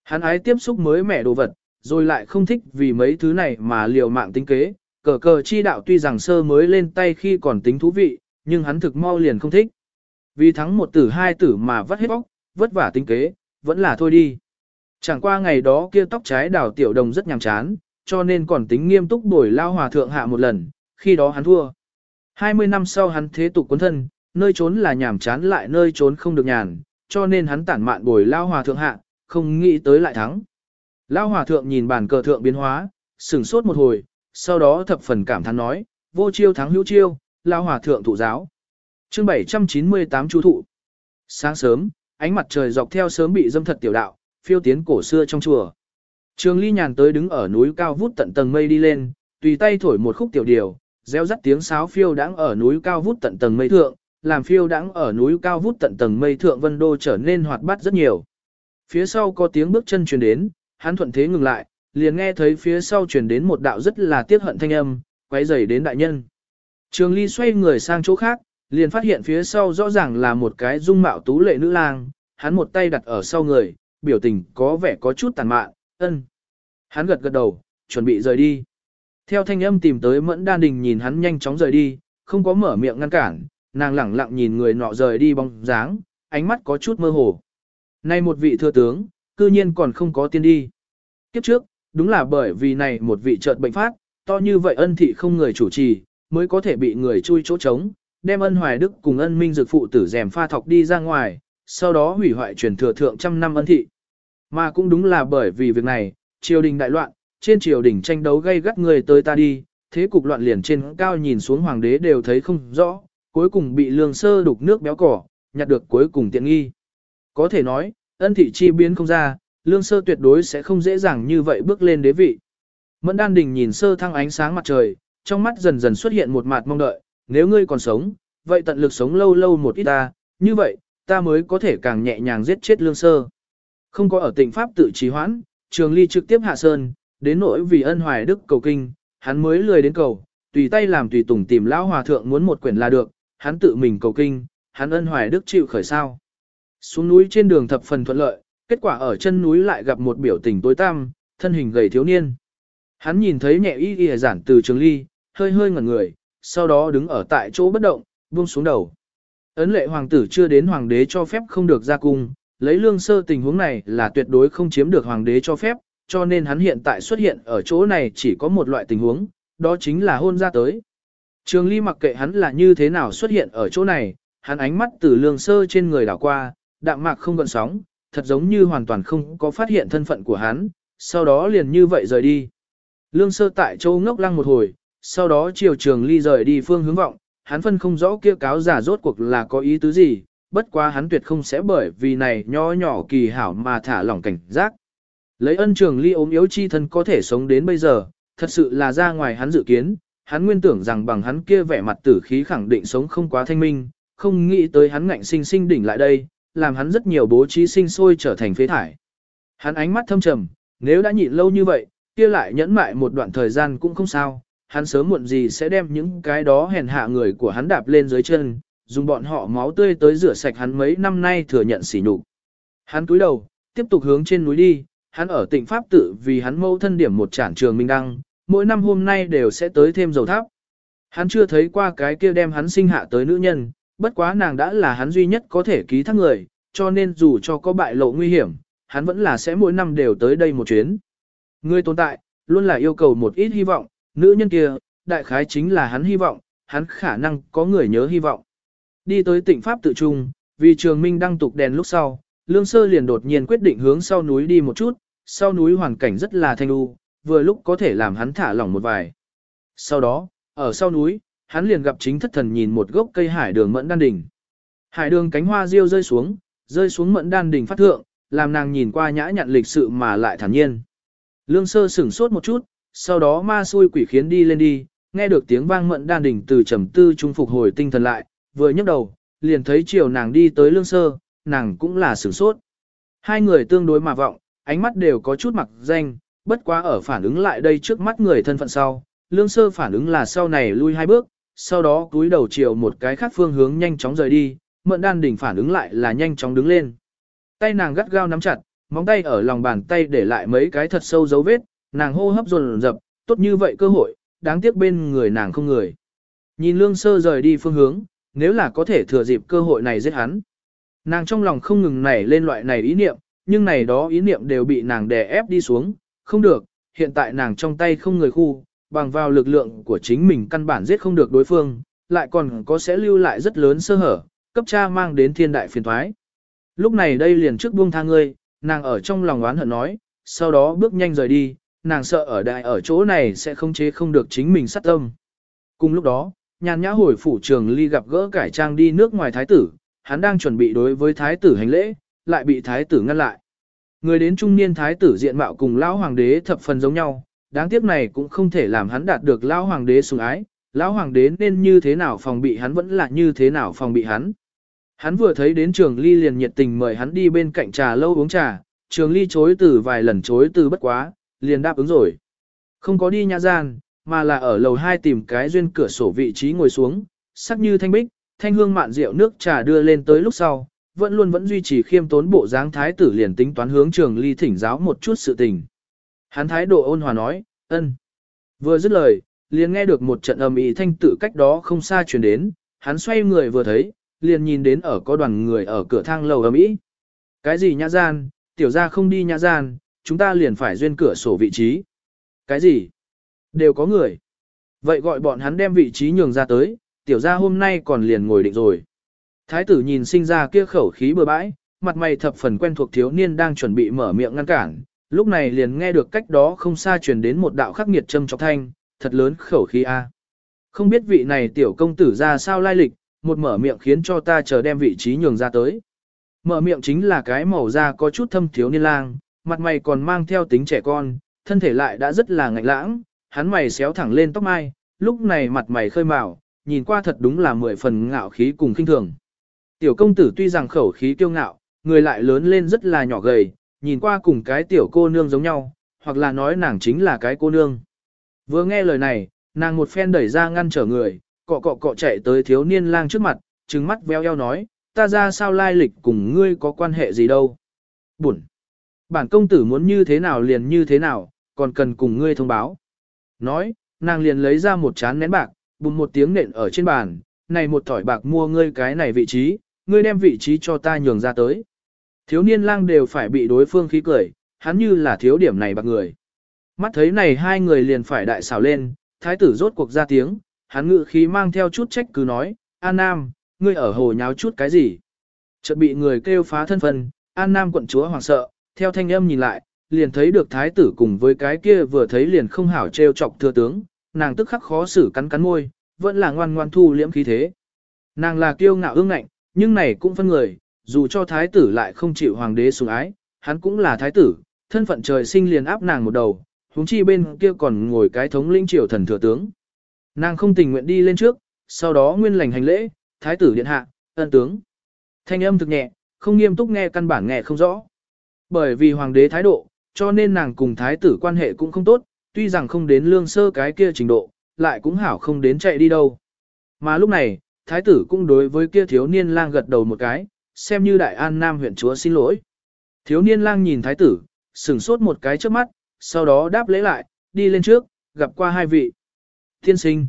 Hắn ái tiếp xúc mới mẻ đồ vật, rồi lại không thích vì mấy thứ này mà liều mạng tính kế, cờ cờ chi đạo tuy rằng sơ mới lên tay khi còn tính thú vị, nhưng hắn thực mau liền không thích. Vì thắng một tử hai tử mà vắt hết bóc, vất vả tính kế, vẫn là thôi đi. Chẳng qua ngày đó kia tóc trái đào tiểu đồng rất nhàm chán, cho nên còn tính nghiêm túc bồi lao hòa thượng hạ một lần, khi đó hắn thua. 20 năm sau hắn thế tục quân thân, nơi trốn là nhàm chán lại nơi trốn không được nhàn, cho nên hắn tản mạn bồi lao hòa thượng hạ, không nghĩ tới lại thắng. Lao hòa thượng nhìn bàn cờ thượng biến hóa, sửng sốt một hồi, sau đó thập phần cảm thán nói, vô chiêu thắng hữu chiêu, lao hòa thượng thụ giáo. chương 798 chú thụ. Sáng sớm, ánh mặt trời dọc theo sớm bị dâm thật tiểu đạo, phiêu tiến cổ xưa trong chùa. Trường ly nhàn tới đứng ở núi cao vút tận tầng mây đi lên, tùy tay thổi một khúc tiểu điều, reo rắt tiếng sáo phiêu đãng ở núi cao vút tận tầng mây thượng, làm phiêu đãng ở núi cao vút tận tầng mây thượng vân đô trở nên hoạt bát rất nhiều. Phía sau có tiếng bước chân truyền đến, hắn thuận thế ngừng lại, liền nghe thấy phía sau truyền đến một đạo rất là tiếc hận thanh âm, quấy rầy đến đại nhân. Trường Ly xoay người sang chỗ khác, liền phát hiện phía sau rõ ràng là một cái dung mạo tú lệ nữ lang, hắn một tay đặt ở sau người, biểu tình có vẻ có chút tàn mạn, ân. Hắn gật gật đầu, chuẩn bị rời đi. Theo thanh âm tìm tới mẫn đan đình nhìn hắn nhanh chóng rời đi, không có mở miệng ngăn cản, nàng lẳng lặng nhìn người nọ rời đi bóng dáng, ánh mắt có chút mơ hồ. Này một vị thừa tướng, cư nhiên còn không có tiên đi. Kiếp trước, đúng là bởi vì này một vị chợt bệnh phát, to như vậy ân thị không người chủ trì, mới có thể bị người chui chỗ trống, đem ân hoài đức cùng ân minh dược phụ tử rèm pha thọc đi ra ngoài, sau đó hủy hoại truyền thừa thượng trăm năm ân thị. Mà cũng đúng là bởi vì việc này, triều đình đại loạn, trên triều đình tranh đấu gây gắt người tới ta đi, thế cục loạn liền trên cao nhìn xuống hoàng đế đều thấy không rõ, cuối cùng bị lương sơ đục nước béo cỏ, nhặt được cuối cùng tiện nghi. Có thể nói, ân thị chi biến không ra, lương sơ tuyệt đối sẽ không dễ dàng như vậy bước lên đế vị. Mẫn đan đình nhìn sơ thăng ánh sáng mặt trời, trong mắt dần dần xuất hiện một mặt mong đợi, nếu ngươi còn sống, vậy tận lực sống lâu lâu một ít ta, như vậy, ta mới có thể càng nhẹ nhàng giết chết lương sơ. Không có ở tỉnh pháp tự trì hoãn, trường ly trực tiếp hạ sơn, đến nỗi vì ân hoài đức cầu kinh, hắn mới lười đến cầu, tùy tay làm tùy tùng tìm lão hòa thượng muốn một quyển là được, hắn tự mình cầu kinh, hắn ân hoài đức chịu khởi sao. Xuống núi trên đường thập phần thuận lợi, kết quả ở chân núi lại gặp một biểu tình tối tăm, thân hình gầy thiếu niên. Hắn nhìn thấy nhẹ y y giản từ trường ly, hơi hơi ngẩn người, sau đó đứng ở tại chỗ bất động, buông xuống đầu. Ấn lệ hoàng tử chưa đến hoàng đế cho phép không được ra cung, lấy lương sơ tình huống này là tuyệt đối không chiếm được hoàng đế cho phép, cho nên hắn hiện tại xuất hiện ở chỗ này chỉ có một loại tình huống, đó chính là hôn ra tới. Trường ly mặc kệ hắn là như thế nào xuất hiện ở chỗ này, hắn ánh mắt từ lương sơ trên người đảo qua, đạm mạc không gợn sóng, thật giống như hoàn toàn không có phát hiện thân phận của hắn, sau đó liền như vậy rời đi. Lương sơ tại châu ngốc lăng một hồi, sau đó chiều trường ly rời đi phương hướng vọng, hắn phân không rõ kia cáo giả rốt cuộc là có ý tứ gì, bất quá hắn tuyệt không sẽ bởi vì này nho nhỏ kỳ hảo mà thả lỏng cảnh giác. Lấy ân trường ly ốm yếu chi thân có thể sống đến bây giờ, thật sự là ra ngoài hắn dự kiến, hắn nguyên tưởng rằng bằng hắn kia vẻ mặt tử khí khẳng định sống không quá thanh minh, không nghĩ tới hắn ngạnh sinh sinh đỉnh lại đây, làm hắn rất nhiều bố trí sinh sôi trở thành phế thải. Hắn ánh mắt thâm trầm, nếu đã nhịn lâu như vậy, kia lại nhẫn mại một đoạn thời gian cũng không sao, hắn sớm muộn gì sẽ đem những cái đó hèn hạ người của hắn đạp lên dưới chân, dùng bọn họ máu tươi tới rửa sạch hắn mấy năm nay thừa nhận sỉ nhục. Hắn cúi đầu, tiếp tục hướng trên núi đi, hắn ở tỉnh Pháp tự vì hắn mâu thân điểm một trản trường minh đăng, mỗi năm hôm nay đều sẽ tới thêm dầu tháp. Hắn chưa thấy qua cái kia đem hắn sinh hạ tới nữ nhân, bất quá nàng đã là hắn duy nhất có thể ký thác người, cho nên dù cho có bại lộ nguy hiểm, hắn vẫn là sẽ mỗi năm đều tới đây một chuyến. Người tồn tại, luôn là yêu cầu một ít hy vọng, nữ nhân kia, đại khái chính là hắn hy vọng, hắn khả năng có người nhớ hy vọng. Đi tới tỉnh Pháp tự trung, vì trường minh đăng tục đèn lúc sau, Lương Sơ liền đột nhiên quyết định hướng sau núi đi một chút, sau núi hoàn cảnh rất là thanh u, vừa lúc có thể làm hắn thả lỏng một vài. Sau đó, ở sau núi, hắn liền gặp chính thất thần nhìn một gốc cây hải đường mẫn đan đỉnh. Hải đường cánh hoa riêu rơi xuống, rơi xuống mẫn đan đỉnh phát thượng, làm nàng nhìn qua nhã nhặn lịch sự mà lại thản nhiên. Lương sơ sửng sốt một chút, sau đó ma xui quỷ khiến đi lên đi, nghe được tiếng vang mẫn đan đỉnh từ trầm tư trung phục hồi tinh thần lại, vừa nhấc đầu, liền thấy chiều nàng đi tới lương sơ, nàng cũng là sửng sốt. Hai người tương đối mà vọng, ánh mắt đều có chút mặc danh, bất quá ở phản ứng lại đây trước mắt người thân phận sau, lương sơ phản ứng là sau này lui hai bước, sau đó cúi đầu chiều một cái khác phương hướng nhanh chóng rời đi, mận đan đỉnh phản ứng lại là nhanh chóng đứng lên. Tay nàng gắt gao nắm chặt, móng tay ở lòng bàn tay để lại mấy cái thật sâu dấu vết, nàng hô hấp dồn dập, tốt như vậy cơ hội, đáng tiếc bên người nàng không người. Nhìn lương sơ rời đi phương hướng, nếu là có thể thừa dịp cơ hội này giết hắn. Nàng trong lòng không ngừng nảy lên loại này ý niệm, nhưng này đó ý niệm đều bị nàng đè ép đi xuống, không được, hiện tại nàng trong tay không người khu, bằng vào lực lượng của chính mình căn bản giết không được đối phương, lại còn có sẽ lưu lại rất lớn sơ hở, cấp cha mang đến thiên đại phiền thoái. Lúc này đây liền trước buông tha ngươi, nàng ở trong lòng oán hận nói, sau đó bước nhanh rời đi, nàng sợ ở đại ở chỗ này sẽ không chế không được chính mình sát tâm. Cùng lúc đó, nhàn nhã hồi phủ trường ly gặp gỡ cải trang đi nước ngoài thái tử, hắn đang chuẩn bị đối với thái tử hành lễ, lại bị thái tử ngăn lại. Người đến trung niên thái tử diện mạo cùng lão hoàng đế thập phần giống nhau, đáng tiếc này cũng không thể làm hắn đạt được lão hoàng đế sủng ái, lão hoàng đế nên như thế nào phòng bị hắn vẫn là như thế nào phòng bị hắn. Hắn vừa thấy đến trường ly liền nhiệt tình mời hắn đi bên cạnh trà lâu uống trà, trường ly chối từ vài lần chối từ bất quá, liền đáp ứng rồi. Không có đi nhà gian, mà là ở lầu 2 tìm cái duyên cửa sổ vị trí ngồi xuống, sắc như thanh bích, thanh hương mạn rượu nước trà đưa lên tới lúc sau, vẫn luôn vẫn duy trì khiêm tốn bộ dáng thái tử liền tính toán hướng trường ly thỉnh giáo một chút sự tình. Hắn thái độ ôn hòa nói, ân. Vừa dứt lời, liền nghe được một trận ầm ý thanh tự cách đó không xa truyền đến, hắn xoay người vừa thấy, liền nhìn đến ở có đoàn người ở cửa thang lầu ầm ý. Cái gì nhã gian, tiểu gia không đi nhã gian, chúng ta liền phải duyên cửa sổ vị trí. Cái gì? Đều có người. Vậy gọi bọn hắn đem vị trí nhường ra tới, tiểu gia hôm nay còn liền ngồi định rồi. Thái tử nhìn sinh ra kia khẩu khí bừa bãi, mặt mày thập phần quen thuộc thiếu niên đang chuẩn bị mở miệng ngăn cản, lúc này liền nghe được cách đó không xa truyền đến một đạo khắc nghiệt châm chọc thanh, thật lớn khẩu khí a. Không biết vị này tiểu công tử ra sao lai lịch, một mở miệng khiến cho ta chờ đem vị trí nhường ra tới. Mở miệng chính là cái màu da có chút thâm thiếu niên lang, mặt mày còn mang theo tính trẻ con, thân thể lại đã rất là ngạnh lãng, hắn mày xéo thẳng lên tóc mai, lúc này mặt mày khơi mào, nhìn qua thật đúng là mười phần ngạo khí cùng kinh thường. Tiểu công tử tuy rằng khẩu khí kiêu ngạo, người lại lớn lên rất là nhỏ gầy, nhìn qua cùng cái tiểu cô nương giống nhau, hoặc là nói nàng chính là cái cô nương. Vừa nghe lời này, nàng một phen đẩy ra ngăn trở người, cọ cọ cọ chạy tới thiếu niên lang trước mặt, trừng mắt veo eo nói, ta ra sao lai lịch cùng ngươi có quan hệ gì đâu. Bụn. Bản công tử muốn như thế nào liền như thế nào, còn cần cùng ngươi thông báo. Nói, nàng liền lấy ra một chán nén bạc, bùng một tiếng nện ở trên bàn, này một thỏi bạc mua ngươi cái này vị trí, ngươi đem vị trí cho ta nhường ra tới. Thiếu niên lang đều phải bị đối phương khí cười, hắn như là thiếu điểm này bạc người. Mắt thấy này hai người liền phải đại xảo lên, thái tử rốt cuộc ra tiếng, hắn ngự khí mang theo chút trách cứ nói, An Nam, ngươi ở hồ nháo chút cái gì? Chợt bị người kêu phá thân phân, An Nam quận chúa hoàng sợ, theo thanh âm nhìn lại, liền thấy được thái tử cùng với cái kia vừa thấy liền không hảo trêu chọc thừa tướng, nàng tức khắc khó xử cắn cắn môi, vẫn là ngoan ngoan thu liễm khí thế. Nàng là kiêu ngạo ương ngạnh, nhưng này cũng phân người, dù cho thái tử lại không chịu hoàng đế sủng ái, hắn cũng là thái tử, thân phận trời sinh liền áp nàng một đầu, huống chi bên kia còn ngồi cái thống lĩnh triều thần thừa tướng. Nàng không tình nguyện đi lên trước, sau đó nguyên lành hành lễ, thái tử điện hạ, ân tướng. Thanh âm thực nhẹ, không nghiêm túc nghe căn bản nghe không rõ. Bởi vì hoàng đế thái độ, cho nên nàng cùng thái tử quan hệ cũng không tốt, tuy rằng không đến lương sơ cái kia trình độ, lại cũng hảo không đến chạy đi đâu. Mà lúc này, thái tử cũng đối với kia thiếu niên lang gật đầu một cái, xem như đại an nam huyện chúa xin lỗi. Thiếu niên lang nhìn thái tử, sừng sốt một cái trước mắt, sau đó đáp lễ lại, đi lên trước, gặp qua hai vị. Thiên sinh.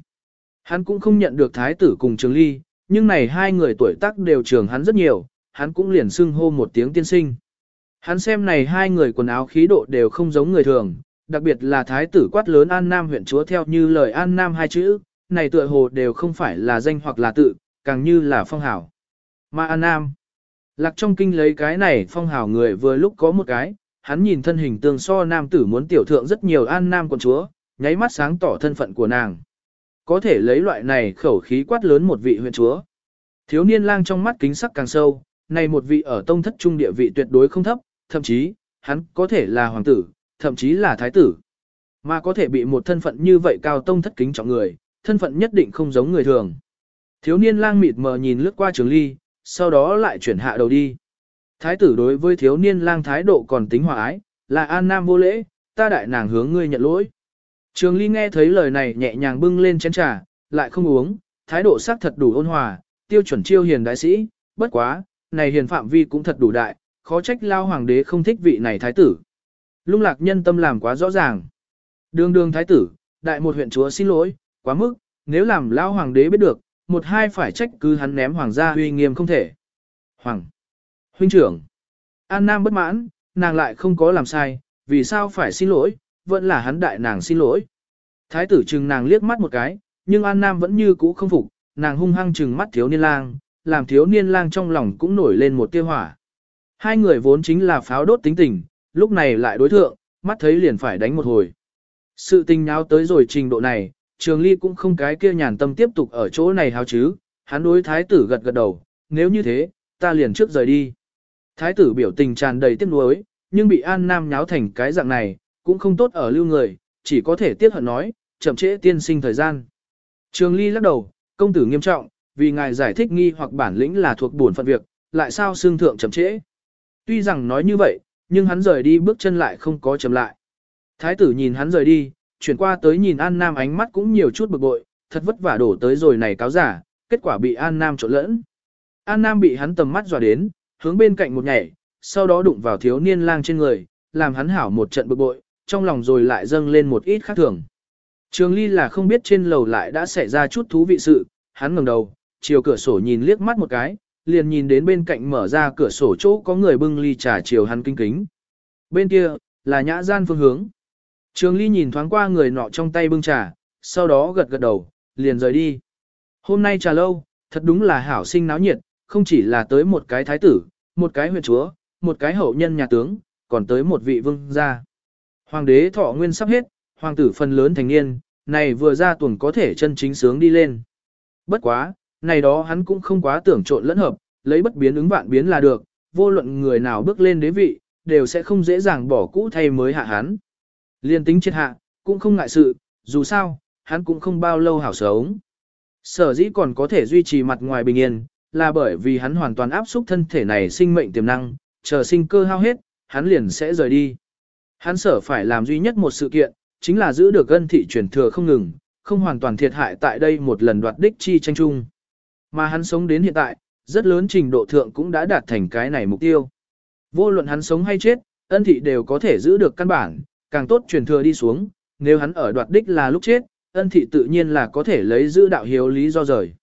Hắn cũng không nhận được thái tử cùng trường ly, nhưng này hai người tuổi tác đều trường hắn rất nhiều, hắn cũng liền xưng hô một tiếng tiên sinh. Hắn xem này hai người quần áo khí độ đều không giống người thường, đặc biệt là thái tử quát lớn An Nam huyện chúa theo như lời An Nam hai chữ, này tựa hồ đều không phải là danh hoặc là tự, càng như là phong hảo Mà An Nam, lạc trong kinh lấy cái này phong hào người vừa lúc có một cái, hắn nhìn thân hình tương so nam tử muốn tiểu thượng rất nhiều An Nam quận chúa, nháy mắt sáng tỏ thân phận của nàng. Có thể lấy loại này khẩu khí quát lớn một vị huyện chúa. Thiếu niên lang trong mắt kính sắc càng sâu, này một vị ở tông thất trung địa vị tuyệt đối không thấp, thậm chí, hắn có thể là hoàng tử, thậm chí là thái tử. Mà có thể bị một thân phận như vậy cao tông thất kính trọng người, thân phận nhất định không giống người thường. Thiếu niên lang mịt mờ nhìn lướt qua trường ly, sau đó lại chuyển hạ đầu đi. Thái tử đối với thiếu niên lang thái độ còn tính hòa ái, là an nam vô lễ, ta đại nàng hướng ngươi nhận lỗi. Trường ly nghe thấy lời này nhẹ nhàng bưng lên chén trà, lại không uống, thái độ sắc thật đủ ôn hòa, tiêu chuẩn chiêu hiền đại sĩ, bất quá, này hiền phạm vi cũng thật đủ đại, khó trách lao hoàng đế không thích vị này thái tử. Lung lạc nhân tâm làm quá rõ ràng. Đường đường thái tử, đại một huyện chúa xin lỗi, quá mức, nếu làm lao hoàng đế biết được, một hai phải trách cứ hắn ném hoàng gia uy nghiêm không thể. Hoàng! Huynh trưởng! An Nam bất mãn, nàng lại không có làm sai, vì sao phải xin lỗi, vẫn là hắn đại nàng xin lỗi. Thái tử chừng nàng liếc mắt một cái, nhưng An Nam vẫn như cũ không phục, nàng hung hăng chừng mắt thiếu niên lang, làm thiếu niên lang trong lòng cũng nổi lên một tia hỏa. Hai người vốn chính là pháo đốt tính tình, lúc này lại đối thượng, mắt thấy liền phải đánh một hồi. Sự tình nháo tới rồi trình độ này, trường ly cũng không cái kia nhàn tâm tiếp tục ở chỗ này hao chứ, hắn đối thái tử gật gật đầu, nếu như thế, ta liền trước rời đi. Thái tử biểu tình tràn đầy tiếc nuối, nhưng bị An Nam nháo thành cái dạng này, cũng không tốt ở lưu người, chỉ có thể tiếc hận nói, chậm trễ tiên sinh thời gian. Trường ly lắc đầu, công tử nghiêm trọng, vì ngài giải thích nghi hoặc bản lĩnh là thuộc bổn phận việc, lại sao xương thượng chậm trễ. Tuy rằng nói như vậy, nhưng hắn rời đi bước chân lại không có chậm lại. Thái tử nhìn hắn rời đi, chuyển qua tới nhìn An Nam ánh mắt cũng nhiều chút bực bội, thật vất vả đổ tới rồi này cáo giả, kết quả bị An Nam trộn lẫn. An Nam bị hắn tầm mắt dò đến, hướng bên cạnh một nhảy, sau đó đụng vào thiếu niên lang trên người, làm hắn hảo một trận bực bội, trong lòng rồi lại dâng lên một ít khác thường. Trường Ly là không biết trên lầu lại đã xảy ra chút thú vị sự, hắn ngẩng đầu, chiều cửa sổ nhìn liếc mắt một cái, liền nhìn đến bên cạnh mở ra cửa sổ chỗ có người bưng ly trà chiều hắn kinh kính. Bên kia, là nhã gian phương hướng. Trường Ly nhìn thoáng qua người nọ trong tay bưng trà, sau đó gật gật đầu, liền rời đi. Hôm nay trà lâu, thật đúng là hảo sinh náo nhiệt, không chỉ là tới một cái thái tử, một cái huyện chúa, một cái hậu nhân nhà tướng, còn tới một vị vương gia. Hoàng đế thọ nguyên sắp hết, hoàng tử phần lớn thành niên, này vừa ra tuần có thể chân chính sướng đi lên. Bất quá, này đó hắn cũng không quá tưởng trộn lẫn hợp, lấy bất biến ứng vạn biến là được, vô luận người nào bước lên đế vị, đều sẽ không dễ dàng bỏ cũ thay mới hạ hắn. Liên tính chết hạ, cũng không ngại sự, dù sao, hắn cũng không bao lâu hảo sống. Sở dĩ còn có thể duy trì mặt ngoài bình yên, là bởi vì hắn hoàn toàn áp xúc thân thể này sinh mệnh tiềm năng, chờ sinh cơ hao hết, hắn liền sẽ rời đi. Hắn sở phải làm duy nhất một sự kiện, chính là giữ được ân thị truyền thừa không ngừng, không hoàn toàn thiệt hại tại đây một lần đoạt đích chi tranh chung. Mà hắn sống đến hiện tại, rất lớn trình độ thượng cũng đã đạt thành cái này mục tiêu. Vô luận hắn sống hay chết, ân thị đều có thể giữ được căn bản, càng tốt truyền thừa đi xuống, nếu hắn ở đoạt đích là lúc chết, ân thị tự nhiên là có thể lấy giữ đạo hiếu lý do rời.